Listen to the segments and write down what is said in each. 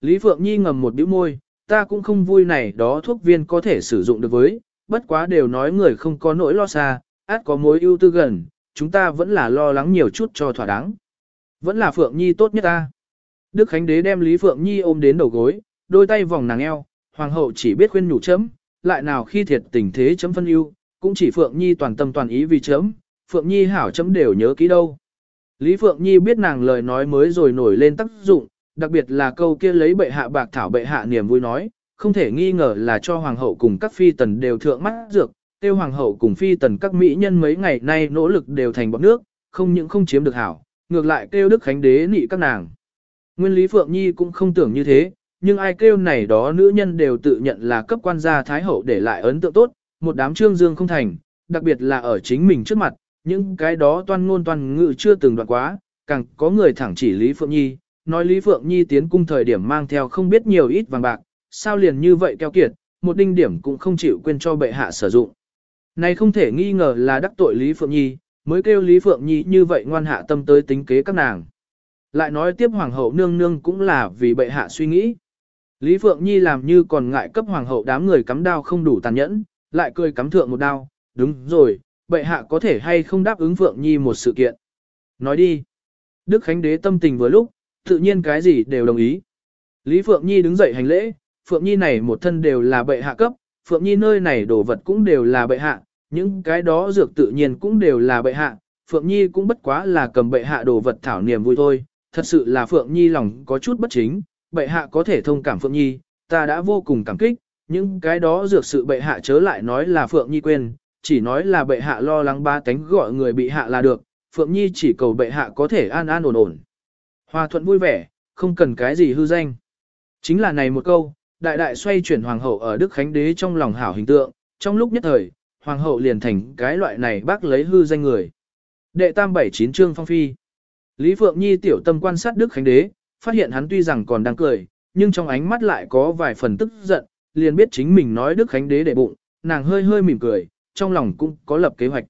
Lý Phượng Nhi ngầm một bĩu môi, ta cũng không vui này đó thuốc viên có thể sử dụng được với, bất quá đều nói người không có nỗi lo xa, át có mối ưu tư gần, chúng ta vẫn là lo lắng nhiều chút cho thỏa đáng. Vẫn là Phượng Nhi tốt nhất ta. Đức Khánh Đế đem Lý Phượng Nhi ôm đến đầu gối, đôi tay vòng nàng eo, hoàng hậu chỉ biết khuyên nhủ chấm, lại nào khi thiệt tình thế chấm phân ưu, cũng chỉ Phượng Nhi toàn tâm toàn ý vì chấm, Phượng Nhi hảo chấm đều nhớ kỹ đâu. Lý Phượng Nhi biết nàng lời nói mới rồi nổi lên tác dụng, đặc biệt là câu kia lấy bệ hạ bạc thảo bệ hạ niềm vui nói, không thể nghi ngờ là cho hoàng hậu cùng các phi tần đều thượng mắt dược, tiêu hoàng hậu cùng phi tần các mỹ nhân mấy ngày nay nỗ lực đều thành bọt nước, không những không chiếm được hảo, ngược lại kêu Đức Khánh Đế nị các nàng. Nguyên Lý Phượng Nhi cũng không tưởng như thế, nhưng ai kêu này đó nữ nhân đều tự nhận là cấp quan gia thái hậu để lại ấn tượng tốt, một đám trương dương không thành, đặc biệt là ở chính mình trước mặt, những cái đó toan ngôn toan ngữ chưa từng đoạn quá, càng có người thẳng chỉ Lý Phượng Nhi, nói Lý Phượng Nhi tiến cung thời điểm mang theo không biết nhiều ít vàng bạc, sao liền như vậy keo kiệt, một đinh điểm cũng không chịu quên cho bệ hạ sử dụng. Này không thể nghi ngờ là đắc tội Lý Phượng Nhi, mới kêu Lý Phượng Nhi như vậy ngoan hạ tâm tới tính kế các nàng. Lại nói tiếp Hoàng hậu nương nương cũng là vì bệ hạ suy nghĩ. Lý Phượng Nhi làm như còn ngại cấp Hoàng hậu đám người cắm đao không đủ tàn nhẫn, lại cười cắm thượng một đao, đúng rồi, bệ hạ có thể hay không đáp ứng Phượng Nhi một sự kiện. Nói đi. Đức Khánh Đế tâm tình vừa lúc, tự nhiên cái gì đều đồng ý. Lý Phượng Nhi đứng dậy hành lễ, Phượng Nhi này một thân đều là bệ hạ cấp, Phượng Nhi nơi này đồ vật cũng đều là bệ hạ, những cái đó dược tự nhiên cũng đều là bệ hạ, Phượng Nhi cũng bất quá là cầm bệ hạ đồ vật thảo niềm vui thôi, thật sự là Phượng Nhi lòng có chút bất chính, bệ hạ có thể thông cảm Phượng Nhi, ta đã vô cùng cảm kích, những cái đó dược sự bệ hạ chớ lại nói là Phượng Nhi quên, chỉ nói là bệ hạ lo lắng ba tánh gọi người bị hạ là được, Phượng Nhi chỉ cầu bệ hạ có thể an an ổn ổn. Hòa thuận vui vẻ, không cần cái gì hư danh. Chính là này một câu, đại đại xoay chuyển hoàng hậu ở Đức Khánh Đế trong lòng hảo hình tượng, trong lúc nhất thời, hoàng hậu liền thành cái loại này bác lấy hư danh người. Đệ tam bảy chín trương phong phi. Lý Phượng Nhi tiểu tâm quan sát Đức Khánh Đế, phát hiện hắn tuy rằng còn đang cười, nhưng trong ánh mắt lại có vài phần tức giận, liền biết chính mình nói Đức Khánh Đế để bụng, nàng hơi hơi mỉm cười, trong lòng cũng có lập kế hoạch.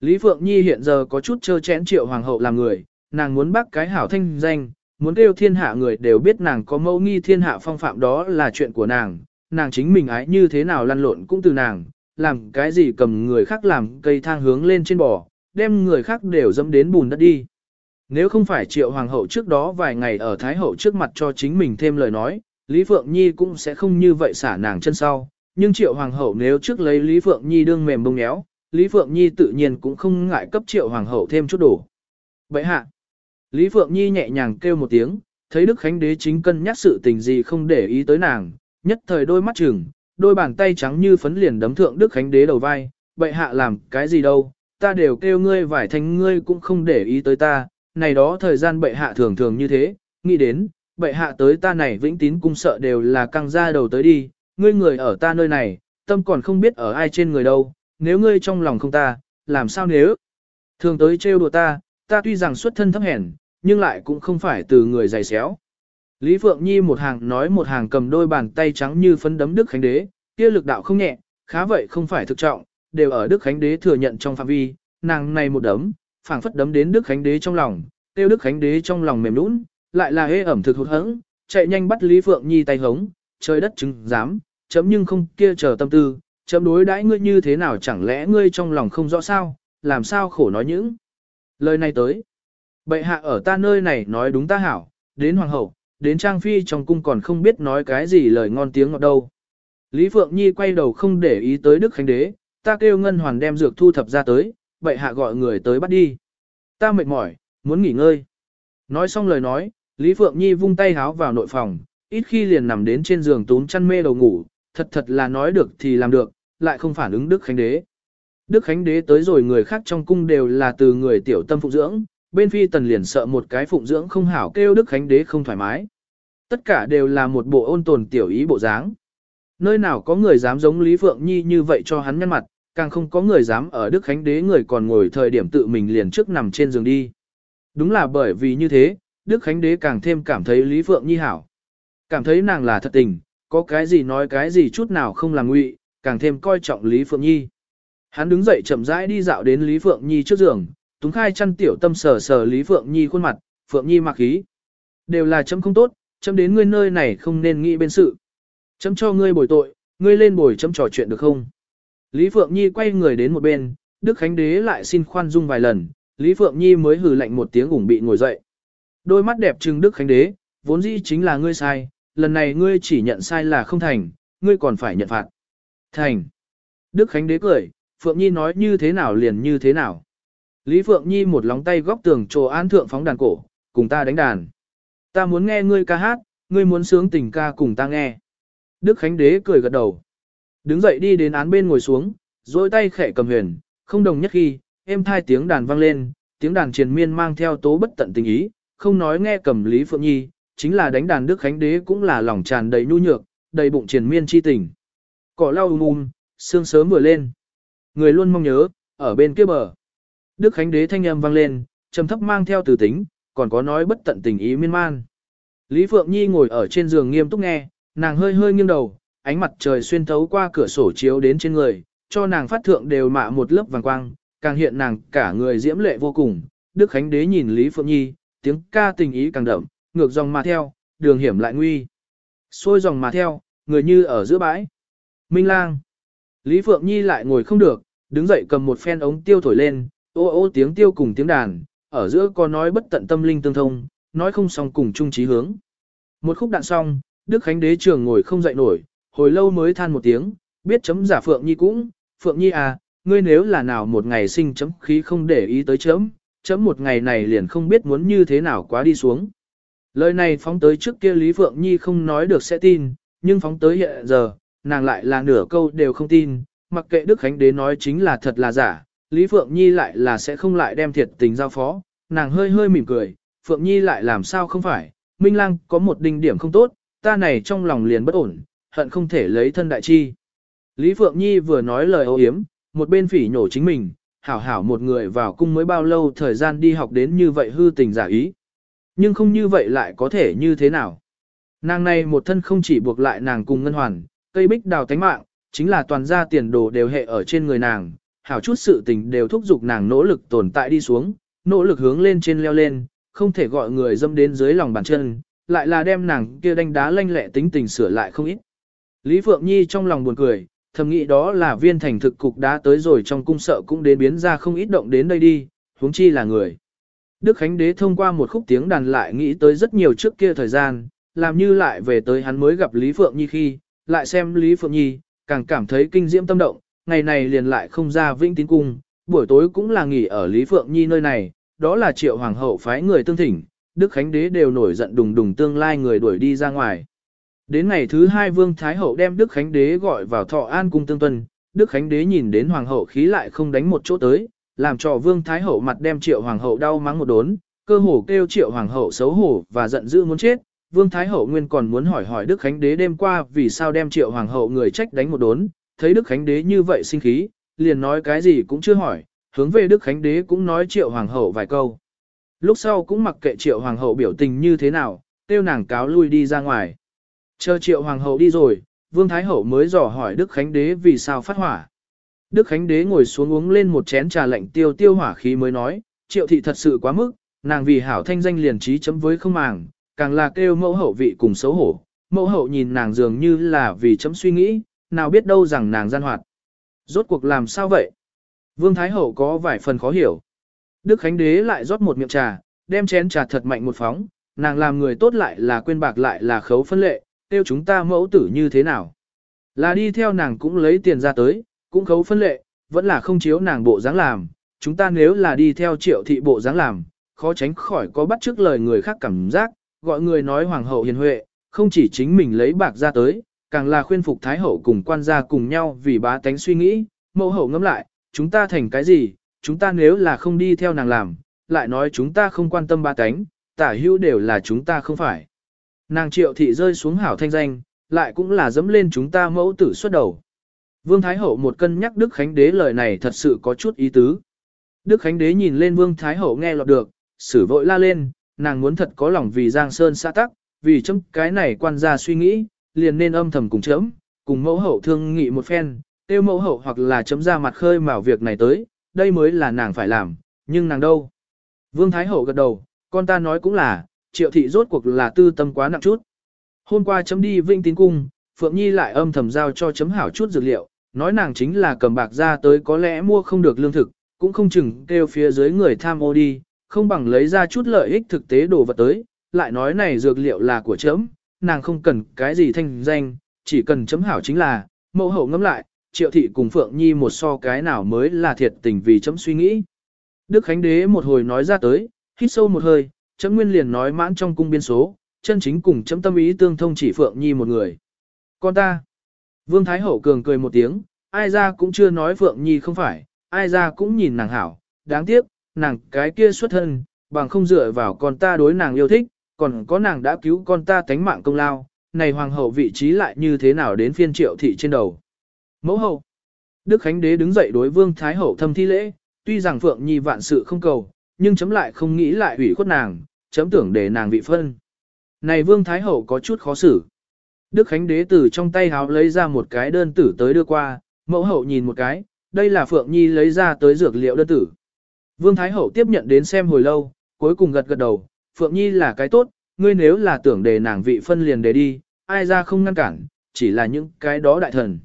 Lý Phượng Nhi hiện giờ có chút chơ chén triệu hoàng hậu làm người, nàng muốn bác cái hảo thanh danh, muốn kêu thiên hạ người đều biết nàng có mâu nghi thiên hạ phong phạm đó là chuyện của nàng, nàng chính mình ái như thế nào lăn lộn cũng từ nàng, làm cái gì cầm người khác làm cây thang hướng lên trên bò, đem người khác đều dẫm đến bùn đất đi. Nếu không phải triệu hoàng hậu trước đó vài ngày ở Thái hậu trước mặt cho chính mình thêm lời nói, Lý Phượng Nhi cũng sẽ không như vậy xả nàng chân sau. Nhưng triệu hoàng hậu nếu trước lấy Lý Phượng Nhi đương mềm bông néo, Lý Phượng Nhi tự nhiên cũng không ngại cấp triệu hoàng hậu thêm chút đủ. Vậy hạ, Lý Phượng Nhi nhẹ nhàng kêu một tiếng, thấy Đức Khánh Đế chính cân nhắc sự tình gì không để ý tới nàng, nhất thời đôi mắt chừng, đôi bàn tay trắng như phấn liền đấm thượng Đức Khánh Đế đầu vai, bệ hạ làm cái gì đâu, ta đều kêu ngươi vải thành ngươi cũng không để ý tới ta, này đó thời gian bệ hạ thường thường như thế, nghĩ đến, bệ hạ tới ta này vĩnh tín cung sợ đều là căng ra đầu tới đi, ngươi người ở ta nơi này, tâm còn không biết ở ai trên người đâu, nếu ngươi trong lòng không ta, làm sao nếu? Thường tới trêu đùa ta, ta tuy rằng xuất thân thấp hèn, nhưng lại cũng không phải từ người dày xéo. Lý Phượng Nhi một hàng nói một hàng cầm đôi bàn tay trắng như phấn đấm Đức Khánh Đế, kia lực đạo không nhẹ, khá vậy không phải thực trọng, đều ở Đức Khánh Đế thừa nhận trong phạm vi, nàng này một đấm, phảng phất đấm đến Đức Khánh Đế trong lòng, tiêu Đức Khánh Đế trong lòng mềm nũng, lại là hê ẩm thực hụt hẫng, chạy nhanh bắt Lý Phượng Nhi tay hống, trời đất chứng dám, chấm nhưng không kia chờ tâm tư, chấm đối đãi ngươi như thế nào chẳng lẽ ngươi trong lòng không rõ sao, làm sao khổ nói những lời này tới. Bệ hạ ở ta nơi này nói đúng ta hảo, đến hoàng hậu, đến trang phi trong cung còn không biết nói cái gì lời ngon tiếng ngọt đâu. Lý Phượng Nhi quay đầu không để ý tới Đức Khánh Đế, ta kêu Ngân Hoàn đem dược thu thập ra tới, bệ hạ gọi người tới bắt đi. Ta mệt mỏi, muốn nghỉ ngơi. Nói xong lời nói, Lý Phượng Nhi vung tay háo vào nội phòng, ít khi liền nằm đến trên giường túm chăn mê đầu ngủ, thật thật là nói được thì làm được, lại không phản ứng Đức Khánh Đế. Đức Khánh Đế tới rồi người khác trong cung đều là từ người tiểu tâm phụ dưỡng, bên phi tần liền sợ một cái phụng dưỡng không hảo kêu Đức Khánh Đế không thoải mái. Tất cả đều là một bộ ôn tồn tiểu ý bộ dáng. Nơi nào có người dám giống Lý Phượng Nhi như vậy cho hắn nhăn mặt, càng không có người dám ở Đức Khánh Đế người còn ngồi thời điểm tự mình liền trước nằm trên giường đi. Đúng là bởi vì như thế, Đức Khánh Đế càng thêm cảm thấy Lý Phượng Nhi hảo. Cảm thấy nàng là thật tình, có cái gì nói cái gì chút nào không là ngụy, càng thêm coi trọng Lý Phượng Nhi. Hắn đứng dậy chậm rãi đi dạo đến Lý Phượng Nhi trước giường, túng khai chăn tiểu tâm sờ sờ Lý Phượng Nhi khuôn mặt, Phượng Nhi mặc khí. Đều là chấm không tốt, chấm đến ngươi nơi này không nên nghĩ bên sự. Chấm cho ngươi bồi tội, ngươi lên bồi chấm trò chuyện được không? Lý Phượng Nhi quay người đến một bên, Đức Khánh Đế lại xin khoan dung vài lần, Lý Phượng Nhi mới hừ lạnh một tiếng ủng bị ngồi dậy. Đôi mắt đẹp trừng Đức Khánh Đế, vốn dĩ chính là ngươi sai, lần này ngươi chỉ nhận sai là không thành, ngươi còn phải nhận phạt. Thành. Đức Khánh Đế cười, Phượng Nhi nói như thế nào liền như thế nào. Lý Phượng Nhi một lóng tay góc tường trồ an thượng phóng đàn cổ, cùng ta đánh đàn. Ta muốn nghe ngươi ca hát, ngươi muốn sướng tình ca cùng ta nghe. Đức Khánh Đế cười gật đầu. Đứng dậy đi đến án bên ngồi xuống, dôi tay khẽ cầm huyền, không đồng nhất khi, êm thai tiếng đàn vang lên, tiếng đàn triền miên mang theo tố bất tận tình ý, không nói nghe cầm Lý Phượng Nhi, chính là đánh đàn Đức Khánh Đế cũng là lòng tràn đầy nhu nhược, đầy bụng triền miên chi tình. Cỏ lau um um, sương sớm vừa lên. Người luôn mong nhớ, ở bên kia bờ. Đức Khánh Đế thanh âm vang lên, trầm thấp mang theo từ tính, còn có nói bất tận tình ý miên man. Lý Phượng Nhi ngồi ở trên giường nghiêm túc nghe, nàng hơi hơi nghiêng đầu, ánh mặt trời xuyên thấu qua cửa sổ chiếu đến trên người, cho nàng phát thượng đều mạ một lớp vàng quang, càng hiện nàng cả người diễm lệ vô cùng. Đức Khánh Đế nhìn Lý Phượng Nhi, tiếng ca tình ý càng đậm, ngược dòng mà theo, đường hiểm lại nguy. Xôi dòng mà theo, người như ở giữa bãi. Minh lang. Lý Phượng Nhi lại ngồi không được, đứng dậy cầm một phen ống tiêu thổi lên, ô ô tiếng tiêu cùng tiếng đàn, ở giữa có nói bất tận tâm linh tương thông, nói không xong cùng chung trí hướng. Một khúc đạn xong, Đức Khánh Đế trường ngồi không dậy nổi, hồi lâu mới than một tiếng, biết chấm giả Phượng Nhi cũng, Phượng Nhi à, ngươi nếu là nào một ngày sinh chấm khí không để ý tới chấm, chấm một ngày này liền không biết muốn như thế nào quá đi xuống. Lời này phóng tới trước kia Lý Phượng Nhi không nói được sẽ tin, nhưng phóng tới hiện giờ, nàng lại là nửa câu đều không tin, mặc kệ Đức Khánh Đế nói chính là thật là giả, Lý Phượng Nhi lại là sẽ không lại đem thiệt tình giao phó, nàng hơi hơi mỉm cười, Phượng Nhi lại làm sao không phải, Minh Lang có một đinh điểm không tốt, ta này trong lòng liền bất ổn, hận không thể lấy thân đại chi. Lý Phượng Nhi vừa nói lời ô hiếm, một bên phỉ nhổ chính mình, hảo hảo một người vào cung mới bao lâu thời gian đi học đến như vậy hư tình giả ý. Nhưng không như vậy lại có thể như thế nào. Nàng này một thân không chỉ buộc lại nàng cùng ngân hoàn, cây bích đào tánh mạng, chính là toàn gia tiền đồ đều hệ ở trên người nàng, hảo chút sự tình đều thúc giục nàng nỗ lực tồn tại đi xuống, nỗ lực hướng lên trên leo lên, không thể gọi người dâm đến dưới lòng bàn chân, lại là đem nàng kia đánh đá lanh lẹ tính tình sửa lại không ít. Lý Phượng Nhi trong lòng buồn cười, thầm nghĩ đó là viên thành thực cục đá tới rồi trong cung sợ cũng đến biến ra không ít động đến đây đi, huống chi là người. Đức Khánh Đế thông qua một khúc tiếng đàn lại nghĩ tới rất nhiều trước kia thời gian, làm như lại về tới hắn mới gặp Lý Phượng Nhi khi, lại xem Lý Phượng Nhi, càng cảm thấy kinh diễm tâm động, ngày này liền lại không ra vĩnh tín cung, buổi tối cũng là nghỉ ở Lý Phượng Nhi nơi này, đó là triệu hoàng hậu phái người tương thỉnh, Đức Khánh Đế đều nổi giận đùng đùng tương lai người đuổi đi ra ngoài. Đến ngày thứ hai Vương Thái Hậu đem Đức Khánh Đế gọi vào thọ an cung tương tuần, Đức Khánh Đế nhìn đến Hoàng hậu khí lại không đánh một chỗ tới, làm cho Vương Thái Hậu mặt đem triệu Hoàng hậu đau mắng một đốn, cơ hồ kêu triệu Hoàng hậu xấu hổ và giận dữ muốn chết. Vương Thái Hậu nguyên còn muốn hỏi hỏi Đức Khánh Đế đêm qua vì sao đem triệu Hoàng hậu người trách đánh một đốn, thấy Đức Khánh Đế như vậy sinh khí, liền nói cái gì cũng chưa hỏi, hướng về Đức Khánh Đế cũng nói triệu Hoàng hậu vài câu. Lúc sau cũng mặc kệ triệu Hoàng hậu biểu tình như thế nào, tiêu nàng cáo lui đi ra ngoài. Chờ triệu hoàng hậu đi rồi, Vương Thái Hậu mới dò hỏi Đức Khánh Đế vì sao phát hỏa. Đức Khánh Đế ngồi xuống uống lên một chén trà lạnh tiêu tiêu hỏa khí mới nói, triệu thị thật sự quá mức, nàng vì hảo thanh danh liền trí chấm với không màng, càng là kêu mẫu hậu vị cùng xấu hổ. Mẫu hậu nhìn nàng dường như là vì chấm suy nghĩ, nào biết đâu rằng nàng gian hoạt. Rốt cuộc làm sao vậy? Vương Thái Hậu có vài phần khó hiểu. Đức Khánh Đế lại rót một miệng trà, đem chén trà thật mạnh một phóng, nàng làm người tốt lại là quên bạc lại là khấu phân lệ, tiêu chúng ta mẫu tử như thế nào. Là đi theo nàng cũng lấy tiền ra tới, cũng khấu phân lệ, vẫn là không chiếu nàng bộ dáng làm, chúng ta nếu là đi theo triệu thị bộ dáng làm, khó tránh khỏi có bắt trước lời người khác cảm giác, gọi người nói hoàng hậu hiền huệ, không chỉ chính mình lấy bạc ra tới, càng là khuyên phục thái hậu cùng quan gia cùng nhau vì bá tánh suy nghĩ, mẫu hậu ngẫm lại, chúng ta thành cái gì, chúng ta nếu là không đi theo nàng làm, lại nói chúng ta không quan tâm bá tánh, tả hữu đều là chúng ta không phải. Nàng triệu thị rơi xuống hảo thanh danh, lại cũng là dẫm lên chúng ta mẫu tử xuất đầu. Vương Thái Hậu một cân nhắc Đức Khánh Đế lời này thật sự có chút ý tứ. Đức Khánh Đế nhìn lên Vương Thái Hậu nghe lọt được, sử vội la lên, nàng muốn thật có lòng vì Giang Sơn xã tắc, vì chấm cái này quan gia suy nghĩ, liền nên âm thầm cùng chấm, cùng mẫu hậu thương nghị một phen, tiêu mẫu hậu hoặc là chấm ra mặt khơi mào việc này tới, đây mới là nàng phải làm, nhưng nàng đâu. Vương Thái Hậu gật đầu, con ta nói cũng là, triệu thị rốt cuộc là tư tâm quá nặng chút. Hôm qua chấm đi Vinh Tín Cung, Phượng Nhi lại âm thầm giao cho chấm hảo chút dược liệu, nói nàng chính là cầm bạc ra tới có lẽ mua không được lương thực, cũng không chừng kêu phía dưới người tham ô đi, không bằng lấy ra chút lợi ích thực tế đồ vật tới, lại nói này dược liệu là của chấm, nàng không cần cái gì thanh danh, chỉ cần chấm hảo chính là, mẫu hậu ngẫm lại, triệu thị cùng Phượng Nhi một so cái nào mới là thiệt tình vì chấm suy nghĩ. Đức Khánh Đế một hồi nói ra tới, hít sâu một hơi, chấm nguyên liền nói mãn trong cung biên số, chân chính cùng chấm tâm ý tương thông chỉ Phượng Nhi một người. Con ta, Vương Thái Hậu cường cười một tiếng, ai ra cũng chưa nói Phượng Nhi không phải, ai ra cũng nhìn nàng hảo, đáng tiếc, nàng cái kia xuất thân, bằng không dựa vào con ta đối nàng yêu thích, còn có nàng đã cứu con ta tánh mạng công lao, này hoàng hậu vị trí lại như thế nào đến phiên triệu thị trên đầu. Mẫu hậu, Đức Khánh Đế đứng dậy đối Vương Thái Hậu thâm thi lễ, tuy rằng Phượng Nhi vạn sự không cầu, nhưng chấm lại không nghĩ lại hủy khuất nàng, chấm tưởng để nàng vị phân. Này Vương Thái Hậu có chút khó xử. Đức Khánh Đế từ trong tay háo lấy ra một cái đơn tử tới đưa qua, mẫu hậu nhìn một cái, đây là Phượng Nhi lấy ra tới dược liệu đơn tử. Vương Thái Hậu tiếp nhận đến xem hồi lâu, cuối cùng gật gật đầu, Phượng Nhi là cái tốt, ngươi nếu là tưởng đề nàng vị phân liền đề đi, ai ra không ngăn cản, chỉ là những cái đó đại thần.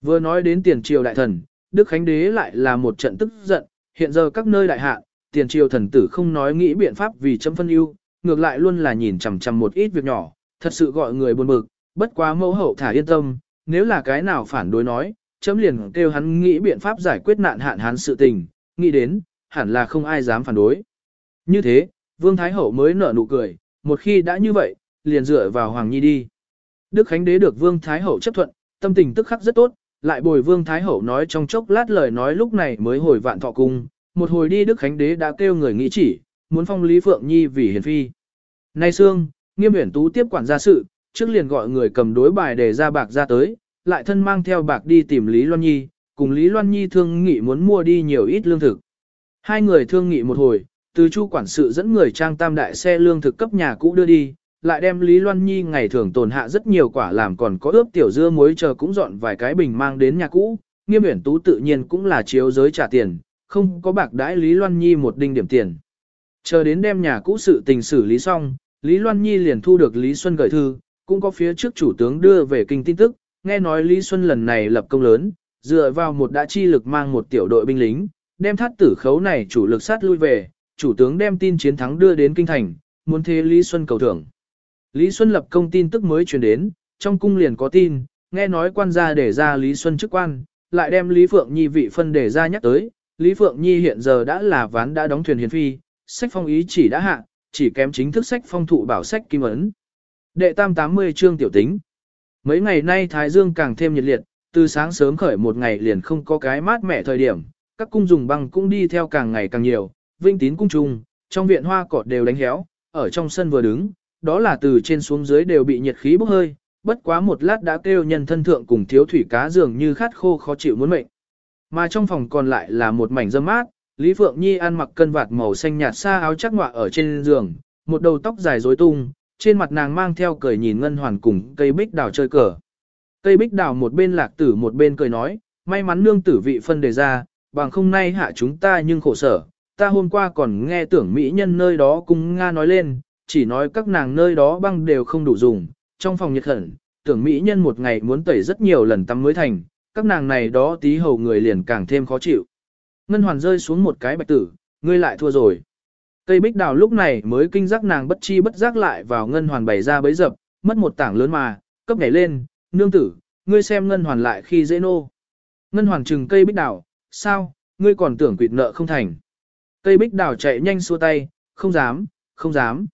Vừa nói đến tiền triều đại thần, Đức Khánh Đế lại là một trận tức giận, hiện giờ các nơi đại hạ, tiền triều thần tử không nói nghĩ biện pháp vì chấm phân ưu, ngược lại luôn là nhìn chằm chằm một ít việc nhỏ, thật sự gọi người buồn bực, bất quá mẫu hậu thả yên tâm, nếu là cái nào phản đối nói, chấm liền kêu hắn nghĩ biện pháp giải quyết nạn hạn hán sự tình, nghĩ đến, hẳn là không ai dám phản đối. Như thế, Vương Thái Hậu mới nở nụ cười, một khi đã như vậy, liền dựa vào Hoàng Nhi đi. Đức Khánh Đế được Vương Thái Hậu chấp thuận, tâm tình tức khắc rất tốt, lại bồi Vương Thái Hậu nói trong chốc lát lời nói lúc này mới hồi vạn thọ cung, một hồi đi Đức Khánh Đế đã kêu người nghĩ chỉ, muốn phong Lý Phượng Nhi vì hiền phi. Nay Sương, nghiêm huyển tú tiếp quản gia sự, trước liền gọi người cầm đối bài để ra bạc ra tới, lại thân mang theo bạc đi tìm Lý Loan Nhi, cùng Lý Loan Nhi thương nghị muốn mua đi nhiều ít lương thực. Hai người thương nghị một hồi, từ chu quản sự dẫn người trang tam đại xe lương thực cấp nhà cũ đưa đi, lại đem Lý Loan Nhi ngày thường tồn hạ rất nhiều quả làm còn có ướp tiểu dưa muối chờ cũng dọn vài cái bình mang đến nhà cũ, nghiêm uyển tú tự nhiên cũng là chiếu giới trả tiền, không có bạc đãi Lý Loan Nhi một đinh điểm tiền. Chờ đến đem nhà cũ sự tình xử lý xong, Lý Loan Nhi liền thu được Lý Xuân gửi thư, cũng có phía trước chủ tướng đưa về kinh tin tức, nghe nói Lý Xuân lần này lập công lớn, dựa vào một đã chi lực mang một tiểu đội binh lính, đem thắt tử khấu này chủ lực sát lui về, chủ tướng đem tin chiến thắng đưa đến kinh thành, muốn thế Lý Xuân cầu thưởng. Lý Xuân lập công tin tức mới truyền đến, trong cung liền có tin, nghe nói quan gia để ra Lý Xuân chức quan, lại đem Lý Phượng Nhi vị phân để ra nhắc tới, Lý Phượng Nhi hiện giờ đã là ván đã đóng thuyền hiền phi, sách phong ý chỉ đã hạ, chỉ kém chính thức sách phong thụ bảo sách kim ấn. Đệ tam 80 chương tiểu tính. Mấy ngày nay Thái Dương càng thêm nhiệt liệt, từ sáng sớm khởi một ngày liền không có cái mát mẻ thời điểm, các cung dùng băng cũng đi theo càng ngày càng nhiều, vinh tín cung trung, trong viện hoa cỏ đều đánh héo, ở trong sân vừa đứng, đó là từ trên xuống dưới đều bị nhiệt khí bốc hơi, bất quá một lát đã kêu nhân thân thượng cùng thiếu thủy cá dường như khát khô khó chịu muốn mệnh. Mà trong phòng còn lại là một mảnh dâm mát, Lý Phượng Nhi ăn mặc cân vạt màu xanh nhạt xa áo chắc ngọa ở trên giường, một đầu tóc dài rối tung, trên mặt nàng mang theo cười nhìn ngân hoàn cùng cây bích đào chơi cờ. Cây bích đào một bên lạc tử một bên cười nói, may mắn nương tử vị phân đề ra, bằng không nay hạ chúng ta nhưng khổ sở. Ta hôm qua còn nghe tưởng Mỹ nhân nơi đó cùng Nga nói lên, chỉ nói các nàng nơi đó băng đều không đủ dùng, trong phòng nhiệt hẳn, tưởng Mỹ nhân một ngày muốn tẩy rất nhiều lần tắm mới thành, các nàng này đó tí hầu người liền càng thêm khó chịu. Ngân hoàn rơi xuống một cái bạch tử, ngươi lại thua rồi. Cây bích đào lúc này mới kinh giác nàng bất chi bất giác lại vào ngân hoàn bày ra bấy dập, mất một tảng lớn mà, cấp nhảy lên, nương tử, ngươi xem ngân hoàn lại khi dễ nô. Ngân hoàn trừng cây bích đào, sao, ngươi còn tưởng quỵt nợ không thành. Cây bích đào chạy nhanh xua tay, không dám, không dám.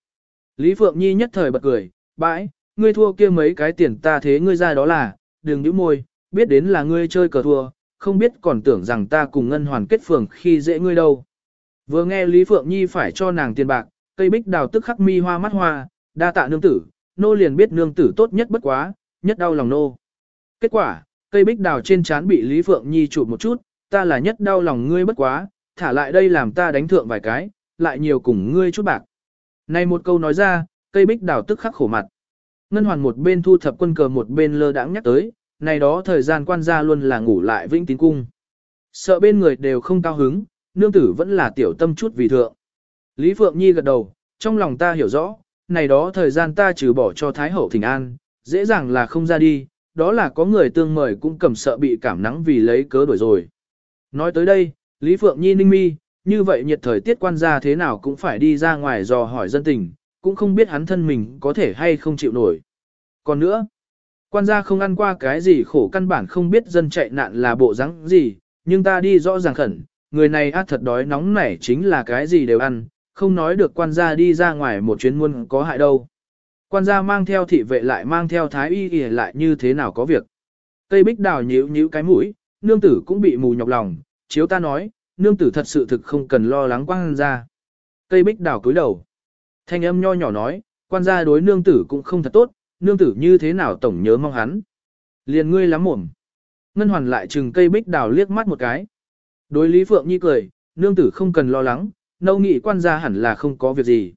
Lý Phượng Nhi nhất thời bật cười, bãi, ngươi thua kia mấy cái tiền ta thế ngươi ra đó là, đừng nhíu môi, biết đến là ngươi chơi cờ thua, không biết còn tưởng rằng ta cùng ngân hoàn kết phường khi dễ ngươi đâu. Vừa nghe Lý Phượng Nhi phải cho nàng tiền bạc, cây bích đào tức khắc mi hoa mắt hoa, đa tạ nương tử, nô liền biết nương tử tốt nhất bất quá, nhất đau lòng nô. Kết quả, cây bích đào trên trán bị Lý Phượng Nhi chụp một chút, ta là nhất đau lòng ngươi bất quá, thả lại đây làm ta đánh thượng vài cái, lại nhiều cùng ngươi chút bạc. Này một câu nói ra, cây bích đào tức khắc khổ mặt. Ngân hoàn một bên thu thập quân cờ một bên lơ đãng nhắc tới, này đó thời gian quan gia luôn là ngủ lại vĩnh tín cung. Sợ bên người đều không cao hứng, nương tử vẫn là tiểu tâm chút vì thượng. Lý Phượng Nhi gật đầu, trong lòng ta hiểu rõ, này đó thời gian ta trừ bỏ cho Thái Hậu thỉnh an, dễ dàng là không ra đi, đó là có người tương mời cũng cầm sợ bị cảm nắng vì lấy cớ đổi rồi. Nói tới đây, Lý Phượng Nhi ninh mi, như vậy nhiệt thời tiết quan gia thế nào cũng phải đi ra ngoài dò hỏi dân tình, cũng không biết hắn thân mình có thể hay không chịu nổi. Còn nữa, quan gia không ăn qua cái gì khổ căn bản không biết dân chạy nạn là bộ rắn gì, nhưng ta đi rõ ràng khẩn, người này át thật đói nóng nảy chính là cái gì đều ăn, không nói được quan gia đi ra ngoài một chuyến muôn có hại đâu. Quan gia mang theo thị vệ lại mang theo thái y y lại như thế nào có việc. Tây bích đào nhíu nhíu cái mũi, nương tử cũng bị mù nhọc lòng, chiếu ta nói, nương tử thật sự thực không cần lo lắng quan gia. Cây bích đào cúi đầu. Thanh âm nho nhỏ nói, quan gia đối nương tử cũng không thật tốt, nương tử như thế nào tổng nhớ mong hắn. Liền ngươi lắm mồm. Ngân hoàn lại chừng cây bích đào liếc mắt một cái. Đối Lý Phượng Nhi cười, nương tử không cần lo lắng, nâu nghị quan gia hẳn là không có việc gì.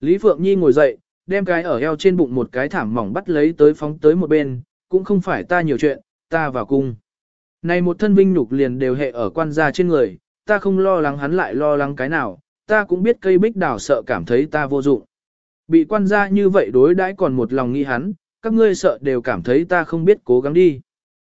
Lý Phượng Nhi ngồi dậy, đem cái ở eo trên bụng một cái thảm mỏng bắt lấy tới phóng tới một bên, cũng không phải ta nhiều chuyện, ta vào cung. Này một thân vinh nhục liền đều hệ ở quan gia trên người, ta không lo lắng hắn lại lo lắng cái nào, ta cũng biết cây bích đào sợ cảm thấy ta vô dụng. Bị quan gia như vậy đối đãi còn một lòng nghi hắn, các ngươi sợ đều cảm thấy ta không biết cố gắng đi.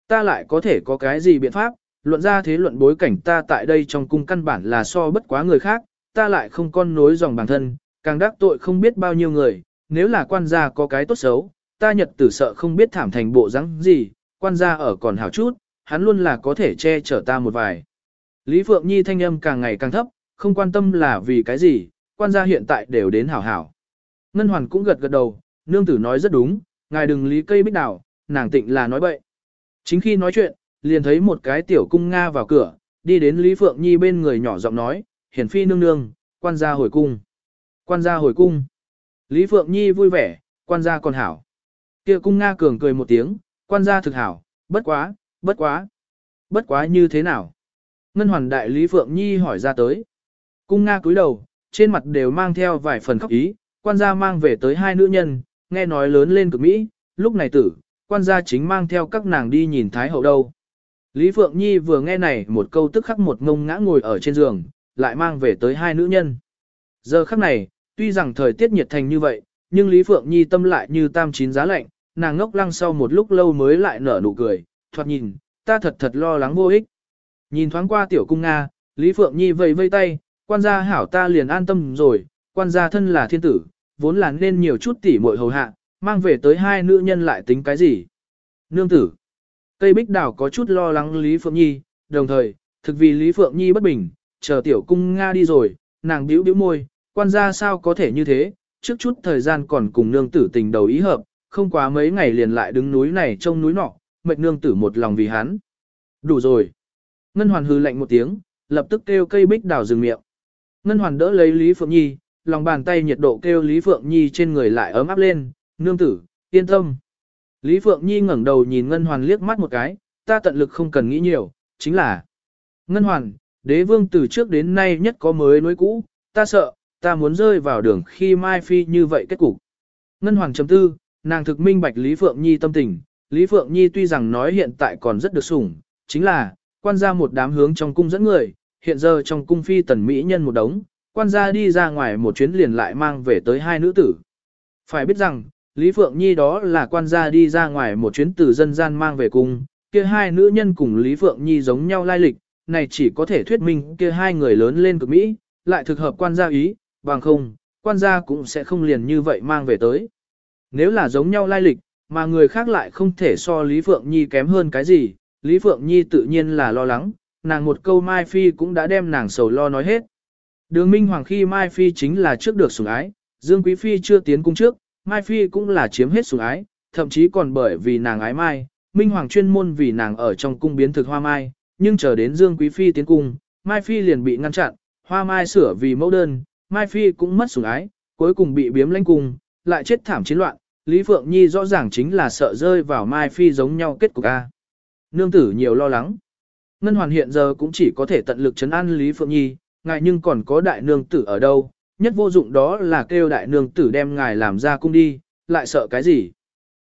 Ta lại có thể có cái gì biện pháp, luận ra thế luận bối cảnh ta tại đây trong cung căn bản là so bất quá người khác, ta lại không con nối dòng bản thân, càng đắc tội không biết bao nhiêu người, nếu là quan gia có cái tốt xấu, ta nhật tử sợ không biết thảm thành bộ rắn gì, quan gia ở còn hảo chút, hắn luôn là có thể che chở ta một vài. Lý Phượng Nhi thanh âm càng ngày càng thấp, không quan tâm là vì cái gì, quan gia hiện tại đều đến hảo hảo. Ngân Hoàn cũng gật gật đầu, nương tử nói rất đúng, ngài đừng lý cây bích đào, nàng tịnh là nói bậy. Chính khi nói chuyện, liền thấy một cái tiểu cung Nga vào cửa, đi đến Lý Phượng Nhi bên người nhỏ giọng nói, hiển phi nương nương, quan gia hồi cung. Quan gia hồi cung. Lý Phượng Nhi vui vẻ, quan gia còn hảo. Kia cung Nga cường cười một tiếng, quan gia thực hảo, bất quá, bất quá. Bất quá như thế nào? Ngân hoàn đại Lý Phượng Nhi hỏi ra tới. Cung Nga cúi đầu, trên mặt đều mang theo vài phần khóc ý, quan gia mang về tới hai nữ nhân, nghe nói lớn lên cực Mỹ, lúc này tử, quan gia chính mang theo các nàng đi nhìn Thái Hậu đâu. Lý Phượng Nhi vừa nghe này một câu tức khắc một ngông ngã ngồi ở trên giường, lại mang về tới hai nữ nhân. Giờ khắc này, tuy rằng thời tiết nhiệt thành như vậy, nhưng Lý Phượng Nhi tâm lại như tam chín giá lạnh, nàng ngốc lăng sau một lúc lâu mới lại nở nụ cười, thoạt nhìn, ta thật thật lo lắng vô ích. Nhìn thoáng qua tiểu cung Nga, Lý Phượng Nhi vây vây tay, quan gia hảo ta liền an tâm rồi, quan gia thân là thiên tử, vốn là nên nhiều chút tỉ muội hầu hạ, mang về tới hai nữ nhân lại tính cái gì. Nương tử, tây bích đào có chút lo lắng Lý Phượng Nhi, đồng thời, thực vì Lý Phượng Nhi bất bình, chờ tiểu cung Nga đi rồi, nàng bĩu bĩu môi, quan gia sao có thể như thế, trước chút thời gian còn cùng nương tử tình đầu ý hợp, không quá mấy ngày liền lại đứng núi này trông núi nọ, mệt nương tử một lòng vì hắn. Đủ rồi. Ngân hoàn hư lạnh một tiếng, lập tức kêu cây bích đào dừng miệng. Ngân hoàn đỡ lấy Lý Phượng Nhi, lòng bàn tay nhiệt độ kêu Lý Phượng Nhi trên người lại ấm áp lên, nương tử, yên tâm. Lý Phượng Nhi ngẩng đầu nhìn Ngân Hoàn liếc mắt một cái, ta tận lực không cần nghĩ nhiều, chính là Ngân Hoàn, đế vương từ trước đến nay nhất có mới nối cũ, ta sợ, ta muốn rơi vào đường khi Mai Phi như vậy kết cục. Ngân Hoàn chấm tư, nàng thực minh bạch Lý Phượng Nhi tâm tình, Lý Phượng Nhi tuy rằng nói hiện tại còn rất được sủng, chính là, quan gia một đám hướng trong cung dẫn người, hiện giờ trong cung phi tần mỹ nhân một đống, quan gia đi ra ngoài một chuyến liền lại mang về tới hai nữ tử. Phải biết rằng, Lý Phượng Nhi đó là quan gia đi ra ngoài một chuyến từ dân gian mang về cung, kia hai nữ nhân cùng Lý Phượng Nhi giống nhau lai lịch, này chỉ có thể thuyết minh kia hai người lớn lên cực Mỹ, lại thực hợp quan gia ý, bằng không, quan gia cũng sẽ không liền như vậy mang về tới. Nếu là giống nhau lai lịch, mà người khác lại không thể so Lý Phượng Nhi kém hơn cái gì, Lý Phượng Nhi tự nhiên là lo lắng, nàng một câu Mai Phi cũng đã đem nàng sầu lo nói hết. Đường Minh Hoàng khi Mai Phi chính là trước được sủng ái, Dương Quý Phi chưa tiến cung trước, Mai Phi cũng là chiếm hết sủng ái, thậm chí còn bởi vì nàng ái Mai, Minh Hoàng chuyên môn vì nàng ở trong cung biến thực hoa Mai, nhưng chờ đến Dương Quý Phi tiến cung, Mai Phi liền bị ngăn chặn, hoa Mai sửa vì mẫu đơn, Mai Phi cũng mất sủng ái, cuối cùng bị biếm lãnh cung, lại chết thảm chiến loạn, Lý Phượng Nhi rõ ràng chính là sợ rơi vào Mai Phi giống nhau kết cục A. Nương tử nhiều lo lắng. Ngân Hoàn hiện giờ cũng chỉ có thể tận lực chấn an Lý Phượng Nhi, ngại nhưng còn có đại nương tử ở đâu, nhất vô dụng đó là kêu đại nương tử đem ngài làm ra cung đi, lại sợ cái gì.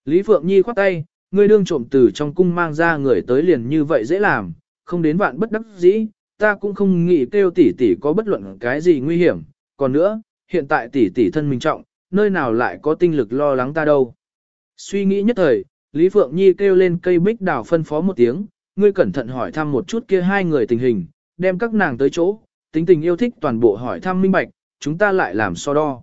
Lý Phượng Nhi khoát tay, ngươi đương trộm từ trong cung mang ra người tới liền như vậy dễ làm, không đến vạn bất đắc dĩ, ta cũng không nghĩ kêu tỷ tỷ có bất luận cái gì nguy hiểm, còn nữa, hiện tại tỷ tỷ thân mình trọng, nơi nào lại có tinh lực lo lắng ta đâu. Suy nghĩ nhất thời, Lý Phượng Nhi kêu lên cây bích đào phân phó một tiếng, ngươi cẩn thận hỏi thăm một chút kia hai người tình hình, đem các nàng tới chỗ, tính tình yêu thích toàn bộ hỏi thăm minh bạch, chúng ta lại làm so đo.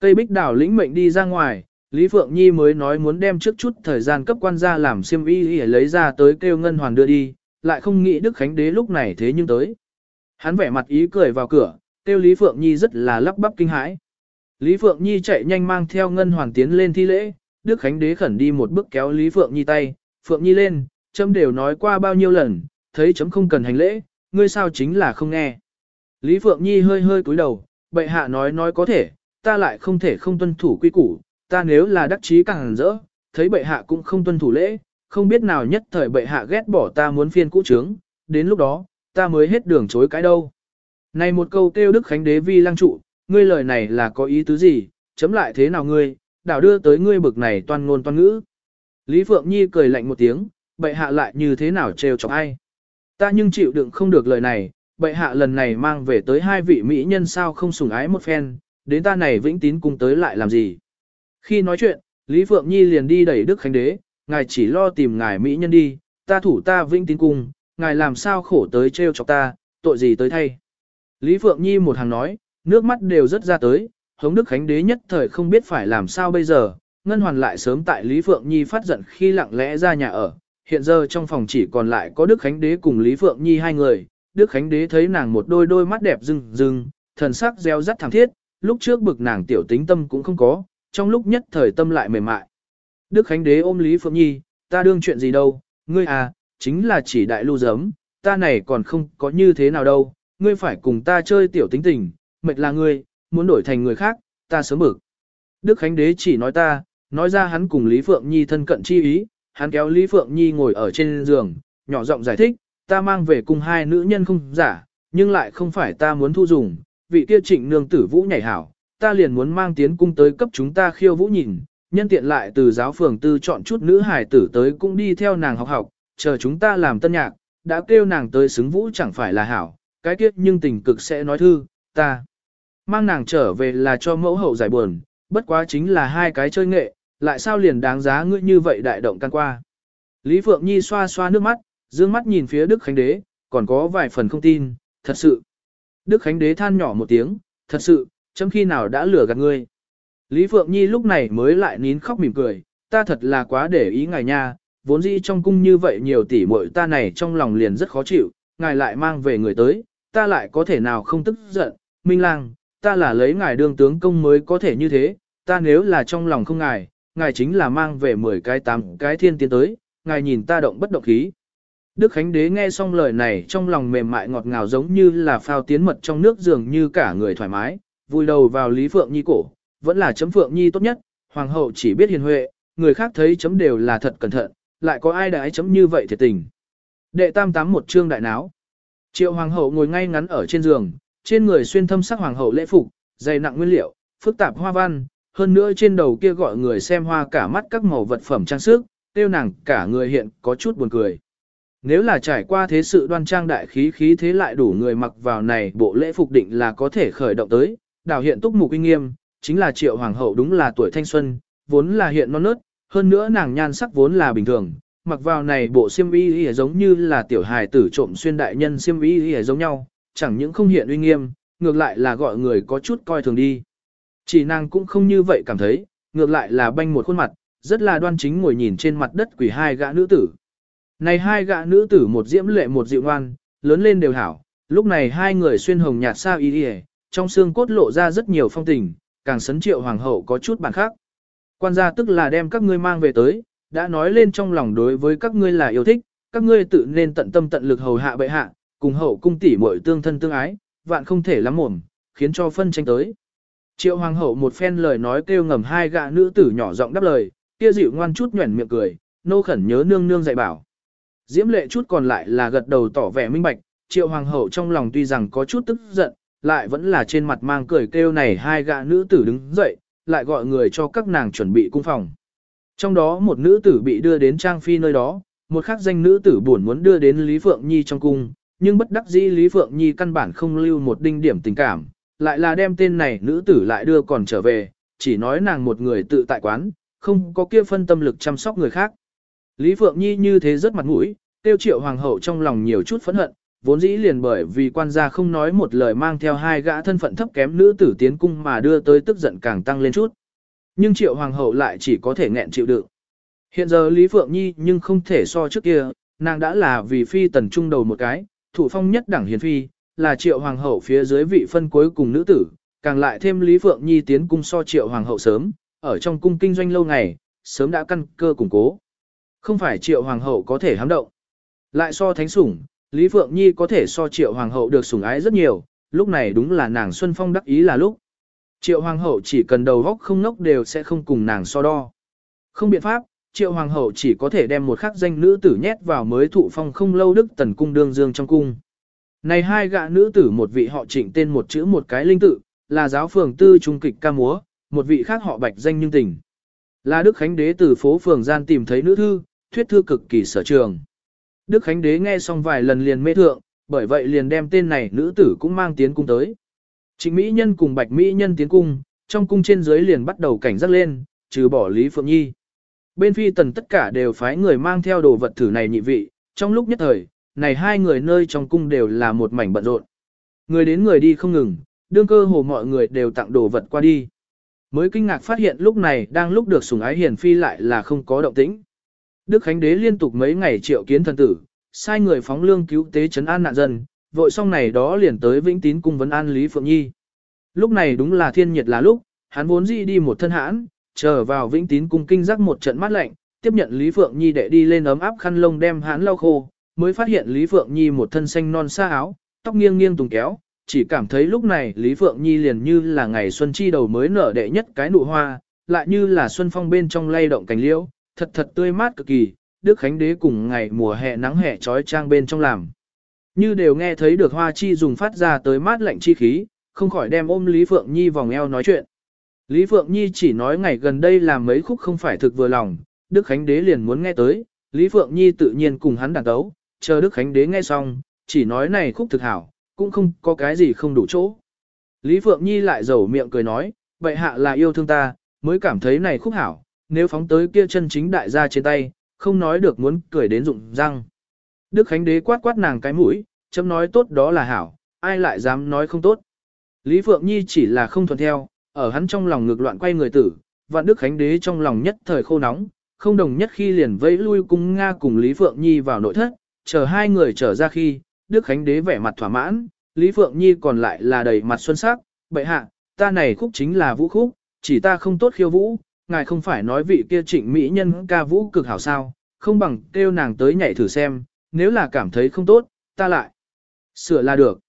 Cây bích đào lĩnh mệnh đi ra ngoài, Lý Phượng Nhi mới nói muốn đem trước chút thời gian cấp quan gia làm xiêm y để lấy ra tới kêu ngân hoàn đưa đi, lại không nghĩ Đức Khánh Đế lúc này thế nhưng tới. Hắn vẻ mặt ý cười vào cửa, kêu Lý Phượng Nhi rất là lắp bắp kinh hãi. Lý Phượng Nhi chạy nhanh mang theo ngân hoàn tiến lên thi lễ, Đức Khánh Đế khẩn đi một bước kéo Lý Phượng Nhi tay, Phượng Nhi lên, chấm đều nói qua bao nhiêu lần, thấy chấm không cần hành lễ, ngươi sao chính là không nghe. Lý Phượng Nhi hơi hơi cúi đầu, bệ hạ nói nói có thể, ta lại không thể không tuân thủ quy củ, ta nếu là đắc chí càng rỡ, thấy bệ hạ cũng không tuân thủ lễ, không biết nào nhất thời bệ hạ ghét bỏ ta muốn phiên cũ trướng, đến lúc đó, ta mới hết đường chối cái đâu. Này một câu kêu Đức Khánh Đế vi lăng trụ, ngươi lời này là có ý tứ gì, chấm lại thế nào ngươi, đảo đưa tới ngươi bực này toan ngôn toan ngữ. Lý Phượng Nhi cười lạnh một tiếng, bệ hạ lại như thế nào trêu chọc ai. Ta nhưng chịu đựng không được lời này, bệ hạ lần này mang về tới hai vị mỹ nhân sao không sủng ái một phen, đến ta này vĩnh tín cùng tới lại làm gì. Khi nói chuyện, Lý Phượng Nhi liền đi đẩy Đức Khánh Đế, ngài chỉ lo tìm ngài mỹ nhân đi, ta thủ ta vĩnh tín cung, ngài làm sao khổ tới trêu chọc ta, tội gì tới thay. Lý Phượng Nhi một hàng nói, nước mắt đều rất ra tới, hống Đức Khánh Đế nhất thời không biết phải làm sao bây giờ, Ngân Hoàn lại sớm tại Lý Phượng Nhi phát giận khi lặng lẽ ra nhà ở, hiện giờ trong phòng chỉ còn lại có Đức Khánh Đế cùng Lý Phượng Nhi hai người, Đức Khánh Đế thấy nàng một đôi đôi mắt đẹp rưng rưng, thần sắc gieo rắt thẳng thiết, lúc trước bực nàng tiểu tính tâm cũng không có, trong lúc nhất thời tâm lại mềm mại. Đức Khánh Đế ôm Lý Phượng Nhi, ta đương chuyện gì đâu, ngươi à, chính là chỉ đại lưu giấm, ta này còn không có như thế nào đâu, ngươi phải cùng ta chơi tiểu tính tình, mệt là ngươi, muốn đổi thành người khác, ta sớm bực. Đức Khánh Đế chỉ nói ta, nói ra hắn cùng Lý Phượng Nhi thân cận chi ý, hắn kéo Lý Phượng Nhi ngồi ở trên giường, nhỏ giọng giải thích, ta mang về cùng hai nữ nhân không giả, nhưng lại không phải ta muốn thu dùng, vị kia trịnh nương tử vũ nhảy hảo, ta liền muốn mang tiến cung tới cấp chúng ta khiêu vũ nhìn, nhân tiện lại từ giáo phường tư chọn chút nữ hải tử tới cũng đi theo nàng học học, chờ chúng ta làm tân nhạc, đã kêu nàng tới xứng vũ chẳng phải là hảo, cái kiếp nhưng tình cực sẽ nói thư, ta. Mang nàng trở về là cho mẫu hậu giải buồn, bất quá chính là hai cái chơi nghệ, lại sao liền đáng giá ngươi như vậy đại động can qua. Lý Phượng Nhi xoa xoa nước mắt, dương mắt nhìn phía Đức Khánh Đế, còn có vài phần không tin, thật sự. Đức Khánh Đế than nhỏ một tiếng, thật sự, chấm khi nào đã lừa gạt ngươi. Lý Phượng Nhi lúc này mới lại nín khóc mỉm cười, ta thật là quá để ý ngài nha, vốn dĩ trong cung như vậy nhiều tỷ muội ta này trong lòng liền rất khó chịu, ngài lại mang về người tới, ta lại có thể nào không tức giận, Minh Lang, ta là lấy ngài đương tướng công mới có thể như thế, ta nếu là trong lòng không ngài, ngài chính là mang về 10 cái 8 cái thiên tiến tới, ngài nhìn ta động bất động khí. Đức Khánh Đế nghe xong lời này trong lòng mềm mại ngọt ngào giống như là phao tiến mật trong nước dường như cả người thoải mái, vui đầu vào Lý Phượng Nhi cổ, vẫn là chấm Phượng Nhi tốt nhất, Hoàng hậu chỉ biết hiền huệ, người khác thấy chấm đều là thật cẩn thận, lại có ai đãi chấm như vậy thiệt tình. Đệ tam tám một chương đại náo. Triệu Hoàng hậu ngồi ngay ngắn ở trên giường, trên người xuyên thâm sắc Hoàng hậu lễ phục, dày nặng nguyên liệu, phức tạp hoa văn, hơn nữa trên đầu kia gọi người xem hoa cả mắt các màu vật phẩm trang sức, tiêu nàng cả người hiện có chút buồn cười. Nếu là trải qua thế sự đoan trang đại khí khí thế lại đủ người mặc vào này bộ lễ phục định là có thể khởi động tới, đảo hiện túc mục uy nghiêm, chính là triệu hoàng hậu đúng là tuổi thanh xuân, vốn là hiện non nớt, hơn nữa nàng nhan sắc vốn là bình thường, mặc vào này bộ xiêm y y giống như là tiểu hài tử trộm xuyên đại nhân xiêm y y giống nhau, chẳng những không hiện uy nghiêm, ngược lại là gọi người có chút coi thường đi. Chỉ nàng cũng không như vậy cảm thấy, ngược lại là banh một khuôn mặt, rất là đoan chính ngồi nhìn trên mặt đất quỷ hai gã nữ tử. Này hai gã nữ tử một diễm lệ một dịu ngoan, lớn lên đều hảo, lúc này hai người xuyên hồng nhạt sao y y, trong xương cốt lộ ra rất nhiều phong tình, càng sấn triệu hoàng hậu có chút bản khác. Quan gia tức là đem các ngươi mang về tới, đã nói lên trong lòng đối với các ngươi là yêu thích, các ngươi tự nên tận tâm tận lực hầu hạ bệ hạ, cùng hậu cung tỷ muội tương thân tương ái, vạn không thể lắm mồm, khiến cho phân tranh tới. Triệu hoàng hậu một phen lời nói kêu ngầm hai gạ nữ tử nhỏ giọng đáp lời, kia dịu ngoan chút nhuẩn miệng cười, nô khẩn nhớ nương nương dạy bảo. Diễm lệ chút còn lại là gật đầu tỏ vẻ minh bạch, triệu hoàng hậu trong lòng tuy rằng có chút tức giận, lại vẫn là trên mặt mang cười kêu này hai gạ nữ tử đứng dậy, lại gọi người cho các nàng chuẩn bị cung phòng. Trong đó một nữ tử bị đưa đến Trang Phi nơi đó, một khác danh nữ tử buồn muốn đưa đến Lý Phượng Nhi trong cung, nhưng bất đắc dĩ Lý Phượng Nhi căn bản không lưu một đinh điểm tình cảm, lại là đem tên này nữ tử lại đưa còn trở về, chỉ nói nàng một người tự tại quán, không có kia phân tâm lực chăm sóc người khác. Lý Phượng Nhi như thế rất mặt mũi, tiêu triệu hoàng hậu trong lòng nhiều chút phẫn hận, vốn dĩ liền bởi vì quan gia không nói một lời mang theo hai gã thân phận thấp kém nữ tử tiến cung mà đưa tới tức giận càng tăng lên chút. Nhưng triệu hoàng hậu lại chỉ có thể nghẹn chịu đựng. Hiện giờ Lý Phượng Nhi nhưng không thể so trước kia, nàng đã là vì phi tần trung đầu một cái, thủ phong nhất đẳng hiền phi, là triệu hoàng hậu phía dưới vị phân cuối cùng nữ tử, càng lại thêm Lý Phượng Nhi tiến cung so triệu hoàng hậu sớm, ở trong cung kinh doanh lâu ngày, sớm đã căn cơ củng cố. Không phải triệu hoàng hậu có thể hám động. Lại so thánh sủng, Lý Phượng Nhi có thể so triệu hoàng hậu được sủng ái rất nhiều, lúc này đúng là nàng Xuân Phong đắc ý là lúc. Triệu hoàng hậu chỉ cần đầu góc không nốc đều sẽ không cùng nàng so đo. Không biện pháp, triệu hoàng hậu chỉ có thể đem một khắc danh nữ tử nhét vào mới thụ phong không lâu đức tần cung đương dương trong cung. Này hai gạ nữ tử một vị họ trịnh tên một chữ một cái linh tự, là giáo phường tư trung kịch ca múa, một vị khác họ bạch danh nhưng tình. Là Đức Khánh Đế từ phố phường gian tìm thấy nữ thư, thuyết thư cực kỳ sở trường. Đức Khánh Đế nghe xong vài lần liền mê thượng, bởi vậy liền đem tên này nữ tử cũng mang tiến cung tới. Trịnh Mỹ Nhân cùng Bạch Mỹ Nhân tiến cung, trong cung trên dưới liền bắt đầu cảnh giác lên, trừ bỏ Lý Phượng Nhi. Bên phi tần tất cả đều phái người mang theo đồ vật thử này nhị vị, trong lúc nhất thời, này hai người nơi trong cung đều là một mảnh bận rộn. Người đến người đi không ngừng, đương cơ hồ mọi người đều tặng đồ vật qua đi. Mới kinh ngạc phát hiện lúc này đang lúc được sủng ái hiền phi lại là không có động tĩnh. Đức Khánh Đế liên tục mấy ngày triệu kiến thần tử, sai người phóng lương cứu tế trấn an nạn dân, vội xong này đó liền tới Vĩnh Tín cung vấn an Lý Phượng Nhi. Lúc này đúng là thiên nhiệt là lúc, hắn vốn dĩ đi một thân hãn, chờ vào Vĩnh Tín cung kinh giác một trận mát lạnh, tiếp nhận Lý Phượng Nhi đệ đi lên ấm áp khăn lông đem hắn lau khô, mới phát hiện Lý Phượng Nhi một thân xanh non xa áo, tóc nghiêng nghiêng tùng kéo, chỉ cảm thấy lúc này Lý Phượng Nhi liền như là ngày xuân chi đầu mới nở đệ nhất cái nụ hoa, lại như là xuân phong bên trong lay động cành liễu, thật thật tươi mát cực kỳ, Đức Khánh Đế cùng ngày mùa hè nắng hè trói trang bên trong làm. Như đều nghe thấy được hoa chi dùng phát ra tới mát lạnh chi khí, không khỏi đem ôm Lý Phượng Nhi vòng eo nói chuyện. Lý Phượng Nhi chỉ nói ngày gần đây làm mấy khúc không phải thực vừa lòng, Đức Khánh Đế liền muốn nghe tới, Lý Phượng Nhi tự nhiên cùng hắn đàn đấu, chờ Đức Khánh Đế nghe xong, chỉ nói này khúc thực hảo, cũng không có cái gì không đủ chỗ. Lý Phượng Nhi lại rầu miệng cười nói, vậy hạ là yêu thương ta, mới cảm thấy này khúc hảo, nếu phóng tới kia chân chính đại gia trên tay, không nói được muốn cười đến rụng răng. Đức Khánh Đế quát quát nàng cái mũi, chấm nói tốt đó là hảo, ai lại dám nói không tốt. Lý Phượng Nhi chỉ là không thuận theo, ở hắn trong lòng ngược loạn quay người tử, vạn Đức Khánh Đế trong lòng nhất thời khô nóng, không đồng nhất khi liền vẫy lui cung Nga cùng Lý Phượng Nhi vào nội thất, chờ hai người trở ra khi, Đức Khánh Đế vẻ mặt thỏa mãn, Lý Phượng Nhi còn lại là đầy mặt xuân sắc, bệ hạ, ta này khúc chính là vũ khúc, chỉ ta không tốt khiêu vũ, ngài không phải nói vị kia trịnh mỹ nhân ca vũ cực hảo sao, không bằng kêu nàng tới nhảy thử xem, nếu là cảm thấy không tốt, ta lại sửa là được.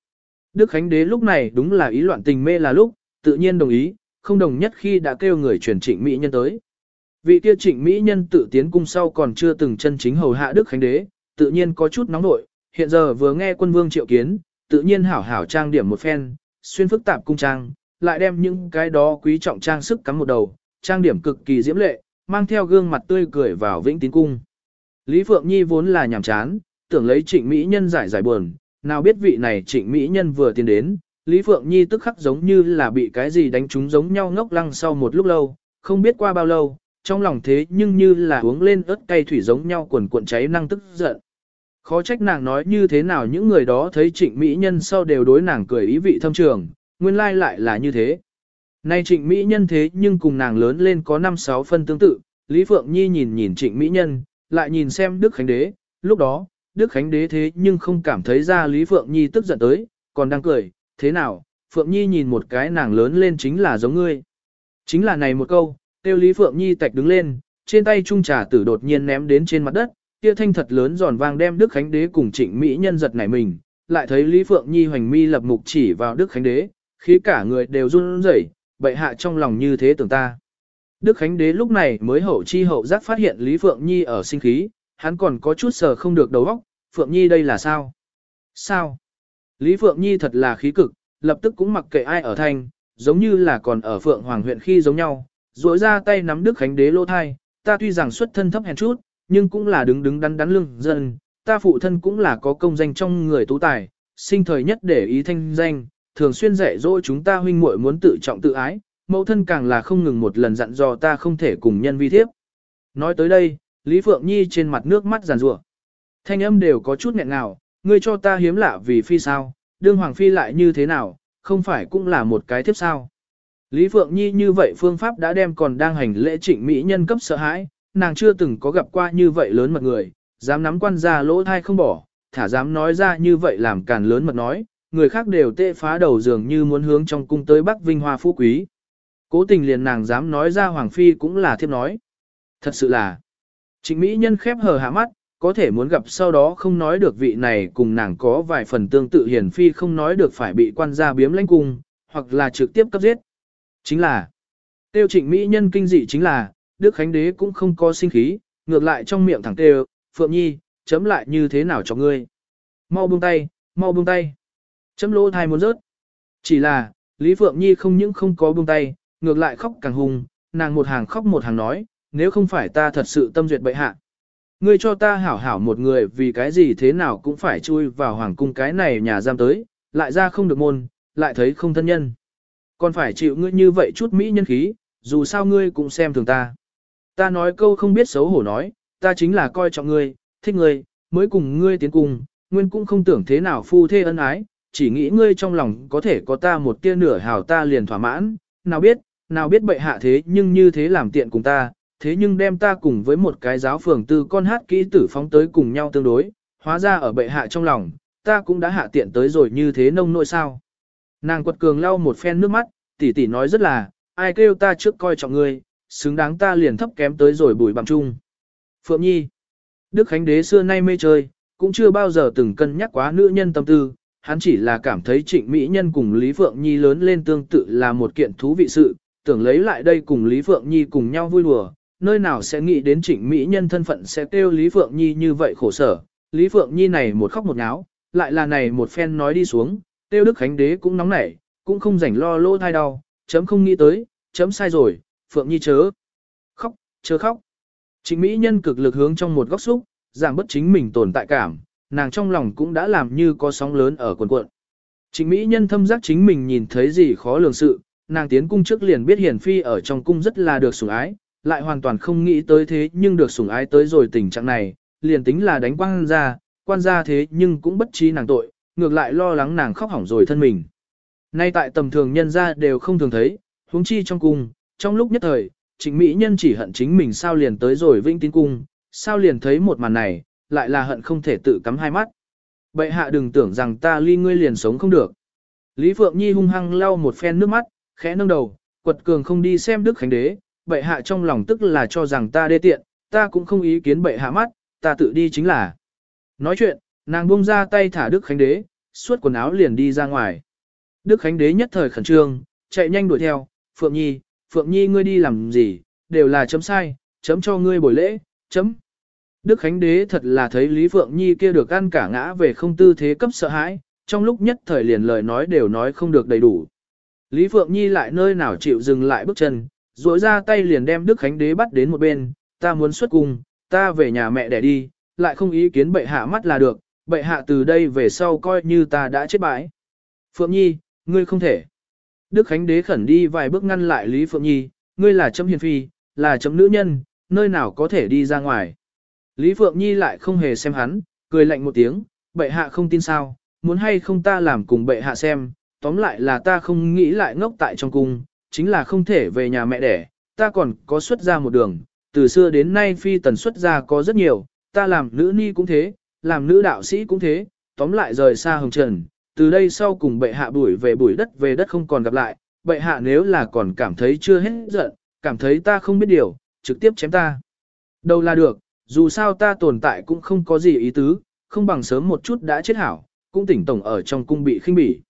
Đức Khánh Đế lúc này đúng là ý loạn tình mê là lúc, tự nhiên đồng ý, không đồng nhất khi đã kêu người truyền trịnh mỹ nhân tới. Vị kia trịnh mỹ nhân tự tiến cung sau còn chưa từng chân chính hầu hạ Đức Khánh Đế, tự nhiên có chút nóng nội, hiện giờ vừa nghe quân vương triệu kiến, tự nhiên hảo hảo trang điểm một phen, xuyên phức tạp cung trang, lại đem những cái đó quý trọng trang sức cắm một đầu, trang điểm cực kỳ diễm lệ, mang theo gương mặt tươi cười vào vĩnh tín cung. Lý Phượng Nhi vốn là nhàm chán, tưởng lấy trịnh Mỹ Nhân giải giải buồn, nào biết vị này trịnh Mỹ Nhân vừa tiến đến, Lý Phượng Nhi tức khắc giống như là bị cái gì đánh trúng giống nhau ngốc lăng sau một lúc lâu, không biết qua bao lâu, trong lòng thế nhưng như là uống lên ớt cay thủy giống nhau cuồn cuộn cháy năng tức giận. Khó trách nàng nói như thế nào những người đó thấy trịnh Mỹ Nhân sau đều đối nàng cười ý vị thâm trường, nguyên lai lại là như thế. Nay trịnh Mỹ Nhân thế nhưng cùng nàng lớn lên có 5-6 phân tương tự, Lý Phượng Nhi nhìn nhìn trịnh Mỹ Nhân, lại nhìn xem Đức Khánh Đế, lúc đó, Đức Khánh Đế thế nhưng không cảm thấy ra Lý Phượng Nhi tức giận tới, còn đang cười, thế nào, Phượng Nhi nhìn một cái nàng lớn lên chính là giống ngươi. Chính là này một câu, tiêu Lý Phượng Nhi tạch đứng lên, trên tay trung trà tử đột nhiên ném đến trên mặt đất, kia thanh thật lớn giòn vang đem Đức Khánh Đế cùng trịnh Mỹ nhân giật nảy mình, lại thấy Lý Phượng Nhi hoành mi lập mục chỉ vào Đức Khánh Đế, khí cả người đều run rẩy, bệ hạ trong lòng như thế tưởng ta. Đức Khánh Đế lúc này mới hậu chi hậu giác phát hiện Lý Phượng Nhi ở sinh khí, hắn còn có chút sờ không được đầu óc, Phượng Nhi đây là sao? Sao? Lý Phượng Nhi thật là khí cực, lập tức cũng mặc kệ ai ở thanh, giống như là còn ở Phượng Hoàng huyện khi giống nhau, duỗi ra tay nắm Đức Khánh Đế lô thai, ta tuy rằng xuất thân thấp hèn chút, nhưng cũng là đứng đứng đắn đắn lưng dân, ta phụ thân cũng là có công danh trong người tú tài, sinh thời nhất để ý thanh danh, thường xuyên dạy dỗ chúng ta huynh muội muốn tự trọng tự ái, mẫu thân càng là không ngừng một lần dặn dò ta không thể cùng nhân vi thiếp. Nói tới đây, Lý Phượng Nhi trên mặt nước mắt giàn rủa. Thanh âm đều có chút nghẹn ngào, ngươi cho ta hiếm lạ vì phi sao, đương hoàng phi lại như thế nào, không phải cũng là một cái thiếp sao. Lý Phượng Nhi như vậy phương pháp đã đem còn đang hành lễ trịnh mỹ nhân cấp sợ hãi, nàng chưa từng có gặp qua như vậy lớn mật người, dám nắm quan gia lỗ thai không bỏ, thả dám nói ra như vậy làm càn lớn mật nói, người khác đều tê phá đầu dường như muốn hướng trong cung tới Bắc Vinh Hoa Phú Quý. Cố tình liền nàng dám nói ra Hoàng Phi cũng là thiếp nói. Thật sự là, trịnh mỹ nhân khép hờ hạ mắt, có thể muốn gặp sau đó không nói được vị này cùng nàng có vài phần tương tự hiển phi không nói được phải bị quan gia biếm lãnh cung, hoặc là trực tiếp cấp giết. Chính là, tiêu trịnh mỹ nhân kinh dị chính là, Đức Khánh Đế cũng không có sinh khí, ngược lại trong miệng thẳng tê Phượng Nhi, chấm lại như thế nào cho ngươi. Mau buông tay, mau buông tay. Chấm lỗ thai muốn rớt. Chỉ là, Lý Phượng Nhi không những không có buông tay, ngược lại khóc càng hùng, nàng một hàng khóc một hàng nói, nếu không phải ta thật sự tâm duyệt bệ hạ. Ngươi cho ta hảo hảo một người vì cái gì thế nào cũng phải chui vào hoàng cung cái này nhà giam tới, lại ra không được môn, lại thấy không thân nhân. Còn phải chịu ngươi như vậy chút mỹ nhân khí, dù sao ngươi cũng xem thường ta. Ta nói câu không biết xấu hổ nói, ta chính là coi trọng ngươi, thích ngươi, mới cùng ngươi tiến cùng, nguyên cũng không tưởng thế nào phu thê ân ái, chỉ nghĩ ngươi trong lòng có thể có ta một tia nửa hào ta liền thỏa mãn, nào biết, nào biết bệ hạ thế nhưng như thế làm tiện cùng ta, thế nhưng đem ta cùng với một cái giáo phường tư con hát kỹ tử phóng tới cùng nhau tương đối, hóa ra ở bệ hạ trong lòng, ta cũng đã hạ tiện tới rồi như thế nông nội sao. Nàng quật cường lau một phen nước mắt, tỷ tỷ nói rất là, ai kêu ta trước coi trọng ngươi, xứng đáng ta liền thấp kém tới rồi bùi bằng chung. Phượng Nhi Đức Khánh Đế xưa nay mê chơi, cũng chưa bao giờ từng cân nhắc quá nữ nhân tâm tư, hắn chỉ là cảm thấy trịnh Mỹ Nhân cùng Lý Phượng Nhi lớn lên tương tự là một kiện thú vị sự, tưởng lấy lại đây cùng Lý Phượng Nhi cùng nhau vui đùa, nơi nào sẽ nghĩ đến trịnh Mỹ Nhân thân phận sẽ kêu Lý Phượng Nhi như vậy khổ sở. Lý Phượng Nhi này một khóc một náo, lại là này một phen nói đi xuống, tiêu Đức Khánh Đế cũng nóng nảy, cũng không rảnh lo lỗ thai đau, chấm không nghĩ tới, chấm sai rồi, Phượng Nhi chớ. Khóc, chớ khóc. Trịnh Mỹ Nhân cực lực hướng trong một góc xúc, giảm bất chính mình tồn tại cảm, nàng trong lòng cũng đã làm như có sóng lớn ở quần cuộn. Trịnh Mỹ Nhân thâm giác chính mình nhìn thấy gì khó lường sự, nàng tiến cung trước liền biết hiển Phi ở trong cung rất là được sủng ái, lại hoàn toàn không nghĩ tới thế nhưng được sủng ái tới rồi tình trạng này, liền tính là đánh quan ra, quan gia thế nhưng cũng bất trí nàng tội, ngược lại lo lắng nàng khóc hỏng rồi thân mình. Nay tại tầm thường nhân gia đều không thường thấy, huống chi trong cung, trong lúc nhất thời, trịnh Mỹ Nhân chỉ hận chính mình sao liền tới rồi vĩnh tín cung, sao liền thấy một màn này, lại là hận không thể tự cắm hai mắt. Bệ hạ đừng tưởng rằng ta ly ngươi liền sống không được. Lý Phượng Nhi hung hăng lau một phen nước mắt, khẽ nâng đầu, quật cường không đi xem Đức Khánh Đế, bệ hạ trong lòng tức là cho rằng ta đê tiện, ta cũng không ý kiến bệ hạ mắt, ta tự đi chính là. Nói chuyện, nàng buông ra tay thả Đức Khánh Đế, suốt quần áo liền đi ra ngoài. Đức Khánh Đế nhất thời khẩn trương, chạy nhanh đuổi theo, Phượng Nhi, Phượng Nhi ngươi đi làm gì, đều là chấm sai, chấm cho ngươi bồi lễ, chấm. Đức Khánh Đế thật là thấy Lý Phượng Nhi kia được ăn cả ngã về không tư thế cấp sợ hãi, trong lúc nhất thời liền lời nói đều nói không được đầy đủ. Lý Phượng Nhi lại nơi nào chịu dừng lại bước chân, duỗi ra tay liền đem Đức Khánh Đế bắt đến một bên, ta muốn xuất cung, ta về nhà mẹ để đi, lại không ý kiến bệ hạ mắt là được, bệ hạ từ đây về sau coi như ta đã chết bãi. Phượng Nhi, ngươi không thể. Đức Khánh Đế khẩn đi vài bước ngăn lại Lý Phượng Nhi, ngươi là chấm hiền phi, là chấm nữ nhân, nơi nào có thể đi ra ngoài. Lý Phượng Nhi lại không hề xem hắn, cười lạnh một tiếng, bệ hạ không tin sao, muốn hay không ta làm cùng bệ hạ xem, tóm lại là ta không nghĩ lại ngốc tại trong cung, chính là không thể về nhà mẹ đẻ, ta còn có xuất ra một đường, từ xưa đến nay phi tần xuất ra có rất nhiều, ta làm nữ ni cũng thế, làm nữ đạo sĩ cũng thế, tóm lại rời xa hồng trần, từ đây sau cùng bệ hạ đuổi về bụi đất về đất không còn gặp lại, bệ hạ nếu là còn cảm thấy chưa hết giận, cảm thấy ta không biết điều, trực tiếp chém ta. Đâu là được, dù sao ta tồn tại cũng không có gì ý tứ, không bằng sớm một chút đã chết hảo, cũng tỉnh tổng ở trong cung bị khinh bỉ.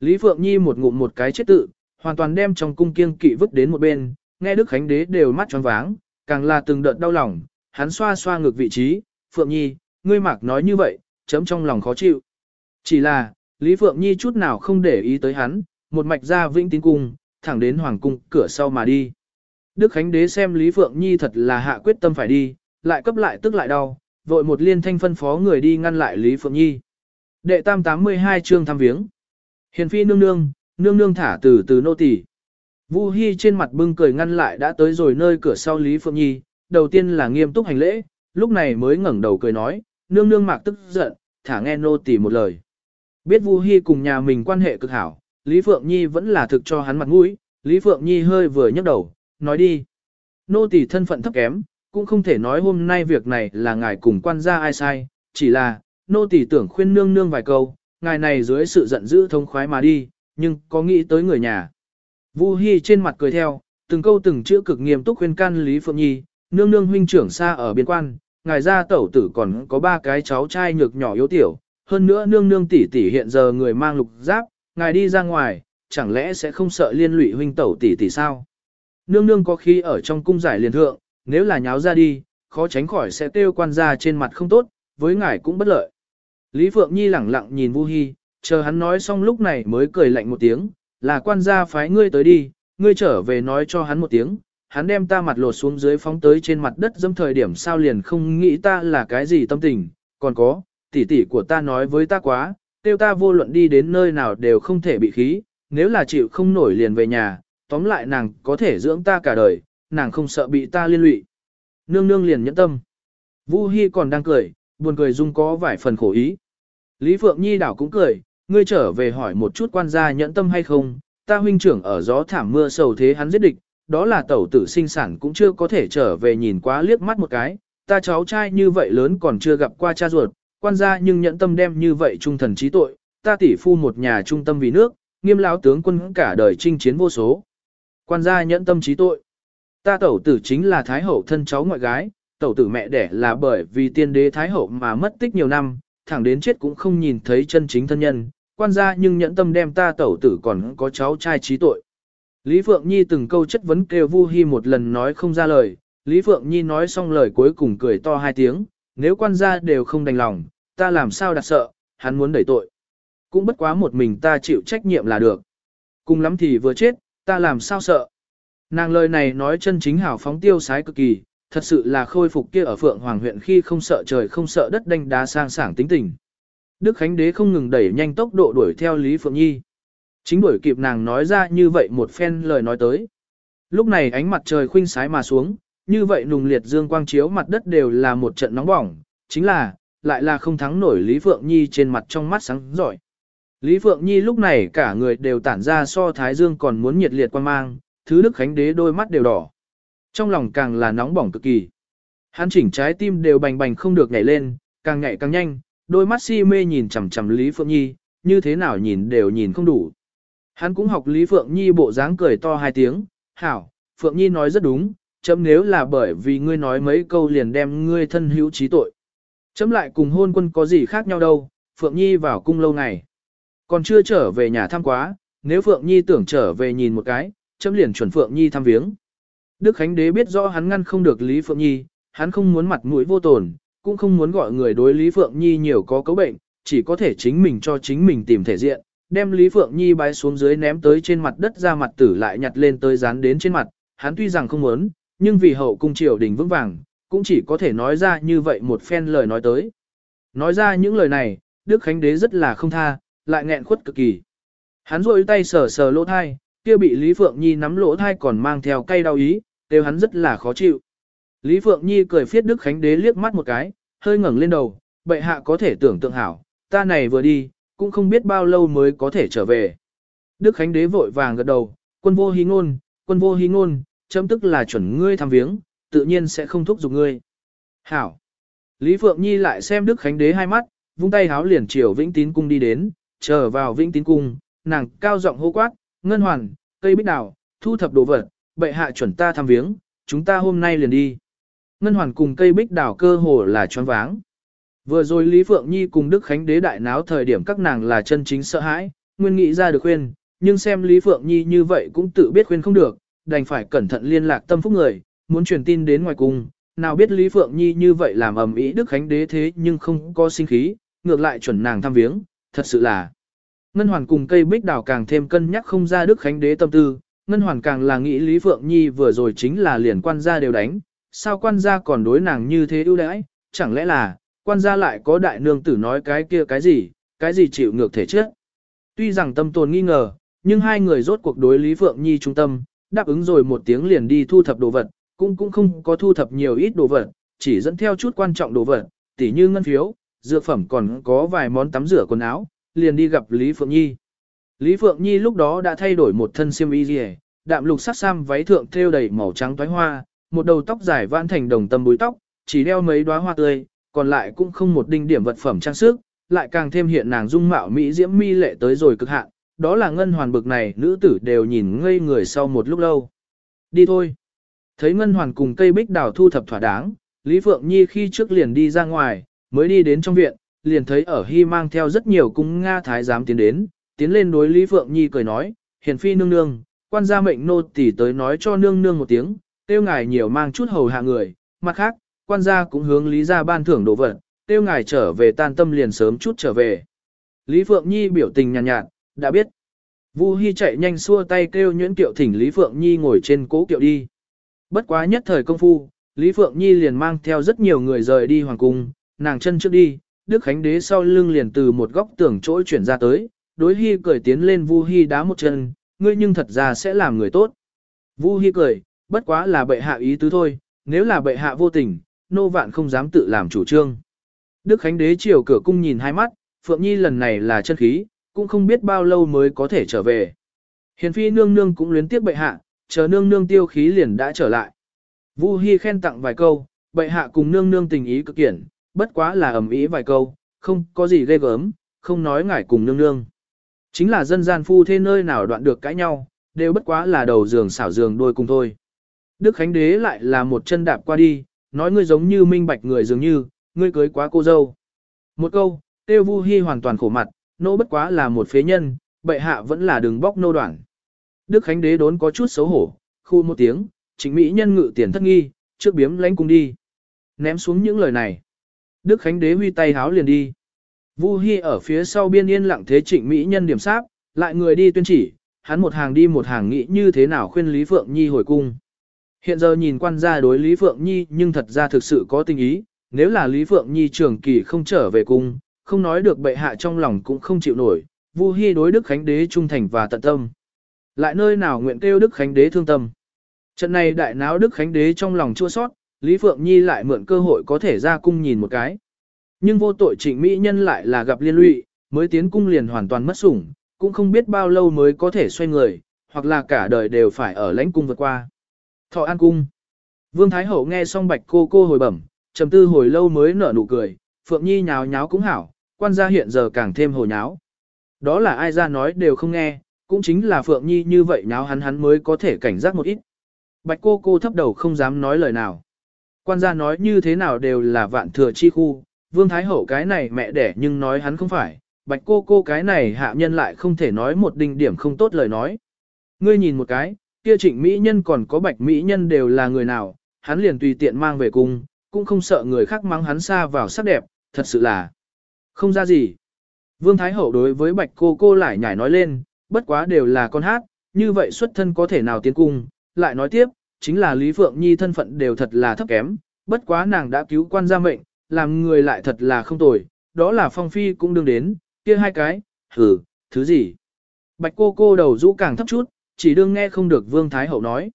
Lý Phượng Nhi một ngụm một cái chết tự, hoàn toàn đem trong cung kiêng kỵ vứt đến một bên, nghe Đức Khánh Đế đều mắt tròn váng, càng là từng đợt đau lòng, hắn xoa xoa ngược vị trí, Phượng Nhi, ngươi mạc nói như vậy, chấm trong lòng khó chịu. Chỉ là, Lý Phượng Nhi chút nào không để ý tới hắn, một mạch ra vĩnh tín cung, thẳng đến hoàng cung cửa sau mà đi. Đức Khánh Đế xem Lý Phượng Nhi thật là hạ quyết tâm phải đi, lại cấp lại tức lại đau, vội một liên thanh phân phó người đi ngăn lại Lý Phượng Nhi. Đệ tam 82 chương thăm viếng. Hiền phi nương nương, nương nương thả từ từ nô tỳ. Vu Hi trên mặt bưng cười ngăn lại đã tới rồi nơi cửa sau Lý Phượng Nhi, đầu tiên là nghiêm túc hành lễ, lúc này mới ngẩng đầu cười nói, nương nương mạc tức giận, thả nghe nô tỳ một lời. Biết Vu Hi cùng nhà mình quan hệ cực hảo, Lý Phượng Nhi vẫn là thực cho hắn mặt mũi, Lý Phượng Nhi hơi vừa nhấc đầu, nói đi. Nô tỳ thân phận thấp kém, cũng không thể nói hôm nay việc này là ngài cùng quan gia ai sai, chỉ là, nô tỳ tưởng khuyên nương nương vài câu, ngài này dưới sự giận dữ thông khoái mà đi, nhưng có nghĩ tới người nhà. Vu Hi trên mặt cười theo, từng câu từng chữ cực nghiêm túc khuyên can Lý Phượng Nhi, nương nương huynh trưởng xa ở biên quan, ngài gia tẩu tử còn có ba cái cháu trai nhược nhỏ yếu tiểu, hơn nữa nương nương tỷ tỷ hiện giờ người mang lục giáp, ngài đi ra ngoài, chẳng lẽ sẽ không sợ liên lụy huynh tẩu tỷ tỷ sao? Nương nương có khi ở trong cung giải liền thượng, nếu là nháo ra đi, khó tránh khỏi sẽ tiêu quan gia trên mặt không tốt, với ngài cũng bất lợi. Lý Phượng Nhi lẳng lặng nhìn Vu Hi, chờ hắn nói xong lúc này mới cười lạnh một tiếng, là quan gia phái ngươi tới đi, ngươi trở về nói cho hắn một tiếng, hắn đem ta mặt lột xuống dưới phóng tới trên mặt đất dâm thời điểm sao liền không nghĩ ta là cái gì tâm tình, còn có, tỷ tỷ của ta nói với ta quá, tiêu ta vô luận đi đến nơi nào đều không thể bị khí, nếu là chịu không nổi liền về nhà, tóm lại nàng có thể dưỡng ta cả đời, nàng không sợ bị ta liên lụy. Nương nương liền nhẫn tâm. Vu Hi còn đang cười, buồn cười dung có vài phần khổ ý. Lý Phượng Nhi đảo cũng cười, ngươi trở về hỏi một chút quan gia nhẫn tâm hay không, ta huynh trưởng ở gió thảm mưa sầu thế hắn giết địch, đó là tẩu tử sinh sản cũng chưa có thể trở về nhìn quá liếc mắt một cái, ta cháu trai như vậy lớn còn chưa gặp qua cha ruột, quan gia nhưng nhẫn tâm đem như vậy trung thần trí tội, ta tỷ phu một nhà trung tâm vì nước, nghiêm lão tướng quân cả đời chinh chiến vô số. Quan gia nhẫn tâm trí tội. Ta tẩu tử chính là thái hậu thân cháu ngoại gái, tẩu tử mẹ đẻ là bởi vì tiên đế thái hậu mà mất tích nhiều năm, thẳng đến chết cũng không nhìn thấy chân chính thân nhân, quan gia nhưng nhẫn tâm đem ta tẩu tử còn có cháu trai trí tội. Lý Phượng Nhi từng câu chất vấn kêu Vu Hi một lần nói không ra lời, Lý Phượng Nhi nói xong lời cuối cùng cười to hai tiếng, nếu quan gia đều không đành lòng, ta làm sao đặt sợ, hắn muốn đẩy tội. Cũng bất quá một mình ta chịu trách nhiệm là được. Cùng lắm thì vừa chết, ta làm sao sợ. Nàng lời này nói chân chính hảo phóng tiêu sái cực kỳ, thật sự là khôi phục kia ở Phượng Hoàng huyện khi không sợ trời không sợ đất đanh đá sang sảng tính tình. Đức Khánh Đế không ngừng đẩy nhanh tốc độ đuổi theo Lý Phượng Nhi. Chính đuổi kịp nàng nói ra như vậy một phen lời nói tới. Lúc này ánh mặt trời khuynh sái mà xuống, như vậy nùng liệt dương quang chiếu mặt đất đều là một trận nóng bỏng, chính là, lại là không thắng nổi Lý Phượng Nhi trên mặt trong mắt sáng giỏi. Lý Phượng Nhi lúc này cả người đều tản ra so Thái Dương còn muốn nhiệt liệt quan mang, thứ Đức Khánh Đế đôi mắt đều đỏ. Trong lòng càng là nóng bỏng cực kỳ. Hắn chỉnh trái tim đều bành bành không được nhảy lên, càng nhảy càng nhanh, đôi mắt si mê nhìn chằm chằm Lý Phượng Nhi, như thế nào nhìn đều nhìn không đủ. Hắn cũng học Lý Phượng Nhi bộ dáng cười to hai tiếng, hảo, Phượng Nhi nói rất đúng, chấm nếu là bởi vì ngươi nói mấy câu liền đem ngươi thân hữu trí tội. Chấm lại cùng hôn quân có gì khác nhau đâu, Phượng Nhi vào cung lâu ngày. Còn chưa trở về nhà thăm quá, nếu Phượng Nhi tưởng trở về nhìn một cái, chấm liền chuẩn Phượng Nhi thăm viếng. Đức Khánh Đế biết rõ hắn ngăn không được Lý Phượng Nhi, hắn không muốn mặt mũi vô tổn cũng không muốn gọi người đối Lý Phượng Nhi nhiều có cấu bệnh, chỉ có thể chính mình cho chính mình tìm thể diện, đem Lý Phượng Nhi bái xuống dưới ném tới trên mặt đất ra mặt tử lại nhặt lên tới dán đến trên mặt, hắn tuy rằng không muốn, nhưng vì hậu cung triều đình vững vàng, cũng chỉ có thể nói ra như vậy một phen lời nói tới. Nói ra những lời này, Đức Khánh Đế rất là không tha, lại nghẹn khuất cực kỳ. Hắn rôi tay sờ sờ lỗ thai, kia bị Lý Phượng Nhi nắm lỗ thai còn mang theo cay đau ý, đều hắn rất là khó chịu. Lý Phượng Nhi cười phiết Đức Khánh Đế liếc mắt một cái, hơi ngẩng lên đầu, bệ hạ có thể tưởng tượng hảo, ta này vừa đi, cũng không biết bao lâu mới có thể trở về. Đức Khánh Đế vội vàng gật đầu, quân vô hí ngôn, quân vô hí ngôn, chấm tức là chuẩn ngươi thăm viếng, tự nhiên sẽ không thúc giục ngươi. Hảo. Lý Phượng Nhi lại xem Đức Khánh Đế hai mắt, vung tay háo liền chiều Vĩnh Tín Cung đi đến, chờ vào Vĩnh Tín Cung, nàng cao giọng hô quát, ngân hoàn, cây bích đào, thu thập đồ vật, bệ hạ chuẩn ta thăm viếng, chúng ta hôm nay liền đi. Ngân hoàn cùng cây bích đào cơ hồ là choáng váng. Vừa rồi Lý Phượng Nhi cùng Đức Khánh Đế đại náo thời điểm các nàng là chân chính sợ hãi, nguyên nghĩ ra được khuyên, nhưng xem Lý Phượng Nhi như vậy cũng tự biết khuyên không được, đành phải cẩn thận liên lạc tâm phúc người, muốn truyền tin đến ngoài cung, nào biết Lý Phượng Nhi như vậy làm ầm ĩ Đức Khánh Đế thế nhưng không có sinh khí, ngược lại chuẩn nàng thăm viếng, thật sự là. Ngân Hoàn cùng cây bích đào càng thêm cân nhắc không ra Đức Khánh Đế tâm tư, Ngân Hoàn càng là nghĩ Lý Phượng Nhi vừa rồi chính là liền quan gia đều đánh, sao quan gia còn đối nàng như thế ưu đãi, chẳng lẽ là, quan gia lại có đại nương tử nói cái kia cái gì, cái gì chịu ngược thể chết. Tuy rằng tâm tồn nghi ngờ, nhưng hai người rốt cuộc đối Lý Phượng Nhi trung tâm, đáp ứng rồi một tiếng liền đi thu thập đồ vật, cũng cũng không có thu thập nhiều ít đồ vật, chỉ dẫn theo chút quan trọng đồ vật, tỉ như ngân phiếu, dược phẩm còn có vài món tắm rửa quần áo, liền đi gặp Lý Phượng Nhi. Lý Phượng Nhi lúc đó đã thay đổi một thân xiêm y rìa, đạm lục sắc sam váy thượng thêu đầy màu trắng toái hoa, một đầu tóc dài vãn thành đồng tâm búi tóc, chỉ đeo mấy đóa hoa tươi, còn lại cũng không một đinh điểm vật phẩm trang sức, lại càng thêm hiện nàng dung mạo mỹ diễm mi lệ tới rồi cực hạn, đó là ngân hoàn bực này nữ tử đều nhìn ngây người sau một lúc lâu. Đi thôi. Thấy ngân hoàn cùng cây bích đào thu thập thỏa đáng, Lý Phượng Nhi khi trước liền đi ra ngoài, mới đi đến trong viện, liền thấy ở Hy mang theo rất nhiều cung Nga Thái giám tiến đến, tiến lên đối Lý Phượng Nhi cười nói, hiền phi nương nương, quan gia mệnh nô tỳ tới nói cho nương nương một tiếng, tiêu ngài nhiều mang chút hầu hạ người, mặt khác, quan gia cũng hướng Lý gia ban thưởng đồ vật, tiêu ngài trở về tan tâm liền sớm chút trở về. Lý Phượng Nhi biểu tình nhàn nhạt, nhạt, đã biết. Vu Hi chạy nhanh xua tay kêu nhuyễn kiệu thỉnh Lý Phượng Nhi ngồi trên cố kiệu đi. Bất quá nhất thời công phu, Lý Phượng Nhi liền mang theo rất nhiều người rời đi hoàng cung, nàng chân trước đi, Đức Khánh Đế sau lưng liền từ một góc tưởng chỗ chuyển ra tới, đối Hi cười tiến lên Vu Hi đá một chân, ngươi nhưng thật ra sẽ làm người tốt. Vu Hi cười, bất quá là bệ hạ ý tứ thôi, nếu là bệ hạ vô tình, nô vạn không dám tự làm chủ trương. Đức Khánh Đế chiều cửa cung nhìn hai mắt, Phượng Nhi lần này là chân khí, cũng không biết bao lâu mới có thể trở về. Hiền phi nương nương cũng luyến tiếc bệ hạ, chờ nương nương tiêu khí liền đã trở lại. Vu Hi khen tặng vài câu, bệ hạ cùng nương nương tình ý cực kiển, bất quá là ầm ý vài câu, không có gì ghê gớm, không nói ngải cùng nương nương. Chính là dân gian phu thế nơi nào đoạn được cãi nhau, đều bất quá là đầu giường xảo giường đôi cùng thôi. Đức Khánh Đế lại là một chân đạp qua đi, nói ngươi giống như minh bạch người dường như, ngươi cưới quá cô dâu. Một câu, tiêu Vu Hi hoàn toàn khổ mặt, nô bất quá là một phế nhân, bệ hạ vẫn là đường bóc nô đoạn. Đức Khánh Đế đốn có chút xấu hổ, khu một tiếng, chính mỹ nhân ngự tiền thất nghi, trước biếm lánh cung đi. Ném xuống những lời này. Đức Khánh Đế huy tay háo liền đi. Vu Hi ở phía sau biên yên lặng thế trịnh mỹ nhân điểm sát, lại người đi tuyên chỉ, hắn một hàng đi một hàng nghĩ như thế nào khuyên Lý Phượng Nhi hồi cung. Hiện giờ nhìn quan gia đối Lý Phượng Nhi nhưng thật ra thực sự có tình ý, nếu là Lý Phượng Nhi trường kỳ không trở về cung, không nói được bệ hạ trong lòng cũng không chịu nổi, Vu Hi đối Đức Khánh Đế trung thành và tận tâm. Lại nơi nào nguyện kêu Đức Khánh Đế thương tâm. Trận này đại náo Đức Khánh Đế trong lòng chua sót, Lý Phượng Nhi lại mượn cơ hội có thể ra cung nhìn một cái. Nhưng vô tội trịnh Mỹ Nhân lại là gặp liên lụy, mới tiến cung liền hoàn toàn mất sủng, cũng không biết bao lâu mới có thể xoay người, hoặc là cả đời đều phải ở lãnh cung vượt qua. Thọ An Cung Vương Thái Hậu nghe xong bạch cô cô hồi bẩm, trầm tư hồi lâu mới nở nụ cười, Phượng Nhi nháo nháo cũng hảo, quan gia hiện giờ càng thêm hồ nháo. Đó là ai ra nói đều không nghe, cũng chính là Phượng Nhi như vậy nháo hắn hắn mới có thể cảnh giác một ít. Bạch cô cô thấp đầu không dám nói lời nào. Quan gia nói như thế nào đều là vạn thừa chi khu, Vương Thái Hậu cái này mẹ đẻ nhưng nói hắn không phải, bạch cô cô cái này hạ nhân lại không thể nói một đinh điểm không tốt lời nói. Ngươi nhìn một cái, kia trịnh Mỹ nhân còn có bạch Mỹ nhân đều là người nào, hắn liền tùy tiện mang về cung, cũng không sợ người khác mắng hắn xa vào sắc đẹp, thật sự là không ra gì. Vương Thái Hậu đối với bạch cô cô lại nhảy nói lên, bất quá đều là con hát, như vậy xuất thân có thể nào tiến cung, lại nói tiếp, chính là Lý Phượng Nhi thân phận đều thật là thấp kém, bất quá nàng đã cứu quan gia mệnh, làm người lại thật là không tồi, đó là Phong Phi cũng đương đến, kia hai cái, hử, thứ gì. Bạch cô cô đầu rũ càng thấp chút, chỉ đương nghe không được Vương Thái Hậu nói.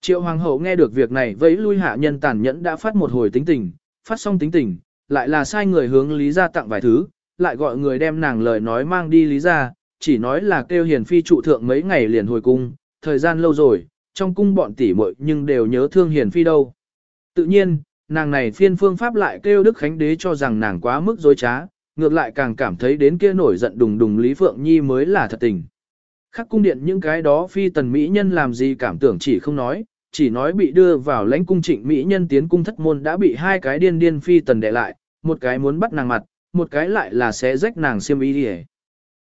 Triệu Hoàng Hậu nghe được việc này vẫy lui hạ nhân tàn nhẫn đã phát một hồi tính tình, phát xong tính tình, lại là sai người hướng Lý gia tặng vài thứ, lại gọi người đem nàng lời nói mang đi Lý gia, chỉ nói là kêu hiền phi trụ thượng mấy ngày liền hồi cung, thời gian lâu rồi, trong cung bọn tỷ muội nhưng đều nhớ thương hiền phi đâu. Tự nhiên, nàng này phiên phương pháp lại kêu Đức Khánh Đế cho rằng nàng quá mức dối trá, ngược lại càng cảm thấy đến kia nổi giận đùng đùng Lý Phượng Nhi mới là thật tình. Khắc cung điện những cái đó phi tần mỹ nhân làm gì cảm tưởng chỉ không nói, chỉ nói bị đưa vào lãnh cung trịnh mỹ nhân tiến cung thất môn đã bị hai cái điên điên phi tần đệ lại, một cái muốn bắt nàng mặt, một cái lại là sẽ rách nàng xiêm y đi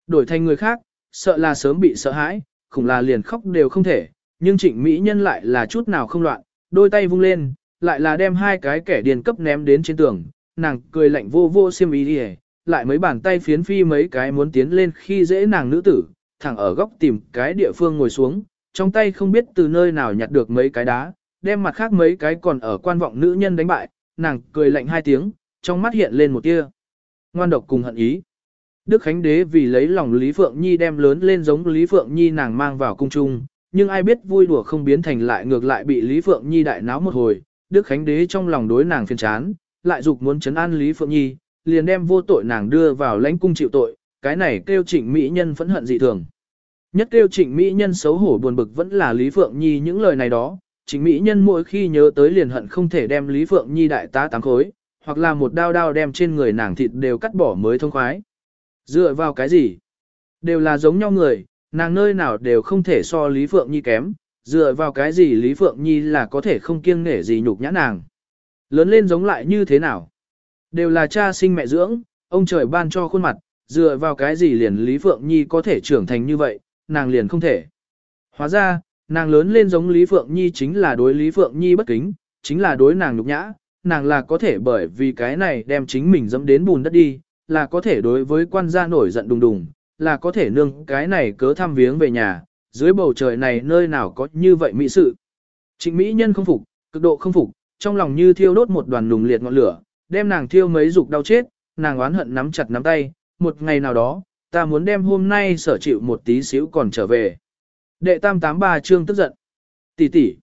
Đổi thành người khác, sợ là sớm bị sợ hãi, khủng là liền khóc đều không thể, nhưng trịnh mỹ nhân lại là chút nào không loạn, đôi tay vung lên, lại là đem hai cái kẻ điên cấp ném đến trên tường, nàng cười lạnh vô vô xiêm y đi lại mấy bàn tay phiến phi mấy cái muốn tiến lên khi dễ nàng nữ tử, thẳng ở góc tìm cái địa phương ngồi xuống, trong tay không biết từ nơi nào nhặt được mấy cái đá, đem mặt khác mấy cái còn ở quan vọng nữ nhân đánh bại, nàng cười lạnh hai tiếng, trong mắt hiện lên một tia ngoan độc cùng hận ý. Đức Khánh Đế vì lấy lòng Lý Phượng Nhi đem lớn lên giống Lý Phượng Nhi nàng mang vào cung trung, nhưng ai biết vui đùa không biến thành lại ngược lại bị Lý Phượng Nhi đại náo một hồi, Đức Khánh Đế trong lòng đối nàng phiền chán, lại dục muốn chấn an Lý Phượng Nhi, liền đem vô tội nàng đưa vào lãnh cung chịu tội, cái này kêu trịnh mỹ nhân phẫn hận dị thường. Nhất kêu trịnh mỹ nhân xấu hổ buồn bực vẫn là Lý Phượng Nhi những lời này đó, trịnh mỹ nhân mỗi khi nhớ tới liền hận không thể đem Lý Phượng Nhi đại tá tám khối, hoặc là một đao đao đem trên người nàng thịt đều cắt bỏ mới thông khoái. Dựa vào cái gì? Đều là giống nhau người, nàng nơi nào đều không thể so Lý Phượng Nhi kém, dựa vào cái gì Lý Phượng Nhi là có thể không kiêng nể gì nhục nhã nàng. Lớn lên giống lại như thế nào? Đều là cha sinh mẹ dưỡng, ông trời ban cho khuôn mặt, dựa vào cái gì liền Lý Phượng Nhi có thể trưởng thành như vậy, nàng liền không thể. Hóa ra, nàng lớn lên giống Lý Phượng Nhi chính là đối Lý Phượng Nhi bất kính, chính là đối nàng nhục nhã, nàng là có thể bởi vì cái này đem chính mình dẫm đến bùn đất đi, là có thể đối với quan gia nổi giận đùng đùng, là có thể nương cái này cớ thăm viếng về nhà, dưới bầu trời này nơi nào có như vậy mỹ sự. Trịnh Mỹ nhân không phục, cực độ không phục, trong lòng như thiêu đốt một đoàn nùng liệt ngọn lửa, đem nàng thiêu mấy dục đau chết, nàng oán hận nắm chặt nắm tay, một ngày nào đó, ta muốn đem hôm nay sở chịu một tí xíu còn trở về. Đệ tam tám ba trương tức giận. Tỷ tỷ.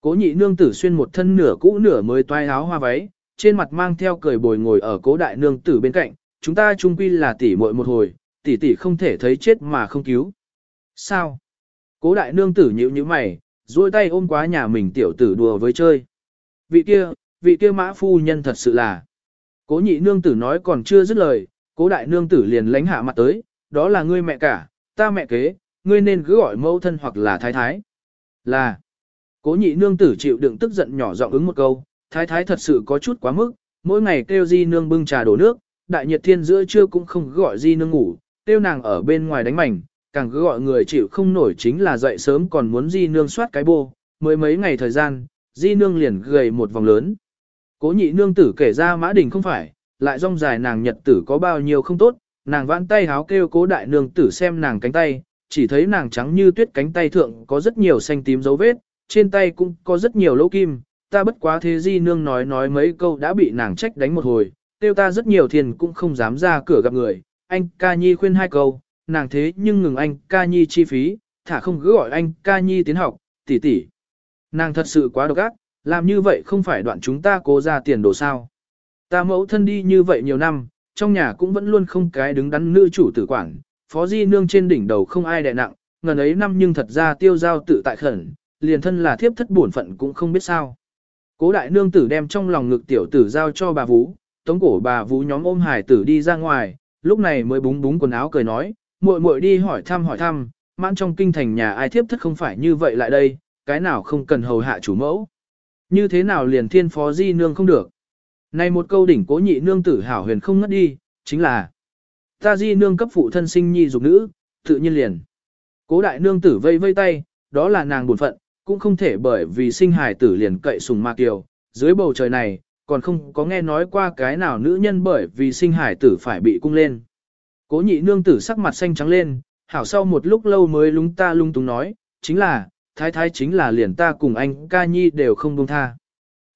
Cố nhị nương tử xuyên một thân nửa cũ nửa mới toai áo hoa váy, trên mặt mang theo cười bồi ngồi ở cố đại nương tử bên cạnh, chúng ta chung quy là tỷ muội một hồi, tỷ tỷ không thể thấy chết mà không cứu. Sao? Cố đại nương tử nhíu nhíu mày, duỗi tay ôm quá nhà mình tiểu tử đùa với chơi. Vị kia, vị kia mã phu nhân thật sự là. Cố nhị nương tử nói còn chưa dứt lời, cố đại nương tử liền lánh hạ mặt tới, đó là ngươi mẹ cả, ta mẹ kế, ngươi nên cứ gọi mẫu thân hoặc là thái thái. Là, cố nhị nương tử chịu đựng tức giận nhỏ giọng ứng một câu, thái thái thật sự có chút quá mức, mỗi ngày kêu di nương bưng trà đổ nước, đại nhiệt thiên giữa trưa cũng không gọi di nương ngủ, kêu nàng ở bên ngoài đánh mảnh, càng cứ gọi người chịu không nổi chính là dậy sớm còn muốn di nương soát cái bô, mới mấy ngày thời gian, di nương liền gầy một vòng lớn. Cố nhị nương tử kể ra mã đình không phải, lại rong dài nàng nhật tử có bao nhiêu không tốt, nàng vãn tay háo kêu cố đại nương tử xem nàng cánh tay, chỉ thấy nàng trắng như tuyết cánh tay thượng có rất nhiều xanh tím dấu vết, trên tay cũng có rất nhiều lỗ kim, ta bất quá thế di nương nói nói mấy câu đã bị nàng trách đánh một hồi, tiêu ta rất nhiều tiền cũng không dám ra cửa gặp người, anh ca nhi khuyên hai câu, nàng thế nhưng ngừng anh ca nhi chi phí, thả không cứ gọi anh ca nhi tiến học, tỷ tỷ. Nàng thật sự quá độc ác, làm như vậy không phải đoạn chúng ta cố ra tiền đồ sao. Ta mẫu thân đi như vậy nhiều năm, trong nhà cũng vẫn luôn không cái đứng đắn nữ chủ tử quản, phó di nương trên đỉnh đầu không ai đè nặng, ngần ấy năm nhưng thật ra tiêu giao tự tại khẩn, liền thân là thiếp thất bổn phận cũng không biết sao. Cố đại nương tử đem trong lòng ngực tiểu tử giao cho bà Vũ, tống cổ bà Vũ nhóm ôm hải tử đi ra ngoài, lúc này mới búng búng quần áo cười nói, muội muội đi hỏi thăm hỏi thăm, mãn trong kinh thành nhà ai thiếp thất không phải như vậy lại đây, cái nào không cần hầu hạ chủ mẫu. Như thế nào liền thiên phó di nương không được. Này một câu đỉnh cố nhị nương tử hảo huyền không ngất đi, chính là ta di nương cấp phụ thân sinh nhi dục nữ, tự nhiên liền. Cố đại nương tử vây vây tay, đó là nàng buồn phận, cũng không thể bởi vì sinh hài tử liền cậy sùng ma kiều, dưới bầu trời này, còn không có nghe nói qua cái nào nữ nhân bởi vì sinh hài tử phải bị cung lên. Cố nhị nương tử sắc mặt xanh trắng lên, hảo sau một lúc lâu mới lúng ta lung tung nói, chính là, thái thái chính là liền ta cùng anh ca nhi đều không buông tha.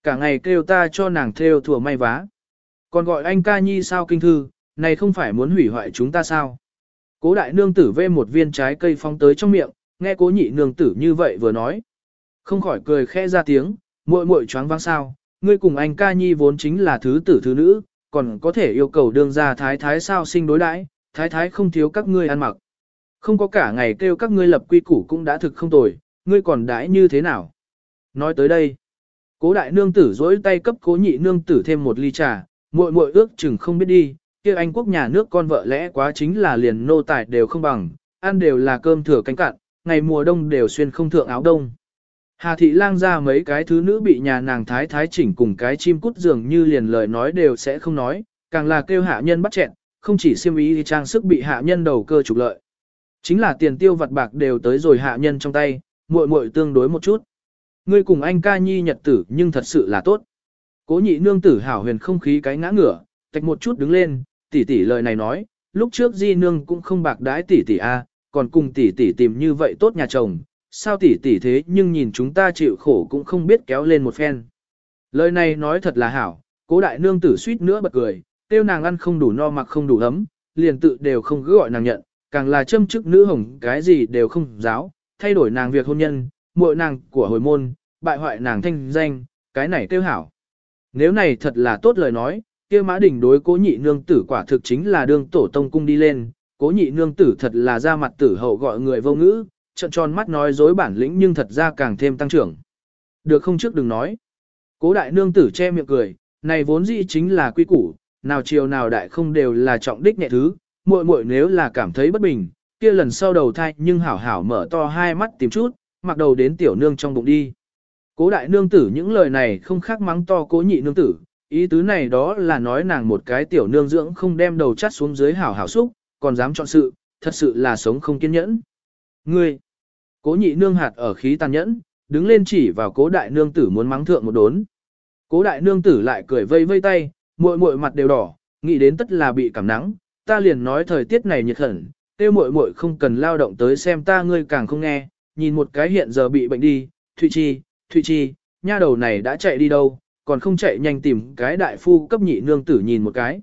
Cả ngày kêu ta cho nàng theo thùa may vá. Còn gọi anh ca nhi sao kinh thư, này không phải muốn hủy hoại chúng ta sao. Cố đại nương tử vê một viên trái cây phong tới trong miệng, nghe cố nhị nương tử như vậy vừa nói. Không khỏi cười khẽ ra tiếng, muội muội choáng váng sao, ngươi cùng anh ca nhi vốn chính là thứ tử thứ nữ, còn có thể yêu cầu đương gia thái thái sao sinh đối đãi, thái thái không thiếu các ngươi ăn mặc. Không có cả ngày kêu các ngươi lập quy củ cũng đã thực không tồi, ngươi còn đãi như thế nào? Nói tới đây, cố đại nương tử dỗi tay cấp cố nhị nương tử thêm một ly trà, muội muội ước chừng không biết đi, kia anh quốc nhà nước con vợ lẽ quá chính là liền nô tài đều không bằng, ăn đều là cơm thừa cánh cạn, ngày mùa đông đều xuyên không thượng áo đông. Hà thị lang ra mấy cái thứ nữ bị nhà nàng thái thái chỉnh cùng cái chim cút dường như liền lời nói đều sẽ không nói, càng là kêu hạ nhân bắt chẹn, không chỉ xiêm ý thì trang sức bị hạ nhân đầu cơ trục lợi. Chính là tiền tiêu vặt bạc đều tới rồi hạ nhân trong tay, muội muội tương đối một chút. Ngươi cùng anh ca nhi nhật tử nhưng thật sự là tốt. Cố nhị nương tử hảo huyền không khí cái ngã ngửa, tạch một chút đứng lên, tỷ tỷ lời này nói, lúc trước di nương cũng không bạc đái tỷ tỷ a, còn cùng tỷ tỷ tìm như vậy tốt nhà chồng, sao tỷ tỷ thế nhưng nhìn chúng ta chịu khổ cũng không biết kéo lên một phen. Lời này nói thật là hảo, cố đại nương tử suýt nữa bật cười, tiêu nàng ăn không đủ no mặc không đủ ấm, liền tự đều không cứ gọi nàng nhận, càng là châm chức nữ hồng cái gì đều không giáo, thay đổi nàng việc hôn nhân, muội nàng của hồi môn, bại hoại nàng thanh danh, cái này tiêu hảo. Nếu này thật là tốt lời nói, kia mã đỉnh đối cố nhị nương tử quả thực chính là đương tổ tông cung đi lên, cố nhị nương tử thật là ra mặt tử hậu gọi người vô ngữ, trận tròn mắt nói dối bản lĩnh nhưng thật ra càng thêm tăng trưởng. Được không trước đừng nói. Cố đại nương tử che miệng cười, này vốn dĩ chính là quy củ, nào chiều nào đại không đều là trọng đích nhẹ thứ, muội muội nếu là cảm thấy bất bình, kia lần sau đầu thai nhưng hảo hảo mở to hai mắt tìm chút, mặc đầu đến tiểu nương trong bụng đi. Cố đại nương tử những lời này không khác mắng to cố nhị nương tử, ý tứ này đó là nói nàng một cái tiểu nương dưỡng không đem đầu chắt xuống dưới hảo hảo xúc, còn dám chọn sự, thật sự là sống không kiên nhẫn. Ngươi, cố nhị nương hạt ở khí tàn nhẫn, đứng lên chỉ vào cố đại nương tử muốn mắng thượng một đốn. Cố đại nương tử lại cười vây vây tay, muội muội mặt đều đỏ, nghĩ đến tất là bị cảm nắng, ta liền nói thời tiết này nhiệt hẳn, tiêu muội muội không cần lao động tới xem ta ngươi càng không nghe, nhìn một cái hiện giờ bị bệnh đi, Thụy Chi, Thụy Chi, nha đầu này đã chạy đi đâu, còn không chạy nhanh tìm cái đại phu cấp nhị nương tử nhìn một cái.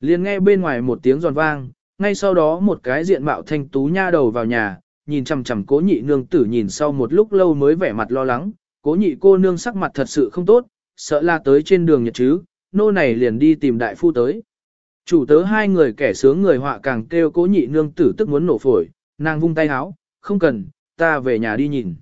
Liền nghe bên ngoài một tiếng giòn vang, ngay sau đó một cái diện mạo thanh tú nha đầu vào nhà, nhìn chằm chằm cố nhị nương tử nhìn sau một lúc lâu mới vẻ mặt lo lắng, cố nhị cô nương sắc mặt thật sự không tốt, sợ là tới trên đường nhật chứ, nô này liền đi tìm đại phu tới. Chủ tớ hai người kẻ sướng người họa càng kêu cố nhị nương tử tức muốn nổ phổi, nàng vung tay háo, không cần, ta về nhà đi nhìn.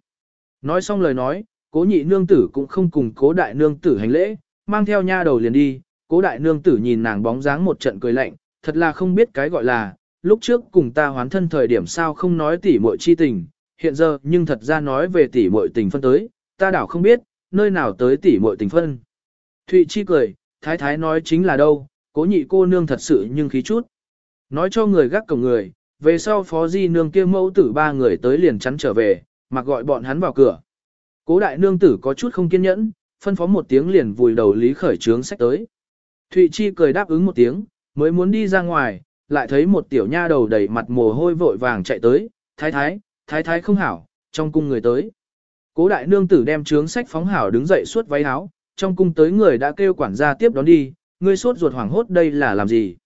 Nói xong lời nói, cố nhị nương tử cũng không cùng cố đại nương tử hành lễ, mang theo nha đầu liền đi, cố đại nương tử nhìn nàng bóng dáng một trận cười lạnh, thật là không biết cái gọi là, lúc trước cùng ta hoán thân thời điểm sao không nói tỉ muội chi tình, hiện giờ nhưng thật ra nói về tỉ muội tình phân tới, ta đảo không biết, nơi nào tới tỉ muội tình phân. Thụy chi cười, thái thái nói chính là đâu, cố nhị cô nương thật sự nhưng khí chút. Nói cho người gác cổng người, về sau phó di nương kia mẫu tử ba người tới liền chắn trở về, mặc gọi bọn hắn vào cửa. Cố đại nương tử có chút không kiên nhẫn, phân phó một tiếng liền vùi đầu lý khởi trướng sách tới. Thụy Chi cười đáp ứng một tiếng, mới muốn đi ra ngoài, lại thấy một tiểu nha đầu đầy mặt mồ hôi vội vàng chạy tới, thái thái, thái thái không hảo, trong cung người tới. Cố đại nương tử đem trướng sách phóng hảo đứng dậy suốt váy áo, trong cung tới người đã kêu quản gia tiếp đón đi, ngươi suốt ruột hoảng hốt đây là làm gì.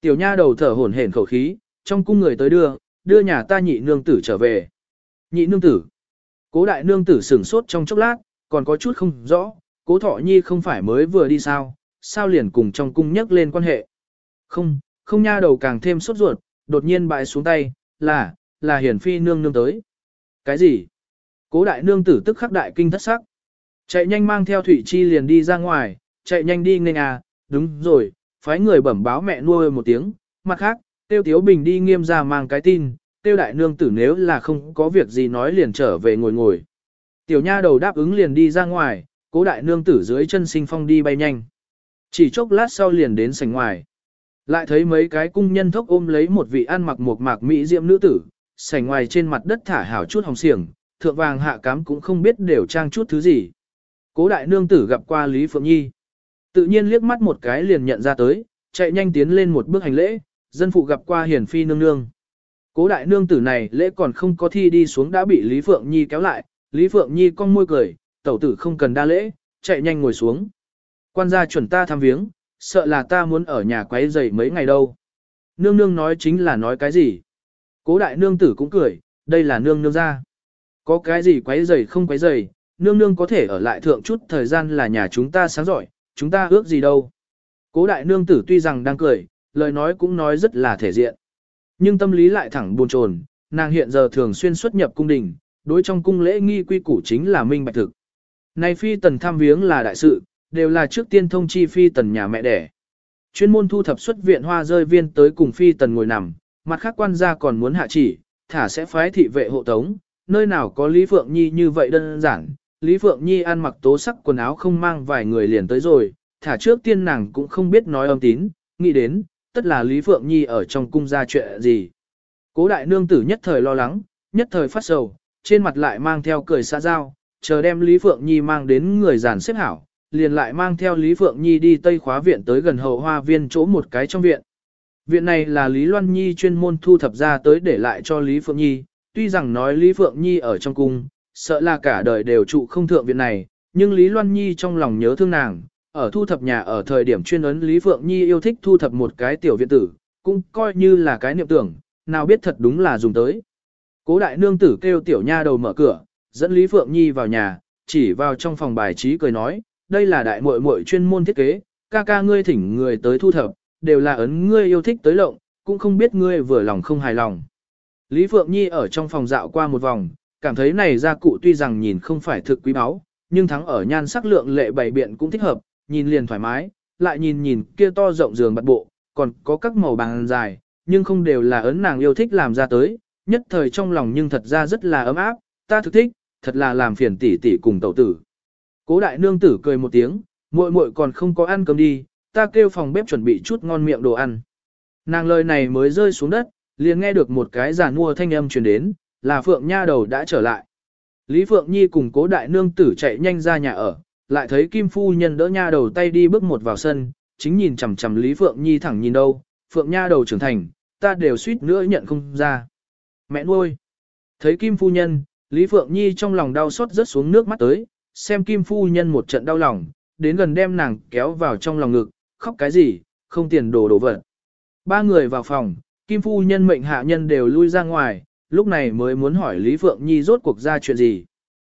Tiểu nha đầu thở hổn hển khẩu khí, trong cung người tới đưa, đưa nhà ta nhị nương tử trở về. Nhị nương tử. Cố đại nương tử sửng sốt trong chốc lát, còn có chút không rõ, cố thọ nhi không phải mới vừa đi sao, sao liền cùng trong cung nhắc lên quan hệ. Không, không nha đầu càng thêm sốt ruột, đột nhiên bại xuống tay, là, là hiển phi nương nương tới. Cái gì? Cố đại nương tử tức khắc đại kinh thất sắc. Chạy nhanh mang theo Thủy Chi liền đi ra ngoài, chạy nhanh đi nên à, đúng rồi, phái người bẩm báo mẹ nuôi một tiếng, mặt khác, tiêu tiếu bình đi nghiêm ra mang cái tin, tiêu đại nương tử nếu là không có việc gì nói liền trở về ngồi ngồi. Tiểu nha đầu đáp ứng liền đi ra ngoài, cố đại nương tử dưới chân sinh phong đi bay nhanh. Chỉ chốc lát sau liền đến sảnh ngoài. Lại thấy mấy cái cung nhân thốc ôm lấy một vị ăn mặc một mạc mỹ diệm nữ tử, sảnh ngoài trên mặt đất thả hảo chút hồng xiềng, thượng vàng hạ cám cũng không biết đều trang chút thứ gì. Cố đại nương tử gặp qua Lý Phượng Nhi. Tự nhiên liếc mắt một cái liền nhận ra tới, chạy nhanh tiến lên một bước hành lễ, dân phụ gặp qua hiền phi nương nương. Cố đại nương tử này lễ còn không có thi đi xuống đã bị Lý Phượng Nhi kéo lại, Lý Phượng Nhi cong môi cười, tẩu tử không cần đa lễ, chạy nhanh ngồi xuống. Quan gia chuẩn ta thăm viếng, sợ là ta muốn ở nhà quấy rầy mấy ngày đâu. Nương nương nói chính là nói cái gì? Cố đại nương tử cũng cười, đây là nương nương ra. Có cái gì quấy rầy không quấy rầy, nương nương có thể ở lại thượng chút thời gian là nhà chúng ta sáng giỏi, chúng ta ước gì đâu. Cố đại nương tử tuy rằng đang cười, lời nói cũng nói rất là thể diện. Nhưng tâm lý lại thẳng buồn chồn, nàng hiện giờ thường xuyên xuất nhập cung đình, đối trong cung lễ nghi quy củ chính là minh bạch thực. Này phi tần tham viếng là đại sự, đều là trước tiên thông chi phi tần nhà mẹ đẻ. Chuyên môn thu thập xuất viện hoa rơi viên tới cùng phi tần ngồi nằm, mặt khác quan gia còn muốn hạ chỉ, thả sẽ phái thị vệ hộ tống, nơi nào có Lý Phượng Nhi như vậy đơn giản. Lý Phượng Nhi ăn mặc tố sắc quần áo không mang vài người liền tới rồi, thả trước tiên nàng cũng không biết nói âm tín, nghĩ đến, tất là Lý Phượng Nhi ở trong cung ra chuyện gì. Cố đại nương tử nhất thời lo lắng, nhất thời phát sầu, trên mặt lại mang theo cười xa giao, chờ đem Lý Phượng Nhi mang đến người giàn xếp hảo, liền lại mang theo Lý Phượng Nhi đi Tây Khóa Viện tới gần hậu hoa viên chỗ một cái trong viện. Viện này là Lý Loan Nhi chuyên môn thu thập ra tới để lại cho Lý Phượng Nhi, tuy rằng nói Lý Phượng Nhi ở trong cung, sợ là cả đời đều trụ không thượng viện này, nhưng Lý Loan Nhi trong lòng nhớ thương nàng, ở thu thập nhà ở thời điểm chuyên ấn Lý Phượng Nhi yêu thích thu thập một cái tiểu viện tử, cũng coi như là cái niệm tưởng, nào biết thật đúng là dùng tới. Cố đại nương tử kêu tiểu nha đầu mở cửa, dẫn Lý Phượng Nhi vào nhà, chỉ vào trong phòng bài trí cười nói, đây là đại muội muội chuyên môn thiết kế, ca ca ngươi thỉnh người tới thu thập, đều là ấn ngươi yêu thích tới lộng, cũng không biết ngươi vừa lòng không hài lòng. Lý Phượng Nhi ở trong phòng dạo qua một vòng, cảm thấy này gia cụ tuy rằng nhìn không phải thực quý báu, nhưng thắng ở nhan sắc lượng lệ bảy biện cũng thích hợp, nhìn liền thoải mái, lại nhìn nhìn kia to rộng giường bật bộ, còn có các màu bàn dài, nhưng không đều là ấn nàng yêu thích làm ra tới, nhất thời trong lòng nhưng thật ra rất là ấm áp, ta thực thích, thật là làm phiền tỷ tỷ cùng tẩu tử. Cố đại nương tử cười một tiếng, muội muội còn không có ăn cơm đi, ta kêu phòng bếp chuẩn bị chút ngon miệng đồ ăn. Nàng lời này mới rơi xuống đất, liền nghe được một cái giả mua thanh âm truyền đến, là Phượng Nha đầu đã trở lại. Lý Phượng Nhi cùng cố đại nương tử chạy nhanh ra nhà ở, lại thấy Kim Phu Nhân đỡ Nha đầu tay đi bước một vào sân, chính nhìn chằm chằm Lý Phượng Nhi thẳng nhìn đâu, Phượng Nha đầu trưởng thành, ta đều suýt nữa nhận không ra. Mẹ nuôi. Thấy Kim Phu Nhân, Lý Phượng Nhi trong lòng đau xót rớt xuống nước mắt tới, xem Kim Phu Nhân một trận đau lòng, đến gần đem nàng kéo vào trong lòng ngực, khóc cái gì, không tiền đồ đồ vật. Ba người vào phòng, Kim Phu Nhân mệnh hạ nhân đều lui ra ngoài, lúc này mới muốn hỏi Lý Phượng Nhi rốt cuộc ra chuyện gì.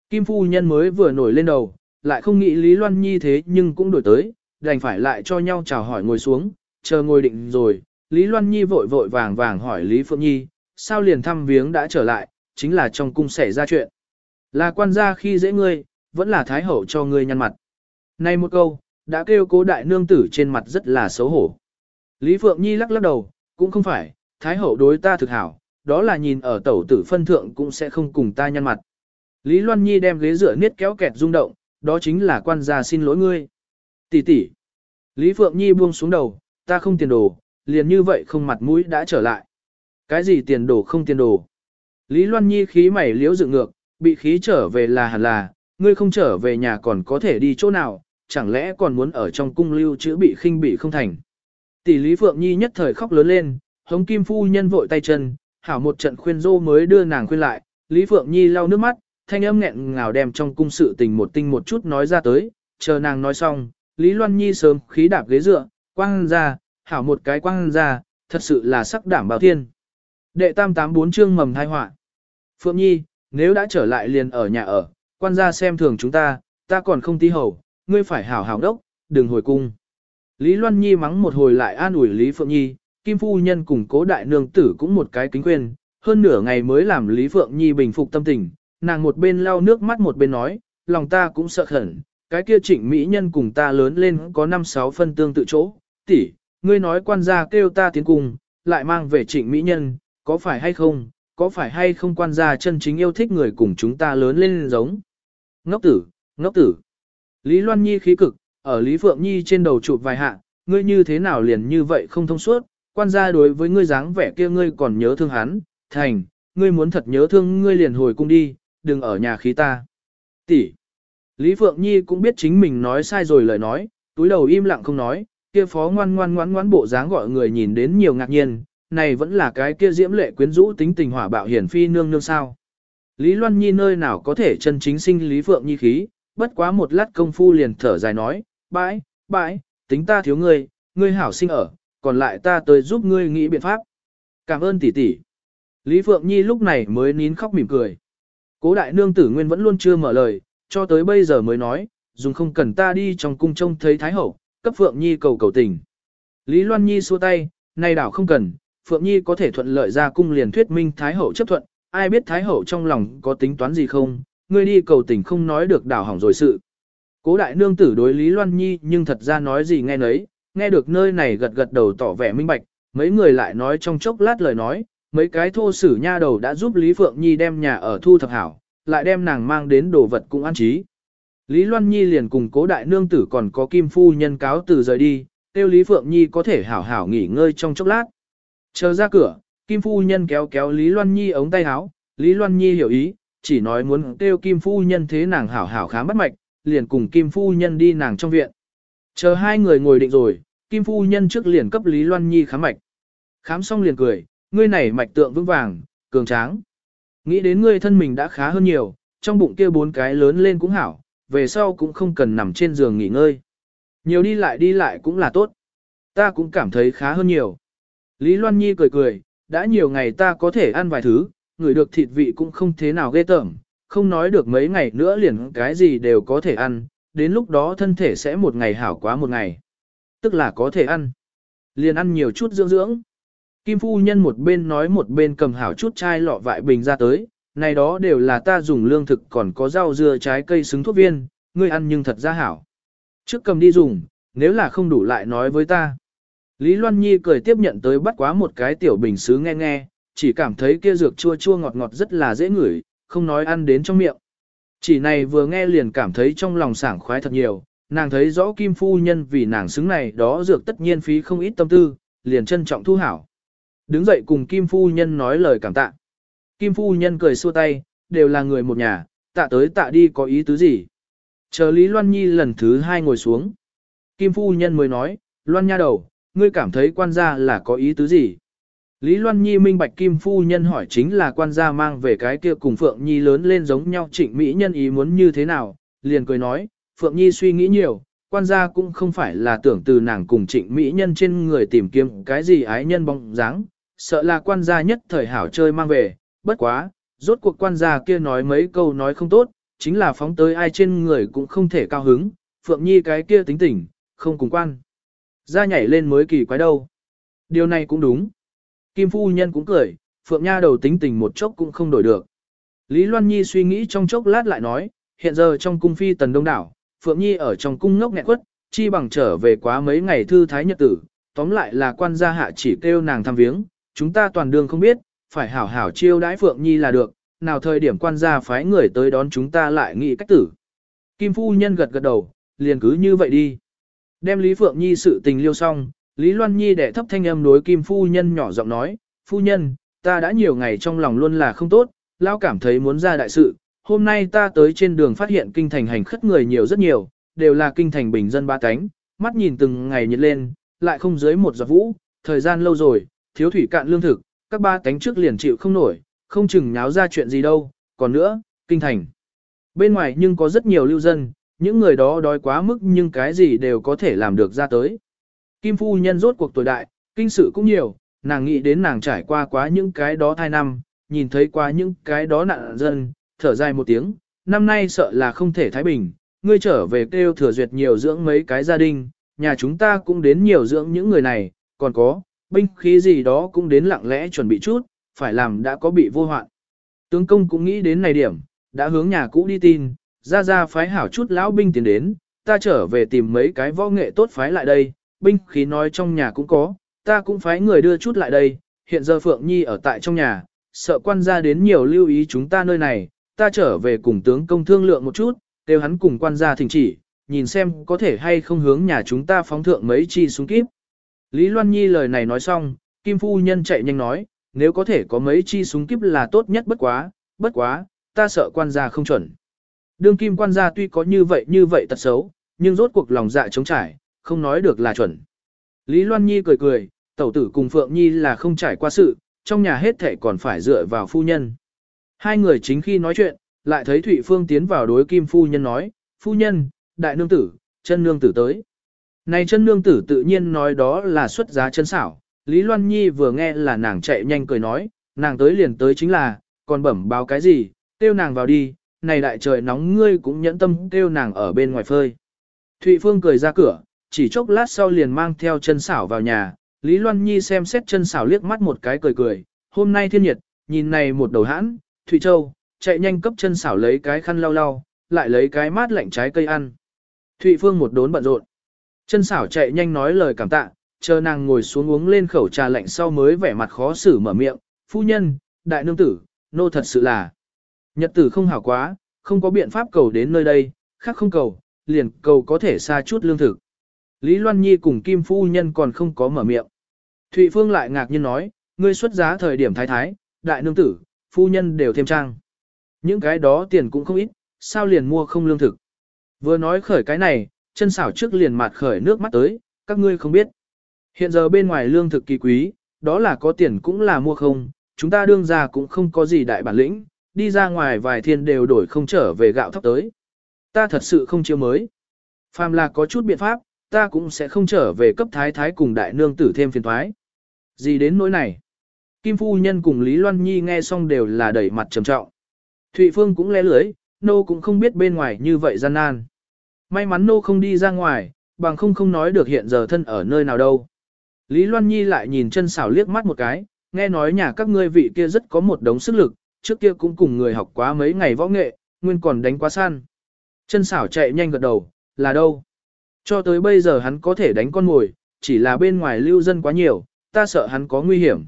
Kim Phu Nhân mới vừa nổi lên đầu, lại không nghĩ Lý Loan Nhi thế nhưng cũng đổi tới, đành phải lại cho nhau chào hỏi ngồi xuống, chờ ngồi định rồi. Lý Loan Nhi vội vội vàng vàng hỏi Lý Phượng Nhi, sao liền thăm viếng đã trở lại, chính là trong cung xảy ra chuyện. Là quan gia khi dễ ngươi, vẫn là thái hậu cho ngươi nhăn mặt. Này một câu, đã kêu cố đại nương tử trên mặt rất là xấu hổ. Lý Phượng Nhi lắc lắc đầu, cũng không phải, thái hậu đối ta thực hảo, đó là nhìn ở tẩu tử phân thượng cũng sẽ không cùng ta nhăn mặt. Lý Loan Nhi đem ghế dựa niết kéo kẹt rung động, đó chính là quan gia xin lỗi ngươi. Tỷ tỷ. Lý Phượng Nhi buông xuống đầu, ta không tiền đồ, liền như vậy không mặt mũi đã trở lại. Cái gì tiền đồ không tiền đồ? Lý Loan Nhi khí mày liếu dựng ngược, bị khí trở về là hẳn là, ngươi không trở về nhà còn có thể đi chỗ nào, chẳng lẽ còn muốn ở trong cung lưu chữ bị khinh bị không thành. Tỷ Lý Phượng Nhi nhất thời khóc lớn lên, hống kim phu nhân vội tay chân, hảo một trận khuyên dô mới đưa nàng khuyên lại, Lý Phượng Nhi lau nước mắt, thanh âm nghẹn ngào đem trong cung sự tình một tinh một chút nói ra tới, chờ nàng nói xong, Lý Loan Nhi sớm khí đạp ghế dựa, quang ra, hảo một cái quang ra, thật sự là sắc đảm bảo thiên. Đệ tam tám bốn chương mầm thai họa Phượng Nhi, nếu đã trở lại liền ở nhà ở, quan gia xem thường chúng ta, ta còn không tí hầu, ngươi phải hảo hảo đốc, đừng hồi cung. Lý Loan Nhi mắng một hồi lại an ủi Lý Phượng Nhi, Kim Phu Nhân cùng cố đại nương tử cũng một cái kính khuyên, hơn nửa ngày mới làm Lý Phượng Nhi bình phục tâm tình, nàng một bên lau nước mắt một bên nói, lòng ta cũng sợ khẩn, cái kia trịnh Mỹ Nhân cùng ta lớn lên có 5-6 phân tương tự chỗ, tỷ, ngươi nói quan gia kêu ta tiến cùng, lại mang về trịnh Mỹ Nhân, có phải hay không, có phải hay không quan gia chân chính yêu thích người cùng chúng ta lớn lên giống. Ngốc tử, ngốc tử. Lý Loan Nhi khí cực, ở Lý Phượng Nhi trên đầu chụp vài hạ, ngươi như thế nào liền như vậy không thông suốt, quan gia đối với ngươi dáng vẻ kia ngươi còn nhớ thương hắn, thành, ngươi muốn thật nhớ thương ngươi liền hồi cung đi, đừng ở nhà khí ta. Tỷ. Lý Phượng Nhi cũng biết chính mình nói sai rồi lời nói, túi đầu im lặng không nói, kia phó ngoan ngoan ngoan ngoan bộ dáng gọi người nhìn đến nhiều ngạc nhiên, này vẫn là cái kia diễm lệ quyến rũ tính tình hỏa bạo hiển phi nương nương sao. Lý Loan Nhi nơi nào có thể chân chính sinh Lý Phượng Nhi khí, bất quá một lát công phu liền thở dài nói, bãi, bãi, tính ta thiếu ngươi, ngươi hảo sinh ở, còn lại ta tới giúp ngươi nghĩ biện pháp. Cảm ơn tỷ tỷ. Lý Phượng Nhi lúc này mới nín khóc mỉm cười. Cố đại nương tử nguyên vẫn luôn chưa mở lời, cho tới bây giờ mới nói, dùng không cần ta đi trong cung trông thấy Thái Hậu, cấp Phượng Nhi cầu cầu tình. Lý Loan Nhi xua tay, nay đảo không cần, Phượng Nhi có thể thuận lợi ra cung liền thuyết minh Thái Hậu chấp thuận, ai biết Thái Hậu trong lòng có tính toán gì không, ngươi đi cầu tình không nói được đảo hỏng rồi sự. Cố đại nương tử đối Lý Loan Nhi nhưng thật ra nói gì nghe nấy, nghe được nơi này gật gật đầu tỏ vẻ minh bạch, mấy người lại nói trong chốc lát lời nói, mấy cái thô sử nha đầu đã giúp Lý Phượng Nhi đem nhà ở thu thập hảo, lại đem nàng mang đến đồ vật cũng an trí. Lý Loan Nhi liền cùng cố đại nương tử còn có kim phu nhân cáo từ rời đi, tiêu Lý Phượng Nhi có thể hảo hảo nghỉ ngơi trong chốc lát. Chờ ra cửa, kim phu nhân kéo kéo Lý Loan Nhi ống tay áo, Lý Loan Nhi hiểu ý, chỉ nói muốn tiêu kim phu nhân thế nàng hảo hảo khám bắt mạch, liền cùng kim phu nhân đi nàng trong viện. Chờ hai người ngồi định rồi, kim phu nhân trước liền cấp Lý Loan Nhi khám mạch. Khám xong liền cười, ngươi này mạch tượng vững vàng, cường tráng. Nghĩ đến ngươi thân mình đã khá hơn nhiều, trong bụng kia bốn cái lớn lên cũng hảo, về sau cũng không cần nằm trên giường nghỉ ngơi. Nhiều đi lại đi lại cũng là tốt. Ta cũng cảm thấy khá hơn nhiều. Lý Loan Nhi cười cười, đã nhiều ngày ta có thể ăn vài thứ, người được thịt vị cũng không thế nào ghê tởm, không nói được mấy ngày nữa liền cái gì đều có thể ăn, đến lúc đó thân thể sẽ một ngày hảo quá một ngày. Tức là có thể ăn. Liền ăn nhiều chút dưỡng dưỡng. Kim phu nhân một bên nói một bên cầm hảo chút chai lọ vại bình ra tới, này đó đều là ta dùng lương thực còn có rau dưa trái cây xứng thuốc viên, ngươi ăn nhưng thật ra hảo. Trước cầm đi dùng, nếu là không đủ lại nói với ta. Lý Loan Nhi cười tiếp nhận tới bắt quá một cái tiểu bình xứ nghe nghe, chỉ cảm thấy kia dược chua chua ngọt ngọt rất là dễ ngửi, không nói ăn đến trong miệng. Chỉ này vừa nghe liền cảm thấy trong lòng sảng khoái thật nhiều, nàng thấy rõ kim phu nhân vì nàng xứng này đó dược tất nhiên phí không ít tâm tư, liền trân trọng thu hảo. Đứng dậy cùng kim phu nhân nói lời cảm tạ. Kim phu nhân cười xua tay, đều là người một nhà, tạ tới tạ đi có ý tứ gì. Chờ Lý Loan Nhi lần thứ hai ngồi xuống. Kim phu nhân mới nói, Loan nha đầu, ngươi cảm thấy quan gia là có ý tứ gì? Lý Loan Nhi minh bạch Kim phu nhân hỏi chính là quan gia mang về cái kia cùng Phượng Nhi lớn lên giống nhau trịnh Mỹ nhân ý muốn như thế nào, liền cười nói, Phượng Nhi suy nghĩ nhiều, quan gia cũng không phải là tưởng từ nàng cùng trịnh Mỹ nhân trên người tìm kiếm cái gì ái nhân bóng dáng, sợ là quan gia nhất thời hảo chơi mang về, bất quá, rốt cuộc quan gia kia nói mấy câu nói không tốt, chính là phóng tới ai trên người cũng không thể cao hứng, Phượng Nhi cái kia tính tình, không cùng quan. Ra nhảy lên mới kỳ quái đâu. Điều này cũng đúng. Kim phu nhân cũng cười, Phượng Nha đầu tính tình một chốc cũng không đổi được. Lý Loan Nhi suy nghĩ trong chốc lát lại nói, hiện giờ trong cung phi tần đông đảo, Phượng Nhi ở trong cung ngốc nghẹn quất, chi bằng trở về quá mấy ngày thư thái nhật tử, tóm lại là quan gia hạ chỉ kêu nàng thăm viếng, chúng ta toàn đường không biết, phải hảo hảo chiêu đãi Phượng Nhi là được, nào thời điểm quan gia phái người tới đón chúng ta lại nghĩ cách tử. Kim phu nhân gật gật đầu, liền cứ như vậy đi. Đem Lý Phượng Nhi sự tình liêu xong, Lý Loan Nhi đệ thấp thanh âm đối Kim phu nhân nhỏ giọng nói, phu nhân, ta đã nhiều ngày trong lòng luôn là không tốt, lao cảm thấy muốn ra đại sự, hôm nay ta tới trên đường phát hiện kinh thành hành khất người nhiều rất nhiều, đều là kinh thành bình dân ba cánh, mắt nhìn từng ngày nhiệt lên, lại không dưới một giọt vũ, thời gian lâu rồi, thiếu thủy cạn lương thực, các ba cánh trước liền chịu không nổi, không chừng nháo ra chuyện gì đâu, còn nữa, kinh thành. Bên ngoài nhưng có rất nhiều lưu dân, những người đó đói quá mức nhưng cái gì đều có thể làm được ra tới. Kim phu nhân rốt cuộc tuổi đại, kinh sự cũng nhiều, nàng nghĩ đến nàng trải qua quá những cái đó thai năm, nhìn thấy qua những cái đó nạn dân, thở dài một tiếng, năm nay sợ là không thể thái bình, ngươi trở về kêu thừa duyệt nhiều dưỡng mấy cái gia đình, nhà chúng ta cũng đến nhiều dưỡng những người này, còn có, binh khí gì đó cũng đến lặng lẽ chuẩn bị chút, phải làm đã có bị vô hoạn. Tướng công cũng nghĩ đến này điểm, đã hướng nhà cũ đi tin, ra ra phái hảo chút lão binh tiến đến, ta trở về tìm mấy cái võ nghệ tốt phái lại đây, binh khí nói trong nhà cũng có, ta cũng phái người đưa chút lại đây, hiện giờ Phượng Nhi ở tại trong nhà, sợ quan gia đến nhiều lưu ý chúng ta nơi này, ta trở về cùng tướng công thương lượng một chút, đều hắn cùng quan gia thỉnh chỉ, nhìn xem có thể hay không hướng nhà chúng ta phóng thượng mấy chi súng kíp. Lý Loan Nhi lời này nói xong, Kim Phu Nhân chạy nhanh nói, nếu có thể có mấy chi súng kíp là tốt nhất bất quá, bất quá, ta sợ quan gia không chuẩn. Đương kim quan gia tuy có như vậy như vậy tật xấu, nhưng rốt cuộc lòng dạ chống trải, không nói được là chuẩn. Lý Loan Nhi cười cười, tẩu tử cùng Phượng Nhi là không trải qua sự, trong nhà hết thệ còn phải dựa vào phu nhân. Hai người chính khi nói chuyện, lại thấy Thụy Phương tiến vào đối kim phu nhân nói, phu nhân, đại nương tử, chân nương tử tới. Này chân nương tử tự nhiên nói đó là xuất giá chân xảo, Lý Loan Nhi vừa nghe là nàng chạy nhanh cười nói, nàng tới liền tới chính là, còn bẩm báo cái gì, tiêu nàng vào đi, này đại trời nóng ngươi cũng nhẫn tâm tiêu nàng ở bên ngoài phơi. Thụy Phương cười ra cửa, chỉ chốc lát sau liền mang theo chân xảo vào nhà, Lý Loan Nhi xem xét chân xảo liếc mắt một cái cười cười, hôm nay thiên nhiệt, nhìn này một đầu hãn, Thụy Châu, chạy nhanh cấp chân xảo lấy cái khăn lau lau, lại lấy cái mát lạnh trái cây ăn. Thụy Phương một đốn bận rộn. Chân xảo chạy nhanh nói lời cảm tạ, chờ nàng ngồi xuống uống lên khẩu trà lạnh sau mới vẻ mặt khó xử mở miệng, phu nhân, đại nương tử, nô thật sự là. Nhật tử không hảo quá, không có biện pháp cầu đến nơi đây, khác không cầu, liền cầu có thể xa chút lương thực. Lý Loan Nhi cùng Kim Phu Nhân còn không có mở miệng. Thụy Phương lại ngạc nhiên nói, ngươi xuất giá thời điểm thái thái, đại nương tử, phu nhân đều thêm trang. Những cái đó tiền cũng không ít, sao liền mua không lương thực. Vừa nói khởi cái này, chân xảo trước liền mặt khởi nước mắt tới, các ngươi không biết. Hiện giờ bên ngoài lương thực kỳ quý, đó là có tiền cũng là mua không, chúng ta đương ra cũng không có gì đại bản lĩnh, đi ra ngoài vài thiên đều đổi không trở về gạo thóc tới. Ta thật sự không chiêu mới. Phàm là có chút biện pháp, ta cũng sẽ không trở về cấp thái thái cùng đại nương tử thêm phiền thoái. Gì đến nỗi này? Kim Phu Nhân cùng Lý Loan Nhi nghe xong đều là đẩy mặt trầm trọng. Thụy Phương cũng lẽ lưới, nô cũng không biết bên ngoài như vậy gian nan. May mắn nô không đi ra ngoài, bằng không không nói được hiện giờ thân ở nơi nào đâu. Lý Loan Nhi lại nhìn chân xảo liếc mắt một cái, nghe nói nhà các ngươi vị kia rất có một đống sức lực, trước kia cũng cùng người học quá mấy ngày võ nghệ, nguyên còn đánh quá san. Chân xảo chạy nhanh gật đầu, là đâu? Cho tới bây giờ hắn có thể đánh con mồi, chỉ là bên ngoài lưu dân quá nhiều, ta sợ hắn có nguy hiểm.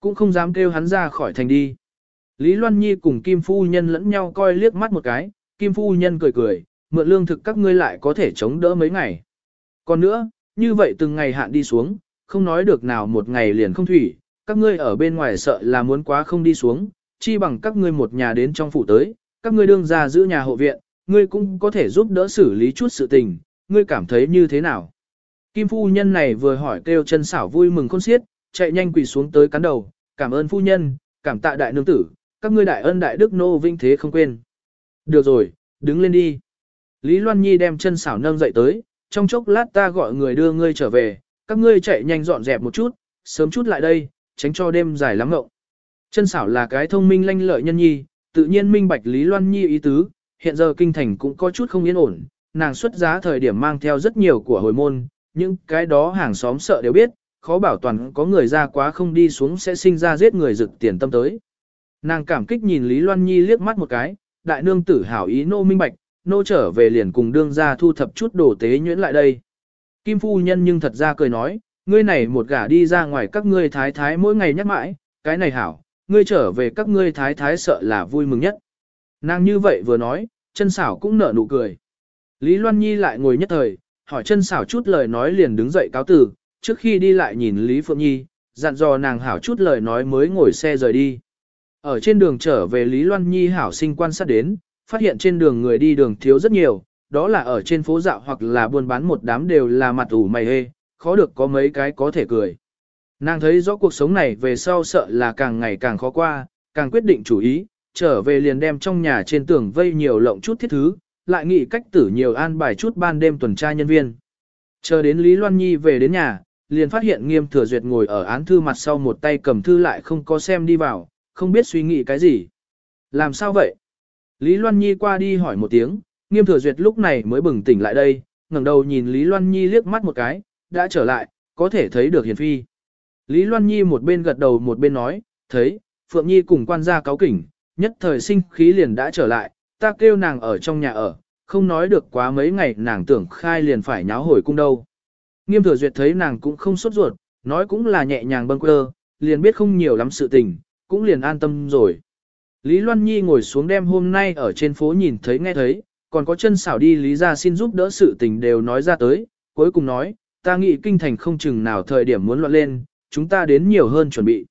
Cũng không dám kêu hắn ra khỏi thành đi. Lý Loan Nhi cùng Kim Phu Nhân lẫn nhau coi liếc mắt một cái, Kim Phu Nhân cười cười, mượn lương thực các ngươi lại có thể chống đỡ mấy ngày. Còn nữa, như vậy từng ngày hạn đi xuống, không nói được nào một ngày liền không thủy, các ngươi ở bên ngoài sợ là muốn quá không đi xuống, chi bằng các ngươi một nhà đến trong phủ tới, các ngươi đương ra giữ nhà hộ viện, ngươi cũng có thể giúp đỡ xử lý chút sự tình, ngươi cảm thấy như thế nào? Kim phu nhân này vừa hỏi kêu chân xảo vui mừng khôn xiết, chạy nhanh quỳ xuống tới cắn đầu, cảm ơn phu nhân, cảm tạ đại nương tử, các ngươi đại ân đại đức nô vinh thế không quên. Được rồi, đứng lên đi. Lý Loan Nhi đem chân xảo nâng dậy tới, trong chốc lát ta gọi người đưa ngươi trở về, các ngươi chạy nhanh dọn dẹp một chút, sớm chút lại đây, tránh cho đêm dài lắm ngộng. Chân xảo là cái thông minh lanh lợi nhân nhi, tự nhiên minh bạch Lý Loan Nhi ý tứ, hiện giờ kinh thành cũng có chút không yên ổn, nàng xuất giá thời điểm mang theo rất nhiều của hồi môn, những cái đó hàng xóm sợ đều biết, khó bảo toàn có người ra quá không đi xuống sẽ sinh ra giết người rực tiền tâm tới. Nàng cảm kích nhìn Lý Loan Nhi liếc mắt một cái, đại nương tử hảo ý nô minh bạch, nô trở về liền cùng đương ra thu thập chút đồ tế nhuyễn lại đây. Kim phu nhân nhưng thật ra cười nói, ngươi này một gả đi ra ngoài các ngươi thái thái mỗi ngày nhắc mãi, cái này hảo, ngươi trở về các ngươi thái thái sợ là vui mừng nhất. Nàng như vậy vừa nói, chân xảo cũng nở nụ cười. Lý Loan Nhi lại ngồi nhất thời, hỏi chân xảo chút lời nói liền đứng dậy cáo từ, trước khi đi lại nhìn Lý Phượng Nhi, dặn dò nàng hảo chút lời nói mới ngồi xe rời đi. Ở trên đường trở về Lý Loan Nhi hảo sinh quan sát đến, phát hiện trên đường người đi đường thiếu rất nhiều, đó là ở trên phố dạo hoặc là buôn bán một đám đều là mặt ủ mày hê, khó được có mấy cái có thể cười. Nàng thấy rõ cuộc sống này về sau sợ là càng ngày càng khó qua, càng quyết định chủ ý, trở về liền đem trong nhà trên tường vây nhiều lộng chút thiết thứ, lại nghĩ cách tử nhiều an bài chút ban đêm tuần tra nhân viên. Chờ đến Lý Loan Nhi về đến nhà, liền phát hiện nghiêm thừa duyệt ngồi ở án thư mặt sau một tay cầm thư lại không có xem đi vào, không biết suy nghĩ cái gì. Làm sao vậy? Lý Loan Nhi qua đi hỏi một tiếng, nghiêm thừa duyệt lúc này mới bừng tỉnh lại đây, ngẩng đầu nhìn Lý Loan Nhi liếc mắt một cái, đã trở lại, có thể thấy được hiền phi. Lý Loan Nhi một bên gật đầu một bên nói, thấy, Phượng Nhi cùng quan gia cáo kỉnh, nhất thời sinh khí liền đã trở lại, ta kêu nàng ở trong nhà ở, không nói được quá mấy ngày nàng tưởng khai liền phải nháo hồi cung đâu. Nghiêm thừa duyệt thấy nàng cũng không sốt ruột, nói cũng là nhẹ nhàng bâng quơ, liền biết không nhiều lắm sự tình, cũng liền an tâm rồi. Lý Loan Nhi ngồi xuống đêm hôm nay ở trên phố nhìn thấy nghe thấy, còn có chân xảo đi Lý ra xin giúp đỡ sự tình đều nói ra tới, cuối cùng nói, ta nghĩ kinh thành không chừng nào thời điểm muốn loạn lên, chúng ta đến nhiều hơn chuẩn bị.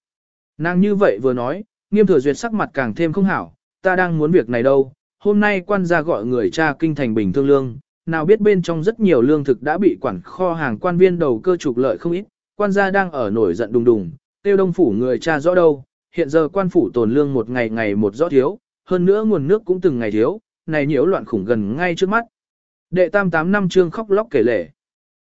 Nàng như vậy vừa nói, nghiêm thừa duyệt sắc mặt càng thêm không hảo, ta đang muốn việc này đâu, hôm nay quan gia gọi người cha kinh thành bình thương lương, nào biết bên trong rất nhiều lương thực đã bị quản kho hàng quan viên đầu cơ trục lợi không ít, quan gia đang ở nổi giận đùng đùng, tiêu đông phủ người cha rõ đâu, hiện giờ quan phủ tồn lương một ngày ngày một rõ thiếu, hơn nữa nguồn nước cũng từng ngày thiếu, này nhiễu loạn khủng gần ngay trước mắt. Đệ tam tám năm trương khóc lóc kể lể.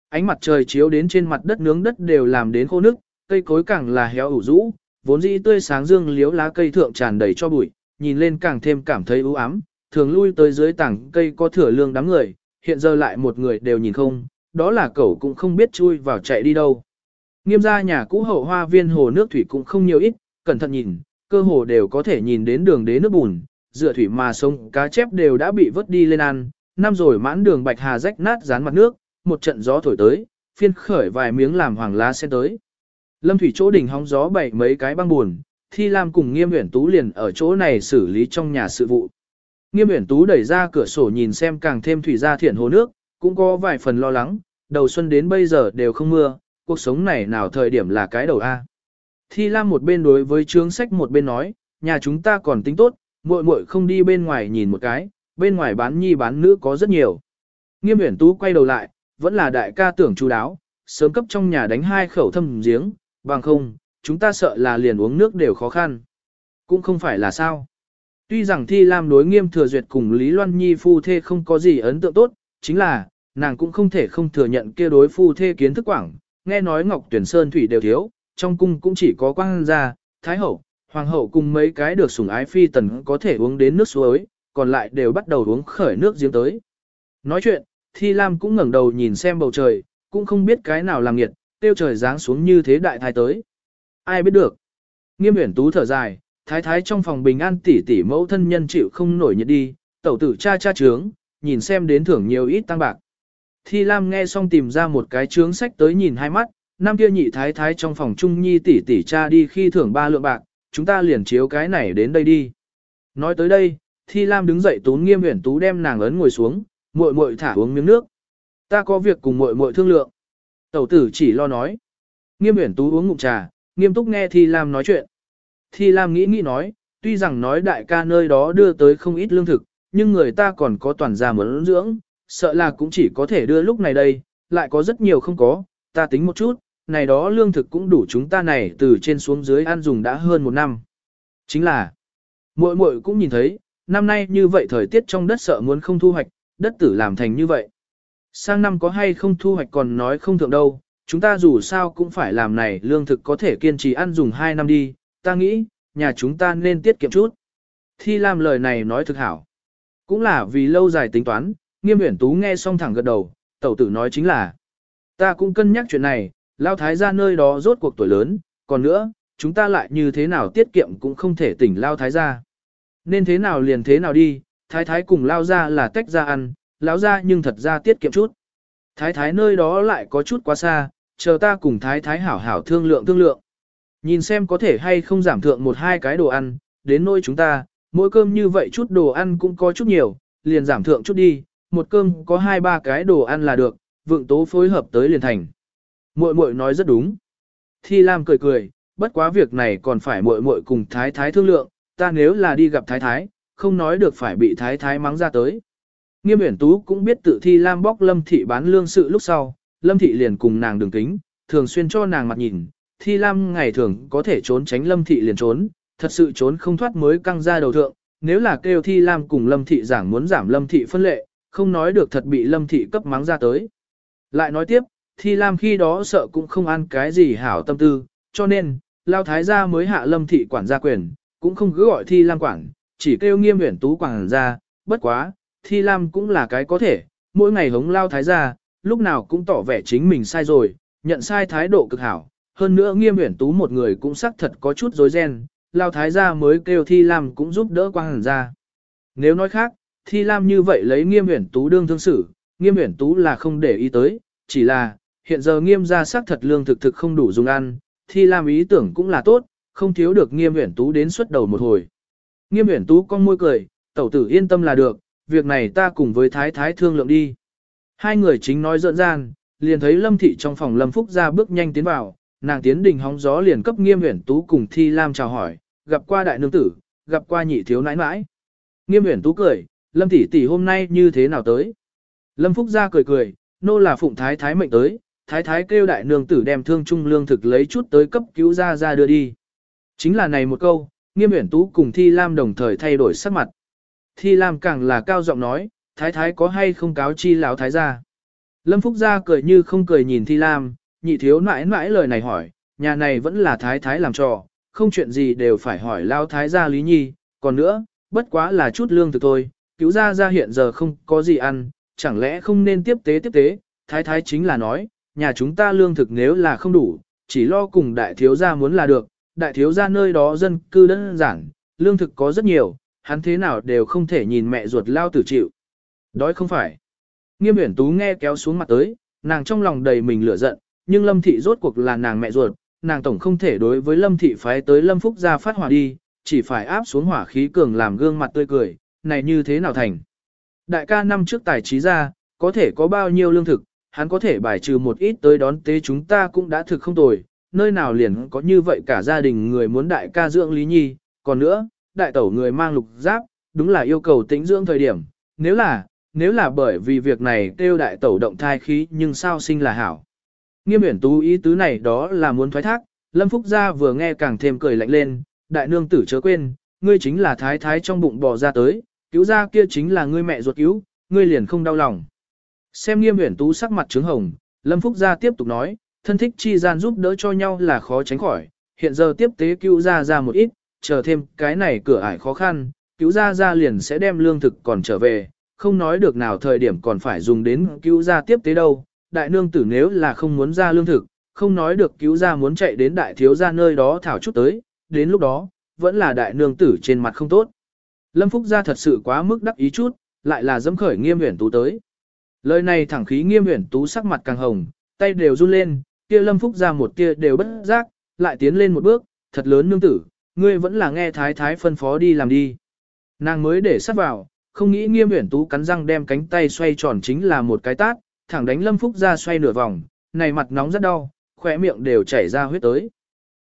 Ánh mặt trời chiếu đến trên mặt đất nướng đất đều làm đến khô nước, cây cối càng là héo ủ rũ, vốn dĩ tươi sáng dương liếu lá cây thượng tràn đầy cho bụi, nhìn lên càng thêm cảm thấy u ám, thường lui tới dưới tảng cây có thửa lương đám người, hiện giờ lại một người đều nhìn không, đó là cậu cũng không biết chui vào chạy đi đâu. Nghiêm gia nhà cũ hậu hoa viên hồ nước thủy cũng không nhiều ít, cẩn thận nhìn, cơ hồ đều có thể nhìn đến đường đế nước bùn, dựa thủy mà sông cá chép đều đã bị vớt đi lên ăn, năm rồi mãn đường bạch hà rách nát dán mặt nước, một trận gió thổi tới, phiên khởi vài miếng làm hoàng lá sen tới. Lâm thủy chỗ đỉnh hóng gió bảy mấy cái băng buồn, thi lam cùng nghiêm uyển tú liền ở chỗ này xử lý trong nhà sự vụ. Nghiêm uyển tú đẩy ra cửa sổ nhìn xem càng thêm thủy ra thiện hồ nước, cũng có vài phần lo lắng, đầu xuân đến bây giờ đều không mưa, cuộc sống này nào thời điểm là cái đầu A. Thi Lam một bên đối với trướng sách một bên nói, nhà chúng ta còn tính tốt, muội muội không đi bên ngoài nhìn một cái, bên ngoài bán nhi bán nữ có rất nhiều. Nghiêm uyển tú quay đầu lại, vẫn là đại ca tưởng chú đáo, sớm cấp trong nhà đánh hai khẩu thâm giếng, bằng không, chúng ta sợ là liền uống nước đều khó khăn. Cũng không phải là sao. Tuy rằng Thi Lam đối nghiêm thừa duyệt cùng Lý Loan Nhi phu thê không có gì ấn tượng tốt, chính là, nàng cũng không thể không thừa nhận kia đối phu thê kiến thức quảng, nghe nói Ngọc Tuyển Sơn Thủy đều thiếu, trong cung cũng chỉ có quang gia, thái hậu, hoàng hậu cùng mấy cái được sủng ái phi tần có thể uống đến nước suối, còn lại đều bắt đầu uống khởi nước giếng tới. Nói chuyện, Thi Lam cũng ngẩng đầu nhìn xem bầu trời, cũng không biết cái nào làm nghiệt, tiêu trời giáng xuống như thế đại thái tới. Ai biết được. Nghiêm uyển tú thở dài, thái thái trong phòng bình an tỷ tỷ mẫu thân nhân chịu không nổi nhiệt đi, tẩu tử cha cha trướng, nhìn xem đến thưởng nhiều ít tăng bạc. Thi Lam nghe xong tìm ra một cái trướng sách tới nhìn hai mắt, năm kia nhị thái thái trong phòng trung nhi tỷ tỷ cha đi khi thưởng ba lượng bạc, chúng ta liền chiếu cái này đến đây đi. Nói tới đây, Thi Lam đứng dậy tốn nghiêm uyển tú đem nàng ấn ngồi xuống, muội muội thả uống miếng nước. Ta có việc cùng muội muội thương lượng. Tẩu tử chỉ lo nói. Nghiêm uyển tú uống ngụm trà, nghiêm túc nghe Thi Lam nói chuyện. Thi Lam nghĩ nghĩ nói, tuy rằng nói đại ca nơi đó đưa tới không ít lương thực, nhưng người ta còn có toàn gia muốn dưỡng, sợ là cũng chỉ có thể đưa lúc này đây, lại có rất nhiều không có, ta tính một chút, này đó lương thực cũng đủ chúng ta này từ trên xuống dưới ăn dùng đã hơn một năm. Chính là, muội muội cũng nhìn thấy, năm nay như vậy thời tiết trong đất sợ muốn không thu hoạch, đất tử làm thành như vậy. Sang năm có hay không thu hoạch còn nói không thượng đâu, chúng ta dù sao cũng phải làm này lương thực có thể kiên trì ăn dùng 2 năm đi, ta nghĩ, nhà chúng ta nên tiết kiệm chút. Thi Lam lời này nói thực hảo. Cũng là vì lâu dài tính toán, nghiêm uyển tú nghe xong thẳng gật đầu, tẩu tử nói chính là. Ta cũng cân nhắc chuyện này, lao thái gia nơi đó rốt cuộc tuổi lớn, còn nữa, chúng ta lại như thế nào tiết kiệm cũng không thể tỉnh lao thái gia. Nên thế nào liền thế nào đi, thái thái cùng lao ra là tách ra ăn, lão ra nhưng thật ra tiết kiệm chút. Thái thái nơi đó lại có chút quá xa, chờ ta cùng thái thái hảo hảo thương lượng thương lượng. Nhìn xem có thể hay không giảm thượng một hai cái đồ ăn, đến nôi chúng ta, mỗi cơm như vậy chút đồ ăn cũng có chút nhiều, liền giảm thượng chút đi, một cơm có hai ba cái đồ ăn là được, vượng tố phối hợp tới liền thành. Muội muội nói rất đúng. Thi Lam cười cười, bất quá việc này còn phải muội muội cùng thái thái thương lượng, ta nếu là đi gặp thái thái, không nói được phải bị thái thái mắng ra tới. Nghiêm Uyển Tú cũng biết tự Thi Lam bóc Lâm Thị bán lương sự lúc sau, Lâm Thị liền cùng nàng đường kính, thường xuyên cho nàng mặt nhìn, Thi Lam ngày thường có thể trốn tránh Lâm Thị liền trốn, thật sự trốn không thoát mới căng ra đầu thượng, nếu là kêu Thi Lam cùng Lâm Thị giảng muốn giảm Lâm Thị phân lệ, không nói được thật bị Lâm Thị cấp mắng ra tới. Lại nói tiếp, Thi Lam khi đó sợ cũng không ăn cái gì hảo tâm tư, cho nên, Lao Thái gia mới hạ Lâm Thị quản gia quyền, cũng không cứ gọi Thi Lam quản, chỉ kêu nghiêm uyển tú quản gia, bất quá, Thi Lam cũng là cái có thể, mỗi ngày hống Lao Thái gia, lúc nào cũng tỏ vẻ chính mình sai rồi, nhận sai thái độ cực hảo, hơn nữa nghiêm uyển tú một người cũng xác thật có chút rối ren, Lao Thái gia mới kêu Thi Lam cũng giúp đỡ quang gia. Nếu nói khác, Thi Lam như vậy lấy nghiêm uyển tú đương thương xử, nghiêm uyển tú là không để ý tới, chỉ là, hiện giờ nghiêm gia xác thật lương thực thực không đủ dùng ăn, Thi Lam ý tưởng cũng là tốt, không thiếu được nghiêm uyển tú đến suốt đầu một hồi. Nghiêm uyển tú con môi cười, tẩu tử yên tâm là được, việc này ta cùng với thái thái thương lượng đi. Hai người chính nói rợn gian, liền thấy lâm thị trong phòng lâm phúc ra bước nhanh tiến vào, nàng tiến đình hóng gió liền cấp nghiêm uyển tú cùng thi lam chào hỏi, gặp qua đại nương tử, gặp qua nhị thiếu nãi nãi. Nghiêm uyển tú cười, lâm tỷ tỷ hôm nay như thế nào tới? Lâm phúc ra cười cười, nô là phụng thái thái mệnh tới, thái thái kêu đại nương tử đem thương trung lương thực lấy chút tới cấp cứu ra ra đưa đi. Chính là này một câu, nghiêm uyển tú cùng thi lam đồng thời thay đổi sắc mặt. Thi lam càng là cao giọng nói, thái thái có hay không cáo chi lão thái gia. Lâm phúc gia cười như không cười nhìn thi lam, nhị thiếu nãi nãi lời này hỏi, nhà này vẫn là thái thái làm trò, không chuyện gì đều phải hỏi lão thái gia lý nhi, còn nữa, bất quá là chút lương thực thôi, cứu ra ra hiện giờ không có gì ăn, chẳng lẽ không nên tiếp tế tiếp tế, thái thái chính là nói, nhà chúng ta lương thực nếu là không đủ, chỉ lo cùng đại thiếu gia muốn là được, đại thiếu gia nơi đó dân cư đơn giản, lương thực có rất nhiều, hắn thế nào đều không thể nhìn mẹ ruột lao tử chịu. Đói không phải. Nghiêm uyển tú nghe kéo xuống mặt tới, nàng trong lòng đầy mình lửa giận, nhưng lâm thị rốt cuộc là nàng mẹ ruột, nàng tổng không thể đối với lâm thị phái tới lâm phúc gia phát hỏa đi, chỉ phải áp xuống hỏa khí cường làm gương mặt tươi cười, này như thế nào thành. Đại ca năm trước tài trí ra, có thể có bao nhiêu lương thực, hắn có thể bài trừ một ít tới đón tế chúng ta cũng đã thực không tồi, nơi nào liền có như vậy cả gia đình người muốn đại ca dưỡng Lý Nhi, còn nữa, đại tẩu người mang lục giáp, đúng là yêu cầu tĩnh dưỡng thời điểm, nếu là, nếu là bởi vì việc này kêu đại tẩu động thai khí nhưng sao sinh là hảo. Nghiêm uyển tú ý tứ này đó là muốn thoái thác, Lâm Phúc Gia vừa nghe càng thêm cười lạnh lên, đại nương tử chớ quên, ngươi chính là thái thái trong bụng bò ra tới, cứu ra kia chính là ngươi mẹ ruột cứu, ngươi liền không đau lòng. Xem nghiêm huyển tú sắc mặt trướng hồng, Lâm Phúc Gia tiếp tục nói, thân thích chi gian giúp đỡ cho nhau là khó tránh khỏi, hiện giờ tiếp tế cứu ra ra một ít, chờ thêm cái này cửa ải khó khăn, cứu ra ra liền sẽ đem lương thực còn trở về, không nói được nào thời điểm còn phải dùng đến cứu ra tiếp tế đâu. Đại nương tử nếu là không muốn ra lương thực, không nói được cứu ra muốn chạy đến đại thiếu ra nơi đó thảo chút tới, đến lúc đó, vẫn là đại nương tử trên mặt không tốt. Lâm Phúc gia thật sự quá mức đắc ý chút, lại là dâm khởi nghiêm huyển tú tới. Lời này thẳng khí nghiêm huyển tú sắc mặt càng hồng, tay đều run lên, kia Lâm Phúc ra một tia đều bất giác, lại tiến lên một bước, thật lớn nương tử, ngươi vẫn là nghe thái thái phân phó đi làm đi. Nàng mới để sắt vào, không nghĩ nghiêm huyển tú cắn răng đem cánh tay xoay tròn chính là một cái tát, thẳng đánh Lâm Phúc ra xoay nửa vòng, này mặt nóng rất đau, khỏe miệng đều chảy ra huyết tới.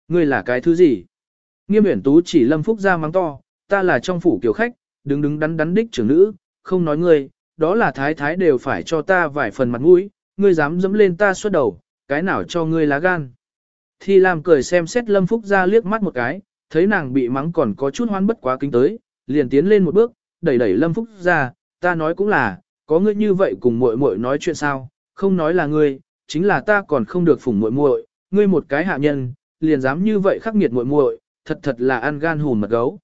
Ngươi là cái thứ gì? Nghiêm huyển tú chỉ Lâm Phúc ra mắng to, ta là trong phủ kiểu khách, đứng đứng đắn đắn đích trưởng nữ, không nói ngươi, đó là thái thái đều phải cho ta vài phần mặt mũi, ngươi dám dẫm lên ta suốt đầu, cái nào cho ngươi lá gan. Thi Lam cười xem xét Lâm Phúc ra liếc mắt một cái, thấy nàng bị mắng còn có chút hoan bất quá kính tới, liền tiến lên một bước, đẩy đẩy Lâm Phúc ra, ta nói cũng là, có ngươi như vậy cùng muội muội nói chuyện sao, không nói là ngươi, chính là ta còn không được phủng muội muội, ngươi một cái hạ nhân, liền dám như vậy khắc nghiệt muội muội, thật thật là ăn gan hùn mật gấu.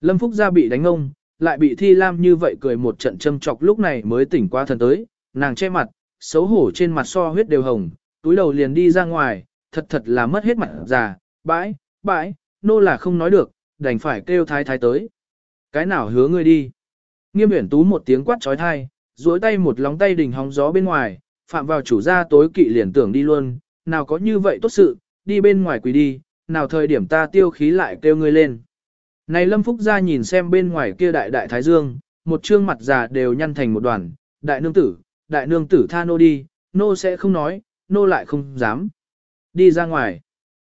Lâm Phúc gia bị đánh ông, lại bị Thi Lam như vậy cười một trận châm chọc lúc này mới tỉnh qua thần tới, nàng che mặt, xấu hổ trên mặt so huyết đều hồng, túi đầu liền đi ra ngoài, thật thật là mất hết mặt già, bãi, bãi, nô là không nói được, đành phải kêu thái thái tới. Cái nào hứa ngươi đi? Nghiêm uyển tú một tiếng quát trói thai, duỗi tay một lóng tay đỉnh hóng gió bên ngoài, phạm vào chủ gia tối kỵ liền tưởng đi luôn, nào có như vậy tốt sự, đi bên ngoài quỳ đi, nào thời điểm ta tiêu khí lại kêu ngươi lên. Này Lâm Phúc gia nhìn xem bên ngoài kia đại đại thái dương, một trương mặt già đều nhăn thành một đoàn, đại nương tử, đại nương tử tha nô đi, nô sẽ không nói, nô lại không dám. Đi ra ngoài.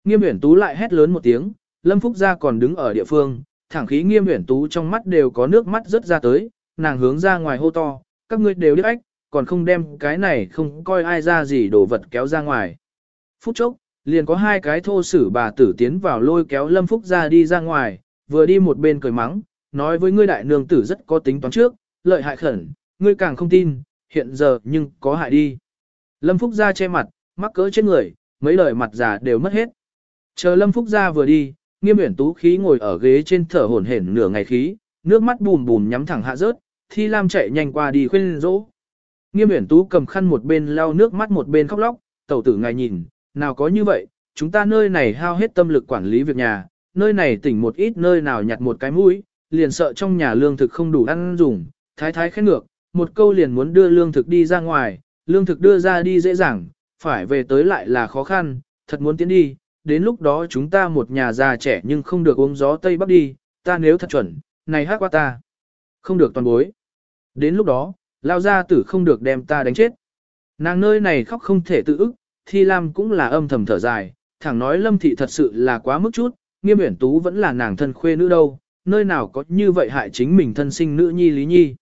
Nghiêm uyển tú lại hét lớn một tiếng, Lâm Phúc gia còn đứng ở địa phương, thẳng khí nghiêm uyển tú trong mắt đều có nước mắt rớt ra tới, nàng hướng ra ngoài hô to, các ngươi đều biết ách, còn không đem cái này không coi ai ra gì đồ vật kéo ra ngoài. Phút chốc, liền có hai cái thô sử bà tử tiến vào lôi kéo Lâm Phúc gia đi ra ngoài, vừa đi một bên cười mắng, nói với ngươi đại nương tử rất có tính toán trước, lợi hại khẩn, ngươi càng không tin, hiện giờ nhưng có hại đi. Lâm Phúc gia che mặt, mắc cỡ trên người, mấy lời mặt già đều mất hết. Chờ Lâm Phúc gia vừa đi, Nghiêm Uyển Tú khí ngồi ở ghế trên thở hổn hển nửa ngày khí, nước mắt bùm bùm nhắm thẳng hạ rớt, Thi Lam chạy nhanh qua đi khuyên dỗ. Nghiêm Uyển Tú cầm khăn một bên lau nước mắt một bên khóc lóc, "Tẩu tử ngài nhìn, nào có như vậy, chúng ta nơi này hao hết tâm lực quản lý việc nhà, nơi này tỉnh một ít nơi nào nhặt một cái mũi, liền sợ trong nhà lương thực không đủ ăn dùng, thái thái khét ngược, một câu liền muốn đưa lương thực đi ra ngoài, lương thực đưa ra đi dễ dàng, phải về tới lại là khó khăn, thật muốn tiến đi, đến lúc đó chúng ta một nhà già trẻ nhưng không được uống gió Tây Bắc đi, ta nếu thật chuẩn, này hát qua ta, không được toàn bối. Đến lúc đó, lao gia tử không được đem ta đánh chết. Nàng nơi này khóc không thể tự ức, Thi Lam cũng là âm thầm thở dài, thẳng nói Lâm Thị thật sự là quá mức chút, nghiêm uyển tú vẫn là nàng thân khuê nữ đâu, nơi nào có như vậy hại chính mình thân sinh nữ nhi Lý Nhi.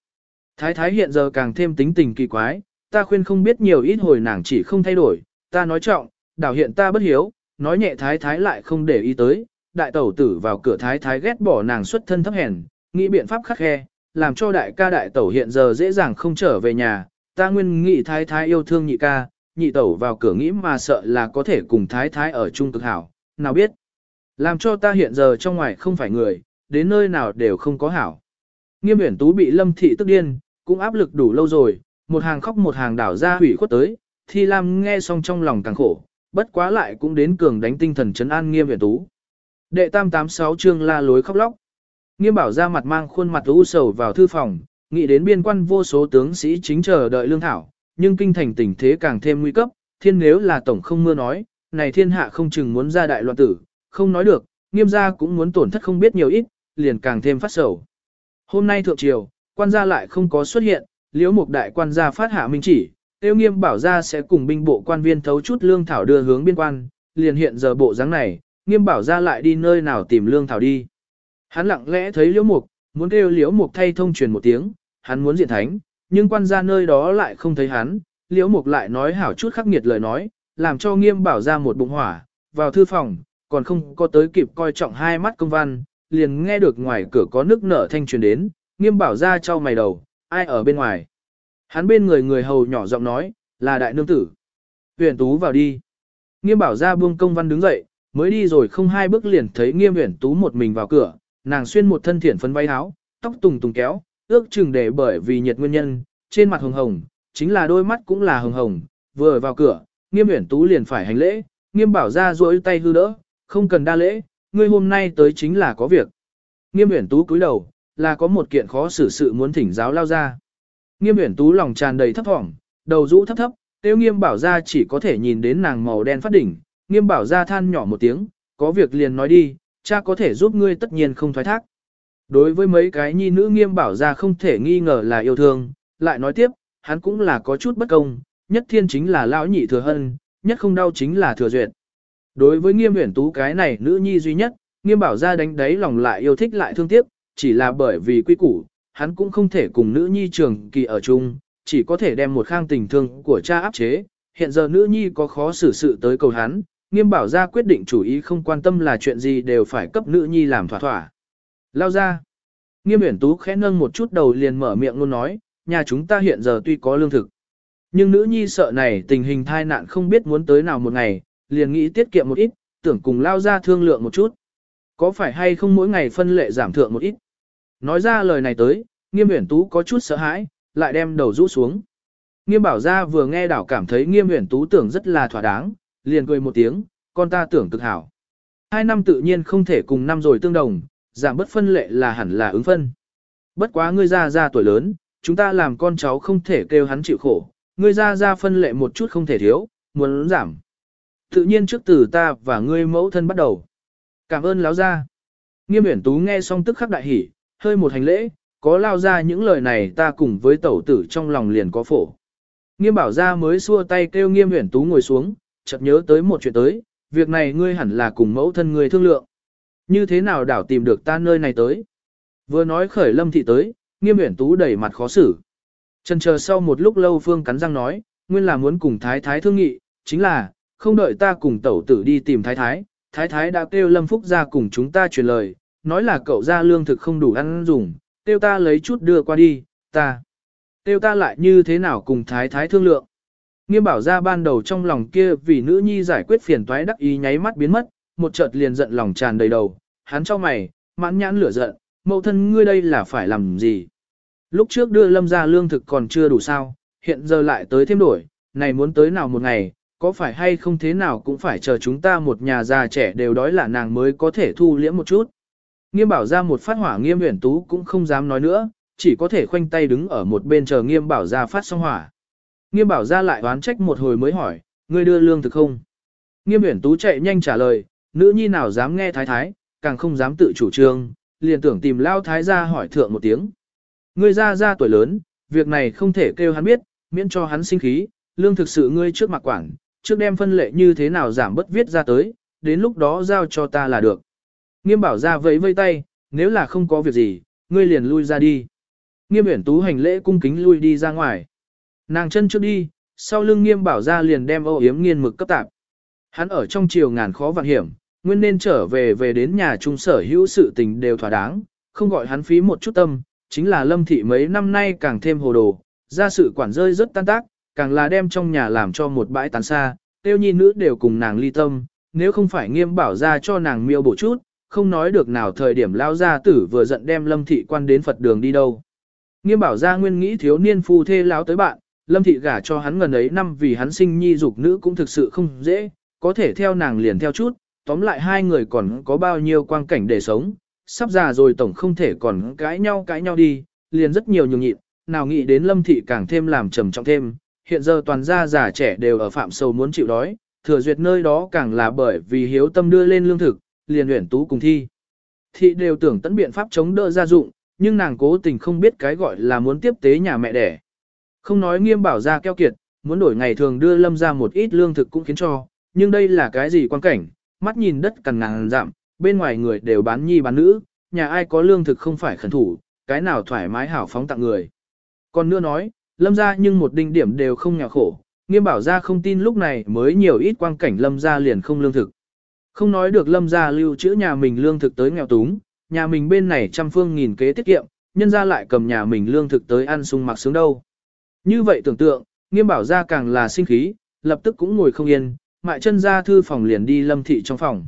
Thái thái hiện giờ càng thêm tính tình kỳ quái, ta khuyên không biết nhiều ít hồi nàng chỉ không thay đổi, ta nói trọng, đảo hiện ta bất hiếu, nói nhẹ thái thái lại không để ý tới, đại tẩu tử vào cửa thái thái ghét bỏ nàng xuất thân thấp hèn, nghĩ biện pháp khắc khe, làm cho đại ca đại tẩu hiện giờ dễ dàng không trở về nhà, ta nguyên nghĩ thái thái yêu thương nhị ca, nhị tẩu vào cửa nghĩ mà sợ là có thể cùng thái thái ở chung cực hảo, nào biết. Làm cho ta hiện giờ trong ngoài không phải người, đến nơi nào đều không có hảo. Nghiêm huyển tú bị lâm thị tức điên, cũng áp lực đủ lâu rồi, một hàng khóc một hàng đảo ra hủy khuất tới, thi lam nghe xong trong lòng càng khổ, bất quá lại cũng đến cường đánh tinh thần chấn an nghiêm huyển tú. Đệ tam tám sáu chương la lối khóc lóc. Nghiêm bảo ra mặt mang khuôn mặt u sầu vào thư phòng, nghĩ đến biên quan vô số tướng sĩ chính chờ đợi lương thảo, nhưng kinh thành tình thế càng thêm nguy cấp, thiên nếu là tổng không mưa nói, này thiên hạ không chừng muốn ra đại loạn tử, không nói được, nghiêm gia cũng muốn tổn thất không biết nhiều ít, liền càng thêm phát sầu. Hôm nay thượng triều, quan gia lại không có xuất hiện, liễu mục đại quan gia phát hạ minh chỉ, tiêu nghiêm bảo gia sẽ cùng binh bộ quan viên thấu chút lương thảo đưa hướng biên quan, liền hiện giờ bộ dáng này, nghiêm bảo gia lại đi nơi nào tìm lương thảo đi. Hắn lặng lẽ thấy liễu mục, muốn kêu liễu mục thay thông truyền một tiếng, hắn muốn diện thánh, nhưng quan gia nơi đó lại không thấy hắn, liễu mục lại nói hảo chút khắc nghiệt lời nói, làm cho nghiêm bảo gia một bụng hỏa, vào thư phòng, còn không có tới kịp coi trọng hai mắt công văn, liền nghe được ngoài cửa có nước nở thanh truyền đến, nghiêm bảo ra trao mày đầu, ai ở bên ngoài. Hắn bên người người hầu nhỏ giọng nói, là đại nương tử. Huyền tú vào đi. Nghiêm bảo ra buông công văn đứng dậy, Mới đi rồi không hai bước liền thấy nghiêm uyển tú một mình vào cửa, nàng xuyên một thân thiển phấn váy áo, tóc tùng tùng kéo, ước chừng để bởi vì nhiệt nguyên nhân, trên mặt hồng hồng, chính là đôi mắt cũng là hồng hồng, vừa vào cửa, nghiêm uyển tú liền phải hành lễ, nghiêm bảo ra duỗi tay hư đỡ, không cần đa lễ, ngươi hôm nay tới chính là có việc. Nghiêm uyển tú cúi đầu, là có một kiện khó xử sự muốn thỉnh giáo lao ra. Nghiêm uyển tú lòng tràn đầy thấp thỏm, đầu rũ thấp thấp, tiêu nghiêm bảo ra chỉ có thể nhìn đến nàng màu đen phát đỉnh, nghiêm bảo ra than nhỏ một tiếng, có việc liền nói đi, cha có thể giúp ngươi tất nhiên không thoái thác. Đối với mấy cái nhi nữ nghiêm bảo ra không thể nghi ngờ là yêu thương, lại nói tiếp, hắn cũng là có chút bất công, nhất thiên chính là lão nhị thừa hân, nhất không đau chính là thừa duyệt. Đối với nghiêm huyển tú cái này nữ nhi duy nhất, nghiêm bảo ra đánh đáy lòng lại yêu thích lại thương tiếc, chỉ là bởi vì quy củ, hắn cũng không thể cùng nữ nhi trường kỳ ở chung, chỉ có thể đem một khang tình thương của cha áp chế. Hiện giờ nữ nhi có khó xử sự tới cầu hắn, nghiêm bảo ra quyết định chủ ý không quan tâm là chuyện gì đều phải cấp nữ nhi làm thỏa thỏa. Lao ra. Nghiêm uyển tú khẽ nâng một chút đầu liền mở miệng luôn nói, nhà chúng ta hiện giờ tuy có lương thực. Nhưng nữ nhi sợ này tình hình thai nạn không biết muốn tới nào một ngày, liền nghĩ tiết kiệm một ít, tưởng cùng lao ra thương lượng một chút. Có phải hay không mỗi ngày phân lệ giảm thượng một ít? Nói ra lời này tới, nghiêm uyển tú có chút sợ hãi, lại đem đầu rũ xuống. Nghiêm bảo ra vừa nghe đảo cảm thấy nghiêm uyển tú tưởng rất là thỏa đáng, liền cười một tiếng, con ta tưởng cực hảo. Hai năm tự nhiên không thể cùng năm rồi tương đồng, giảm bất phân lệ là hẳn là ứng phân. Bất quá ngươi ra ra tuổi lớn, chúng ta làm con cháu không thể kêu hắn chịu khổ, ngươi ra ra phân lệ một chút không thể thiếu, muốn giảm. Tự nhiên trước từ ta và ngươi mẫu thân bắt đầu. Cảm ơn lão gia. Nghiêm uyển tú nghe xong tức khắc đại hỉ, hơi một hành lễ, có lao ra những lời này ta cùng với tẩu tử trong lòng liền có phổ. Nghiêm bảo ra mới xua tay kêu nghiêm uyển tú ngồi xuống, chợt nhớ tới một chuyện tới, việc này ngươi hẳn là cùng mẫu thân ngươi thương lượng. Như thế nào đảo tìm được ta nơi này tới? Vừa nói khởi lâm thị tới, nghiêm uyển tú đầy mặt khó xử. Chần chờ sau một lúc lâu Phương cắn răng nói, nguyên là muốn cùng thái thái thương nghị, chính là, không đợi ta cùng tẩu tử đi tìm thái thái, thái thái đã kêu lâm phúc ra cùng chúng ta truyền lời, nói là cậu ra lương thực không đủ ăn dùng, kêu ta lấy chút đưa qua đi, ta. Kêu ta lại như thế nào cùng thái thái thương lượng. Nghiêm bảo ra ban đầu trong lòng kia vì nữ nhi giải quyết phiền toái đắc ý nháy mắt biến mất, một chợt liền giận lòng tràn đầy đầu, hắn cho mày, mãn nhãn lửa giận, mẫu thân ngươi đây là phải làm gì? Lúc trước đưa lâm ra lương thực còn chưa đủ sao, hiện giờ lại tới thêm đổi, này muốn tới nào một ngày, có phải hay không thế nào cũng phải chờ chúng ta một nhà già trẻ đều đói là nàng mới có thể thu liễm một chút. Nghiêm bảo ra một phát hỏa nghiêm huyền tú cũng không dám nói nữa, chỉ có thể khoanh tay đứng ở một bên chờ nghiêm bảo ra phát xong hỏa. Nghiêm bảo ra lại đoán trách một hồi mới hỏi, ngươi đưa lương thực không? Nghiêm huyền tú chạy nhanh trả lời, nữ nhi nào dám nghe thái thái, càng không dám tự chủ trương, liền tưởng tìm lao thái ra hỏi thượng một tiếng. Ngươi ra ra tuổi lớn, việc này không thể kêu hắn biết, miễn cho hắn sinh khí, lương thực sự ngươi trước mặt quảng trước đem phân lệ như thế nào giảm bất viết ra tới, đến lúc đó giao cho ta là được. Nghiêm bảo ra vẫy vây tay, nếu là không có việc gì, ngươi liền lui ra đi. Nghiêm uyển tú hành lễ cung kính lui đi ra ngoài. Nàng chân trước đi, sau lưng nghiêm bảo ra liền đem âu yếm nghiên mực cấp tạp. Hắn ở trong chiều ngàn khó vạn hiểm, nguyên nên trở về về đến nhà trung sở hữu sự tình đều thỏa đáng, không gọi hắn phí một chút tâm, chính là lâm thị mấy năm nay càng thêm hồ đồ, ra sự quản rơi rất tan tác, càng là đem trong nhà làm cho một bãi tán xa, tiêu nhi nữ đều cùng nàng ly tâm, nếu không phải nghiêm bảo ra cho nàng miêu bổ chút, không nói được nào thời điểm lao gia tử vừa giận đem lâm thị quan đến Phật đường đi đâu. Nghiêm bảo ra nguyên nghĩ thiếu niên phu thê láo tới bạn, lâm thị gả cho hắn gần ấy năm vì hắn sinh nhi dục nữ cũng thực sự không dễ, có thể theo nàng liền theo chút, tóm lại hai người còn có bao nhiêu quang cảnh để sống, sắp già rồi tổng không thể còn cãi nhau cãi nhau đi, liền rất nhiều nhường nhịn, nào nghĩ đến lâm thị càng thêm làm trầm trọng thêm, hiện giờ toàn gia già trẻ đều ở phạm sầu muốn chịu đói, thừa duyệt nơi đó càng là bởi vì hiếu tâm đưa lên lương thực, liền luyện tú cùng thi. Thị đều tưởng tận biện pháp chống đỡ gia dụng, nhưng nàng cố tình không biết cái gọi là muốn tiếp tế nhà mẹ đẻ. Không nói nghiêm bảo ra keo kiệt, muốn đổi ngày thường đưa lâm ra một ít lương thực cũng khiến cho, nhưng đây là cái gì quan cảnh, mắt nhìn đất cằn ngàn giảm, bên ngoài người đều bán nhi bán nữ, nhà ai có lương thực không phải khẩn thủ, cái nào thoải mái hảo phóng tặng người. Còn nữa nói, lâm ra nhưng một đinh điểm đều không nghèo khổ, nghiêm bảo ra không tin lúc này mới nhiều ít quang cảnh lâm ra liền không lương thực. Không nói được lâm ra lưu trữ nhà mình lương thực tới nghèo túng, nhà mình bên này trăm phương nghìn kế tiết kiệm, nhân ra lại cầm nhà mình lương thực tới ăn sung mặc sướng đâu. Như vậy tưởng tượng, nghiêm bảo ra càng là sinh khí, lập tức cũng ngồi không yên, mại chân ra thư phòng liền đi lâm thị trong phòng.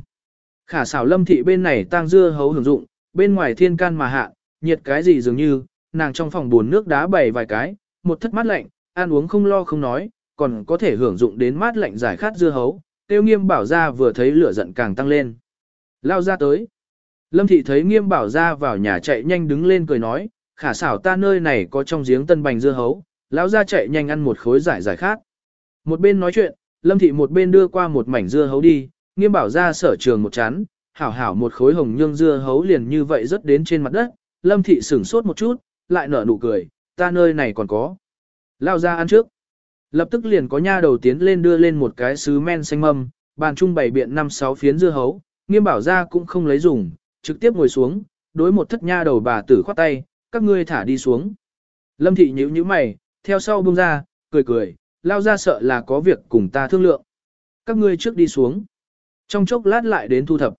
Khả xảo lâm thị bên này tang dưa hấu hưởng dụng, bên ngoài thiên can mà hạ, nhiệt cái gì dường như, nàng trong phòng buồn nước đá bày vài cái, một thất mát lạnh, ăn uống không lo không nói, còn có thể hưởng dụng đến mát lạnh giải khát dưa hấu, tiêu nghiêm bảo ra vừa thấy lửa giận càng tăng lên. Lao ra tới. Lâm thị thấy nghiêm bảo ra vào nhà chạy nhanh đứng lên cười nói, khả xảo ta nơi này có trong giếng tân bành dưa hấu, lão ra chạy nhanh ăn một khối giải giải khát. Một bên nói chuyện, lâm thị một bên đưa qua một mảnh dưa hấu đi, nghiêm bảo ra sở trường một chán, hảo hảo một khối hồng nhương dưa hấu liền như vậy rớt đến trên mặt đất, lâm thị sửng sốt một chút, lại nở nụ cười, ta nơi này còn có. Lao ra ăn trước. Lập tức liền có nha đầu tiến lên đưa lên một cái sứ men xanh mâm, bàn trung bày biện năm sáu phiến dưa hấu, nghiêm bảo ra cũng không lấy dùng, trực tiếp ngồi xuống, đối một thất nha đầu bà tử khoát tay, các ngươi thả đi xuống. Lâm thị nhíu nhíu mày, theo sau buông ra, cười cười, lao ra sợ là có việc cùng ta thương lượng. Các ngươi trước đi xuống. Trong chốc lát lại đến thu thập.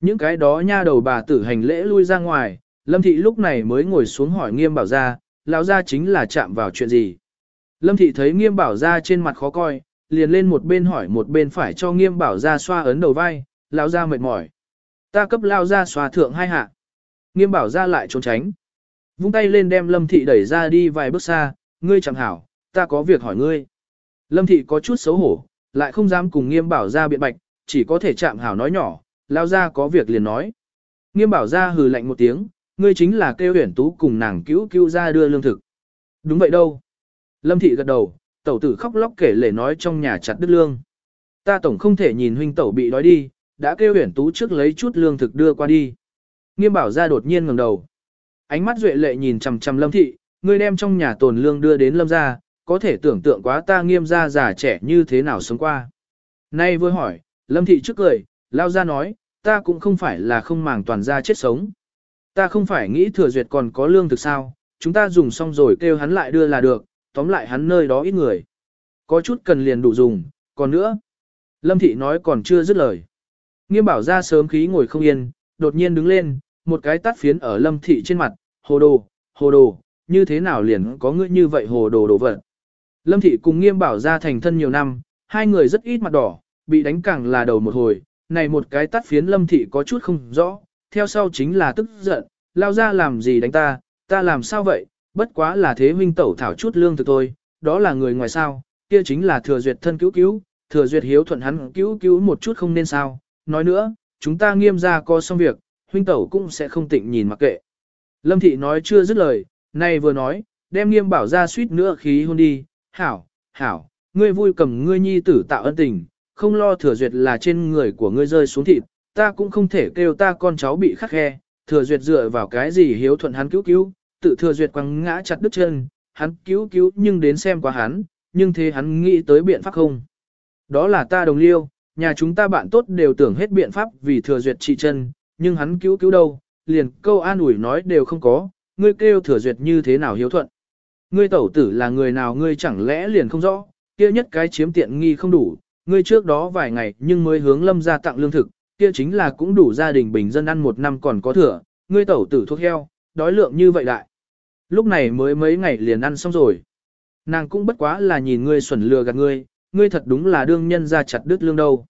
Những cái đó nha đầu bà tử hành lễ lui ra ngoài, Lâm thị lúc này mới ngồi xuống hỏi nghiêm bảo ra, lão gia chính là chạm vào chuyện gì. Lâm thị thấy nghiêm bảo gia trên mặt khó coi, liền lên một bên hỏi một bên phải cho nghiêm bảo gia xoa ấn đầu vai, lão gia mệt mỏi. Ta cấp lão gia xoa thượng hai hạ. Nghiêm bảo gia lại trốn tránh. Vung tay lên đem lâm thị đẩy ra đi vài bước xa, ngươi chẳng hảo, ta có việc hỏi ngươi. Lâm thị có chút xấu hổ, lại không dám cùng nghiêm bảo gia biện bạch, chỉ có thể chạm hảo nói nhỏ, Lão gia có việc liền nói. Nghiêm bảo gia hừ lạnh một tiếng, ngươi chính là kêu huyển tú cùng nàng cứu cứu ra đưa lương thực. Đúng vậy đâu. Lâm thị gật đầu, tẩu tử khóc lóc kể lể nói trong nhà chặt đứt lương. Ta tổng không thể nhìn huynh tẩu bị đói đi, đã kêu huyển tú trước lấy chút lương thực đưa qua đi. Nghiêm bảo ra đột nhiên ngẩng đầu. Ánh mắt duệ lệ nhìn chằm chằm lâm thị, ngươi đem trong nhà tồn lương đưa đến lâm gia, có thể tưởng tượng quá ta nghiêm gia già trẻ như thế nào sống qua. Nay vừa hỏi, lâm thị trước cười, lao ra nói, ta cũng không phải là không màng toàn gia chết sống. Ta không phải nghĩ thừa duyệt còn có lương thực sao, chúng ta dùng xong rồi kêu hắn lại đưa là được, tóm lại hắn nơi đó ít người. Có chút cần liền đủ dùng, còn nữa. Lâm thị nói còn chưa dứt lời. Nghiêm bảo ra sớm khí ngồi không yên, đột nhiên đứng lên, một cái tắt phiến ở lâm thị trên mặt, hồ đồ, hồ đồ, như thế nào liền có ngươi như vậy hồ đồ đồ vật. Lâm thị cùng nghiêm bảo ra thành thân nhiều năm, hai người rất ít mặt đỏ, bị đánh càng là đầu một hồi, này một cái tắt phiến lâm thị có chút không rõ, theo sau chính là tức giận, lao ra làm gì đánh ta, ta làm sao vậy, bất quá là thế huynh tẩu thảo chút lương thực tôi, đó là người ngoài sao, kia chính là thừa duyệt thân cứu cứu, thừa duyệt hiếu thuận hắn cứu cứu một chút không nên sao, nói nữa, chúng ta nghiêm ra co xong việc, huynh tẩu cũng sẽ không tịnh nhìn mặc kệ. Lâm thị nói chưa dứt lời, nay vừa nói, đem nghiêm bảo ra suýt nữa khí hôn đi, hảo, hảo, ngươi vui cầm ngươi nhi tử tạo ân tình, không lo thừa duyệt là trên người của ngươi rơi xuống thịt, ta cũng không thể kêu ta con cháu bị khắc khe, thừa duyệt dựa vào cái gì hiếu thuận hắn cứu cứu, tự thừa duyệt quăng ngã chặt đứt chân, hắn cứu cứu nhưng đến xem qua hắn, nhưng thế hắn nghĩ tới biện pháp không. Đó là ta đồng liêu, nhà chúng ta bạn tốt đều tưởng hết biện pháp vì thừa duyệt trị chân, nhưng hắn cứu cứu đâu, liền câu an ủi nói đều không có, ngươi kêu thừa duyệt như thế nào hiếu thuận. Ngươi tẩu tử là người nào ngươi chẳng lẽ liền không rõ, kia nhất cái chiếm tiện nghi không đủ, ngươi trước đó vài ngày nhưng mới hướng lâm ra tặng lương thực, kia chính là cũng đủ gia đình bình dân ăn một năm còn có thừa, ngươi tẩu tử thuốc heo, đói lượng như vậy đại. Lúc này mới mấy ngày liền ăn xong rồi. Nàng cũng bất quá là nhìn ngươi xuẩn lừa gạt ngươi, ngươi thật đúng là đương nhân ra chặt đứt lương đâu.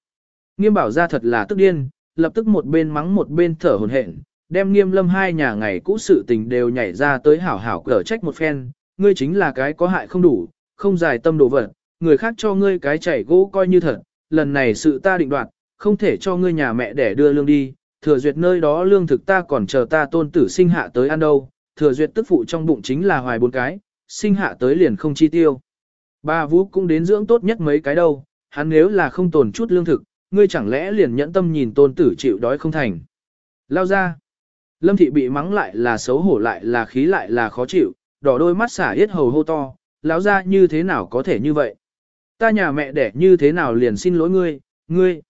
Nghiêm bảo ra thật là tức điên, lập tức một bên mắng một bên thở hổn hển, đem nghiêm lâm hai nhà ngày cũ sự tình đều nhảy ra tới hảo hảo cở trách một phen, ngươi chính là cái có hại không đủ, không giải tâm đồ vật, người khác cho ngươi cái chảy gỗ coi như thật, lần này sự ta định đoạt, không thể cho ngươi nhà mẹ để đưa lương đi, thừa duyệt nơi đó lương thực ta còn chờ ta tôn tử sinh hạ tới ăn đâu, thừa duyệt tức phụ trong bụng chính là hoài bốn cái, sinh hạ tới liền không chi tiêu. Ba vũ cũng đến dưỡng tốt nhất mấy cái đâu, hắn nếu là không tồn chút lương thực, ngươi chẳng lẽ liền nhẫn tâm nhìn tôn tử chịu đói không thành. Lao ra. Lâm thị bị mắng lại là xấu hổ lại là khí lại là khó chịu, đỏ đôi mắt xả yết hầu hô to, lão ra như thế nào có thể như vậy. Ta nhà mẹ đẻ như thế nào liền xin lỗi ngươi, ngươi.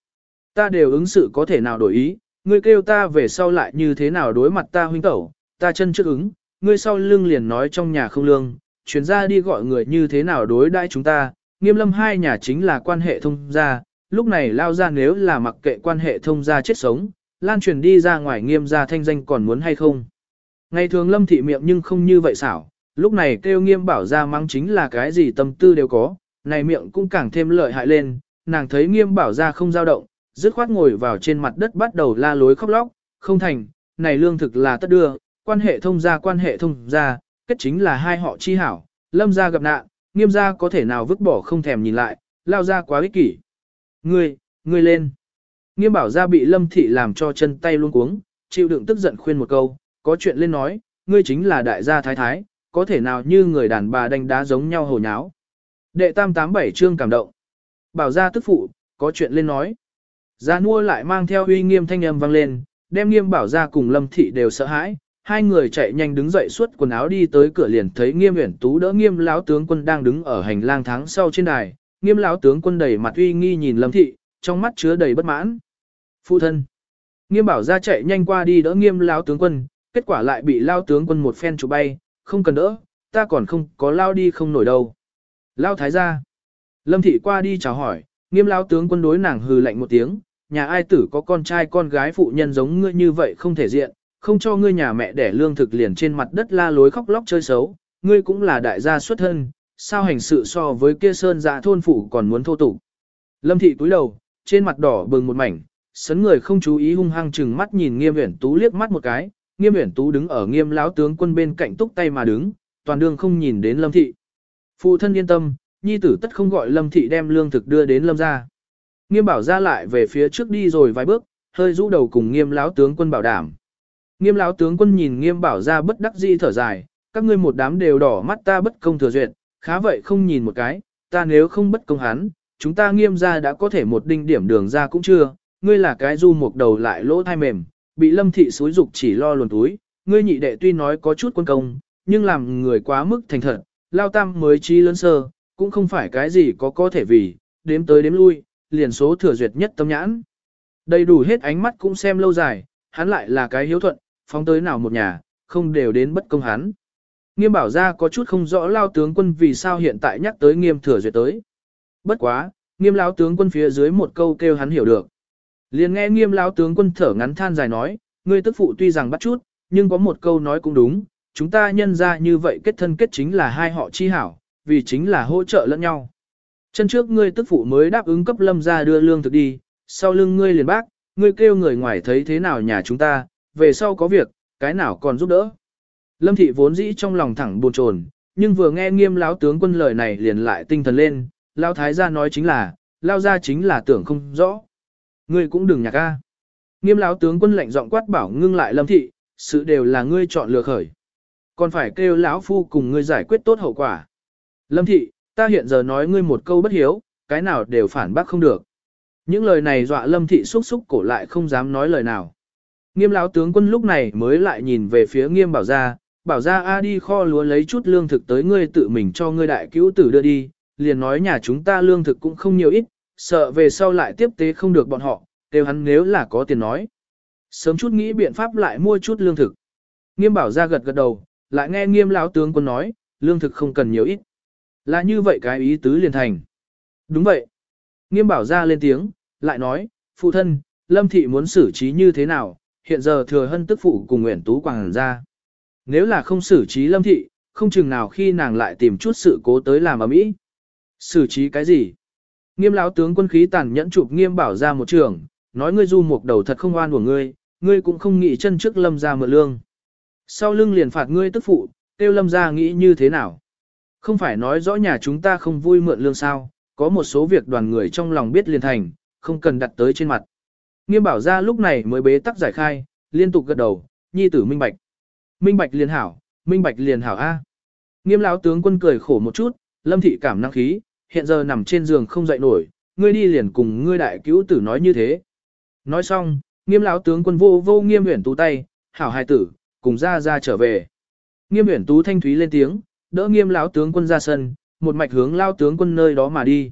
Ta đều ứng sự có thể nào đổi ý, ngươi kêu ta về sau lại như thế nào đối mặt ta huynh tẩu, ta chân trước ứng, ngươi sau lưng liền nói trong nhà không lương, chuyển ra đi gọi người như thế nào đối đãi chúng ta, nghiêm lâm hai nhà chính là quan hệ thông gia, lúc này lao ra nếu là mặc kệ quan hệ thông gia chết sống, lan truyền đi ra ngoài nghiêm gia thanh danh còn muốn hay không. Ngày thường lâm thị miệng nhưng không như vậy xảo, lúc này kêu nghiêm bảo ra mắng chính là cái gì tâm tư đều có, này miệng cũng càng thêm lợi hại lên, nàng thấy nghiêm bảo ra không dao động, dứt khoát ngồi vào trên mặt đất bắt đầu la lối khóc lóc, không thành, này lương thực là tất đưa, quan hệ thông gia quan hệ thông gia, kết chính là hai họ chi hảo, lâm gia gặp nạn, nghiêm gia có thể nào vứt bỏ không thèm nhìn lại, lao ra quá ích kỷ. Ngươi, ngươi lên. Nghiêm bảo gia bị lâm thị làm cho chân tay luôn cuống, chịu đựng tức giận khuyên một câu, có chuyện lên nói, ngươi chính là đại gia thái thái, có thể nào như người đàn bà đánh đá giống nhau hồ nháo. Đệ tam tám bảy chương cảm động. Bảo gia tức phụ, có chuyện lên nói. Gia nua lại mang theo uy nghiêm thanh âm vang lên, đem nghiêm bảo gia cùng lâm thị đều sợ hãi. Hai người chạy nhanh đứng dậy suốt quần áo đi tới cửa liền thấy nghiêm uyển tú đỡ nghiêm lão tướng quân đang đứng ở hành lang tháng sau trên đài. Nghiêm lão tướng quân đầy mặt uy nghi nhìn lâm thị, trong mắt chứa đầy bất mãn. Phụ thân. Nghiêm bảo gia chạy nhanh qua đi đỡ nghiêm lão tướng quân, kết quả lại bị lao tướng quân một phen chụp bay, không cần đỡ, ta còn không có lao đi không nổi đâu. Lao thái gia. Lâm thị qua đi chào hỏi, nghiêm lão tướng quân đối nàng hừ lạnh một tiếng, nhà ai tử có con trai con gái phụ nhân giống ngươi như vậy không thể diện, không cho ngươi nhà mẹ đẻ lương thực liền trên mặt đất la lối khóc lóc chơi xấu, ngươi cũng là đại gia xuất thân, sao hành sự so với kia sơn dạ thôn phụ còn muốn thô tục. Lâm thị cúi đầu, trên mặt đỏ bừng một mảnh, sấn người không chú ý hung hăng chừng mắt nhìn nghiêm uyển tú liếc mắt một cái, nghiêm uyển tú đứng ở nghiêm lão tướng quân bên cạnh túc tay mà đứng, toàn đường không nhìn đến lâm thị. Phụ thân yên tâm, nhi tử tất không gọi lâm thị đem lương thực đưa đến lâm gia. Nghiêm bảo ra lại về phía trước đi rồi vài bước, hơi rũ đầu cùng nghiêm lão tướng quân bảo đảm. Nghiêm lão tướng quân nhìn nghiêm bảo ra bất đắc dĩ thở dài, các ngươi một đám đều đỏ mắt ta bất công thừa duyệt, khá vậy không nhìn một cái, ta nếu không bất công hắn, chúng ta nghiêm ra đã có thể một đinh điểm đường ra cũng chưa, ngươi là cái du một đầu lại lỗ thai mềm, bị lâm thị xúi dục chỉ lo luồn túi, ngươi nhị đệ tuy nói có chút quân công, nhưng làm người quá mức thành thật, lao tam mới trí lớn sơ, cũng không phải cái gì có có thể vì, đếm tới đếm lui, liền số thừa duyệt nhất tâm nhãn. Đầy đủ hết ánh mắt cũng xem lâu dài, hắn lại là cái hiếu thuận, phóng tới nào một nhà, không đều đến bất công hắn. Nghiêm bảo ra có chút không rõ lao tướng quân vì sao hiện tại nhắc tới nghiêm thừa duyệt tới. Bất quá, nghiêm lao tướng quân phía dưới một câu kêu hắn hiểu được. Liền nghe nghiêm lao tướng quân thở ngắn than dài nói, ngươi tức phụ tuy rằng bắt chút, nhưng có một câu nói cũng đúng, chúng ta nhân ra như vậy kết thân kết chính là hai họ chi hảo, vì chính là hỗ trợ lẫn nhau. Chân trước ngươi tức phụ mới đáp ứng cấp lâm ra đưa lương thực đi, sau lưng ngươi liền bác, ngươi kêu người ngoài thấy thế nào nhà chúng ta, về sau có việc, cái nào còn giúp đỡ. Lâm thị vốn dĩ trong lòng thẳng buồn chồn, nhưng vừa nghe nghiêm lão tướng quân lời này liền lại tinh thần lên, lao thái gia nói chính là, lao ra chính là tưởng không rõ. Ngươi cũng đừng nhạc ca. Nghiêm lão tướng quân lạnh giọng quát bảo ngưng lại lâm thị, sự đều là ngươi chọn lựa khởi. Còn phải kêu lão phu cùng ngươi giải quyết tốt hậu quả. Lâm thị, ta hiện giờ nói ngươi một câu bất hiếu, cái nào đều phản bác không được. Những lời này dọa lâm thị xúc xúc cổ lại không dám nói lời nào. Nghiêm lão tướng quân lúc này mới lại nhìn về phía nghiêm bảo gia, bảo gia a đi kho lúa lấy chút lương thực tới ngươi tự mình cho ngươi đại cứu tử đưa đi, liền nói nhà chúng ta lương thực cũng không nhiều ít, sợ về sau lại tiếp tế không được bọn họ, kêu hắn nếu là có tiền nói. Sớm chút nghĩ biện pháp lại mua chút lương thực. Nghiêm bảo gia gật gật đầu, lại nghe nghiêm lão tướng quân nói, lương thực không cần nhiều ít. Là như vậy cái ý tứ liền thành. Đúng vậy. Nghiêm bảo ra lên tiếng, lại nói, phụ thân, lâm thị muốn xử trí như thế nào, hiện giờ thừa hân tức phụ cùng Nguyễn tú quảng ra. Nếu là không xử trí lâm thị, không chừng nào khi nàng lại tìm chút sự cố tới làm ở mỹ. Xử trí cái gì? Nghiêm lão tướng quân khí tàn nhẫn chụp nghiêm bảo ra một trường, nói ngươi du một đầu thật không oan của ngươi, ngươi cũng không nghĩ chân trước lâm ra mượn lương. Sau lưng liền phạt ngươi tức phụ, tiêu lâm ra nghĩ như thế nào? Không phải nói rõ nhà chúng ta không vui mượn lương sao, có một số việc đoàn người trong lòng biết liền thành, không cần đặt tới trên mặt. Nghiêm bảo ra lúc này mới bế tắc giải khai, liên tục gật đầu, nhi tử minh bạch. Minh bạch liền hảo, minh bạch liền hảo A. Nghiêm lão tướng quân cười khổ một chút, lâm thị cảm năng khí, hiện giờ nằm trên giường không dậy nổi, ngươi đi liền cùng ngươi đại cứu tử nói như thế. Nói xong, nghiêm lão tướng quân vô vô nghiêm huyển tú tay, hảo hài tử, cùng ra ra trở về. Nghiêm huyển tú thanh thúy lên tiếng, đỡ nghiêm lão tướng quân ra sân, một mạch hướng lao tướng quân nơi đó mà đi.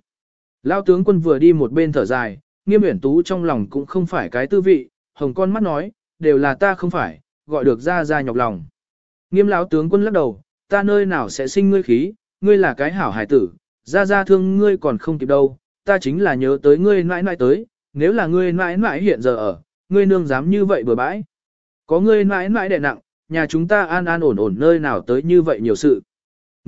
Lao tướng quân vừa đi một bên thở dài, nghiêm uyển tú trong lòng cũng không phải cái tư vị, hồng con mắt nói, đều là ta không phải, gọi được ra ra nhọc lòng. Nghiêm lão tướng quân lắc đầu, ta nơi nào sẽ sinh ngươi khí, ngươi là cái hảo hải tử, ra ra thương ngươi còn không kịp đâu, ta chính là nhớ tới ngươi mãi mãi tới, nếu là ngươi mãi mãi hiện giờ ở, ngươi nương dám như vậy bừa bãi. Có ngươi mãi mãi đè nặng, nhà chúng ta an an ổn ổn nơi nào tới như vậy nhiều sự.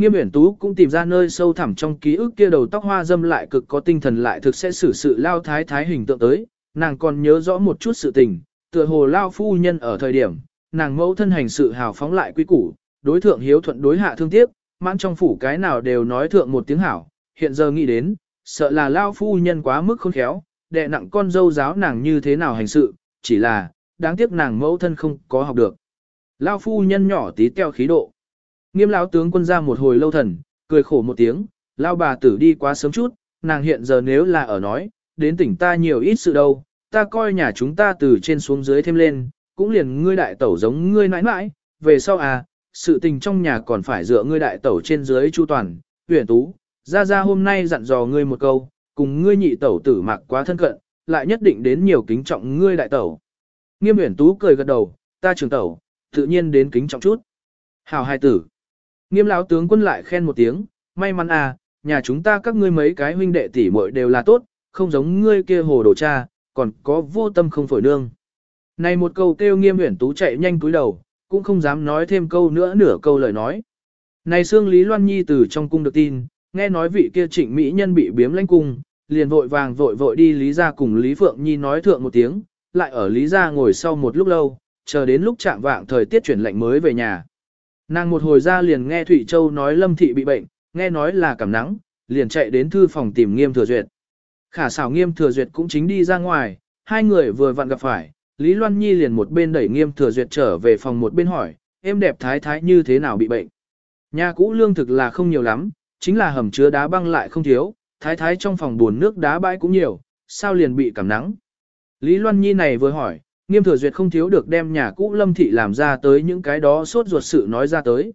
Nghiêm Uyển Tú cũng tìm ra nơi sâu thẳm trong ký ức kia đầu tóc hoa dâm lại cực có tinh thần lại thực sẽ xử sự lao thái thái hình tượng tới, nàng còn nhớ rõ một chút sự tình, tựa hồ lao phu nhân ở thời điểm, nàng mẫu thân hành sự hào phóng lại quy củ, đối thượng hiếu thuận đối hạ thương tiếc, mãn trong phủ cái nào đều nói thượng một tiếng hảo, hiện giờ nghĩ đến, sợ là lao phu nhân quá mức khôn khéo, đệ nặng con dâu giáo nàng như thế nào hành sự, chỉ là, đáng tiếc nàng mẫu thân không có học được. Lao phu nhân nhỏ tí teo khí độ. Nghiêm lão tướng quân ra một hồi lâu thần, cười khổ một tiếng, lao bà tử đi quá sớm chút, nàng hiện giờ nếu là ở nói, đến tỉnh ta nhiều ít sự đâu, ta coi nhà chúng ta từ trên xuống dưới thêm lên, cũng liền ngươi đại tẩu giống ngươi nãi nãi, về sau à, sự tình trong nhà còn phải dựa ngươi đại tẩu trên dưới chu toàn, huyền tú, ra ra hôm nay dặn dò ngươi một câu, cùng ngươi nhị tẩu tử mặc quá thân cận, lại nhất định đến nhiều kính trọng ngươi đại tẩu. Nghiêm huyền tú cười gật đầu, ta trưởng tẩu, tự nhiên đến kính trọng chút. Hào hai tử. Nghiêm lão tướng quân lại khen một tiếng, may mắn à, nhà chúng ta các ngươi mấy cái huynh đệ tỷ muội đều là tốt, không giống ngươi kia hồ đồ cha, còn có vô tâm không phổi nương. Này một câu kêu nghiêm huyển tú chạy nhanh cúi đầu, cũng không dám nói thêm câu nữa nửa câu lời nói. Này xương Lý Loan Nhi từ trong cung được tin, nghe nói vị kia trịnh mỹ nhân bị biếm lãnh cung, liền vội vàng vội vội đi Lý ra cùng Lý Phượng Nhi nói thượng một tiếng, lại ở Lý ra ngồi sau một lúc lâu, chờ đến lúc chạm vạng thời tiết chuyển lạnh mới về nhà. Nàng một hồi ra liền nghe Thụy Châu nói Lâm Thị bị bệnh, nghe nói là cảm nắng, liền chạy đến thư phòng tìm Nghiêm Thừa Duyệt. Khả xảo Nghiêm Thừa Duyệt cũng chính đi ra ngoài, hai người vừa vặn gặp phải, Lý Loan Nhi liền một bên đẩy Nghiêm Thừa Duyệt trở về phòng một bên hỏi, em đẹp thái thái như thế nào bị bệnh. Nhà cũ lương thực là không nhiều lắm, chính là hầm chứa đá băng lại không thiếu, thái thái trong phòng buồn nước đá bãi cũng nhiều, sao liền bị cảm nắng. Lý Loan Nhi này vừa hỏi, Nghiêm Thừa Duyệt không thiếu được đem nhà cũ Lâm Thị làm ra tới những cái đó sốt ruột sự nói ra tới.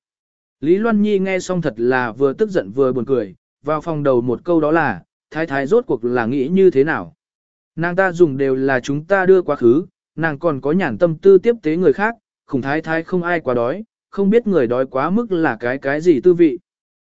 Lý Loan Nhi nghe xong thật là vừa tức giận vừa buồn cười, vào phòng đầu một câu đó là, thái thái rốt cuộc là nghĩ như thế nào. Nàng ta dùng đều là chúng ta đưa quá khứ, nàng còn có nhàn tâm tư tiếp tế người khác, khủng thái thái không ai quá đói, không biết người đói quá mức là cái cái gì tư vị.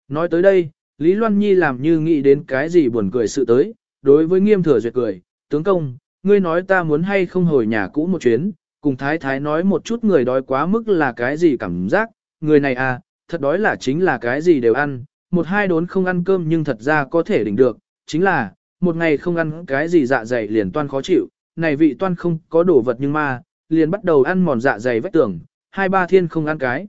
Nói tới đây, Lý Loan Nhi làm như nghĩ đến cái gì buồn cười sự tới, đối với nghiêm thừa duyệt cười, tướng công, ngươi nói ta muốn hay không hồi nhà cũ một chuyến, cùng thái thái nói một chút người đói quá mức là cái gì cảm giác, người này à, thật đói là chính là cái gì đều ăn, một hai đốn không ăn cơm nhưng thật ra có thể đỉnh được, chính là, một ngày không ăn cái gì dạ dày liền toan khó chịu, này vị toan không có đồ vật nhưng mà, liền bắt đầu ăn mòn dạ dày vách tưởng. hai ba thiên không ăn cái.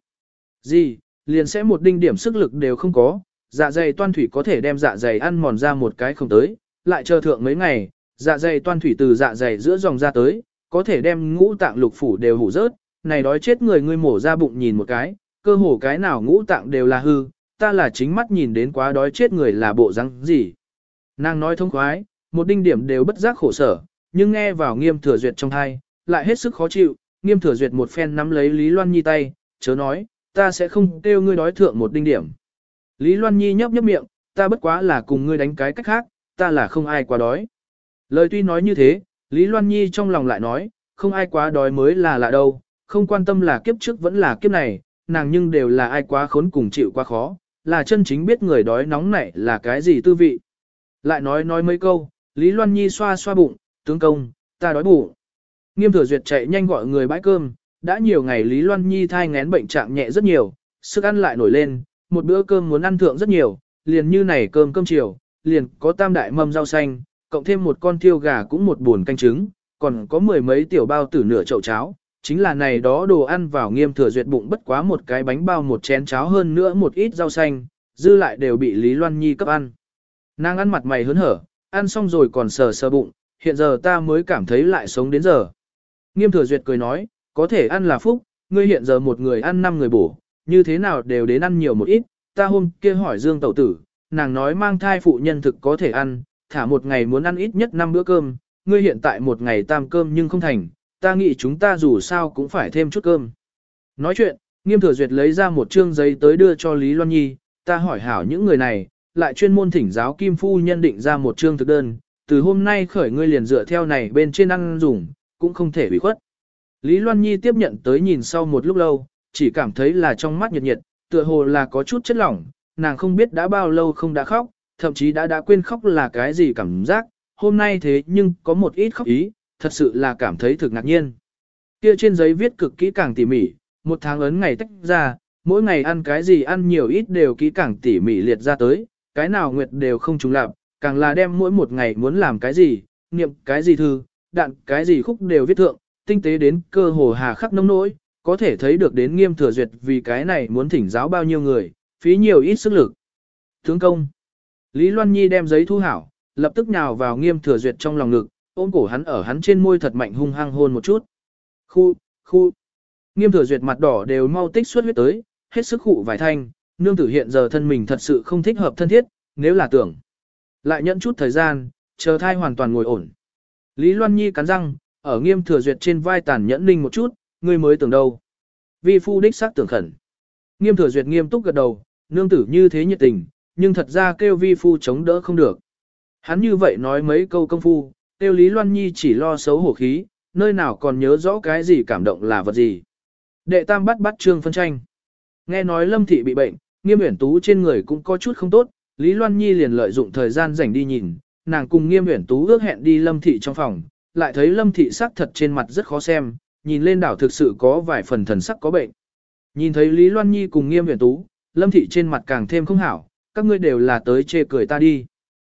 Gì, liền sẽ một đinh điểm sức lực đều không có, dạ dày toan thủy có thể đem dạ dày ăn mòn ra một cái không tới, lại chờ thượng mấy ngày, dạ dày toan thủy từ dạ dày giữa dòng ra tới, có thể đem ngũ tạng lục phủ đều hủ rớt, này đói chết người ngươi mổ ra bụng nhìn một cái, cơ hồ cái nào ngũ tạng đều là hư, ta là chính mắt nhìn đến quá đói chết người là bộ răng gì. Nàng nói thông khoái, một đinh điểm đều bất giác khổ sở, nhưng nghe vào nghiêm thừa duyệt trong thai, lại hết sức khó chịu, nghiêm thừa duyệt một phen nắm lấy Lý Loan Nhi tay, chớ nói, ta sẽ không kêu ngươi đói thượng một đinh điểm. Lý Loan Nhi nhấp nhấp miệng, ta bất quá là cùng ngươi đánh cái cách khác, ta là không ai quá đói. Lời tuy nói như thế, Lý Loan Nhi trong lòng lại nói, không ai quá đói mới là lạ đâu, không quan tâm là kiếp trước vẫn là kiếp này, nàng nhưng đều là ai quá khốn cùng chịu quá khó, là chân chính biết người đói nóng nảy là cái gì tư vị. Lại nói nói mấy câu, Lý Loan Nhi xoa xoa bụng, tướng công, ta đói bụng. Nghiêm thừa duyệt chạy nhanh gọi người bãi cơm, đã nhiều ngày Lý Loan Nhi thai ngén bệnh trạng nhẹ rất nhiều, sức ăn lại nổi lên, một bữa cơm muốn ăn thượng rất nhiều, liền như này cơm cơm chiều, liền có tam đại mâm rau xanh, cộng thêm một con thiêu gà cũng một buồn canh trứng, còn có mười mấy tiểu bao tử nửa chậu cháo, chính là này đó đồ ăn vào nghiêm thừa duyệt bụng bất quá một cái bánh bao một chén cháo hơn nữa một ít rau xanh, dư lại đều bị Lý Loan Nhi cấp ăn. Nàng ăn mặt mày hớn hở, ăn xong rồi còn sờ sờ bụng, hiện giờ ta mới cảm thấy lại sống đến giờ. Nghiêm thừa duyệt cười nói, có thể ăn là phúc, ngươi hiện giờ một người ăn năm người bổ, như thế nào đều đến ăn nhiều một ít, ta hôm kia hỏi Dương Tẩu Tử, nàng nói mang thai phụ nhân thực có thể ăn, thả một ngày muốn ăn ít nhất 5 bữa cơm, ngươi hiện tại một ngày tam cơm nhưng không thành, ta nghĩ chúng ta dù sao cũng phải thêm chút cơm. Nói chuyện, nghiêm thừa duyệt lấy ra một chương giấy tới đưa cho Lý Loan Nhi, ta hỏi hảo những người này, lại chuyên môn thỉnh giáo Kim Phu nhân định ra một chương thực đơn, từ hôm nay khởi ngươi liền dựa theo này bên trên ăn dùng, cũng không thể bị khuất. Lý Loan Nhi tiếp nhận tới nhìn sau một lúc lâu, chỉ cảm thấy là trong mắt nhiệt nhiệt, tựa hồ là có chút chất lỏng, nàng không biết đã bao lâu không đã khóc, thậm chí đã đã quên khóc là cái gì cảm giác, hôm nay thế nhưng có một ít khóc ý, thật sự là cảm thấy thực ngạc nhiên. Kia trên giấy viết cực kỹ càng tỉ mỉ, một tháng ấn ngày tách ra, mỗi ngày ăn cái gì ăn nhiều ít đều kỹ càng tỉ mỉ liệt ra tới, cái nào nguyệt đều không trùng lặp, càng là đem mỗi một ngày muốn làm cái gì, niệm cái gì thư, đạn cái gì khúc đều viết thượng, tinh tế đến cơ hồ hà khắc nông nỗi, có thể thấy được đến nghiêm thừa duyệt vì cái này muốn thỉnh giáo bao nhiêu người, phí nhiều ít sức lực. Tướng công. Lý Loan Nhi đem giấy thu hảo, lập tức nhào vào nghiêm thừa duyệt trong lòng ngực, ôm cổ hắn ở hắn trên môi thật mạnh hung hăng hôn một chút. Khu, khu. Nghiêm thừa duyệt mặt đỏ đều mau tích xuất huyết tới, hết sức khụ vài thanh, nương tử hiện giờ thân mình thật sự không thích hợp thân thiết, nếu là tưởng. Lại nhận chút thời gian, chờ thai hoàn toàn ngồi ổn. Lý Loan Nhi cắn răng, ở nghiêm thừa duyệt trên vai tàn nhẫn ninh một chút, ngươi mới tưởng đâu. Vi phu đích xác tưởng khẩn. Nghiêm thừa duyệt nghiêm túc gật đầu, nương tử như thế nhiệt tình, nhưng thật ra kêu vi phu chống đỡ không được. Hắn như vậy nói mấy câu công phu, kêu Lý Loan Nhi chỉ lo xấu hổ khí, nơi nào còn nhớ rõ cái gì cảm động là vật gì. Đệ tam bắt bắt trương phân tranh. Nghe nói Lâm Thị bị bệnh, nghiêm uyển tú trên người cũng có chút không tốt, Lý Loan Nhi liền lợi dụng thời gian rảnh đi nhìn, nàng cùng nghiêm uyển tú ước hẹn đi Lâm Thị trong phòng, lại thấy Lâm Thị sắc thật trên mặt rất khó xem, nhìn lên đảo thực sự có vài phần thần sắc có bệnh. Nhìn thấy Lý Loan Nhi cùng nghiêm uyển tú, Lâm Thị trên mặt càng thêm không hảo, các ngươi đều là tới chê cười ta đi.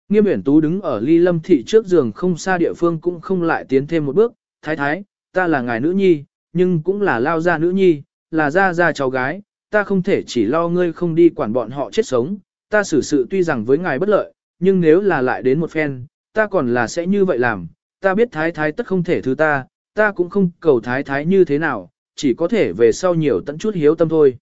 Nghiêm uyển tú đứng ở ly Lâm Thị trước giường không xa địa phương cũng không lại tiến thêm một bước, thái thái, ta là ngài nữ nhi, nhưng cũng là lao gia nữ nhi, là gia gia cháu gái, ta không thể chỉ lo ngươi không đi quản bọn họ chết sống, ta xử sự tuy rằng với ngài bất lợi, nhưng nếu là lại đến một phen, ta còn là sẽ như vậy làm, ta biết thái thái tất không thể thứ ta, ta cũng không cầu thái thái như thế nào, chỉ có thể về sau nhiều tận chút hiếu tâm thôi.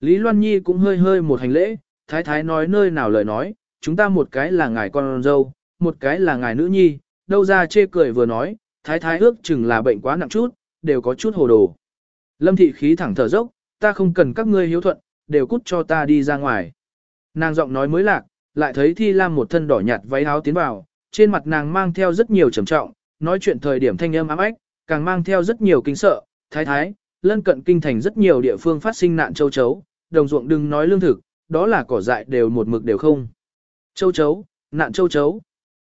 Lý Loan Nhi cũng hơi hơi một hành lễ, thái thái nói nơi nào lời nói, chúng ta một cái là ngài con dâu, một cái là ngài nữ nhi, đâu ra chê cười vừa nói, thái thái ước chừng là bệnh quá nặng chút, đều có chút hồ đồ. Lâm thị khí thẳng thở dốc, ta không cần các ngươi hiếu thuận, đều cút cho ta đi ra ngoài. Nàng giọng nói mới lạc, lại thấy Thi Lam một thân đỏ nhạt váy áo tiến vào, trên mặt nàng mang theo rất nhiều trầm trọng, nói chuyện thời điểm thanh âm ám ách, càng mang theo rất nhiều kinh sợ, thái thái, lân cận kinh thành rất nhiều địa phương phát sinh nạn châu chấu, đồng ruộng đừng nói lương thực, đó là cỏ dại đều một mực đều không. Châu chấu, nạn châu chấu.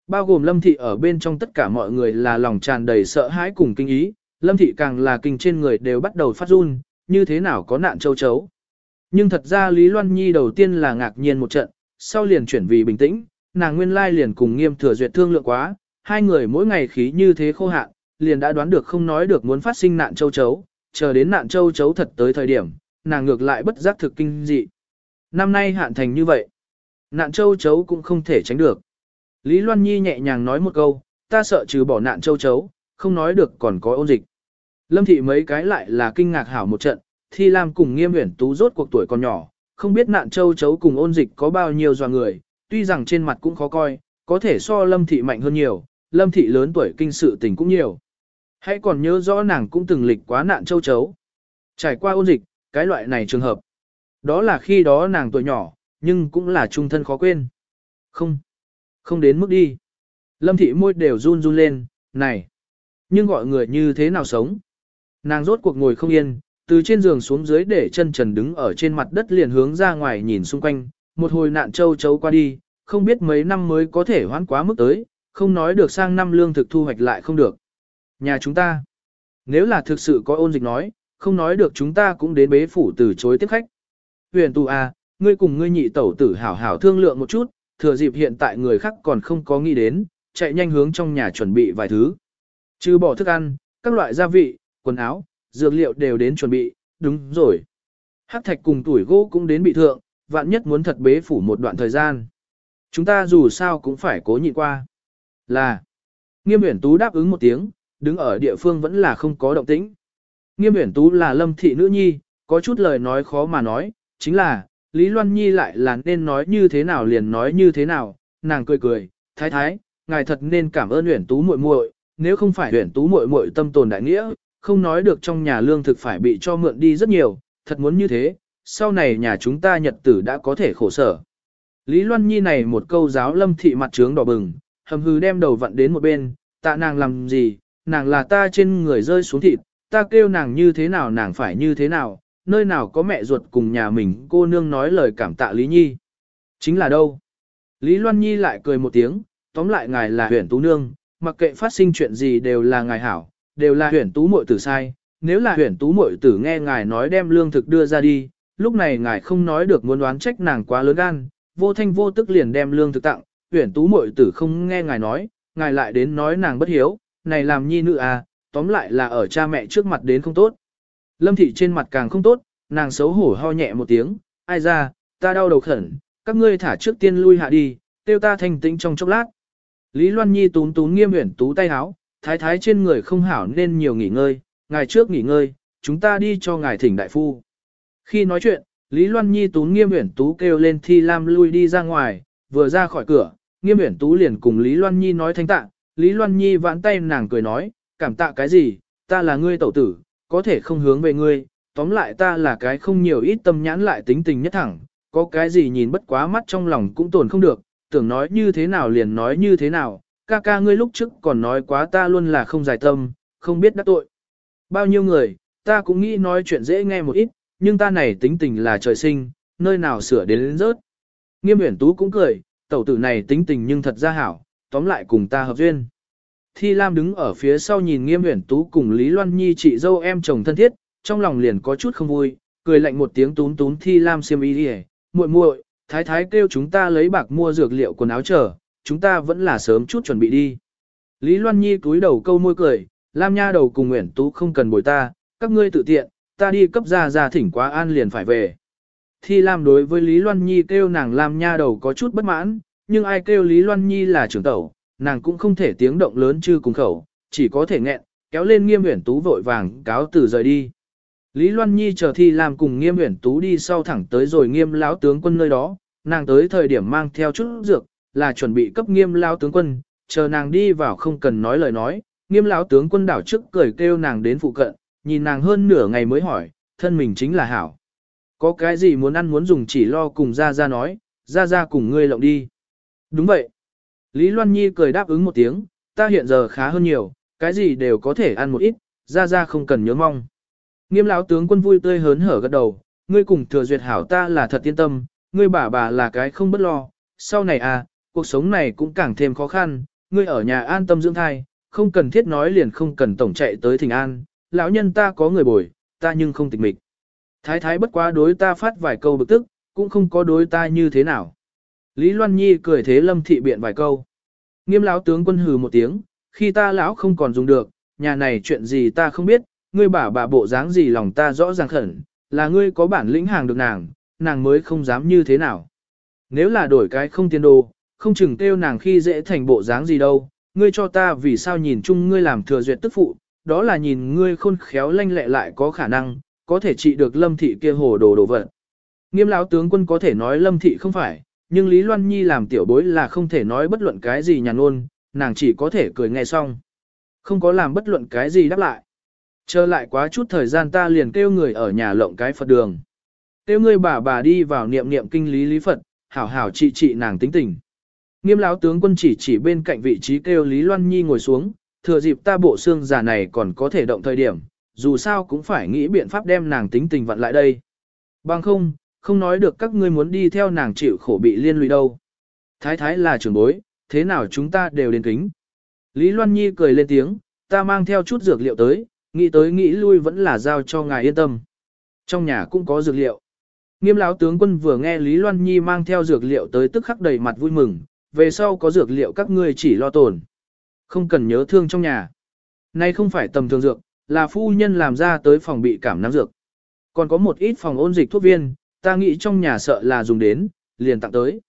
Bao gồm lâm thị ở bên trong tất cả mọi người là lòng tràn đầy sợ hãi cùng kinh ý, lâm thị càng là kinh trên người đều bắt đầu phát run, như thế nào có nạn châu chấu. Nhưng thật ra Lý Loan Nhi đầu tiên là ngạc nhiên một trận, sau liền chuyển vì bình tĩnh, nàng nguyên lai liền cùng nghiêm thừa duyệt thương lượng quá, hai người mỗi ngày khí như thế khô hạn, liền đã đoán được không nói được muốn phát sinh nạn châu chấu, chờ đến nạn châu chấu thật tới thời điểm, nàng ngược lại bất giác thực kinh dị. Năm nay hạn thành như vậy, nạn châu chấu cũng không thể tránh được. Lý Loan Nhi nhẹ nhàng nói một câu, ta sợ trừ bỏ nạn châu chấu, không nói được còn có ôn dịch. Lâm thị mấy cái lại là kinh ngạc hảo một trận, Thi Lam cùng Nghiêm Uyển Tú rốt cuộc tuổi còn nhỏ, không biết nạn châu chấu cùng ôn dịch có bao nhiêu dọa người, tuy rằng trên mặt cũng khó coi, có thể so Lâm thị mạnh hơn nhiều, Lâm thị lớn tuổi kinh sự tình cũng nhiều. Hãy còn nhớ rõ nàng cũng từng lịch quá nạn châu chấu. Trải qua ôn dịch, cái loại này trường hợp. Đó là khi đó nàng tuổi nhỏ, nhưng cũng là trung thân khó quên. Không, không đến mức đi. Lâm thị môi đều run run lên, này. Nhưng gọi người như thế nào sống? Nàng rốt cuộc ngồi không yên, từ trên giường xuống dưới để chân trần đứng ở trên mặt đất liền hướng ra ngoài nhìn xung quanh, một hồi nạn châu chấu qua đi, không biết mấy năm mới có thể hoãn quá mức tới, không nói được sang năm lương thực thu hoạch lại không được. Nhà chúng ta, nếu là thực sự có ôn dịch nói, không nói được chúng ta cũng đến bế phủ từ chối tiếp khách. Huyền tu à, ngươi cùng ngươi nhị tẩu tử hảo hảo thương lượng một chút, thừa dịp hiện tại người khác còn không có nghĩ đến, chạy nhanh hướng trong nhà chuẩn bị vài thứ. Trừ bỏ thức ăn, các loại gia vị, quần áo, dược liệu đều đến chuẩn bị, đúng rồi. Hắc thạch cùng tuổi gỗ cũng đến bị thượng, vạn nhất muốn thật bế phủ một đoạn thời gian. Chúng ta dù sao cũng phải cố nhịn qua. Là, nghiêm uyển tú đáp ứng một tiếng, đứng ở địa phương vẫn là không có động tĩnh. Nghiêm uyển tú là lâm thị nữ nhi, có chút lời nói khó mà nói, chính là, Lý Loan Nhi lại là nên nói như thế nào liền nói như thế nào, nàng cười cười, thái thái, ngài thật nên cảm ơn uyển tú muội muội, nếu không phải uyển tú muội muội tâm tồn đại nghĩa, không nói được trong nhà lương thực phải bị cho mượn đi rất nhiều, thật muốn như thế, sau này nhà chúng ta nhật tử đã có thể khổ sở. Lý Loan Nhi này một câu giáo lâm thị mặt trướng đỏ bừng, hầm hừ đem đầu vặn đến một bên, tạ nàng làm gì, nàng là ta trên người rơi xuống thịt, ta kêu nàng như thế nào nàng phải như thế nào, nơi nào có mẹ ruột cùng nhà mình cô nương nói lời cảm tạ Lý Nhi. Chính là đâu? Lý Loan Nhi lại cười một tiếng, tóm lại ngài là huyền tú nương, mặc kệ phát sinh chuyện gì đều là ngài hảo, đều là huyền tú muội tử sai, nếu là huyền tú muội tử nghe ngài nói đem lương thực đưa ra đi, lúc này ngài không nói được muốn đoán trách nàng quá lớn gan, vô thanh vô tức liền đem lương thực tặng, huyền tú muội tử không nghe ngài nói, ngài lại đến nói nàng bất hiếu, này làm nhi nữ à, tóm lại là ở cha mẹ trước mặt đến không tốt. Lâm thị trên mặt càng không tốt, nàng xấu hổ ho nhẹ một tiếng, ai ra, ta đau đầu khẩn, các ngươi thả trước tiên lui hạ đi, tiêu ta thanh tĩnh trong chốc lát. Lý Loan Nhi tún tún nghiêm huyển tú tay háo, thái thái trên người không hảo nên nhiều nghỉ ngơi, ngài trước nghỉ ngơi, chúng ta đi cho ngài thỉnh đại phu. Khi nói chuyện, Lý Loan Nhi tún nghiêm huyển tú kêu lên thi lam lui đi ra ngoài, vừa ra khỏi cửa, nghiêm huyển tú liền cùng Lý Loan Nhi nói thanh tạ, Lý Loan Nhi vãn tay nàng cười nói, cảm tạ cái gì, ta là ngươi tẩu tử, có thể không hướng về ngươi, tóm lại ta là cái không nhiều ít tâm nhãn lại tính tình nhất thẳng, có cái gì nhìn bất quá mắt trong lòng cũng tổn không được, tưởng nói như thế nào liền nói như thế nào, ca ca ngươi lúc trước còn nói quá ta luôn là không giải tâm, không biết đắc tội. Bao nhiêu người, ta cũng nghĩ nói chuyện dễ nghe một ít, nhưng ta này tính tình là trời sinh, nơi nào sửa đến lên rớt. Nghiêm uyển tú cũng cười, tẩu tử này tính tình nhưng thật ra hảo, tóm lại cùng ta hợp duyên. Thi Lam đứng ở phía sau nhìn Nghiêm huyển Tú cùng Lý Loan Nhi chị dâu em chồng thân thiết, trong lòng liền có chút không vui, cười lạnh một tiếng tún tún Thi Lam xiêm y đi muội muội, thái thái kêu chúng ta lấy bạc mua dược liệu quần áo chờ, chúng ta vẫn là sớm chút chuẩn bị đi. Lý Loan Nhi cúi đầu câu môi cười, Lam Nha đầu cùng Uyển Tú không cần bồi ta, các ngươi tự tiện, ta đi cấp ra ra thỉnh quá an liền phải về. Thi Lam đối với Lý Loan Nhi kêu nàng Lam Nha đầu có chút bất mãn, nhưng ai kêu Lý Loan Nhi là trưởng tẩu, nàng cũng không thể tiếng động lớn chư cùng khẩu, chỉ có thể nghẹn, kéo lên nghiêm huyển tú vội vàng cáo từ rời đi. Lý Loan Nhi chờ thi làm cùng nghiêm huyển tú đi sau thẳng tới rồi nghiêm lão tướng quân nơi đó, nàng tới thời điểm mang theo chút dược, là chuẩn bị cấp nghiêm lão tướng quân, chờ nàng đi vào không cần nói lời nói, nghiêm lão tướng quân đảo trước cười kêu nàng đến phụ cận, nhìn nàng hơn nửa ngày mới hỏi, thân mình chính là hảo. Có cái gì muốn ăn muốn dùng chỉ lo cùng ra ra nói, ra ra cùng ngươi lộng đi. Đúng vậy. Lý Loan Nhi cười đáp ứng một tiếng, ta hiện giờ khá hơn nhiều, cái gì đều có thể ăn một ít, ra ra không cần nhớ mong. Nghiêm lão tướng quân vui tươi hớn hở gật đầu, ngươi cùng thừa duyệt hảo ta là thật yên tâm, ngươi bà bà là cái không bất lo, sau này à, cuộc sống này cũng càng thêm khó khăn, ngươi ở nhà an tâm dưỡng thai, không cần thiết nói liền không cần tổng chạy tới thỉnh an, lão nhân ta có người bồi, ta nhưng không tịch mịch. Thái thái bất quá đối ta phát vài câu bực tức, cũng không có đối ta như thế nào. Lý Loan Nhi cười thế Lâm Thị biện vài câu. Nghiêm lão tướng quân hừ một tiếng, khi ta lão không còn dùng được, nhà này chuyện gì ta không biết, ngươi bảo bà bộ dáng gì lòng ta rõ ràng khẩn, là ngươi có bản lĩnh hàng được nàng, nàng mới không dám như thế nào. Nếu là đổi cái không tiền đồ, không chừng kêu nàng khi dễ thành bộ dáng gì đâu, ngươi cho ta vì sao nhìn chung ngươi làm thừa duyệt tức phụ, đó là nhìn ngươi khôn khéo lanh lẹ lại có khả năng, có thể trị được lâm thị kia hồ đồ đồ vật. Nghiêm lão tướng quân có thể nói lâm thị không phải, nhưng Lý Loan Nhi làm tiểu bối là không thể nói bất luận cái gì nhàn ngôn nàng chỉ có thể cười nghe xong. Không có làm bất luận cái gì đáp lại. Chờ lại quá chút thời gian ta liền kêu người ở nhà lộng cái Phật đường. Kêu người bà bà đi vào niệm niệm kinh lý lý Phật, hảo hảo trị trị nàng tính tình. Nghiêm lão tướng quân chỉ chỉ bên cạnh vị trí kêu Lý Loan Nhi ngồi xuống, thừa dịp ta bộ xương già này còn có thể động thời điểm, dù sao cũng phải nghĩ biện pháp đem nàng tính tình vận lại đây. Bằng không, không nói được các ngươi muốn đi theo nàng chịu khổ bị liên lụy đâu. Thái thái là trưởng bối, thế nào chúng ta đều đến kính. Lý Loan Nhi cười lên tiếng, ta mang theo chút dược liệu tới, nghĩ tới nghĩ lui vẫn là giao cho ngài yên tâm. Trong nhà cũng có dược liệu. Nghiêm lão tướng quân vừa nghe Lý Loan Nhi mang theo dược liệu tới tức khắc đầy mặt vui mừng, về sau có dược liệu các ngươi chỉ lo tồn. Không cần nhớ thương trong nhà. Nay không phải tầm thường dược, là phu nhân làm ra tới phòng bị cảm nắm dược. Còn có một ít phòng ôn dịch thuốc viên, ta nghĩ trong nhà sợ là dùng đến, liền tặng tới.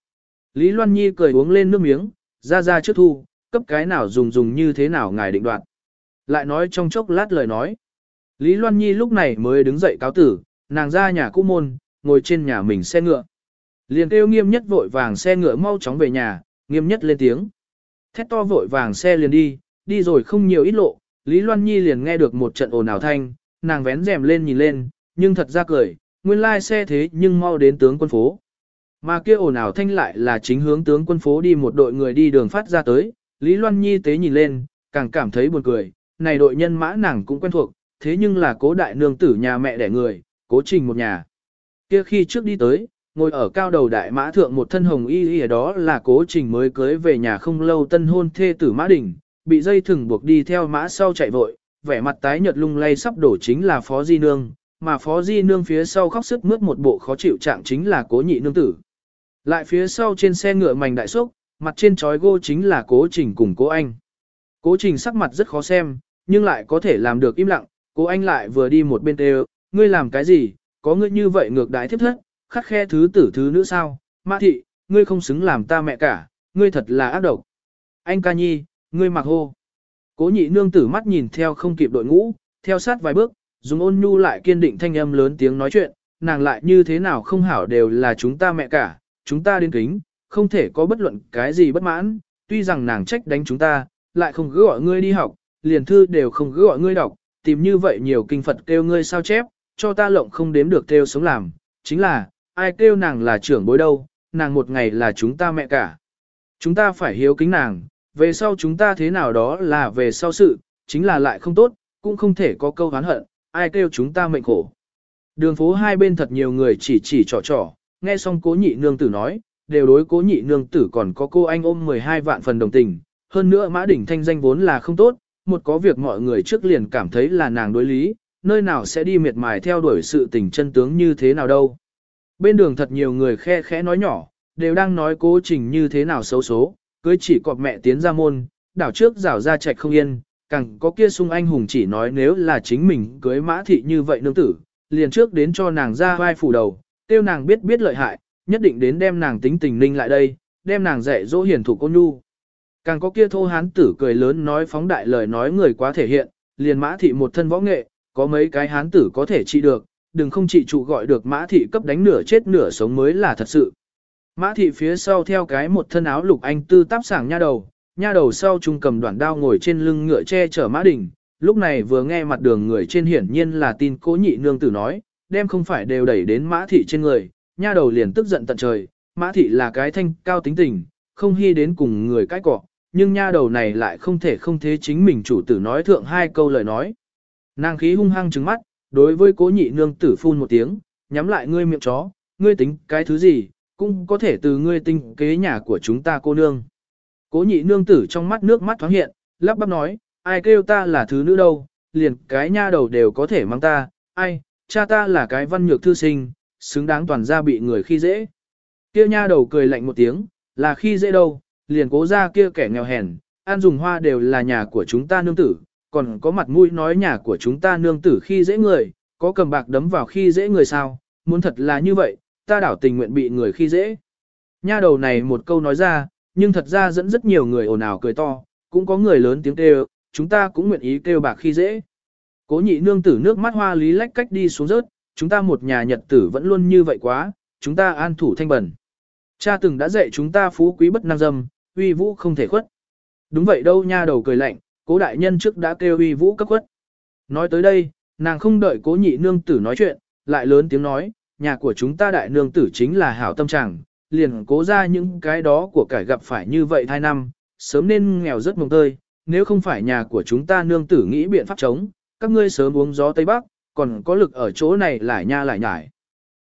Lý Loan Nhi cười uống lên nước miếng, ra ra trước thu, cấp cái nào dùng dùng như thế nào ngài định đoạt. Lại nói trong chốc lát lời nói. Lý Loan Nhi lúc này mới đứng dậy cáo tử, nàng ra nhà cũ môn, ngồi trên nhà mình xe ngựa. Liền kêu nghiêm nhất vội vàng xe ngựa mau chóng về nhà, nghiêm nhất lên tiếng. Thét to vội vàng xe liền đi, đi rồi không nhiều ít lộ, Lý Loan Nhi liền nghe được một trận ồn ào thanh, nàng vén rèm lên nhìn lên, nhưng thật ra cười, nguyên lai xe thế nhưng mau đến tướng quân phố. Mà kia ồn ào thanh lại là chính hướng tướng quân phố đi một đội người đi đường phát ra tới, Lý Loan Nhi tế nhìn lên, càng cảm thấy buồn cười, này đội nhân mã nàng cũng quen thuộc, thế nhưng là cố đại nương tử nhà mẹ đẻ người, cố trình một nhà. Kia khi trước đi tới, ngồi ở cao đầu đại mã thượng một thân hồng y y đó là cố trình mới cưới về nhà không lâu tân hôn thê tử mã đình, bị dây thừng buộc đi theo mã sau chạy vội, vẻ mặt tái nhợt lung lay sắp đổ chính là phó di nương, mà phó di nương phía sau khóc sức mướt một bộ khó chịu trạng chính là cố nhị nương tử. Lại phía sau trên xe ngựa mảnh đại sốc, mặt trên trói gô chính là cố trình cùng cố anh. Cố trình sắc mặt rất khó xem, nhưng lại có thể làm được im lặng, cố anh lại vừa đi một bên đều, ngươi làm cái gì, có ngươi như vậy ngược đái thiếp thất, khắc khe thứ tử thứ nữ sao, mã thị, ngươi không xứng làm ta mẹ cả, ngươi thật là ác độc. Anh ca nhi, ngươi mặc hô. Cố nhị nương tử mắt nhìn theo không kịp đội ngũ, theo sát vài bước, dùng ôn nhu lại kiên định thanh âm lớn tiếng nói chuyện, nàng lại như thế nào không hảo đều là chúng ta mẹ cả, chúng ta điên kính, không thể có bất luận cái gì bất mãn, tuy rằng nàng trách đánh chúng ta, lại không cứ gọi ngươi đi học, liền thư đều không cứ gọi ngươi đọc, tìm như vậy nhiều kinh Phật kêu ngươi sao chép, cho ta lộng không đếm được kêu sống làm, chính là, ai kêu nàng là trưởng bối đâu, nàng một ngày là chúng ta mẹ cả. Chúng ta phải hiếu kính nàng, về sau chúng ta thế nào đó là về sau sự, chính là lại không tốt, cũng không thể có câu hán hận, ai kêu chúng ta mệnh khổ. Đường phố hai bên thật nhiều người chỉ chỉ trò trò, nghe xong cố nhị nương tử nói, đều đối cố nhị nương tử còn có cô anh ôm 12 vạn phần đồng tình, hơn nữa mã đỉnh thanh danh vốn là không tốt, một có việc mọi người trước liền cảm thấy là nàng đối lý, nơi nào sẽ đi miệt mài theo đuổi sự tình chân tướng như thế nào đâu. Bên đường thật nhiều người khe khẽ nói nhỏ, đều đang nói cố trình như thế nào xấu số, cưới chỉ cọp mẹ tiến ra môn, đảo trước rảo ra chạch không yên, càng có kia sung anh hùng chỉ nói nếu là chính mình cưới mã thị như vậy nương tử, liền trước đến cho nàng ra vai phủ đầu, tiêu nàng biết biết lợi hại, nhất định đến đem nàng tính tình ninh lại đây, đem nàng dạy dỗ hiền thủ cô nhu. Càng có kia thô hán tử cười lớn nói phóng đại lời nói người quá thể hiện, liền mã thị một thân võ nghệ, có mấy cái hán tử có thể trị được, đừng không trị trụ gọi được mã thị cấp đánh nửa chết nửa sống mới là thật sự. Mã thị phía sau theo cái một thân áo lục anh tư táp sảng nha đầu, nha đầu sau trung cầm đoạn đao ngồi trên lưng ngựa che chở mã đỉnh, lúc này vừa nghe mặt đường người trên hiển nhiên là tin cố nhị nương tử nói, đem không phải đều đẩy đến mã thị trên người, nha đầu liền tức giận tận trời, mã thị là cái thanh cao tính tình, không hy đến cùng người cãi cọ, nhưng nha đầu này lại không thể không thế chính mình chủ tử nói thượng hai câu lời nói. Nàng khí hung hăng trừng mắt, đối với cố nhị nương tử phun một tiếng, nhắm lại ngươi miệng chó, ngươi tính cái thứ gì, cũng có thể từ ngươi tinh kế nhà của chúng ta cô nương. Cố nhị nương tử trong mắt nước mắt thoáng hiện, lắp bắp nói, ai kêu ta là thứ nữ đâu, liền cái nha đầu đều có thể mang ta, ai, cha ta là cái văn nhược thư sinh, xứng đáng toàn ra bị người khi dễ. Kia nha đầu cười lạnh một tiếng, là khi dễ đâu, liền cố ra kia kẻ nghèo hèn, ăn dùng hoa đều là nhà của chúng ta nương tử, còn có mặt mũi nói nhà của chúng ta nương tử khi dễ người, có cầm bạc đấm vào khi dễ người sao, muốn thật là như vậy, ta đảo tình nguyện bị người khi dễ. Nha đầu này một câu nói ra, nhưng thật ra dẫn rất nhiều người ồn ào cười to, cũng có người lớn tiếng kêu, chúng ta cũng nguyện ý kêu bạc khi dễ. Cố nhị nương tử nước mắt hoa lý lách cách đi xuống rớt, chúng ta một nhà nhật tử vẫn luôn như vậy quá, chúng ta an thủ thanh bẩn. Cha từng đã dạy chúng ta phú quý bất năng dâm, uy vũ không thể khuất. Đúng vậy đâu nha đầu cười lạnh, cố đại nhân trước đã kêu uy vũ cấp khuất. Nói tới đây, nàng không đợi cố nhị nương tử nói chuyện, lại lớn tiếng nói, nhà của chúng ta đại nương tử chính là hảo tâm trạng, liền cố ra những cái đó của cải gặp phải như vậy thai năm, sớm nên nghèo rất mồng tơi, nếu không phải nhà của chúng ta nương tử nghĩ biện pháp chống, các ngươi sớm uống gió Tây Bắc, còn có lực ở chỗ này lại nha lại nhải.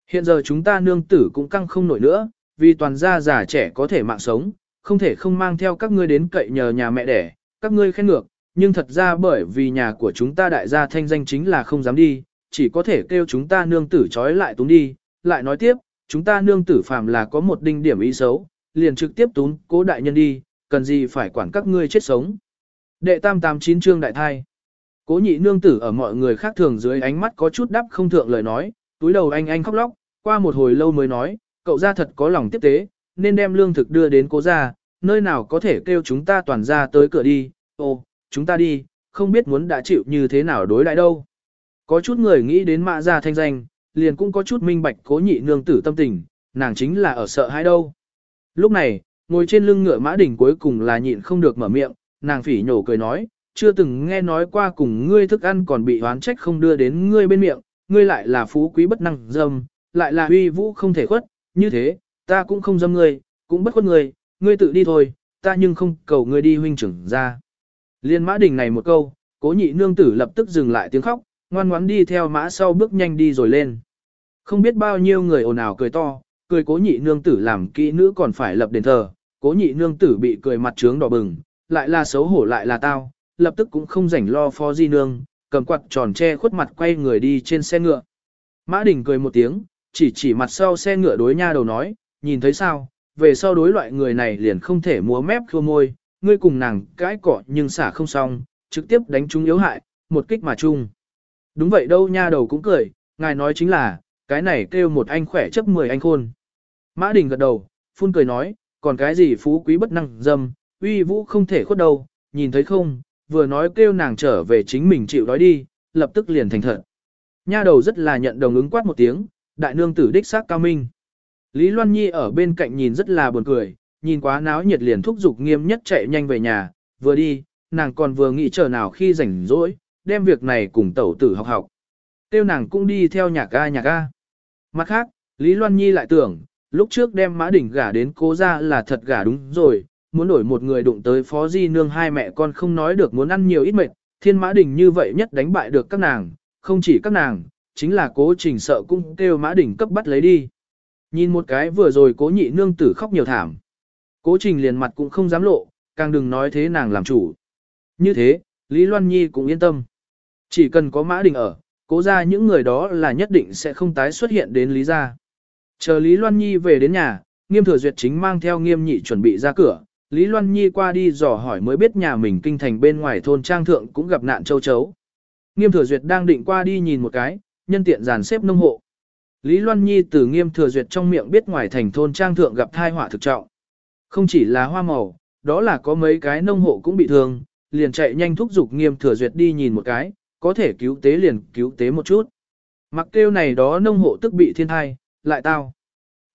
Hiện giờ chúng ta nương tử cũng căng không nổi nữa, vì toàn gia già trẻ có thể mạng sống, không thể không mang theo các ngươi đến cậy nhờ nhà mẹ đẻ, các ngươi khen ngược, nhưng thật ra bởi vì nhà của chúng ta đại gia thanh danh chính là không dám đi, chỉ có thể kêu chúng ta nương tử trói lại túng đi, lại nói tiếp, chúng ta nương tử phàm là có một đinh điểm ý xấu, liền trực tiếp tún cố đại nhân đi, cần gì phải quản các ngươi chết sống. Đệ tam tám chín chương đại thai. Cố nhị nương tử ở mọi người khác thường dưới ánh mắt có chút đắp không thượng lời nói, túi đầu anh anh khóc lóc, qua một hồi lâu mới nói, cậu ra thật có lòng tiếp tế, nên đem lương thực đưa đến cố gia, nơi nào có thể kêu chúng ta toàn ra tới cửa đi, ô, chúng ta đi, không biết muốn đã chịu như thế nào đối lại đâu. Có chút người nghĩ đến mạ gia thanh danh, liền cũng có chút minh bạch cố nhị nương tử tâm tình, nàng chính là ở sợ hãi đâu. Lúc này, ngồi trên lưng ngựa mã đỉnh cuối cùng là nhịn không được mở miệng, nàng phỉ nhổ cười nói, chưa từng nghe nói qua cùng ngươi thức ăn còn bị oán trách không đưa đến ngươi bên miệng, ngươi lại là phú quý bất năng dâm, lại là uy vũ không thể khuất, như thế, ta cũng không dâm ngươi, cũng bất khuất ngươi, ngươi tự đi thôi, ta nhưng không cầu ngươi đi huynh trưởng ra. Liên mã đỉnh này một câu, cố nhị nương tử lập tức dừng lại tiếng khóc, ngoan ngoãn đi theo mã sau bước nhanh đi rồi lên. Không biết bao nhiêu người ồn ào cười to, cười cố nhị nương tử làm kỹ nữ còn phải lập đền thờ, cố nhị nương tử bị cười mặt trướng đỏ bừng, lại là xấu hổ lại là tao, lập tức cũng không rảnh lo phó di nương, cầm quạt tròn che khuất mặt quay người đi trên xe ngựa. Mã Đình cười một tiếng, chỉ chỉ mặt sau xe ngựa đối nha đầu nói, nhìn thấy sao, về sau đối loại người này liền không thể múa mép khua môi, ngươi cùng nàng cãi cọ nhưng xả không xong, trực tiếp đánh chúng yếu hại, một kích mà chung. Đúng vậy đâu nha đầu cũng cười, ngài nói chính là, cái này kêu một anh khỏe chấp 10 anh khôn. Mã Đình gật đầu, phun cười nói, còn cái gì phú quý bất năng dâm, uy vũ không thể khuất đâu, nhìn thấy không, vừa nói kêu nàng trở về chính mình chịu đói đi, lập tức liền thành thật. Nha đầu rất là nhận đồng ứng quát một tiếng, đại nương tử đích xác cao minh. Lý Loan Nhi ở bên cạnh nhìn rất là buồn cười, nhìn quá náo nhiệt liền thúc giục nghiêm nhất chạy nhanh về nhà, vừa đi, nàng còn vừa nghĩ chờ nào khi rảnh rỗi, đem việc này cùng tẩu tử học học. Tiêu nàng cũng đi theo nhà ga nhà ga. Mặt khác, Lý Loan Nhi lại tưởng, lúc trước đem mã đỉnh gả đến cố ra là thật gả đúng rồi, muốn đổi một người đụng tới phó di nương hai mẹ con không nói được muốn ăn nhiều ít mệt, thiên mã đỉnh như vậy nhất đánh bại được các nàng, không chỉ các nàng, chính là cố trình sợ cũng kêu mã đỉnh cấp bắt lấy đi. Nhìn một cái vừa rồi cố nhị nương tử khóc nhiều thảm. Cố trình liền mặt cũng không dám lộ, càng đừng nói thế nàng làm chủ. Như thế, Lý Loan Nhi cũng yên tâm. Chỉ cần có mã đình ở, cố ra những người đó là nhất định sẽ không tái xuất hiện đến Lý gia. Chờ Lý Loan Nhi về đến nhà, nghiêm thừa duyệt chính mang theo nghiêm nhị chuẩn bị ra cửa. Lý Loan Nhi qua đi dò hỏi mới biết nhà mình kinh thành bên ngoài thôn trang thượng cũng gặp nạn châu chấu. Nghiêm thừa duyệt đang định qua đi nhìn một cái, nhân tiện dàn xếp nông hộ. Lý Loan Nhi từ nghiêm thừa duyệt trong miệng biết ngoài thành thôn trang thượng gặp thai họa thực trọng. Không chỉ là hoa màu, đó là có mấy cái nông hộ cũng bị thương, liền chạy nhanh thúc giục nghiêm thừa duyệt đi nhìn một cái, có thể cứu tế liền cứu tế một chút. Mặc kêu này đó nông hộ tức bị thiên thai, lại tao.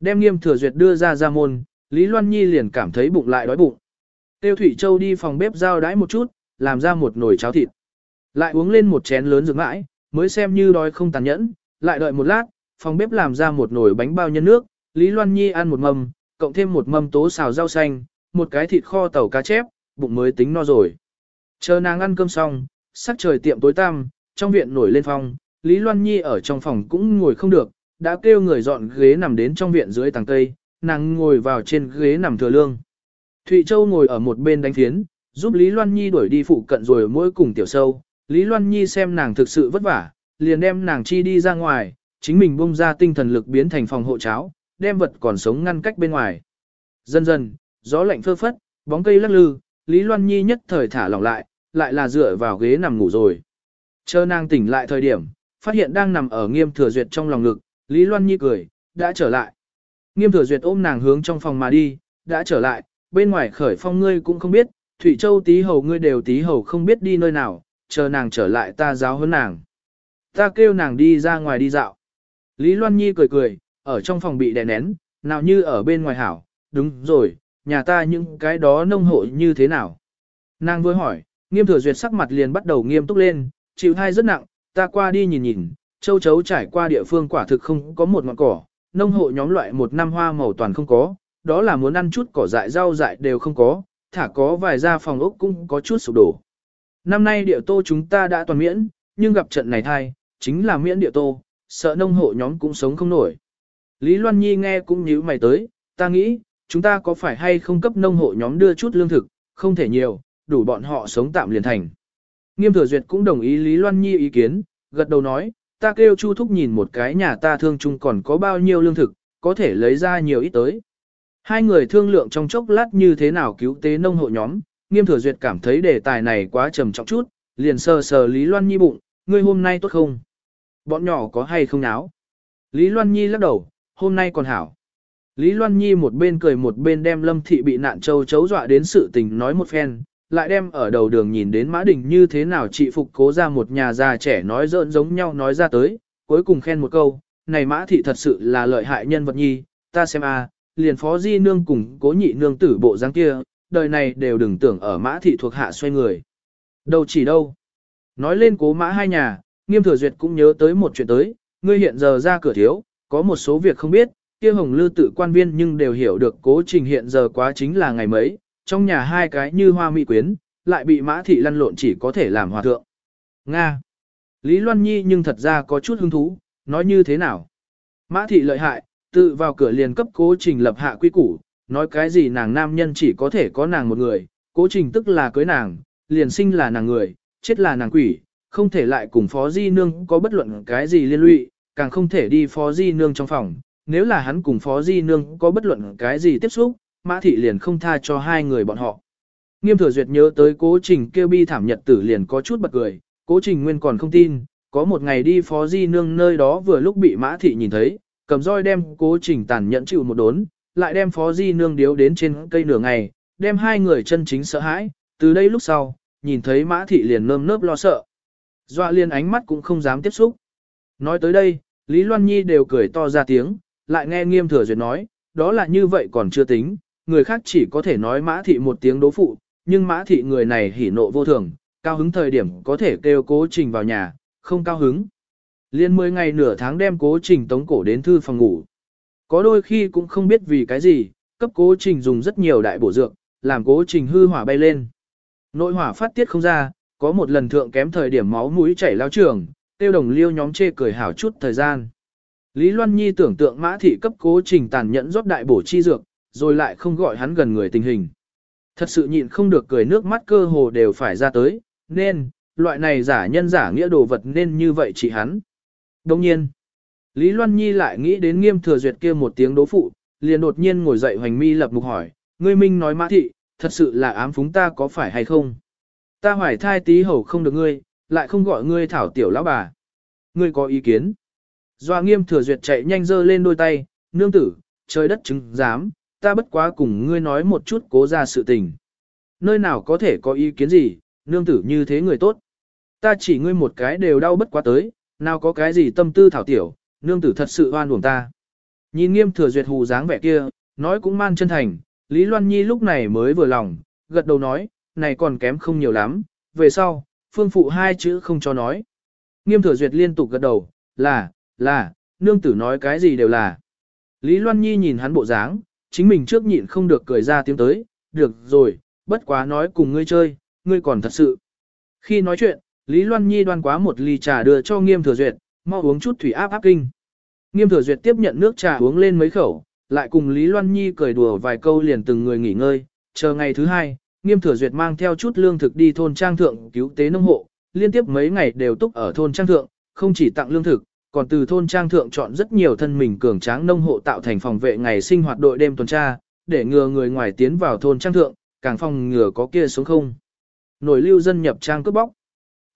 Đem nghiêm thừa duyệt đưa ra ra môn, Lý Loan Nhi liền cảm thấy bụng lại đói bụng. Tiêu Thủy Châu đi phòng bếp giao đãi một chút, làm ra một nồi cháo thịt. Lại uống lên một chén lớn rừng mãi, mới xem như đói không tàn nhẫn, lại đợi một lát, phòng bếp làm ra một nồi bánh bao nhân nước, Lý Loan Nhi ăn một mâm, cộng thêm một mâm tố xào rau xanh, một cái thịt kho tàu cá chép, bụng mới tính no rồi. Chờ nàng ăn cơm xong, sắc trời tiệm tối tăm, trong viện nổi lên phong, Lý Loan Nhi ở trong phòng cũng ngồi không được, đã kêu người dọn ghế nằm đến trong viện dưới tầng tây, nàng ngồi vào trên ghế nằm thừa lương. Thụy Châu ngồi ở một bên đánh thiến, giúp Lý Loan Nhi đuổi đi phụ cận rồi mỗi cùng tiểu sâu. Lý Loan Nhi xem nàng thực sự vất vả, liền đem nàng chi đi ra ngoài, chính mình bung ra tinh thần lực biến thành phòng hộ cháo, đem vật còn sống ngăn cách bên ngoài. Dần dần, gió lạnh phơ phất, bóng cây lắc lư, Lý Loan Nhi nhất thời thả lỏng lại, lại là dựa vào ghế nằm ngủ rồi. Chờ nàng tỉnh lại thời điểm, phát hiện đang nằm ở nghiêm thừa duyệt trong lòng ngực, Lý Loan Nhi cười, đã trở lại. Nghiêm thừa duyệt ôm nàng hướng trong phòng mà đi, đã trở lại, bên ngoài khởi phong ngươi cũng không biết, Thủy Châu tí hầu ngươi đều tí hầu không biết đi nơi nào, chờ nàng trở lại ta giáo hơn nàng. Ta kêu nàng đi ra ngoài đi dạo. Lý Loan Nhi cười cười, ở trong phòng bị đè nén, nào như ở bên ngoài hảo, đúng rồi, nhà ta những cái đó nông hộ như thế nào. Nàng vừa hỏi, nghiêm thừa duyệt sắc mặt liền bắt đầu nghiêm túc lên, chịu thai rất nặng, ta qua đi nhìn nhìn, châu chấu trải qua địa phương quả thực không có một ngọn cỏ, nông hộ nhóm loại một năm hoa màu toàn không có, đó là muốn ăn chút cỏ dại rau dại đều không có, thả có vài gia phòng ốc cũng có chút sụp đổ. Năm nay địa tô chúng ta đã toàn miễn, nhưng gặp trận này thai, chính là miễn địa tô, sợ nông hộ nhóm cũng sống không nổi. Lý Loan Nhi nghe cũng nhíu mày tới, ta nghĩ, chúng ta có phải hay không cấp nông hộ nhóm đưa chút lương thực, không thể nhiều, đủ bọn họ sống tạm liền thành. Nghiêm thừa duyệt cũng đồng ý Lý Loan Nhi ý kiến, gật đầu nói, ta kêu Chu Thúc nhìn một cái nhà ta thương chung còn có bao nhiêu lương thực, có thể lấy ra nhiều ít tới. Hai người thương lượng trong chốc lát như thế nào cứu tế nông hộ nhóm, nghiêm thừa duyệt cảm thấy đề tài này quá trầm trọng chút, liền sờ sờ Lý Loan Nhi bụng, ngươi hôm nay tốt không? Bọn nhỏ có hay không náo? Lý Loan Nhi lắc đầu, hôm nay còn hảo. Lý Loan Nhi một bên cười một bên đem Lâm Thị bị nạn châu chấu dọa đến sự tình nói một phen, lại đem ở đầu đường nhìn đến Mã Đình như thế nào chị phục cố ra một nhà già trẻ nói dỡn giống nhau nói ra tới, cuối cùng khen một câu, này Mã Thị thật sự là lợi hại nhân vật nhi, ta xem a, liền phó di nương cùng cố nhị nương tử bộ dáng kia, đời này đều đừng tưởng ở Mã Thị thuộc hạ xoay người. Đâu chỉ đâu. Nói lên cố mã hai nhà, nghiêm thừa duyệt cũng nhớ tới một chuyện tới, ngươi hiện giờ ra cửa thiếu, có một số việc không biết, kia hồng lư tự quan viên nhưng đều hiểu được cố trình hiện giờ quá chính là ngày mấy, trong nhà hai cái như hoa mỹ quyến, lại bị mã thị lăn lộn chỉ có thể làm hòa thượng. Nga. Lý Loan Nhi nhưng thật ra có chút hứng thú, nói như thế nào? Mã thị lợi hại, tự vào cửa liền cấp cố trình lập hạ quy củ, nói cái gì nàng nam nhân chỉ có thể có nàng một người, cố trình tức là cưới nàng, liền sinh là nàng người, chết là nàng quỷ, không thể lại cùng phó di nương có bất luận cái gì liên lụy, càng không thể đi phó di nương trong phòng, nếu là hắn cùng phó di nương có bất luận cái gì tiếp xúc, mã thị liền không tha cho hai người bọn họ. Nghiêm thừa duyệt nhớ tới cố trình kêu bi thảm nhật tử liền có chút bật cười, cố trình nguyên còn không tin, có một ngày đi phó di nương nơi đó vừa lúc bị mã thị nhìn thấy, cầm roi đem cố trình tàn nhẫn chịu một đốn, lại đem phó di nương điếu đến trên cây nửa ngày, đem hai người chân chính sợ hãi, từ đây lúc sau, nhìn thấy mã thị liền nơm nớp lo sợ. Dọa liền ánh mắt cũng không dám tiếp xúc. Nói tới đây, Lý Loan Nhi đều cười to ra tiếng, lại nghe nghiêm thừa duyệt nói, đó là như vậy còn chưa tính, người khác chỉ có thể nói mã thị một tiếng đố phụ, nhưng mã thị người này hỉ nộ vô thường, cao hứng thời điểm có thể kêu cố trình vào nhà, không cao hứng. Liên 10 ngày nửa tháng đem cố trình tống cổ đến thư phòng ngủ. Có đôi khi cũng không biết vì cái gì, cấp cố trình dùng rất nhiều đại bổ dược, làm cố trình hư hỏa bay lên. Nội hỏa phát tiết không ra, có một lần thượng kém thời điểm máu mũi chảy lao trường, tiêu đồng liêu nhóm chê cười hảo chút thời gian. Lý Loan Nhi tưởng tượng mã thị cấp cố trình tàn nhẫn rót đại bổ chi dược, rồi lại không gọi hắn gần người tình hình. Thật sự nhịn không được cười nước mắt cơ hồ đều phải ra tới, nên, loại này giả nhân giả nghĩa đồ vật nên như vậy chỉ hắn. Đồng nhiên, Lý Loan Nhi lại nghĩ đến nghiêm thừa duyệt kia một tiếng đố phụ, liền đột nhiên ngồi dậy hoành mi lập mục hỏi, ngươi minh nói mã thị, thật sự là ám phúng ta có phải hay không? Ta hoài thai tí hầu không được ngươi, lại không gọi ngươi thảo tiểu lão bà. Ngươi có ý kiến? Doa nghiêm thừa duyệt chạy nhanh dơ lên đôi tay, nương tử, trời đất chứng dám, ta bất quá cùng ngươi nói một chút cố ra sự tình. Nơi nào có thể có ý kiến gì, nương tử như thế người tốt. Ta chỉ ngươi một cái đều đau bất quá tới, nào có cái gì tâm tư thảo tiểu, nương tử thật sự oan uổng ta. Nhìn nghiêm thừa duyệt hù dáng vẻ kia, nói cũng man chân thành, Lý Loan Nhi lúc này mới vừa lòng, gật đầu nói, này còn kém không nhiều lắm, về sau, phương phụ hai chữ không cho nói. Nghiêm thừa duyệt liên tục gật đầu, là, là, nương tử nói cái gì đều là. Lý Loan Nhi nhìn hắn bộ dáng, chính mình trước nhịn không được cười ra tiếng tới, được rồi, bất quá nói cùng ngươi chơi, ngươi còn thật sự. Khi nói chuyện, Lý Loan Nhi đoan quá một ly trà đưa cho Nghiêm Thừa Duyệt, mau uống chút thủy áp áp kinh. Nghiêm Thừa Duyệt tiếp nhận nước trà uống lên mấy khẩu, lại cùng Lý Loan Nhi cười đùa vài câu liền từng người nghỉ ngơi, chờ ngày thứ hai, Nghiêm Thừa Duyệt mang theo chút lương thực đi thôn trang thượng cứu tế nông hộ, liên tiếp mấy ngày đều túc ở thôn trang thượng, không chỉ tặng lương thực, còn từ thôn trang thượng chọn rất nhiều thân mình cường tráng nông hộ tạo thành phòng vệ ngày sinh hoạt đội đêm tuần tra, để ngừa người ngoài tiến vào thôn trang thượng, càng phòng ngừa có kia xuống không. Nổi lưu dân nhập trang cướp bóc.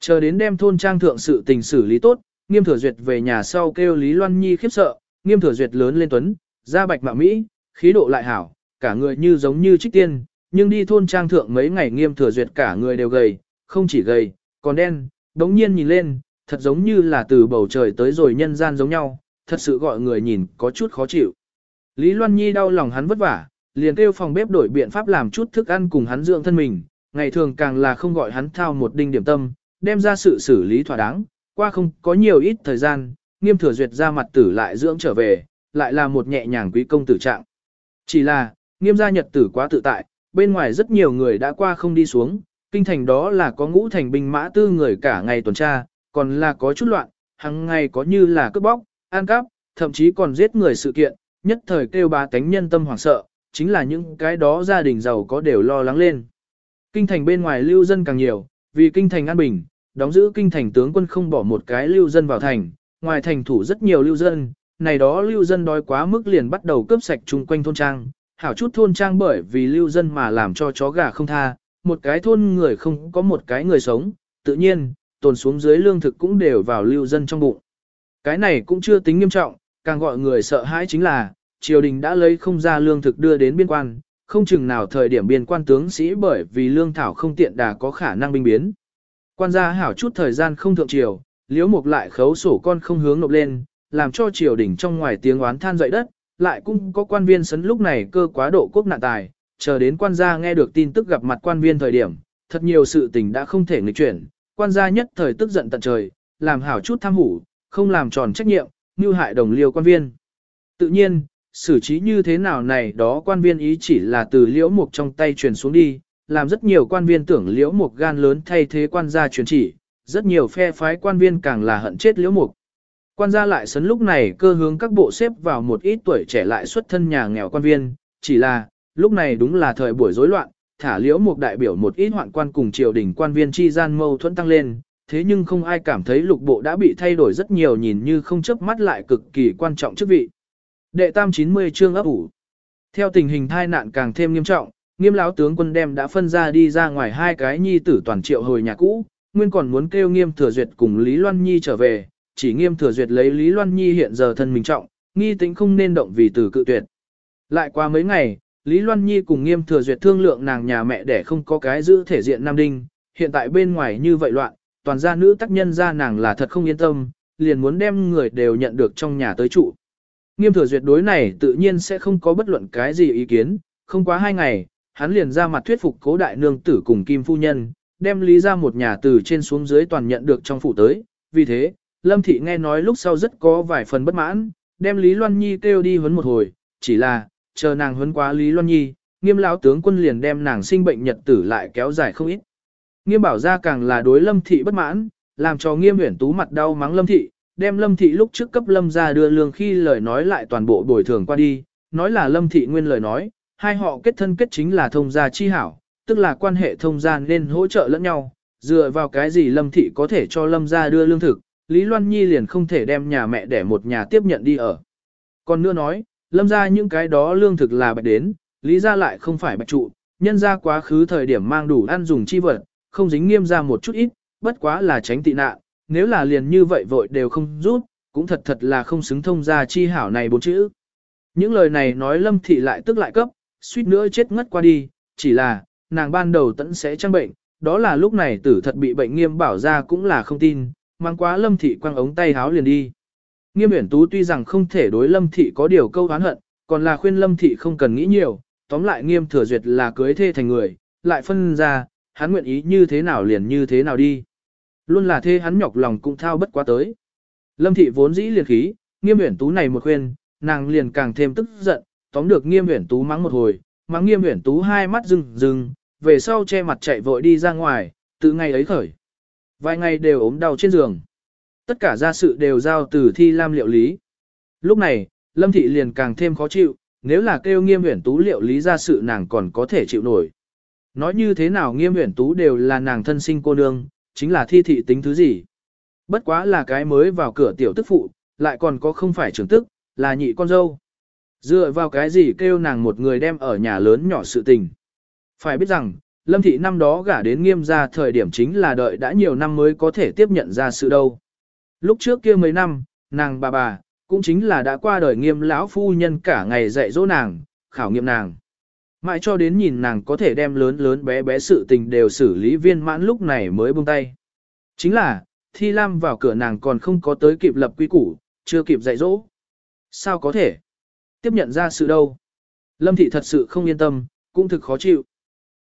Chờ đến đem thôn trang thượng sự tình xử lý tốt, nghiêm thừa duyệt về nhà sau kêu Lý Loan Nhi khiếp sợ, nghiêm thừa duyệt lớn lên tuấn, da bạch mạ Mỹ, khí độ lại hảo, cả người như giống như trích tiên, nhưng đi thôn trang thượng mấy ngày nghiêm thừa duyệt cả người đều gầy, không chỉ gầy, còn đen, đống nhiên nhìn lên, thật giống như là từ bầu trời tới rồi nhân gian giống nhau, thật sự gọi người nhìn có chút khó chịu. Lý Loan Nhi đau lòng hắn vất vả, liền kêu phòng bếp đổi biện pháp làm chút thức ăn cùng hắn dưỡng thân mình, ngày thường càng là không gọi hắn thao một đinh điểm tâm, đem ra sự xử lý thỏa đáng, qua không có nhiều ít thời gian, nghiêm thừa duyệt ra mặt tử lại dưỡng trở về, lại là một nhẹ nhàng quý công tử trạng. Chỉ là, nghiêm gia nhật tử quá tự tại, bên ngoài rất nhiều người đã qua không đi xuống, kinh thành đó là có ngũ thành binh mã tư người cả ngày tuần tra, còn là có chút loạn, hàng ngày có như là cướp bóc, ăn cắp, thậm chí còn giết người sự kiện, nhất thời kêu ba tánh nhân tâm hoảng sợ, chính là những cái đó gia đình giàu có đều lo lắng lên. Kinh thành bên ngoài lưu dân càng nhiều, vì kinh thành an bình, đóng giữ kinh thành tướng quân không bỏ một cái lưu dân vào thành, ngoài thành thủ rất nhiều lưu dân, này đó lưu dân đói quá mức liền bắt đầu cướp sạch chung quanh thôn trang, hảo chút thôn trang bởi vì lưu dân mà làm cho chó gà không tha, một cái thôn người không có một cái người sống, tự nhiên, tồn xuống dưới lương thực cũng đều vào lưu dân trong bụng. Cái này cũng chưa tính nghiêm trọng, càng gọi người sợ hãi chính là, triều đình đã lấy không ra lương thực đưa đến biên quan, không chừng nào thời điểm biên quan tướng sĩ bởi vì lương thảo không tiện đà có khả năng binh biến. Quan gia hảo chút thời gian không thượng triều, liễu mục lại khấu sổ con không hướng nộp lên, làm cho triều đình trong ngoài tiếng oán than dậy đất, lại cũng có quan viên sấn lúc này cơ quá độ quốc nạn tài, chờ đến quan gia nghe được tin tức gặp mặt quan viên thời điểm, thật nhiều sự tình đã không thể nghịch chuyển, quan gia nhất thời tức giận tận trời, làm hảo chút tham hủ, không làm tròn trách nhiệm, như hại đồng liêu quan viên. Tự nhiên, xử trí như thế nào này đó quan viên ý chỉ là từ liễu mục trong tay truyền xuống đi, làm rất nhiều quan viên tưởng liễu mục gan lớn thay thế quan gia truyền chỉ, rất nhiều phe phái quan viên càng là hận chết liễu mục. Quan gia lại sấn lúc này cơ hướng các bộ xếp vào một ít tuổi trẻ lại xuất thân nhà nghèo quan viên, chỉ là, lúc này đúng là thời buổi rối loạn, thả liễu một đại biểu một ít hoạn quan cùng triều đình quan viên chi gian mâu thuẫn tăng lên, thế nhưng không ai cảm thấy lục bộ đã bị thay đổi rất nhiều nhìn như không chớp mắt lại cực kỳ quan trọng chức vị. Đệ tam 90 chương ấp ủ. Theo tình hình thai nạn càng thêm nghiêm trọng, nghiêm lão tướng quân đem đã phân ra đi ra ngoài hai cái nhi tử toàn triệu hồi nhà cũ, nguyên còn muốn kêu nghiêm thừa duyệt cùng Lý Loan Nhi trở về, chỉ nghiêm thừa duyệt lấy Lý Loan Nhi hiện giờ thân mình trọng, nghi tính không nên động vì từ cự tuyệt. Lại qua mấy ngày, Lý Loan Nhi cùng nghiêm thừa duyệt thương lượng nàng nhà mẹ để không có cái giữ thể diện Nam Đinh, hiện tại bên ngoài như vậy loạn, toàn gia nữ tác nhân ra nàng là thật không yên tâm, liền muốn đem người đều nhận được trong nhà tới trụ. Nghiêm thừa duyệt đối này tự nhiên sẽ không có bất luận cái gì ý kiến, không quá hai ngày, hắn liền ra mặt thuyết phục cố đại nương tử cùng Kim Phu Nhân, đem lý ra một nhà từ trên xuống dưới toàn nhận được trong phủ tới, vì thế, Lâm Thị nghe nói lúc sau rất có vài phần bất mãn, đem Lý Loan Nhi kêu đi huấn một hồi, chỉ là, chờ nàng huấn quá Lý Loan Nhi, nghiêm lão tướng quân liền đem nàng sinh bệnh nhật tử lại kéo dài không ít. Nghiêm bảo ra càng là đối Lâm Thị bất mãn, làm cho nghiêm huyển tú mặt đau mắng Lâm Thị, đem Lâm Thị lúc trước cấp Lâm ra đưa lương khi lời nói lại toàn bộ bồi thường qua đi, nói là Lâm Thị nguyên lời nói, hai họ kết thân kết chính là thông gia chi hảo, tức là quan hệ thông gia nên hỗ trợ lẫn nhau, dựa vào cái gì Lâm Thị có thể cho Lâm ra đưa lương thực, Lý Loan Nhi liền không thể đem nhà mẹ để một nhà tiếp nhận đi ở. Còn nữa nói, Lâm ra những cái đó lương thực là bạch đến, Lý ra lại không phải bạch trụ, nhân ra quá khứ thời điểm mang đủ ăn dùng chi vật, không dính nghiêm ra một chút ít, bất quá là tránh tị nạn, nếu là liền như vậy vội đều không rút, cũng thật thật là không xứng thông ra chi hảo này bốn chữ. Những lời này nói Lâm Thị lại tức lại cấp, suýt nữa chết ngất qua đi, chỉ là, nàng ban đầu tẫn sẽ trang bệnh, đó là lúc này tử thật bị bệnh nghiêm bảo ra cũng là không tin, mang quá Lâm Thị quăng ống tay háo liền đi. Nghiêm uyển tú tuy rằng không thể đối Lâm Thị có điều câu oán hận, còn là khuyên Lâm Thị không cần nghĩ nhiều, tóm lại nghiêm thừa duyệt là cưới thê thành người, lại phân ra, hắn nguyện ý như thế nào liền như thế nào đi. Luôn là thê hắn nhọc lòng cũng thao bất quá tới. Lâm thị vốn dĩ liền khí, nghiêm uyển tú này một khuyên, nàng liền càng thêm tức giận, tóm được nghiêm uyển tú mắng một hồi, mắng nghiêm uyển tú hai mắt rưng rưng, về sau che mặt chạy vội đi ra ngoài, từ ngày ấy khởi. Vài ngày đều ốm đau trên giường. Tất cả gia sự đều giao từ thi lam liệu lý. Lúc này, Lâm thị liền càng thêm khó chịu, nếu là kêu nghiêm huyển tú liệu lý gia sự nàng còn có thể chịu nổi. Nói như thế nào nghiêm huyển tú đều là nàng thân sinh cô nương, chính là thi thị tính thứ gì. Bất quá là cái mới vào cửa tiểu tức phụ, lại còn có không phải trưởng tức, là nhị con dâu. Dựa vào cái gì kêu nàng một người đem ở nhà lớn nhỏ sự tình. Phải biết rằng, Lâm Thị năm đó gả đến nghiêm gia thời điểm chính là đợi đã nhiều năm mới có thể tiếp nhận ra sự đâu. Lúc trước kia mấy năm, nàng bà bà, cũng chính là đã qua đời nghiêm lão phu nhân cả ngày dạy dỗ nàng, khảo nghiệm nàng. Mãi cho đến nhìn nàng có thể đem lớn lớn bé bé sự tình đều xử lý viên mãn lúc này mới buông tay. Chính là, Thi Lam vào cửa nàng còn không có tới kịp lập quy củ, chưa kịp dạy dỗ. Sao có thể? Tiếp nhận ra sự đâu? Lâm Thị thật sự không yên tâm, cũng thực khó chịu.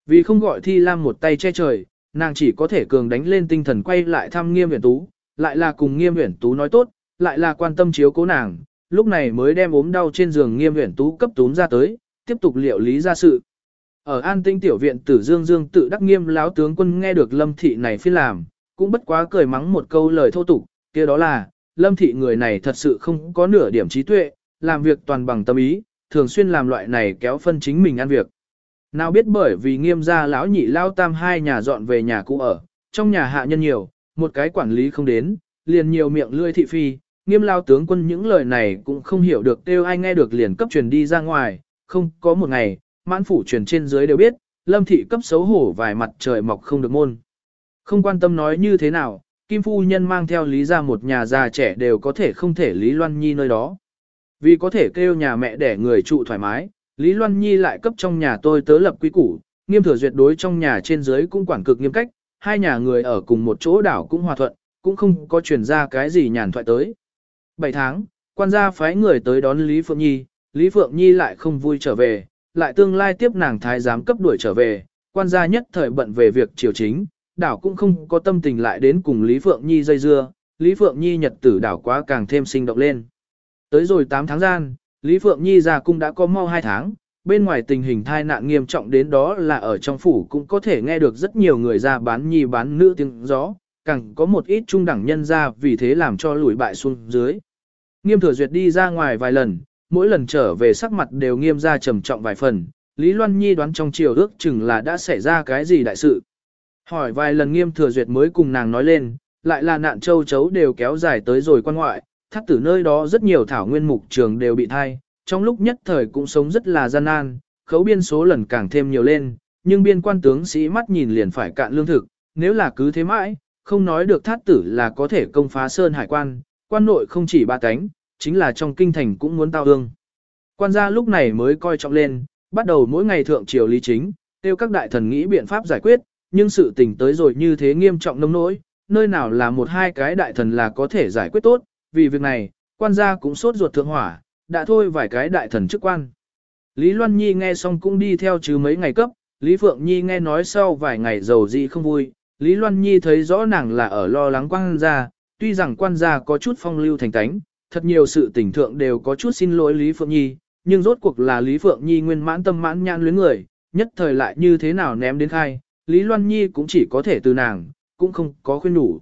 Vì không gọi Thi Lam một tay che trời, nàng chỉ có thể cường đánh lên tinh thần quay lại thăm nghiêm viện tú, lại là cùng nghiêm uyển tú nói tốt, lại là quan tâm chiếu cố nàng, lúc này mới đem ốm đau trên giường nghiêm uyển tú cấp túm ra tới, tiếp tục liệu lý ra sự. Ở an tinh tiểu viện tử dương dương tự đắc nghiêm láo tướng quân nghe được lâm thị này phiên làm, cũng bất quá cười mắng một câu lời thô tục, kia đó là, lâm thị người này thật sự không có nửa điểm trí tuệ, làm việc toàn bằng tâm ý, thường xuyên làm loại này kéo phân chính mình ăn việc. Nào biết bởi vì nghiêm gia lão nhị lao tam hai nhà dọn về nhà cũ ở, trong nhà hạ nhân nhiều, một cái quản lý không đến, liền nhiều miệng lươi thị phi, nghiêm lao tướng quân những lời này cũng không hiểu được kêu ai nghe được liền cấp truyền đi ra ngoài, không có một ngày, mãn phủ truyền trên dưới đều biết, lâm thị cấp xấu hổ vài mặt trời mọc không được môn. Không quan tâm nói như thế nào, Kim Phu Nhân mang theo Lý ra một nhà già trẻ đều có thể không thể Lý Loan Nhi nơi đó. Vì có thể kêu nhà mẹ để người trụ thoải mái, Lý Loan Nhi lại cấp trong nhà tôi tớ lập quy củ, nghiêm thừa duyệt đối trong nhà trên dưới cũng quản cực nghiêm cách, hai nhà người ở cùng một chỗ đảo cũng hòa thuận, cũng không có truyền ra cái gì nhàn thoại tới. 7 tháng, quan gia phái người tới đón Lý Phượng Nhi, Lý Phượng Nhi lại không vui trở về, lại tương lai tiếp nàng thái giám cấp đuổi trở về, quan gia nhất thời bận về việc triều chính, đảo cũng không có tâm tình lại đến cùng Lý Phượng Nhi dây dưa, Lý Phượng Nhi nhật tử đảo quá càng thêm sinh động lên. Tới rồi 8 tháng gian, Lý Phượng Nhi ra cung đã có mau 2 tháng, bên ngoài tình hình thai nạn nghiêm trọng đến đó là ở trong phủ cũng có thể nghe được rất nhiều người ra bán nhi bán nữ tiếng gió, càng có một ít trung đẳng nhân ra vì thế làm cho lùi bại xuống dưới. Nghiêm thừa duyệt đi ra ngoài vài lần, mỗi lần trở về sắc mặt đều nghiêm ra trầm trọng vài phần, Lý Loan Nhi đoán trong chiều ước chừng là đã xảy ra cái gì đại sự. Hỏi vài lần nghiêm thừa duyệt mới cùng nàng nói lên, lại là nạn châu chấu đều kéo dài tới rồi quan ngoại, thắt tử nơi đó rất nhiều thảo nguyên mục trường đều bị thai, trong lúc nhất thời cũng sống rất là gian nan, khấu biên số lần càng thêm nhiều lên, nhưng biên quan tướng sĩ mắt nhìn liền phải cạn lương thực, nếu là cứ thế mãi, không nói được thát tử là có thể công phá sơn hải quan, quan nội không chỉ ba cánh, chính là trong kinh thành cũng muốn tao hương. Quan gia lúc này mới coi trọng lên, bắt đầu mỗi ngày thượng triều lý chính, tiêu các đại thần nghĩ biện pháp giải quyết, nhưng sự tình tới rồi như thế nghiêm trọng nông nỗi, nơi nào là một hai cái đại thần là có thể giải quyết tốt, vì việc này, quan gia cũng sốt ruột thượng hỏa, đã thôi vài cái đại thần chức quan. Lý Loan Nhi nghe xong cũng đi theo chứ mấy ngày cấp, Lý Phượng Nhi nghe nói sau vài ngày giàu gì không vui, Lý Loan Nhi thấy rõ nàng là ở lo lắng quan gia, tuy rằng quan gia có chút phong lưu thành tánh, thật nhiều sự tình thượng đều có chút xin lỗi Lý Phượng Nhi, nhưng rốt cuộc là Lý Phượng Nhi nguyên mãn tâm mãn nhãn luyến người, nhất thời lại như thế nào ném đến khai, Lý Loan Nhi cũng chỉ có thể từ nàng, cũng không có khuyên đủ.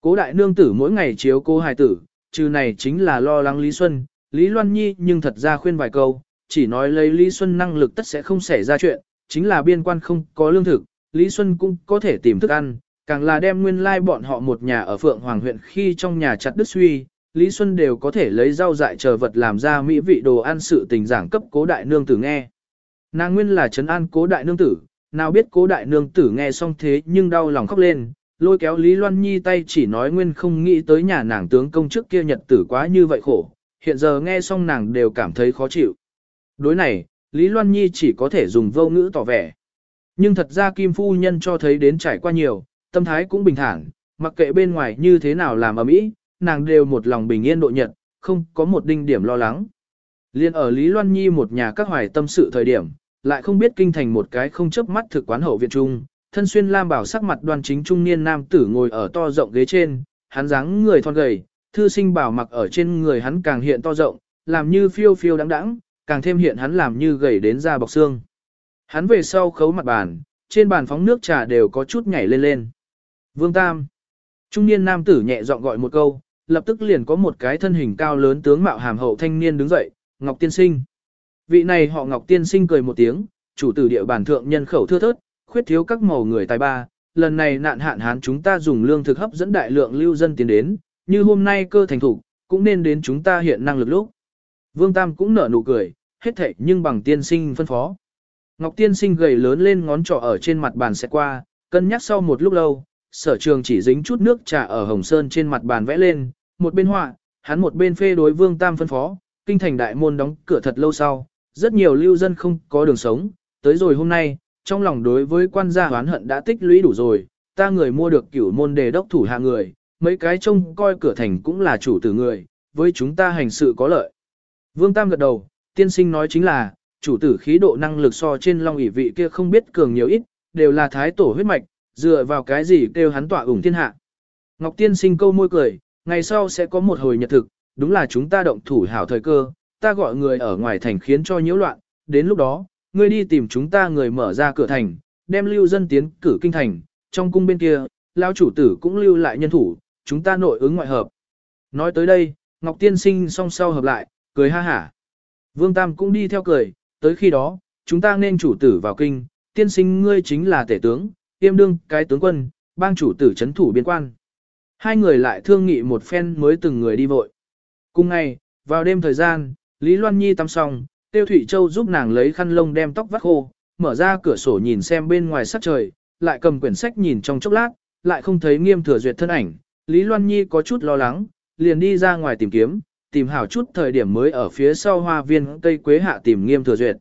Cố đại nương tử mỗi ngày chiếu cô hài tử, trừ này chính là lo lắng Lý Xuân, Lý Loan Nhi nhưng thật ra khuyên vài câu, chỉ nói lấy Lý Xuân năng lực tất sẽ không xảy ra chuyện, chính là biên quan không có lương thực, Lý Xuân cũng có thể tìm thức ăn, càng là đem nguyên lai like bọn họ một nhà ở Phượng Hoàng huyện khi trong nhà chặt đứt suy, Lý Xuân đều có thể lấy rau dại chờ vật làm ra mỹ vị đồ ăn sự tình giảng cấp cố đại nương tử nghe. Nàng nguyên là trấn an cố đại nương tử, nào biết cố đại nương tử nghe xong thế nhưng đau lòng khóc lên, lôi kéo Lý Loan Nhi tay chỉ nói nguyên không nghĩ tới nhà nàng tướng công trước kia nhật tử quá như vậy khổ, hiện giờ nghe xong nàng đều cảm thấy khó chịu. Đối này, Lý Loan Nhi chỉ có thể dùng vô ngữ tỏ vẻ. Nhưng thật ra Kim Phu Nhân cho thấy đến trải qua nhiều, tâm thái cũng bình thản, mặc kệ bên ngoài như thế nào làm ở mỹ, nàng đều một lòng bình yên độ nhật, không có một đinh điểm lo lắng. Liên ở Lý Loan Nhi một nhà các hoài tâm sự thời điểm, lại không biết kinh thành một cái không chớp mắt thực quán hậu viện trung, thân xuyên lam bảo sắc mặt đoan chính trung niên nam tử ngồi ở to rộng ghế trên, hắn dáng người thon gầy, thư sinh bảo mặc ở trên người hắn càng hiện to rộng, làm như phiêu phiêu đáng đáng, càng thêm hiện hắn làm như gầy đến da bọc xương. Hắn về sau khấu mặt bàn, trên bàn phóng nước trà đều có chút nhảy lên lên. Vương Tam. Trung niên nam tử nhẹ giọng gọi một câu, lập tức liền có một cái thân hình cao lớn tướng mạo hàm hậu thanh niên đứng dậy, Ngọc Tiên Sinh. Vị này họ Ngọc Tiên Sinh cười một tiếng, chủ tử địa bàn thượng nhân khẩu thưa thớt, khuyết thiếu các màu người tài ba. Lần này nạn hạn hán chúng ta dùng lương thực hấp dẫn đại lượng lưu dân tiến đến, như hôm nay cơ thành thủ, cũng nên đến chúng ta hiện năng lực lúc. Vương Tam cũng nở nụ cười, hết thệ nhưng bằng tiên sinh phân phó. Ngọc tiên sinh gầy lớn lên ngón trỏ ở trên mặt bàn sẽ qua, cân nhắc sau một lúc lâu, sở trường chỉ dính chút nước trà ở hồng sơn trên mặt bàn vẽ lên, một bên họa, hắn một bên phê đối vương tam phân phó, kinh thành đại môn đóng cửa thật lâu sau, rất nhiều lưu dân không có đường sống, tới rồi hôm nay, trong lòng đối với quan gia hoán hận đã tích lũy đủ rồi, ta người mua được cửu môn đề đốc thủ hạ người, mấy cái trông coi cửa thành cũng là chủ tử người, với chúng ta hành sự có lợi. Vương Tam gật đầu, tiên sinh nói chính là, chủ tử khí độ năng lực so trên long ỷ vị kia không biết cường nhiều ít, đều là thái tổ huyết mạch, dựa vào cái gì kêu hắn tỏa ủng thiên hạ. Ngọc tiên sinh câu môi cười, ngày sau sẽ có một hồi nhật thực, đúng là chúng ta động thủ hảo thời cơ, ta gọi người ở ngoài thành khiến cho nhiễu loạn, đến lúc đó, ngươi đi tìm chúng ta người mở ra cửa thành, đem lưu dân tiến cử kinh thành, trong cung bên kia, lao chủ tử cũng lưu lại nhân thủ, chúng ta nội ứng ngoại hợp. Nói tới đây, Ngọc Tiên Sinh song sau hợp lại, cười ha hả. Vương Tam cũng đi theo cười, tới khi đó, chúng ta nên chủ tử vào kinh, tiên sinh ngươi chính là tể tướng, tiêm đương cái tướng quân, bang chủ tử chấn thủ biên quan. Hai người lại thương nghị một phen mới từng người đi vội. Cùng ngày, vào đêm thời gian, Lý Loan Nhi tắm xong, Tiêu Thủy Châu giúp nàng lấy khăn lông đem tóc vắt khô, mở ra cửa sổ nhìn xem bên ngoài sắc trời, lại cầm quyển sách nhìn trong chốc lát, lại không thấy nghiêm thừa duyệt thân ảnh. Lý Loan Nhi có chút lo lắng, liền đi ra ngoài tìm kiếm, tìm hảo chút thời điểm mới ở phía sau hoa viên cây quế hạ tìm nghiêm thừa duyệt.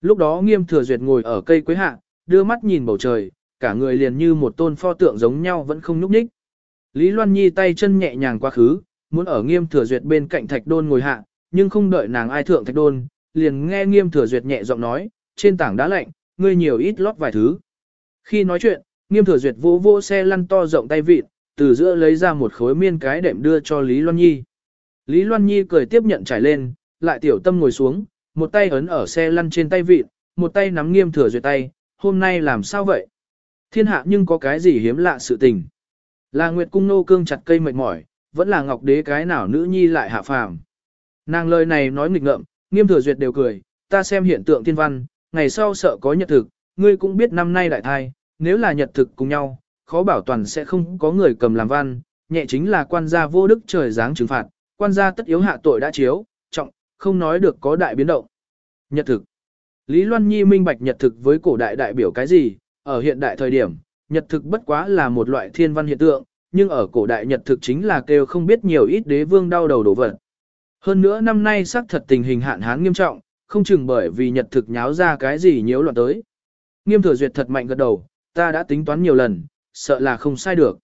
Lúc đó nghiêm thừa duyệt ngồi ở cây quế hạ, đưa mắt nhìn bầu trời, cả người liền như một tôn pho tượng giống nhau vẫn không nhúc nhích. Lý Loan Nhi tay chân nhẹ nhàng quá khứ, muốn ở nghiêm thừa duyệt bên cạnh thạch đôn ngồi hạ, nhưng không đợi nàng ai thượng thạch đôn, liền nghe nghiêm thừa duyệt nhẹ giọng nói, trên tảng đá lạnh, ngươi nhiều ít lót vài thứ. Khi nói chuyện, nghiêm thừa duyệt vỗ vỗ xe lăn to rộng tay vịt, từ giữa lấy ra một khối miên cái đệm đưa cho Lý Loan Nhi. Lý Loan Nhi cười tiếp nhận trải lên, lại tiểu tâm ngồi xuống, một tay ấn ở xe lăn trên tay vịt, một tay nắm nghiêm thừa duyệt tay, hôm nay làm sao vậy? Thiên hạ nhưng có cái gì hiếm lạ sự tình. Là Nguyệt Cung nô cương chặt cây mệt mỏi, vẫn là Ngọc Đế cái nào nữ nhi lại hạ phàm. Nàng lời này nói nghịch ngợm, nghiêm thừa duyệt đều cười, ta xem hiện tượng thiên văn, ngày sau sợ có nhật thực, ngươi cũng biết năm nay đại thai, nếu là nhật thực cùng nhau, khó bảo toàn sẽ không có người cầm làm văn, nhẹ chính là quan gia vô đức trời giáng trừng phạt, quan gia tất yếu hạ tội đã chiếu, trọng, không nói được có đại biến động. Nhật thực. Lý Loan Nhi minh bạch nhật thực với cổ đại đại biểu cái gì, ở hiện đại thời điểm, nhật thực bất quá là một loại thiên văn hiện tượng, nhưng ở cổ đại nhật thực chính là kêu không biết nhiều ít đế vương đau đầu đổ vật. Hơn nữa năm nay xác thật tình hình hạn hán nghiêm trọng, không chừng bởi vì nhật thực nháo ra cái gì nhiễu loạn tới. Nghiêm thừa duyệt thật mạnh gật đầu, ta đã tính toán nhiều lần, sợ là không sai được.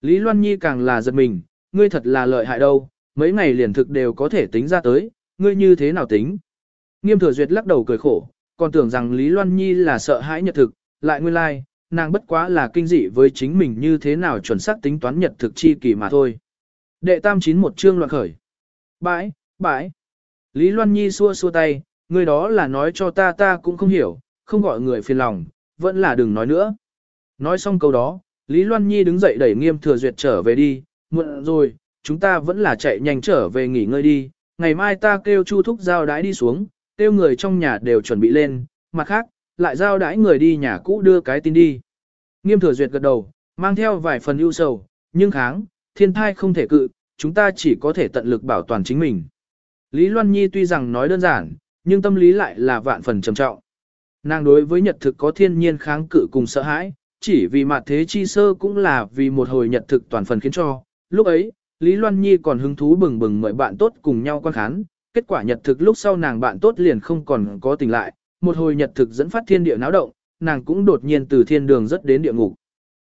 Lý Loan Nhi càng là giật mình, ngươi thật là lợi hại đâu, mấy ngày liền thực đều có thể tính ra tới, ngươi như thế nào tính. Nghiêm thừa duyệt lắc đầu cười khổ, còn tưởng rằng Lý Loan Nhi là sợ hãi nhật thực, lại nguyên lai, like, nàng bất quá là kinh dị với chính mình như thế nào chuẩn xác tính toán nhật thực chi kỳ mà thôi. Đệ tam chín một chương loạn khởi. Bãi, bãi. Lý Loan Nhi xua xua tay, người đó là nói cho ta ta cũng không hiểu, không gọi người phiền lòng, vẫn là đừng nói nữa. Nói xong câu đó, Lý Loan Nhi đứng dậy đẩy nghiêm thừa duyệt trở về đi, muộn rồi, chúng ta vẫn là chạy nhanh trở về nghỉ ngơi đi, ngày mai ta kêu chu thúc giao đái đi xuống, kêu người trong nhà đều chuẩn bị lên, mặt khác, lại giao đái người đi nhà cũ đưa cái tin đi. Nghiêm thừa duyệt gật đầu, mang theo vài phần ưu sầu, nhưng kháng, thiên thai không thể cự, chúng ta chỉ có thể tận lực bảo toàn chính mình. Lý Loan Nhi tuy rằng nói đơn giản, nhưng tâm lý lại là vạn phần trầm trọng. Nàng đối với nhật thực có thiên nhiên kháng cự cùng sợ hãi, chỉ vì mặt thế chi sơ cũng là vì một hồi nhật thực toàn phần khiến cho. Lúc ấy, Lý Loan Nhi còn hứng thú bừng bừng mời bạn tốt cùng nhau quan khán, kết quả nhật thực lúc sau nàng bạn tốt liền không còn có tỉnh lại, một hồi nhật thực dẫn phát thiên địa náo động, nàng cũng đột nhiên từ thiên đường rất đến địa ngục.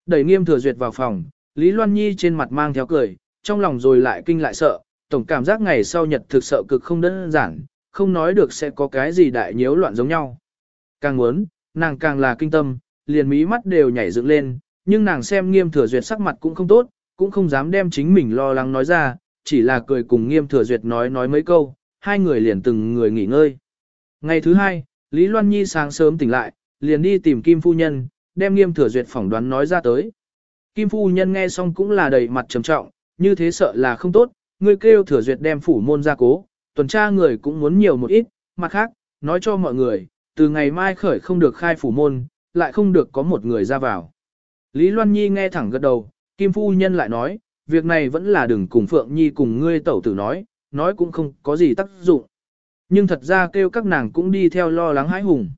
Đẩy nghiêm thừa duyệt vào phòng, Lý Loan Nhi trên mặt mang theo cười, trong lòng rồi lại kinh lại sợ, tổng cảm giác ngày sau nhật thực sợ cực không đơn giản, không nói được sẽ có cái gì đại nhiễu loạn giống nhau. Càng muốn, nàng càng là kinh tâm, liền mí mắt đều nhảy dựng lên, nhưng nàng xem nghiêm thừa duyệt sắc mặt cũng không tốt, cũng không dám đem chính mình lo lắng nói ra, chỉ là cười cùng nghiêm thừa duyệt nói nói mấy câu, hai người liền từng người nghỉ ngơi. Ngày thứ hai, Lý Loan Nhi sáng sớm tỉnh lại, liền đi tìm Kim Phu Nhân, đem nghiêm thừa duyệt phỏng đoán nói ra tới. Kim Phu Nhân nghe xong cũng là đầy mặt trầm trọng, như thế sợ là không tốt, người kêu thừa duyệt đem phủ môn ra cố, tuần tra người cũng muốn nhiều một ít, mặt khác, nói cho mọi người, từ ngày mai khởi không được khai phủ môn, lại không được có một người ra vào. Lý Loan Nhi nghe thẳng gật đầu, Kim Phu Nhân lại nói, việc này vẫn là đừng cùng Phượng Nhi cùng ngươi tẩu tử nói, nói cũng không có gì tác dụng. Nhưng thật ra kêu các nàng cũng đi theo lo lắng hãi hùng.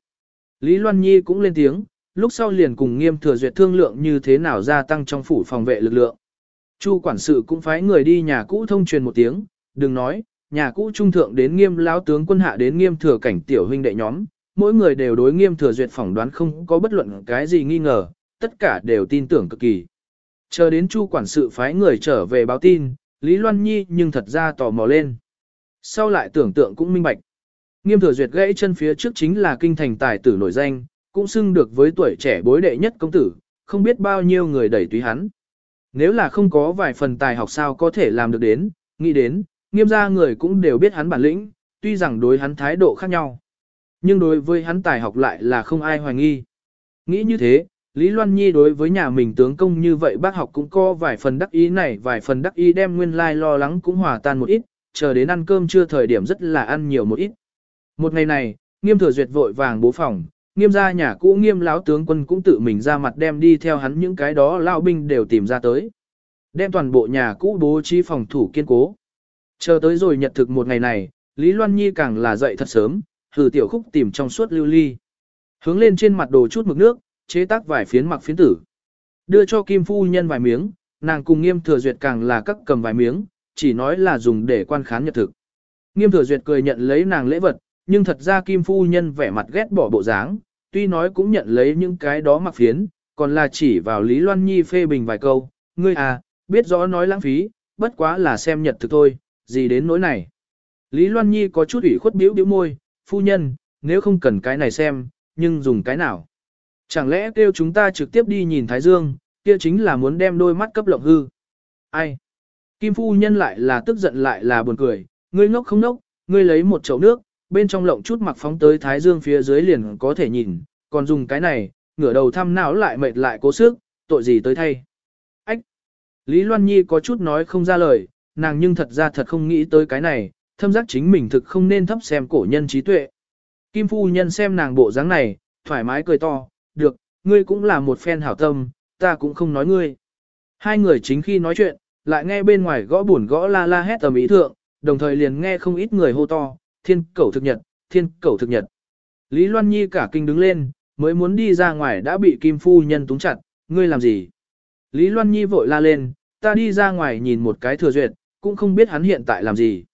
Lý Loan Nhi cũng lên tiếng, lúc sau liền cùng nghiêm thừa duyệt thương lượng như thế nào gia tăng trong phủ phòng vệ lực lượng. Chu quản sự cũng phái người đi nhà cũ thông truyền một tiếng, đừng nói, nhà cũ trung thượng đến nghiêm lão tướng quân hạ đến nghiêm thừa cảnh tiểu huynh đệ nhóm, mỗi người đều đối nghiêm thừa duyệt phỏng đoán không có bất luận cái gì nghi ngờ, tất cả đều tin tưởng cực kỳ. Chờ đến Chu quản sự phái người trở về báo tin, Lý Loan Nhi nhưng thật ra tò mò lên. Sau lại tưởng tượng cũng minh bạch. Nghiêm thừa duyệt gãy chân phía trước chính là kinh thành tài tử nổi danh, cũng xưng được với tuổi trẻ bối đệ nhất công tử, không biết bao nhiêu người đẩy túy hắn. Nếu là không có vài phần tài học sao có thể làm được đến, nghĩ đến, nghiêm gia người cũng đều biết hắn bản lĩnh, tuy rằng đối hắn thái độ khác nhau. Nhưng đối với hắn tài học lại là không ai hoài nghi. Nghĩ như thế, Lý Loan Nhi đối với nhà mình tướng công như vậy bác học cũng có vài phần đắc ý này vài phần đắc ý đem nguyên lai lo lắng cũng hòa tan một ít, chờ đến ăn cơm chưa thời điểm rất là ăn nhiều một ít. Một ngày này, nghiêm thừa duyệt vội vàng bố phòng, nghiêm gia nhà cũ nghiêm lão tướng quân cũng tự mình ra mặt đem đi theo hắn những cái đó lao binh đều tìm ra tới. Đem toàn bộ nhà cũ bố trí phòng thủ kiên cố. Chờ tới rồi nhật thực một ngày này, Lý Loan Nhi càng là dậy thật sớm, thử tiểu khúc tìm trong suốt lưu ly. Hướng lên trên mặt đồ chút mực nước, chế tác vài phiến mặc phiến tử. Đưa cho Kim Phu Nhân vài miếng, nàng cùng nghiêm thừa duyệt càng là các cầm vài miếng, chỉ nói là dùng để quan khán nhật thực. Nghiêm thừa duyệt cười nhận lấy nàng lễ vật, nhưng thật ra Kim Phu Nhân vẻ mặt ghét bỏ bộ dáng, tuy nói cũng nhận lấy những cái đó mặc phiến, còn là chỉ vào Lý Loan Nhi phê bình vài câu, ngươi à, biết rõ nói lãng phí, bất quá là xem nhật thực thôi, gì đến nỗi này. Lý Loan Nhi có chút ủy khuất biểu biểu môi, phu nhân, nếu không cần cái này xem, nhưng dùng cái nào. Chẳng lẽ kêu chúng ta trực tiếp đi nhìn Thái Dương, kia chính là muốn đem đôi mắt cấp lộng hư. Ai? Kim phu nhân lại là tức giận lại là buồn cười, ngươi ngốc không ngốc, ngươi lấy một chậu nước, bên trong lộng chút mặc phóng tới Thái Dương phía dưới liền có thể nhìn, còn dùng cái này, ngửa đầu thăm não lại mệt lại cố sức, tội gì tới thay. Ách! Lý Loan Nhi có chút nói không ra lời, nàng nhưng thật ra thật không nghĩ tới cái này, thâm giác chính mình thực không nên thấp xem cổ nhân trí tuệ. Kim phu nhân xem nàng bộ dáng này, thoải mái cười to, được, ngươi cũng là một phen hảo tâm, ta cũng không nói ngươi. Hai người chính khi nói chuyện, lại nghe bên ngoài gõ buồn gõ la la hét tầm ý thượng, đồng thời liền nghe không ít người hô to, thiên cẩu thực nhật, thiên cẩu thực nhật. Lý Loan Nhi cả kinh đứng lên, mới muốn đi ra ngoài đã bị Kim Phu Nhân túng chặt, ngươi làm gì? Lý Loan Nhi vội la lên, ta đi ra ngoài nhìn một cái thừa duyệt, cũng không biết hắn hiện tại làm gì.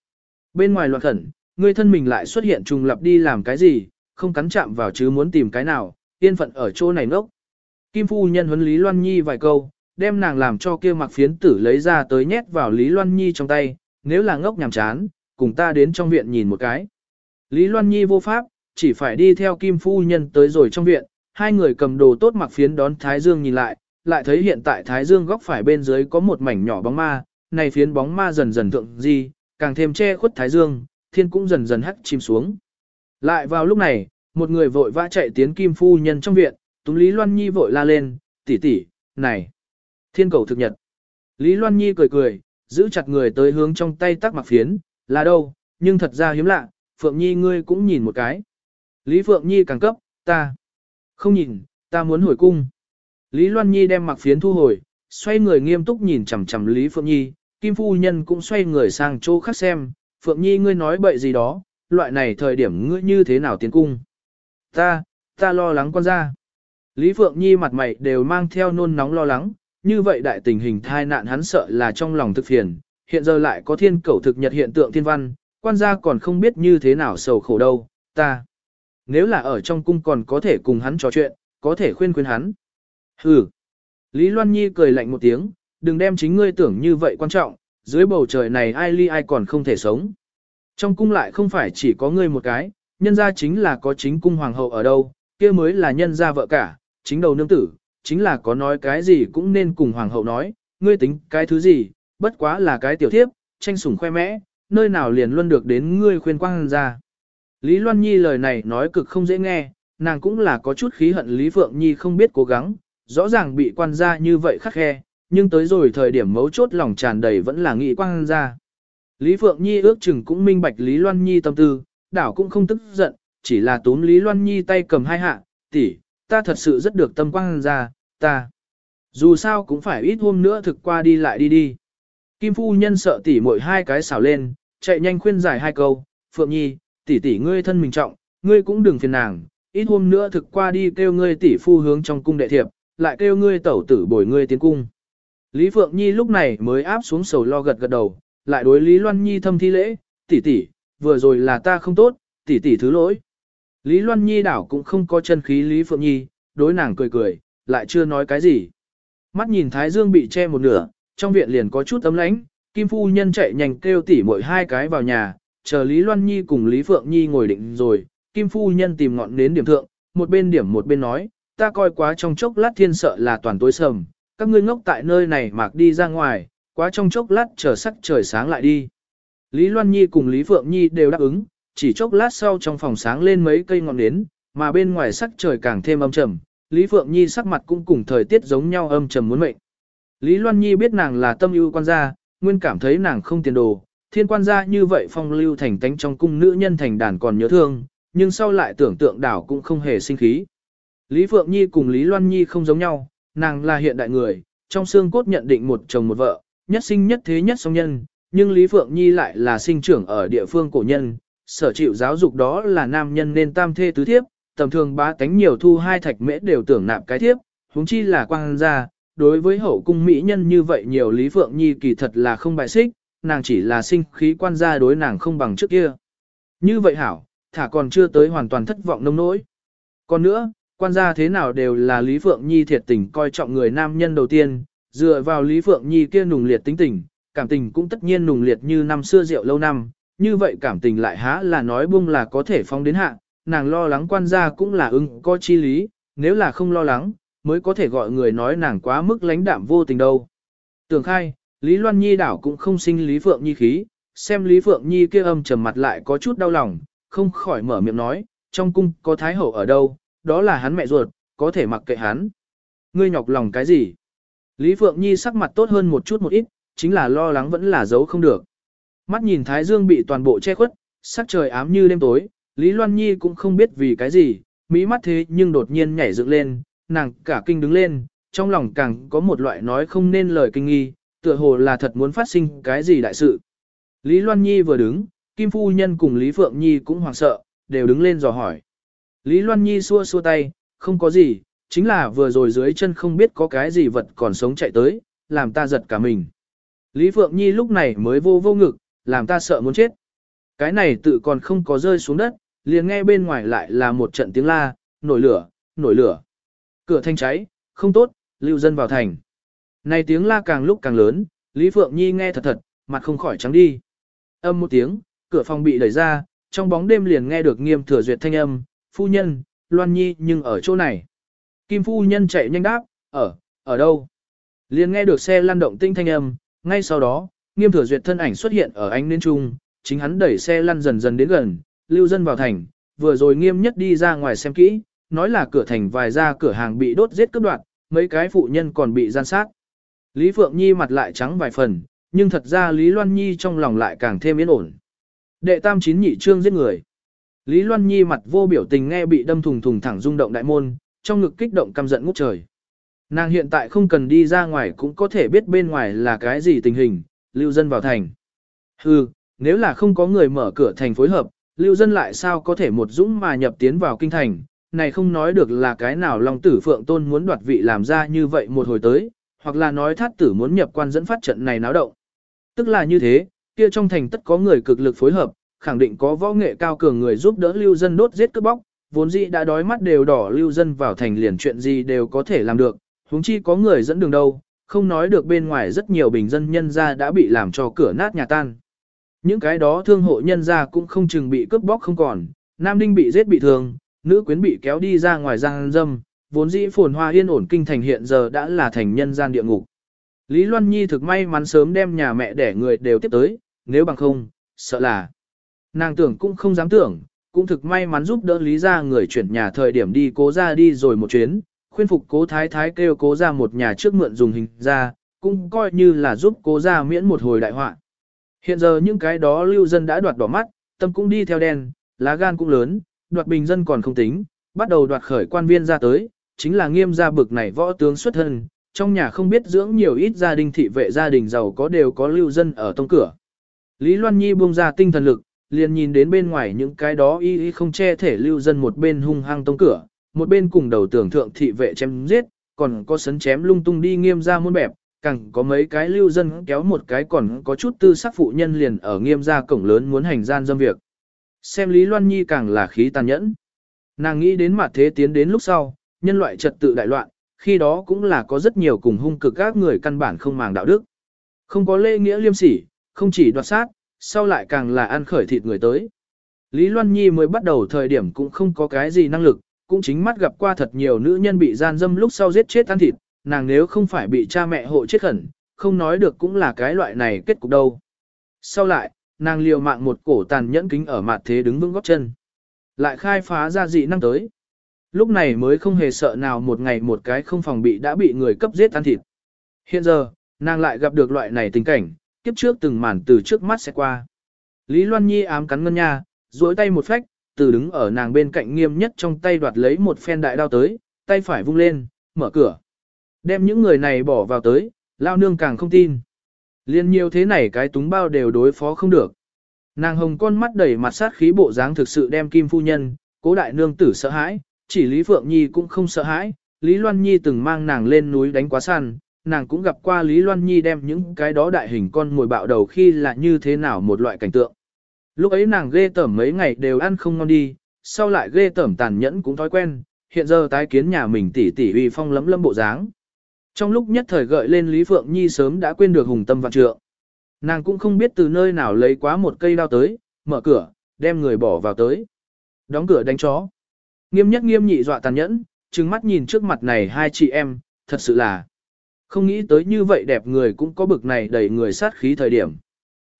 Bên ngoài loạn khẩn, ngươi thân mình lại xuất hiện trùng lập đi làm cái gì, không cắn chạm vào chứ muốn tìm cái nào, yên phận ở chỗ này ngốc. Kim Phu Nhân huấn Lý Loan Nhi vài câu, đem nàng làm cho kia mặc phiến tử lấy ra tới nhét vào Lý Loan Nhi trong tay, nếu là ngốc nhàm chán, cùng ta đến trong viện nhìn một cái. Lý Loan Nhi vô pháp, chỉ phải đi theo Kim Phu Nhân tới rồi trong viện, hai người cầm đồ tốt mặc phiến đón Thái Dương nhìn lại, lại thấy hiện tại Thái Dương góc phải bên dưới có một mảnh nhỏ bóng ma, này phiến bóng ma dần dần thượng di, càng thêm che khuất Thái Dương, thiên cũng dần dần hắt chìm xuống. Lại vào lúc này, một người vội vã chạy tiến Kim Phu Nhân trong viện, túng Lý Loan Nhi vội la lên, tỷ tỷ, này, thiên cầu thực nhật. Lý Loan Nhi cười cười, giữ chặt người tới hướng trong tay tắc mặc phiến, là đâu, nhưng thật ra hiếm lạ, Phượng Nhi ngươi cũng nhìn một cái. Lý Phượng Nhi càng cấp, ta không nhìn, ta muốn hồi cung. Lý Loan Nhi đem mặc phiến thu hồi, xoay người nghiêm túc nhìn chằm chằm Lý Phượng Nhi, Kim Phu Nhân cũng xoay người sang chỗ khác xem, Phượng Nhi ngươi nói bậy gì đó, loại này thời điểm ngươi như thế nào tiến cung. Ta, ta lo lắng con ra. Lý Phượng Nhi mặt mày đều mang theo nôn nóng lo lắng, như vậy đại tình hình thai nạn hắn sợ là trong lòng thực phiền, hiện giờ lại có thiên cầu thực nhật hiện tượng thiên văn, quan gia còn không biết như thế nào sầu khổ đâu, ta. Nếu là ở trong cung còn có thể cùng hắn trò chuyện, có thể khuyên khuyên hắn. Hừ. Lý Loan Nhi cười lạnh một tiếng, đừng đem chính ngươi tưởng như vậy quan trọng, dưới bầu trời này ai ly ai còn không thể sống. Trong cung lại không phải chỉ có ngươi một cái, nhân gia chính là có chính cung hoàng hậu ở đâu, kia mới là nhân gia vợ cả, chính đầu nương tử, chính là có nói cái gì cũng nên cùng hoàng hậu nói, ngươi tính cái thứ gì, bất quá là cái tiểu thiếp, tranh sủng khoe mẽ, nơi nào liền luôn được đến ngươi khuyên quang ra. Lý Loan Nhi lời này nói cực không dễ nghe, nàng cũng là có chút khí hận Lý Phượng Nhi không biết cố gắng, rõ ràng bị quan gia như vậy khắc khe, nhưng tới rồi thời điểm mấu chốt lòng tràn đầy vẫn là nghị quang gia. Lý Phượng Nhi ước chừng cũng minh bạch Lý Loan Nhi tâm tư, đảo cũng không tức giận, chỉ là túm Lý Loan Nhi tay cầm hai hạ, tỷ, ta thật sự rất được tâm quang gia, ta. Dù sao cũng phải ít hôm nữa thực qua đi lại đi đi. Kim phu nhân sợ tỷ muội hai cái xảo lên, chạy nhanh khuyên giải hai câu, Phượng Nhi, tỷ tỷ ngươi thân mình trọng, ngươi cũng đừng phiền nàng, ít hôm nữa thực qua đi kêu ngươi tỷ phu hướng trong cung đệ thiệp, lại kêu ngươi tẩu tử bồi ngươi tiến cung. Lý Phượng Nhi lúc này mới áp xuống sầu lo gật gật đầu, lại đối Lý Loan Nhi thâm thi lễ, tỷ tỷ, vừa rồi là ta không tốt, tỷ tỷ thứ lỗi. Lý Loan Nhi đảo cũng không có chân khí Lý Phượng Nhi, đối nàng cười cười, lại chưa nói cái gì. Mắt nhìn Thái Dương bị che một nửa, trong viện liền có chút ấm lãnh, Kim Phu Nhân chạy nhanh kêu tỷ mỗi hai cái vào nhà, chờ Lý Loan Nhi cùng Lý Phượng Nhi ngồi định rồi, Kim Phu Nhân tìm ngọn nến điểm thượng, một bên điểm một bên nói, ta coi quá trong chốc lát thiên sợ là toàn tối sầm, các ngươi ngốc tại nơi này mạc đi ra ngoài, quá trong chốc lát chờ sắc trời sáng lại đi. Lý Loan Nhi cùng Lý Phượng Nhi đều đáp ứng, chỉ chốc lát sau trong phòng sáng lên mấy cây ngọn nến, mà bên ngoài sắc trời càng thêm âm trầm, Lý Phượng Nhi sắc mặt cũng cùng thời tiết giống nhau âm trầm muốn mệnh. Lý Loan Nhi biết nàng là tâm ưu quan gia, nguyên cảm thấy nàng không tiền đồ, thiên quan gia như vậy phong lưu thành tánh trong cung nữ nhân thành đàn còn nhớ thương, nhưng sau lại tưởng tượng đảo cũng không hề sinh khí. Lý Phượng Nhi cùng Lý Loan Nhi không giống nhau, nàng là hiện đại người, trong xương cốt nhận định một chồng một vợ, nhất sinh nhất thế nhất song nhân, nhưng Lý Phượng Nhi lại là sinh trưởng ở địa phương cổ nhân, sở chịu giáo dục đó là nam nhân nên tam thê tứ thiếp, tầm thường bá tánh nhiều thu hai thạch mễ đều tưởng nạp cái thiếp, huống chi là quang gia, đối với hậu cung mỹ nhân như vậy nhiều Lý Phượng Nhi kỳ thật là không bài xích, nàng chỉ là sinh khí quan gia đối nàng không bằng trước kia. Như vậy hảo, thả còn chưa tới hoàn toàn thất vọng nông nỗi. Còn nữa, quan gia thế nào đều là Lý Phượng Nhi thiệt tình coi trọng người nam nhân đầu tiên, dựa vào Lý Phượng Nhi kia nùng liệt tính tình, cảm tình cũng tất nhiên nùng liệt như năm xưa rượu lâu năm, như vậy cảm tình lại há là nói buông là có thể phong đến hạ, nàng lo lắng quan gia cũng là ưng có chi lý, nếu là không lo lắng, mới có thể gọi người nói nàng quá mức lãnh đạm vô tình đâu. Tưởng khai, Lý Loan Nhi đảo cũng không sinh Lý Phượng Nhi khí, xem Lý Phượng Nhi kia âm trầm mặt lại có chút đau lòng, không khỏi mở miệng nói, trong cung có Thái Hậu ở đâu, đó là hắn mẹ ruột, có thể mặc kệ hắn. Ngươi nhọc lòng cái gì? Lý Phượng Nhi sắc mặt tốt hơn một chút một ít, chính là lo lắng vẫn là giấu không được. Mắt nhìn Thái Dương bị toàn bộ che khuất, sắc trời ám như đêm tối, Lý Loan Nhi cũng không biết vì cái gì, mỹ mắt thế nhưng đột nhiên nhảy dựng lên, nàng cả kinh đứng lên, trong lòng càng có một loại nói không nên lời kinh nghi, tựa hồ là thật muốn phát sinh cái gì đại sự. Lý Loan Nhi vừa đứng, Kim Phu Nhân cùng Lý Phượng Nhi cũng hoảng sợ, đều đứng lên dò hỏi. Lý Loan Nhi xua xua tay, không có gì, chính là vừa rồi dưới chân không biết có cái gì vật còn sống chạy tới, làm ta giật cả mình. Lý Phượng Nhi lúc này mới vô vô ngực, làm ta sợ muốn chết. Cái này tự còn không có rơi xuống đất, liền nghe bên ngoài lại là một trận tiếng la, nổi lửa, nổi lửa. Cửa thanh cháy, không tốt, lưu dân vào thành. Này tiếng la càng lúc càng lớn, Lý Phượng Nhi nghe thật thật, mặt không khỏi trắng đi. Âm một tiếng, cửa phòng bị đẩy ra, trong bóng đêm liền nghe được nghiêm thừa duyệt thanh âm, phu nhân, Loan Nhi nhưng ở chỗ này. Kim phu nhân chạy nhanh đáp, ở, ở đâu? Liền nghe được xe lăn động tinh thanh âm, ngay sau đó, nghiêm thừa duyệt thân ảnh xuất hiện ở ánh nến trung, chính hắn đẩy xe lăn dần dần đến gần, lưu dân vào thành, vừa rồi nghiêm nhất đi ra ngoài xem kỹ, nói là cửa thành vài ra cửa hàng bị đốt giết cướp đoạt, mấy cái phụ nhân còn bị gian sát. Lý Phượng Nhi mặt lại trắng vài phần, nhưng thật ra Lý Loan Nhi trong lòng lại càng thêm yên ổn. Đệ tam chín nhị trương giết người. Lý Loan Nhi mặt vô biểu tình nghe bị đâm thùng thùng thẳng rung động đại môn, trong ngực kích động căm giận ngút trời. Nàng hiện tại không cần đi ra ngoài cũng có thể biết bên ngoài là cái gì tình hình, lưu dân vào thành. Hừ, nếu là không có người mở cửa thành phối hợp, lưu dân lại sao có thể một dũng mà nhập tiến vào kinh thành, này không nói được là cái nào Long Tử Phượng Tôn muốn đoạt vị làm ra như vậy một hồi tới, hoặc là nói thát tử muốn nhập quan dẫn phát trận này náo động. Tức là như thế, kia trong thành tất có người cực lực phối hợp, khẳng định có võ nghệ cao cường người giúp đỡ lưu dân đốt giết cướp bóc, vốn dĩ đã đói mắt đều đỏ lưu dân vào thành liền chuyện gì đều có thể làm được, huống chi có người dẫn đường đâu, không nói được bên ngoài rất nhiều bình dân nhân gia đã bị làm cho cửa nát nhà tan. Những cái đó thương hộ nhân gia cũng không chừng bị cướp bóc không còn, nam đinh bị giết bị thương, nữ quyến bị kéo đi ra ngoài giang dâm, vốn dĩ phồn hoa yên ổn kinh thành hiện giờ đã là thành nhân gian địa ngục. Lý Loan Nhi thực may mắn sớm đem nhà mẹ để người đều tiếp tới, nếu bằng không, sợ là. Nàng tưởng cũng không dám tưởng, cũng thực may mắn giúp đỡ Lý ra người chuyển nhà thời điểm đi cố ra đi rồi một chuyến, khuyên phục cố thái thái kêu cố ra một nhà trước mượn dùng hình ra, cũng coi như là giúp cố ra miễn một hồi đại họa. Hiện giờ những cái đó lưu dân đã đoạt đỏ mắt, tâm cũng đi theo đen, lá gan cũng lớn, đoạt bình dân còn không tính, bắt đầu đoạt khởi quan viên ra tới, chính là nghiêm gia bực này võ tướng xuất thân, trong nhà không biết dưỡng nhiều ít gia đình thị vệ gia đình giàu có đều có lưu dân ở tông cửa. Lý Loan Nhi buông ra tinh thần lực, liền nhìn đến bên ngoài những cái đó y y không che thể lưu dân một bên hung hăng tông cửa, một bên cùng đầu tưởng thượng thị vệ chém giết, còn có sấn chém lung tung đi nghiêm ra muôn bẹp, càng có mấy cái lưu dân kéo một cái còn có chút tư sắc phụ nhân liền ở nghiêm ra cổng lớn muốn hành gian dâm việc. Xem Lý Loan Nhi càng là khí tàn nhẫn. Nàng nghĩ đến mặt thế tiến đến lúc sau, nhân loại trật tự đại loạn, khi đó cũng là có rất nhiều cùng hung cực các người căn bản không màng đạo đức. Không có lễ nghĩa liêm sỉ, không chỉ đoạt sát, sau lại càng là ăn khởi thịt người tới. Lý Loan Nhi mới bắt đầu thời điểm cũng không có cái gì năng lực, cũng chính mắt gặp qua thật nhiều nữ nhân bị gian dâm lúc sau giết chết ăn thịt, nàng nếu không phải bị cha mẹ hộ chết khẩn, không nói được cũng là cái loại này kết cục đâu. Sau lại, nàng liều mạng một cổ tàn nhẫn kính ở mặt thế đứng vững góp chân. Lại khai phá ra dị năng tới. Lúc này mới không hề sợ nào một ngày một cái không phòng bị đã bị người cấp giết ăn thịt. Hiện giờ, nàng lại gặp được loại này tình cảnh, kiếp trước từng màn từ trước mắt sẽ qua. Lý Loan Nhi ám cắn ngân nha, duỗi tay một phách, từ đứng ở nàng bên cạnh nghiêm nhất trong tay đoạt lấy một phen đại đao tới, tay phải vung lên, mở cửa. Đem những người này bỏ vào tới, lao nương càng không tin. Liên nhiều thế này cái túng bao đều đối phó không được. Nàng hồng con mắt đẩy mặt sát khí bộ dáng thực sự đem kim phu nhân, cố đại nương tử sợ hãi, chỉ Lý Phượng Nhi cũng không sợ hãi, Lý Loan Nhi từng mang nàng lên núi đánh quá săn, nàng cũng gặp qua Lý Loan Nhi đem những cái đó đại hình con mồi bạo đầu khi là như thế nào một loại cảnh tượng. Lúc ấy nàng ghê tởm mấy ngày đều ăn không ngon đi, sau lại ghê tởm tàn nhẫn cũng thói quen, hiện giờ tái kiến nhà mình tỉ tỉ uy phong lấm lâm bộ dáng. Trong lúc nhất thời gợi lên Lý Phượng Nhi sớm đã quên được hùng tâm vạn trượng. Nàng cũng không biết từ nơi nào lấy quá một cây đao tới, mở cửa, đem người bỏ vào tới. Đóng cửa đánh chó. Nghiêm nhất nghiêm nhị dọa tàn nhẫn, trừng mắt nhìn trước mặt này hai chị em, thật sự là không nghĩ tới như vậy đẹp người cũng có bực này đầy người sát khí thời điểm.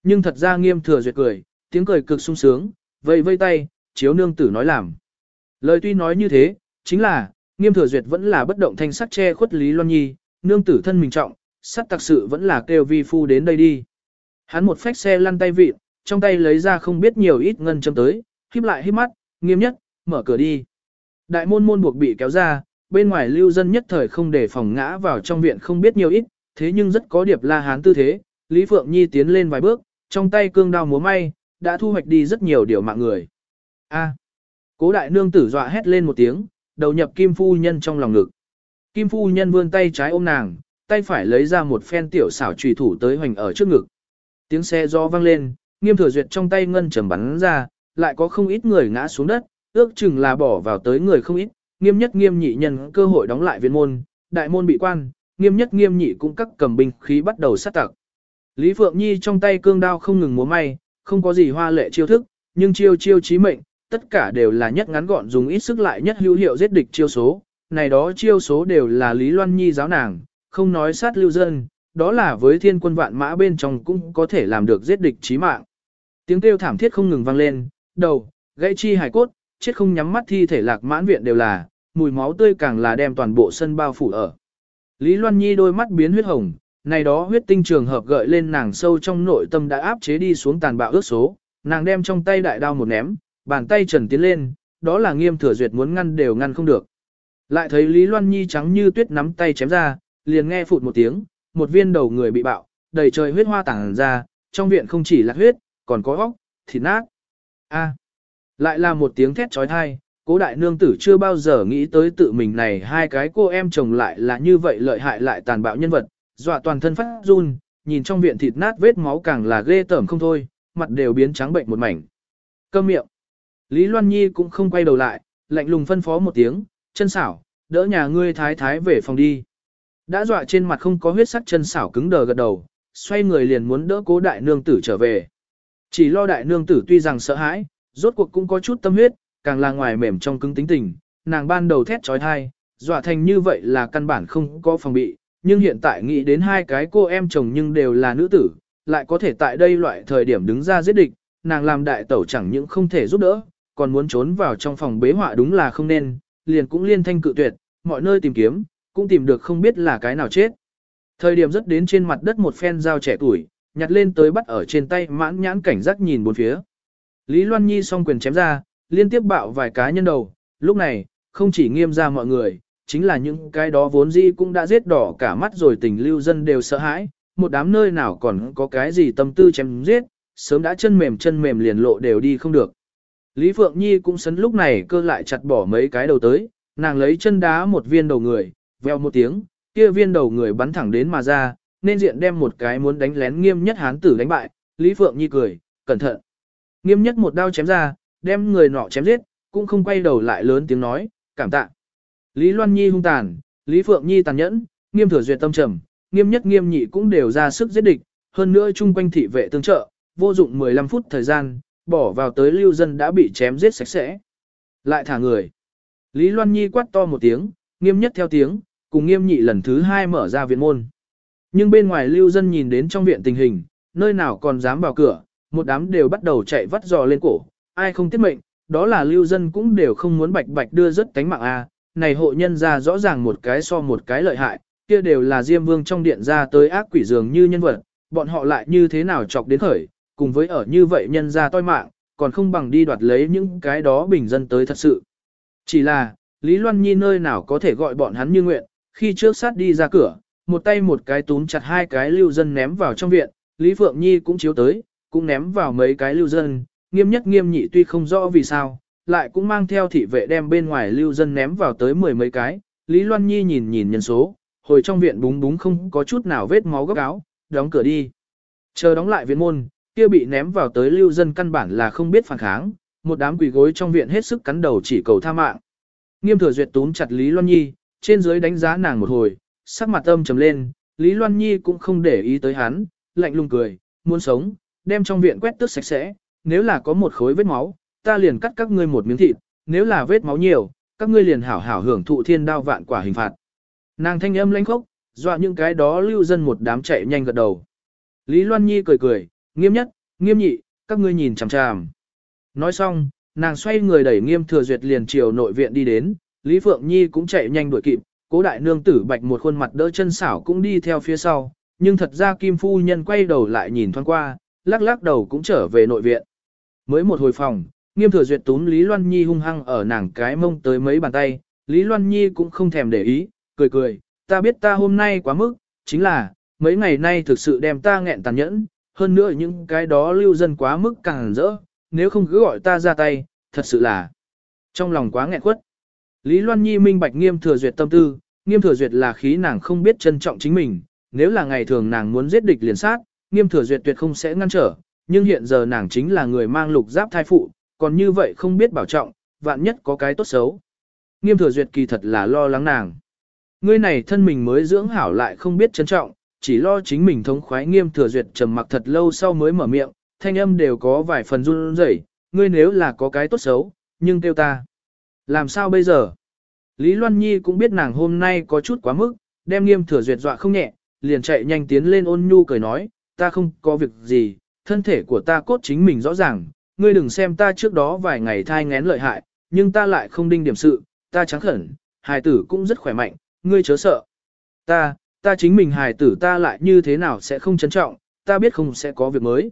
Nhưng thật ra nghiêm thừa duyệt cười, tiếng cười cực sung sướng, vây vây tay, chiếu nương tử nói làm. Lời tuy nói như thế, chính là, nghiêm thừa duyệt vẫn là bất động thanh sắc che khuất Lý Loan Nhi, nương tử thân mình trọng, sắt thật sự vẫn là kêu vi phu đến đây đi. Hắn một phách xe lăn tay vịt, trong tay lấy ra không biết nhiều ít ngân châm tới, híp lại híp mắt, nghiêm nhất, mở cửa đi. Đại môn môn buộc bị kéo ra, bên ngoài lưu dân nhất thời không để phòng ngã vào trong viện không biết nhiều ít, thế nhưng rất có điệp la hán tư thế, Lý Phượng Nhi tiến lên vài bước, trong tay cương đao múa may, đã thu hoạch đi rất nhiều điều mạng người. A. Cố đại nương tử dọa hét lên một tiếng, đầu nhập Kim Phu Nhân trong lòng ngực. Kim Phu Nhân vươn tay trái ôm nàng, tay phải lấy ra một phen tiểu xảo trùy thủ tới hoành ở trước ngực. Tiếng xe gió vang lên, nghiêm thừa duyệt trong tay ngân trầm bắn ra, lại có không ít người ngã xuống đất, ước chừng là bỏ vào tới người không ít, nghiêm nhất nghiêm nhị nhân cơ hội đóng lại viên môn, đại môn bị quan, nghiêm nhất nghiêm nhị cũng các cầm binh khí bắt đầu sát tặc. Lý Phượng Nhi trong tay cương đao không ngừng múa may, không có gì hoa lệ chiêu thức, nhưng chiêu chiêu chí mệnh, tất cả đều là nhất ngắn gọn dùng ít sức lại nhất hữu hiệu giết địch chiêu số. Này đó chiêu số đều là Lý Loan Nhi giáo nàng, không nói sát lưu dân, đó là với thiên quân vạn mã bên trong cũng có thể làm được giết địch chí mạng. Tiếng kêu thảm thiết không ngừng vang lên, đầu, gãy chi hải cốt, chết không nhắm mắt thi thể lạc mãn viện đều là, mùi máu tươi càng là đem toàn bộ sân bao phủ ở. Lý Loan Nhi đôi mắt biến huyết hồng, này đó huyết tinh trường hợp gợi lên nàng sâu trong nội tâm đã áp chế đi xuống tàn bạo ước số, nàng đem trong tay đại đao một ném, bàn tay trần tiến lên, đó là nghiêm thừa duyệt muốn ngăn đều ngăn không được. Lại thấy Lý Loan Nhi trắng như tuyết nắm tay chém ra, liền nghe phụt một tiếng, một viên đầu người bị bạo, đầy trời huyết hoa tảng ra, trong viện không chỉ là huyết, còn có óc, thịt nát. A. lại là một tiếng thét trói thai, cố đại nương tử chưa bao giờ nghĩ tới tự mình này hai cái cô em chồng lại là như vậy lợi hại lại tàn bạo nhân vật, dọa toàn thân phát run, nhìn trong viện thịt nát vết máu càng là ghê tởm không thôi, mặt đều biến trắng bệnh một mảnh. Câm miệng. Lý Loan Nhi cũng không quay đầu lại, lạnh lùng phân phó một tiếng, chân xảo, đỡ nhà ngươi thái thái về phòng đi. Đã dọa trên mặt không có huyết sắc chân xảo cứng đờ gật đầu, xoay người liền muốn đỡ cố đại nương tử trở về. Chỉ lo đại nương tử tuy rằng sợ hãi, rốt cuộc cũng có chút tâm huyết, càng là ngoài mềm trong cứng tính tình, nàng ban đầu thét trói thai, dọa thành như vậy là căn bản không có phòng bị, nhưng hiện tại nghĩ đến hai cái cô em chồng nhưng đều là nữ tử, lại có thể tại đây loại thời điểm đứng ra giết địch, nàng làm đại tẩu chẳng những không thể giúp đỡ, còn muốn trốn vào trong phòng bế họa đúng là không nên, liền cũng liên thanh cự tuyệt, mọi nơi tìm kiếm, cũng tìm được không biết là cái nào chết. Thời điểm rất đến trên mặt đất một phen dao trẻ tuổi, nhặt lên tới bắt ở trên tay mãn nhãn cảnh giác nhìn bốn phía. Lý Loan Nhi song quyền chém ra, liên tiếp bạo vài cá nhân đầu, lúc này, không chỉ nghiêm ra mọi người, chính là những cái đó vốn dĩ cũng đã giết đỏ cả mắt rồi tình lưu dân đều sợ hãi, một đám nơi nào còn có cái gì tâm tư chém giết, sớm đã chân mềm chân mềm liền lộ đều đi không được. Lý Phượng Nhi cũng sấn lúc này cơ lại chặt bỏ mấy cái đầu tới, nàng lấy chân đá một viên đầu người, veo một tiếng, kia viên đầu người bắn thẳng đến mà ra, nên diện đem một cái muốn đánh lén nghiêm nhất hán tử đánh bại, Lý Phượng Nhi cười, cẩn thận. Nghiêm nhất một đao chém ra, đem người nọ chém giết, cũng không quay đầu lại lớn tiếng nói, cảm tạ. Lý Loan Nhi hung tàn, Lý Phượng Nhi tàn nhẫn, nghiêm thừa duyệt tâm trầm, nghiêm nhất nghiêm nhị cũng đều ra sức giết địch, hơn nữa chung quanh thị vệ tương trợ, vô dụng 15 phút thời gian, bỏ vào tới lưu dân đã bị chém giết sạch sẽ. Lại thả người. Lý Loan Nhi quát to một tiếng, nghiêm nhất theo tiếng, cùng nghiêm nhị lần thứ hai mở ra viện môn. Nhưng bên ngoài lưu dân nhìn đến trong viện tình hình, nơi nào còn dám vào cửa, một đám đều bắt đầu chạy vắt giò lên cổ, ai không tiết mệnh, đó là lưu dân cũng đều không muốn bạch bạch đưa rất tánh mạng a. này hộ nhân ra rõ ràng một cái so một cái lợi hại, kia đều là Diêm Vương trong điện ra tới ác quỷ dường như nhân vật, bọn họ lại như thế nào chọc đến khởi, cùng với ở như vậy nhân ra toi mạng, còn không bằng đi đoạt lấy những cái đó bình dân tới thật sự. Chỉ là, Lý Loan Nhi nơi nào có thể gọi bọn hắn như nguyện, khi trước sát đi ra cửa, một tay một cái túm chặt hai cái lưu dân ném vào trong viện, Lý Phượng Nhi cũng chiếu tới, cũng ném vào mấy cái lưu dân, nghiêm nhất nghiêm nhị tuy không rõ vì sao, lại cũng mang theo thị vệ đem bên ngoài lưu dân ném vào tới mười mấy cái, Lý Loan Nhi nhìn nhìn nhân số, hồi trong viện búng búng không có chút nào vết máu góc áo, đóng cửa đi. Chờ đóng lại viện môn, kia bị ném vào tới lưu dân căn bản là không biết phản kháng, một đám quỷ gối trong viện hết sức cắn đầu chỉ cầu tha mạng. Nghiêm thừa duyệt túm chặt Lý Loan Nhi, trên dưới đánh giá nàng một hồi, sắc mặt âm trầm lên, Lý Loan Nhi cũng không để ý tới hắn, lạnh lùng cười, muốn sống, đem trong viện quét tước sạch sẽ, nếu là có một khối vết máu, ta liền cắt các ngươi một miếng thịt, nếu là vết máu nhiều, các ngươi liền hảo hảo hưởng thụ thiên đao vạn quả hình phạt. Nàng thanh âm lãnh khốc, dọa những cái đó lưu dân một đám chạy nhanh gật đầu. Lý Loan Nhi cười cười, nghiêm nhất, nghiêm nhị, các ngươi nhìn chằm chằm. Nói xong, nàng xoay người đẩy nghiêm thừa duyệt liền chiều nội viện đi đến, Lý Phượng Nhi cũng chạy nhanh đuổi kịp, cố đại nương tử bạch một khuôn mặt đỡ chân xảo cũng đi theo phía sau, nhưng thật ra Kim Phu Nhân quay đầu lại nhìn thoáng qua, lắc lắc đầu cũng trở về nội viện. Mới một hồi phòng, nghiêm thừa duyệt túm Lý Loan Nhi hung hăng ở nàng cái mông tới mấy bàn tay, Lý Loan Nhi cũng không thèm để ý, cười cười, ta biết ta hôm nay quá mức, chính là, mấy ngày nay thực sự đem ta nghẹn tàn nhẫn, hơn nữa những cái đó lưu dân quá mức càng rỡ, nếu không cứ gọi ta ra tay, thật sự là. Trong lòng quá nghẹn quất. Lý Loan Nhi minh bạch nghiêm thừa duyệt tâm tư, nghiêm thừa duyệt là khí nàng không biết trân trọng chính mình, nếu là ngày thường nàng muốn giết địch liền sát, nghiêm thừa duyệt tuyệt không sẽ ngăn trở, nhưng hiện giờ nàng chính là người mang lục giáp thai phụ, còn như vậy không biết bảo trọng, vạn nhất có cái tốt xấu. Nghiêm thừa duyệt kỳ thật là lo lắng nàng. Ngươi này thân mình mới dưỡng hảo lại không biết trân trọng, chỉ lo chính mình thống khoái nghiêm thừa duyệt trầm mặc thật lâu sau mới mở miệng, thanh âm đều có vài phần run rẩy, ngươi nếu là có cái tốt xấu, nhưng kêu ta. Làm sao bây giờ? Lý Loan Nhi cũng biết nàng hôm nay có chút quá mức, đem nghiêm thừa duyệt dọa không nhẹ, liền chạy nhanh tiến lên ôn nhu cười nói, ta không có việc gì, thân thể của ta cốt chính mình rõ ràng, ngươi đừng xem ta trước đó vài ngày thai ngén lợi hại, nhưng ta lại không đinh điểm sự, ta trắng khẩn, hài tử cũng rất khỏe mạnh, ngươi chớ sợ. Ta, ta chính mình hài tử ta lại như thế nào sẽ không trân trọng, ta biết không sẽ có việc mới.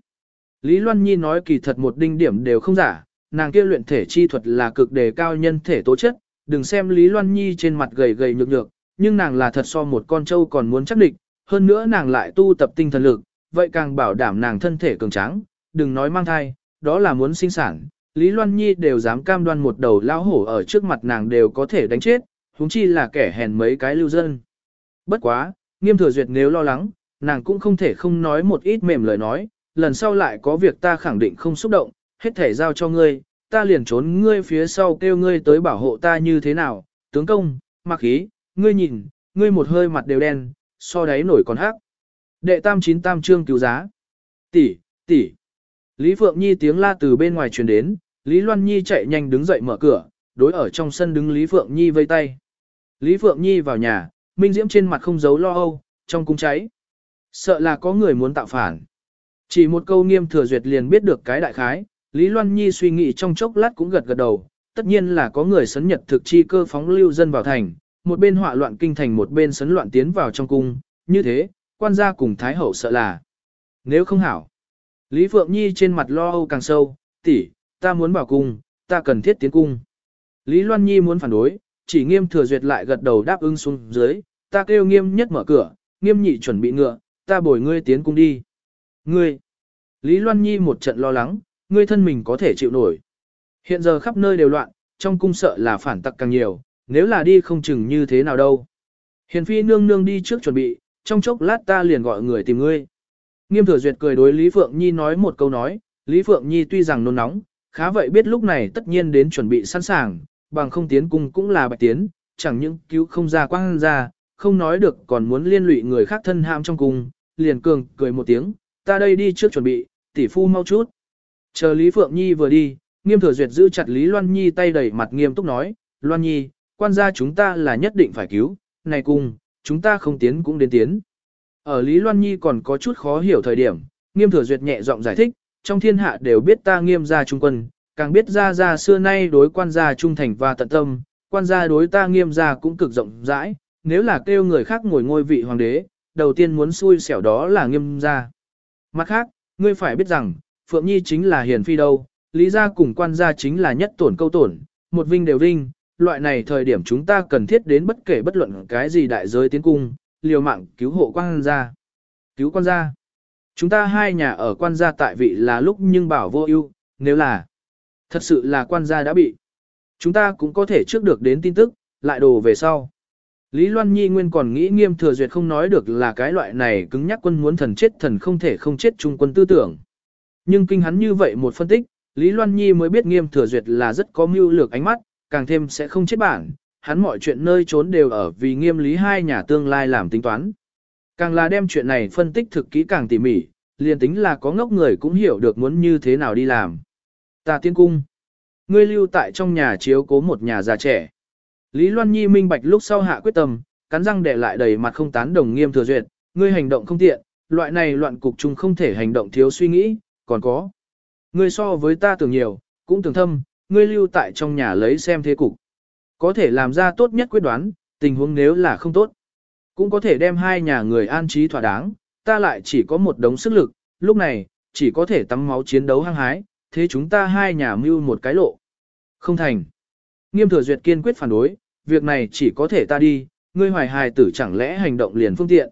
Lý Loan Nhi nói kỳ thật một đinh điểm đều không giả, nàng kia luyện thể chi thuật là cực đề cao nhân thể tố chất, đừng xem Lý Loan Nhi trên mặt gầy gầy nhược nhược, nhưng nàng là thật so một con trâu còn muốn chắc địch, hơn nữa nàng lại tu tập tinh thần lực, vậy càng bảo đảm nàng thân thể cường tráng, đừng nói mang thai, đó là muốn sinh sản. Lý Loan Nhi đều dám cam đoan một đầu lao hổ ở trước mặt nàng đều có thể đánh chết, huống chi là kẻ hèn mấy cái lưu dân. Bất quá, nghiêm thừa duyệt nếu lo lắng, nàng cũng không thể không nói một ít mềm lời nói, lần sau lại có việc ta khẳng định không xúc động, hết thể giao cho ngươi, ta liền trốn ngươi phía sau kêu ngươi tới bảo hộ ta như thế nào, tướng công, mặc ý, ngươi nhìn, ngươi một hơi mặt đều đen, so đáy nổi còn hắc. Đệ tam chín tam trương cứu giá. Tỷ, tỷ. Lý Phượng Nhi tiếng la từ bên ngoài truyền đến, Lý Loan Nhi chạy nhanh đứng dậy mở cửa, đối ở trong sân đứng Lý Phượng Nhi vây tay. Lý Phượng Nhi vào nhà, Minh Diễm trên mặt không giấu lo âu, trong cung cháy. Sợ là có người muốn tạo phản. Chỉ một câu nghiêm thừa duyệt liền biết được cái đại khái, Lý Loan Nhi suy nghĩ trong chốc lát cũng gật gật đầu, tất nhiên là có người sấn nhật thực chi cơ phóng lưu dân vào thành, một bên họa loạn kinh thành một bên sấn loạn tiến vào trong cung, như thế, quan gia cùng Thái Hậu sợ là. Nếu không hảo, Lý Phượng Nhi trên mặt lo âu càng sâu, tỷ, ta muốn bảo cung, ta cần thiết tiến cung. Lý Loan Nhi muốn phản đối, chỉ nghiêm thừa duyệt lại gật đầu đáp ứng xuống dưới, ta kêu nghiêm nhất mở cửa, nghiêm nhị chuẩn bị ngựa, ta bồi ngươi tiến cung đi. Ngươi, Lý Loan Nhi một trận lo lắng, ngươi thân mình có thể chịu nổi. Hiện giờ khắp nơi đều loạn, trong cung sợ là phản tặc càng nhiều, nếu là đi không chừng như thế nào đâu. Hiền phi nương nương đi trước chuẩn bị, trong chốc lát ta liền gọi người tìm ngươi. Nghiêm thừa duyệt cười đối Lý Phượng Nhi nói một câu nói, Lý Phượng Nhi tuy rằng nôn nóng, khá vậy biết lúc này tất nhiên đến chuẩn bị sẵn sàng, bằng không tiến cung cũng là bạch tiến, chẳng những cứu không ra quang ra, không nói được còn muốn liên lụy người khác thân ham trong cung, liền cường cười một tiếng, ta đây đi trước chuẩn bị, tỷ phu mau chút. Chờ Lý Phượng Nhi vừa đi, nghiêm thừa duyệt giữ chặt Lý Loan Nhi tay đẩy mặt nghiêm túc nói, Loan Nhi, quan gia chúng ta là nhất định phải cứu, này cung, chúng ta không tiến cũng đến tiến. Ở Lý Loan Nhi còn có chút khó hiểu thời điểm, nghiêm thừa duyệt nhẹ giọng giải thích, trong thiên hạ đều biết ta nghiêm gia trung quân, càng biết gia gia xưa nay đối quan gia trung thành và tận tâm, quan gia đối ta nghiêm gia cũng cực rộng rãi, nếu là kêu người khác ngồi ngôi vị hoàng đế, đầu tiên muốn xui xẻo đó là nghiêm gia. Mặt khác, ngươi phải biết rằng, Phượng Nhi chính là hiền phi đâu, lý gia cùng quan gia chính là nhất tổn câu tổn, một vinh đều vinh, loại này thời điểm chúng ta cần thiết đến bất kể bất luận cái gì đại giới tiến cung, liều mạng cứu hộ quan gia. Cứu quan gia. Chúng ta hai nhà ở quan gia tại vị là lúc nhưng bảo vô ưu, nếu là thật sự là quan gia đã bị. Chúng ta cũng có thể trước được đến tin tức, lại đồ về sau. Lý Loan Nhi nguyên còn nghĩ nghiêm thừa duyệt không nói được là cái loại này cứng nhắc quân muốn thần chết thần không thể không chết trung quân tư tưởng. Nhưng kinh hắn như vậy một phân tích, Lý Loan Nhi mới biết nghiêm thừa duyệt là rất có mưu lược ánh mắt, càng thêm sẽ không chết bản, hắn mọi chuyện nơi trốn đều ở vì nghiêm lý hai nhà tương lai làm tính toán. Càng là đem chuyện này phân tích thực kỹ càng tỉ mỉ, liền tính là có ngốc người cũng hiểu được muốn như thế nào đi làm. Ta tiên cung. Ngươi lưu tại trong nhà chiếu cố một nhà già trẻ. Lý Loan Nhi minh bạch lúc sau hạ quyết tâm, cắn răng để lại đầy mặt không tán đồng nghiêm thừa duyệt, ngươi hành động không tiện, loại này loạn cục chung không thể hành động thiếu suy nghĩ, còn có. Ngươi so với ta tưởng nhiều, cũng tưởng thâm, ngươi lưu tại trong nhà lấy xem thế cục. Có thể làm ra tốt nhất quyết đoán, tình huống nếu là không tốt. Cũng có thể đem hai nhà người an trí thỏa đáng, ta lại chỉ có một đống sức lực, lúc này, chỉ có thể tắm máu chiến đấu hăng hái, thế chúng ta hai nhà mưu một cái lộ. Không thành. Nghiêm thừa duyệt kiên quyết phản đối, việc này chỉ có thể ta đi, ngươi hoài hài tử chẳng lẽ hành động liền phương tiện.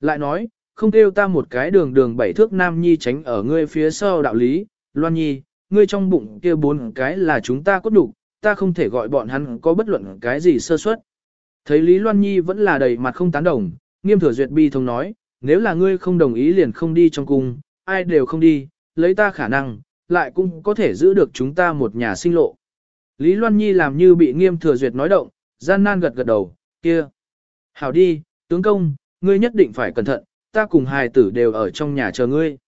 Lại nói, không kêu ta một cái đường đường bảy thước nam nhi tránh ở ngươi phía sau đạo lý, loan nhi, ngươi trong bụng kia bốn cái là chúng ta cốt đủ, ta không thể gọi bọn hắn có bất luận cái gì sơ suất. Thấy Lý Loan Nhi vẫn là đầy mặt không tán đồng, nghiêm thừa duyệt bi thông nói, nếu là ngươi không đồng ý liền không đi trong cung, ai đều không đi, lấy ta khả năng, lại cũng có thể giữ được chúng ta một nhà sinh lộ. Lý Loan Nhi làm như bị nghiêm thừa duyệt nói động, gian nan gật gật đầu, kia. Hảo đi, tướng công, ngươi nhất định phải cẩn thận, ta cùng hài tử đều ở trong nhà chờ ngươi.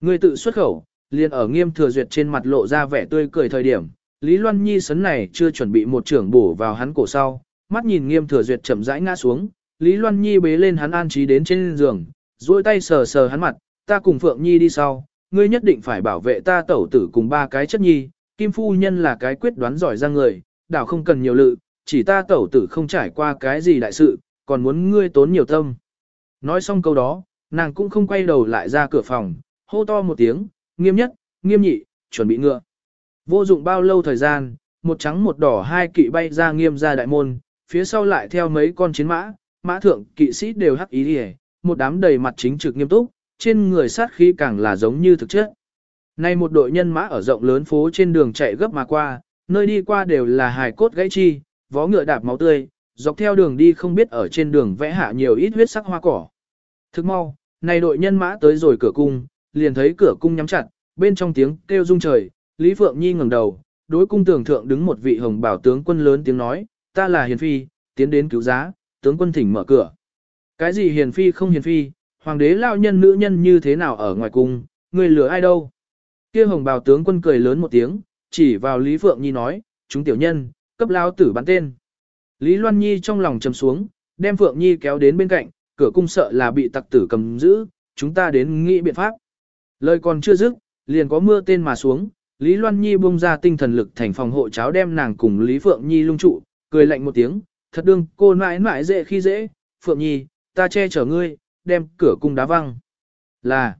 Ngươi tự xuất khẩu, liền ở nghiêm thừa duyệt trên mặt lộ ra vẻ tươi cười thời điểm, Lý Loan Nhi sấn này chưa chuẩn bị một trưởng bổ vào hắn cổ sau, mắt nhìn nghiêm thừa duyệt chậm rãi ngã xuống, Lý Loan Nhi bế lên hắn an trí đến trên giường, duỗi tay sờ sờ hắn mặt, ta cùng Phượng Nhi đi sau, ngươi nhất định phải bảo vệ ta tẩu tử cùng ba cái chất nhi, Kim Phu Nhân là cái quyết đoán giỏi ra người, đảo không cần nhiều lự, chỉ ta tẩu tử không trải qua cái gì đại sự, còn muốn ngươi tốn nhiều tâm. Nói xong câu đó, nàng cũng không quay đầu lại ra cửa phòng, hô to một tiếng, nghiêm nhất, nghiêm nhị, chuẩn bị ngựa. Vô dụng bao lâu thời gian, một trắng một đỏ hai kỵ bay ra nghiêm ra đại môn, phía sau lại theo mấy con chiến mã, mã thượng kỵ sĩ đều hắc ý đi một đám đầy mặt chính trực nghiêm túc, trên người sát khí càng là giống như thực chất. Nay một đội nhân mã ở rộng lớn phố trên đường chạy gấp mà qua, nơi đi qua đều là hài cốt gãy chi, vó ngựa đạp máu tươi, dọc theo đường đi không biết ở trên đường vẽ hạ nhiều ít huyết sắc hoa cỏ. Thức mau, này đội nhân mã tới rồi cửa cung, liền thấy cửa cung nhắm chặt, bên trong tiếng kêu rung trời, Lý Phượng Nhi ngẩng đầu, đối cung tường thượng đứng một vị hồng bảo tướng quân lớn tiếng nói, ta là hiền phi, tiến đến cứu giá, tướng quân thỉnh mở cửa. Cái gì hiền phi không hiền phi, hoàng đế lao nhân nữ nhân như thế nào ở ngoài cung, người lừa ai đâu. Kia hồng bào tướng quân cười lớn một tiếng, chỉ vào Lý Phượng Nhi nói, chúng tiểu nhân, cấp lao tử bắn tên. Lý Loan Nhi trong lòng trầm xuống, đem Phượng Nhi kéo đến bên cạnh, cửa cung sợ là bị tặc tử cầm giữ, chúng ta đến nghĩ biện pháp. Lời còn chưa dứt, liền có mưa tên mà xuống, Lý Loan Nhi bung ra tinh thần lực thành phòng hộ cháo đem nàng cùng Lý Phượng Nhi lung trụ, cười lạnh một tiếng, thật đương cô mãi mãi dễ khi dễ, Phượng Nhi, ta che chở ngươi, đem cửa cung đá văng. Là,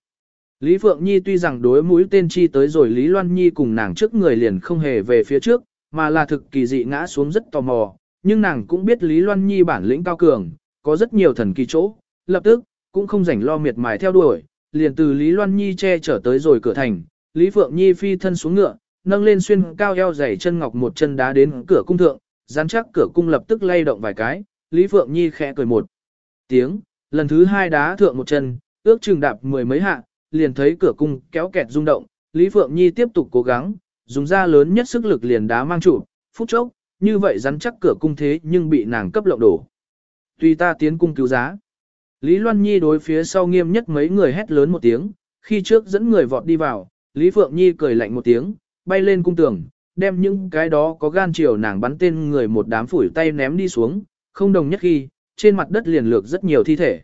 Lý Phượng Nhi tuy rằng đối mũi tên chi tới rồi Lý Loan Nhi cùng nàng trước người liền không hề về phía trước, mà là thực kỳ dị ngã xuống rất tò mò, nhưng nàng cũng biết Lý Loan Nhi bản lĩnh cao cường, có rất nhiều thần kỳ chỗ, lập tức, cũng không rảnh lo miệt mài theo đuổi, liền từ Lý Loan Nhi che chở tới rồi cửa thành, Lý Phượng Nhi phi thân xuống ngựa, nâng lên xuyên cao eo dày chân ngọc một chân đá đến cửa cung thượng, dán chắc cửa cung lập tức lay động vài cái, Lý Phượng Nhi khẽ cười một tiếng, lần thứ hai đá thượng một chân, ước chừng đạp mười mấy hạ, liền thấy cửa cung kéo kẹt rung động, Lý Phượng Nhi tiếp tục cố gắng, dùng ra lớn nhất sức lực liền đá mang trụ, phút chốc, như vậy rắn chắc cửa cung thế nhưng bị nàng cấp lộng đổ. Tùy ta tiến cung cứu giá. Lý Loan Nhi đối phía sau nghiêm nhất mấy người hét lớn một tiếng, khi trước dẫn người vọt đi vào, Lý Phượng Nhi cười lạnh một tiếng, bay lên cung tường, đem những cái đó có gan chiều nàng bắn tên người một đám phủi tay ném đi xuống, không đồng nhất khi, trên mặt đất liền lược rất nhiều thi thể.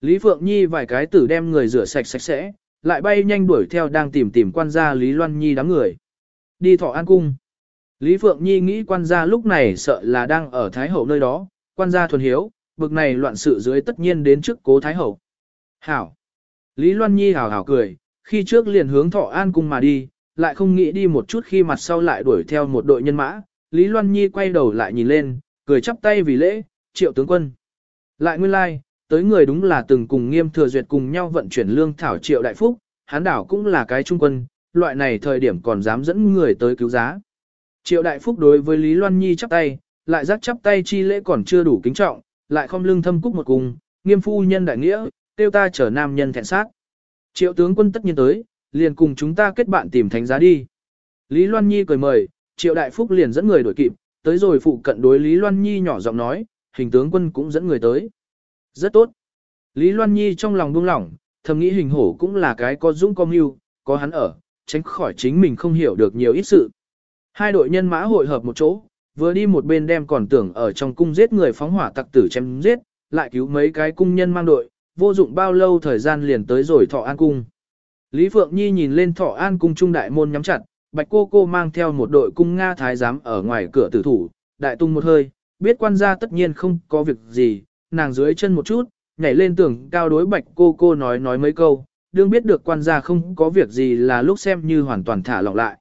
Lý Phượng Nhi vài cái tử đem người rửa sạch sạch sẽ, lại bay nhanh đuổi theo đang tìm tìm quan gia Lý Loan Nhi đám người. Đi thọ an cung. Lý Phượng Nhi nghĩ quan gia lúc này sợ là đang ở Thái Hậu nơi đó, quan gia thuần hiếu, bực này loạn sự dưới tất nhiên đến trước cố Thái Hậu. Hảo. Lý Loan Nhi hảo hảo cười, khi trước liền hướng thọ an cung mà đi, lại không nghĩ đi một chút khi mặt sau lại đuổi theo một đội nhân mã. Lý Loan Nhi quay đầu lại nhìn lên, cười chắp tay vì lễ, triệu tướng quân. Lại nguyên lai, like, tới người đúng là từng cùng nghiêm thừa duyệt cùng nhau vận chuyển lương thảo triệu đại phúc, hán đảo cũng là cái trung quân, loại này thời điểm còn dám dẫn người tới cứu giá. Triệu đại phúc đối với Lý Loan Nhi chắp tay, lại giác chắp tay chi lễ còn chưa đủ kính trọng, lại không lương thâm cúc một cùng, nghiêm phu nhân đại nghĩa, tiêu ta trở nam nhân thẹn sát. Triệu tướng quân tất nhiên tới, liền cùng chúng ta kết bạn tìm thánh giá đi. Lý Loan Nhi cười mời, triệu đại phúc liền dẫn người đuổi kịp, tới rồi phụ cận đối Lý Loan Nhi nhỏ giọng nói, hình tướng quân cũng dẫn người tới. Rất tốt. Lý Loan Nhi trong lòng buông lỏng, thầm nghĩ hình hổ cũng là cái có dũng có mưu, có hắn ở, tránh khỏi chính mình không hiểu được nhiều ít sự. Hai đội nhân mã hội hợp một chỗ, vừa đi một bên đem còn tưởng ở trong cung giết người phóng hỏa tặc tử chém giết, lại cứu mấy cái cung nhân mang đội, vô dụng bao lâu thời gian liền tới rồi thọ an cung. Lý Phượng Nhi nhìn lên thọ an cung trung đại môn nhắm chặt, bạch cô cô mang theo một đội cung Nga thái giám ở ngoài cửa tử thủ, đại tung một hơi, biết quan gia tất nhiên không có việc gì, nàng dưới chân một chút, nhảy lên tường cao đối bạch cô cô nói nói mấy câu, đương biết được quan gia không có việc gì là lúc xem như hoàn toàn thả lỏng lại.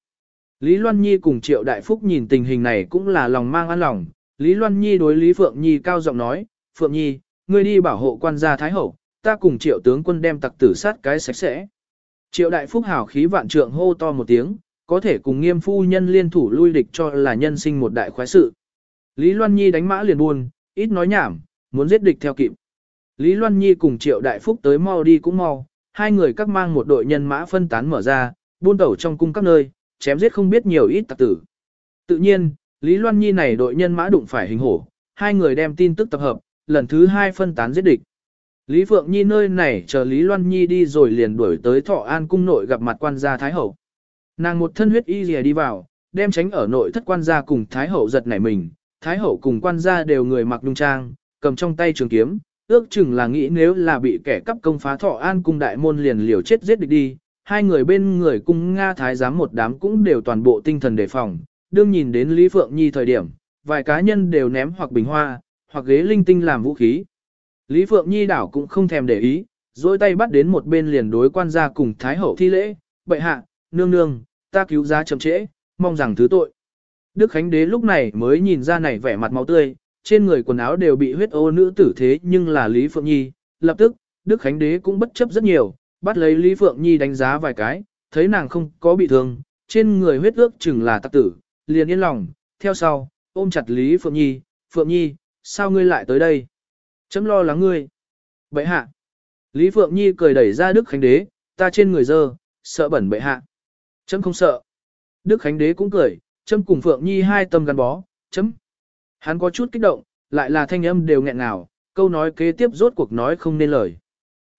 Lý Loan Nhi cùng Triệu Đại Phúc nhìn tình hình này cũng là lòng mang an lòng, Lý Loan Nhi đối Lý Phượng Nhi cao giọng nói, Phượng Nhi, ngươi đi bảo hộ quan gia Thái Hậu, ta cùng Triệu tướng quân đem tặc tử sát cái sạch sẽ. Triệu Đại Phúc hào khí vạn trượng hô to một tiếng, có thể cùng nghiêm phu nhân liên thủ lui địch cho là nhân sinh một đại khoái sự. Lý Loan Nhi đánh mã liền buồn, ít nói nhảm, muốn giết địch theo kịp. Lý Loan Nhi cùng Triệu Đại Phúc tới mau đi cũng mau, hai người các mang một đội nhân mã phân tán mở ra, buôn tẩu trong cung các nơi, chém giết không biết nhiều ít tặc tử. Tự nhiên, Lý Loan Nhi này đội nhân mã đụng phải hình hổ, hai người đem tin tức tập hợp, lần thứ hai phân tán giết địch. Lý Phượng Nhi nơi này chờ Lý Loan Nhi đi rồi liền đuổi tới Thọ An cung nội gặp mặt quan gia Thái Hậu. Nàng một thân huyết y rìa đi vào, đem tránh ở nội thất quan gia cùng Thái Hậu giật nảy mình, Thái Hậu cùng quan gia đều người mặc nhung trang, cầm trong tay trường kiếm, ước chừng là nghĩ nếu là bị kẻ cắp công phá Thọ An cung đại môn liền liều chết giết địch đi, hai người bên người cung Nga Thái giám một đám cũng đều toàn bộ tinh thần đề phòng, đương nhìn đến Lý Phượng Nhi thời điểm, vài cá nhân đều ném hoặc bình hoa, hoặc ghế linh tinh làm vũ khí. Lý Phượng Nhi đảo cũng không thèm để ý, dối tay bắt đến một bên liền đối quan gia cùng Thái Hậu thi lễ, bệ hạ, nương nương, ta cứu giá chậm trễ, mong rằng thứ tội. Đức Khánh Đế lúc này mới nhìn ra này vẻ mặt máu tươi, trên người quần áo đều bị huyết ô nữ tử thế nhưng là Lý Phượng Nhi, lập tức, Đức Khánh Đế cũng bất chấp rất nhiều, bắt lấy Lý Phượng Nhi đánh giá vài cái, thấy nàng không có bị thương, trên người huyết ước chừng là tắc tử, liền yên lòng, theo sau, ôm chặt Lý Phượng Nhi, Phượng Nhi, sao ngươi lại tới đây? Chấm lo lắng ngươi. Bệ hạ. Lý Phượng Nhi cười đẩy ra Đức Khánh Đế, ta trên người dơ, sợ bẩn bệ hạ. Chấm không sợ. Đức Khánh Đế cũng cười, chấm cùng Phượng Nhi hai tâm gắn bó, chấm. Hắn có chút kích động, lại là thanh âm đều nghẹn ngào, câu nói kế tiếp rốt cuộc nói không nên lời.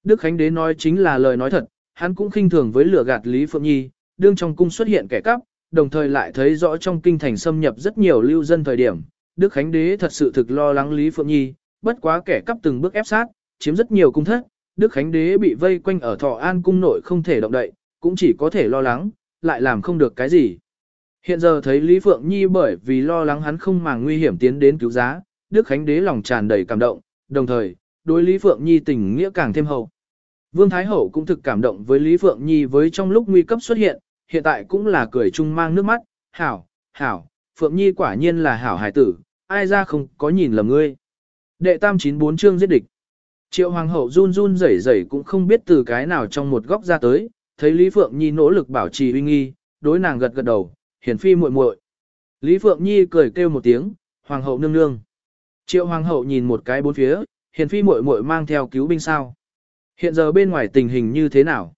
Đức Khánh Đế nói chính là lời nói thật, hắn cũng khinh thường với lửa gạt Lý Phượng Nhi, đương trong cung xuất hiện kẻ cắp, đồng thời lại thấy rõ trong kinh thành xâm nhập rất nhiều lưu dân thời điểm. Đức Khánh Đế thật sự thực lo lắng Lý Phượng Nhi, bất quá kẻ cắp từng bước ép sát, chiếm rất nhiều cung thất, Đức Khánh Đế bị vây quanh ở Thọ An cung nội không thể động đậy, cũng chỉ có thể lo lắng, lại làm không được cái gì. Hiện giờ thấy Lý Phượng Nhi bởi vì lo lắng hắn không màng nguy hiểm tiến đến cứu giá, Đức Khánh Đế lòng tràn đầy cảm động, đồng thời, đối Lý Phượng Nhi tình nghĩa càng thêm hậu. Vương Thái Hậu cũng thực cảm động với Lý Phượng Nhi với trong lúc nguy cấp xuất hiện, hiện tại cũng là cười chung mang nước mắt, hảo, hảo, Phượng Nhi quả nhiên là hảo hải tử, ai ra không có nhìn lầm ngươi. Đệ tam chín bốn chương giết địch. Triệu Hoàng hậu run run rẩy rẩy cũng không biết từ cái nào trong một góc ra tới, thấy Lý Phượng Nhi nỗ lực bảo trì uy nghi, đối nàng gật gật đầu, hiển phi muội muội. Lý Phượng Nhi cười kêu một tiếng, Hoàng hậu nương nương. Triệu Hoàng hậu nhìn một cái bốn phía, Hiền phi muội muội mang theo cứu binh sao. Hiện giờ bên ngoài tình hình như thế nào?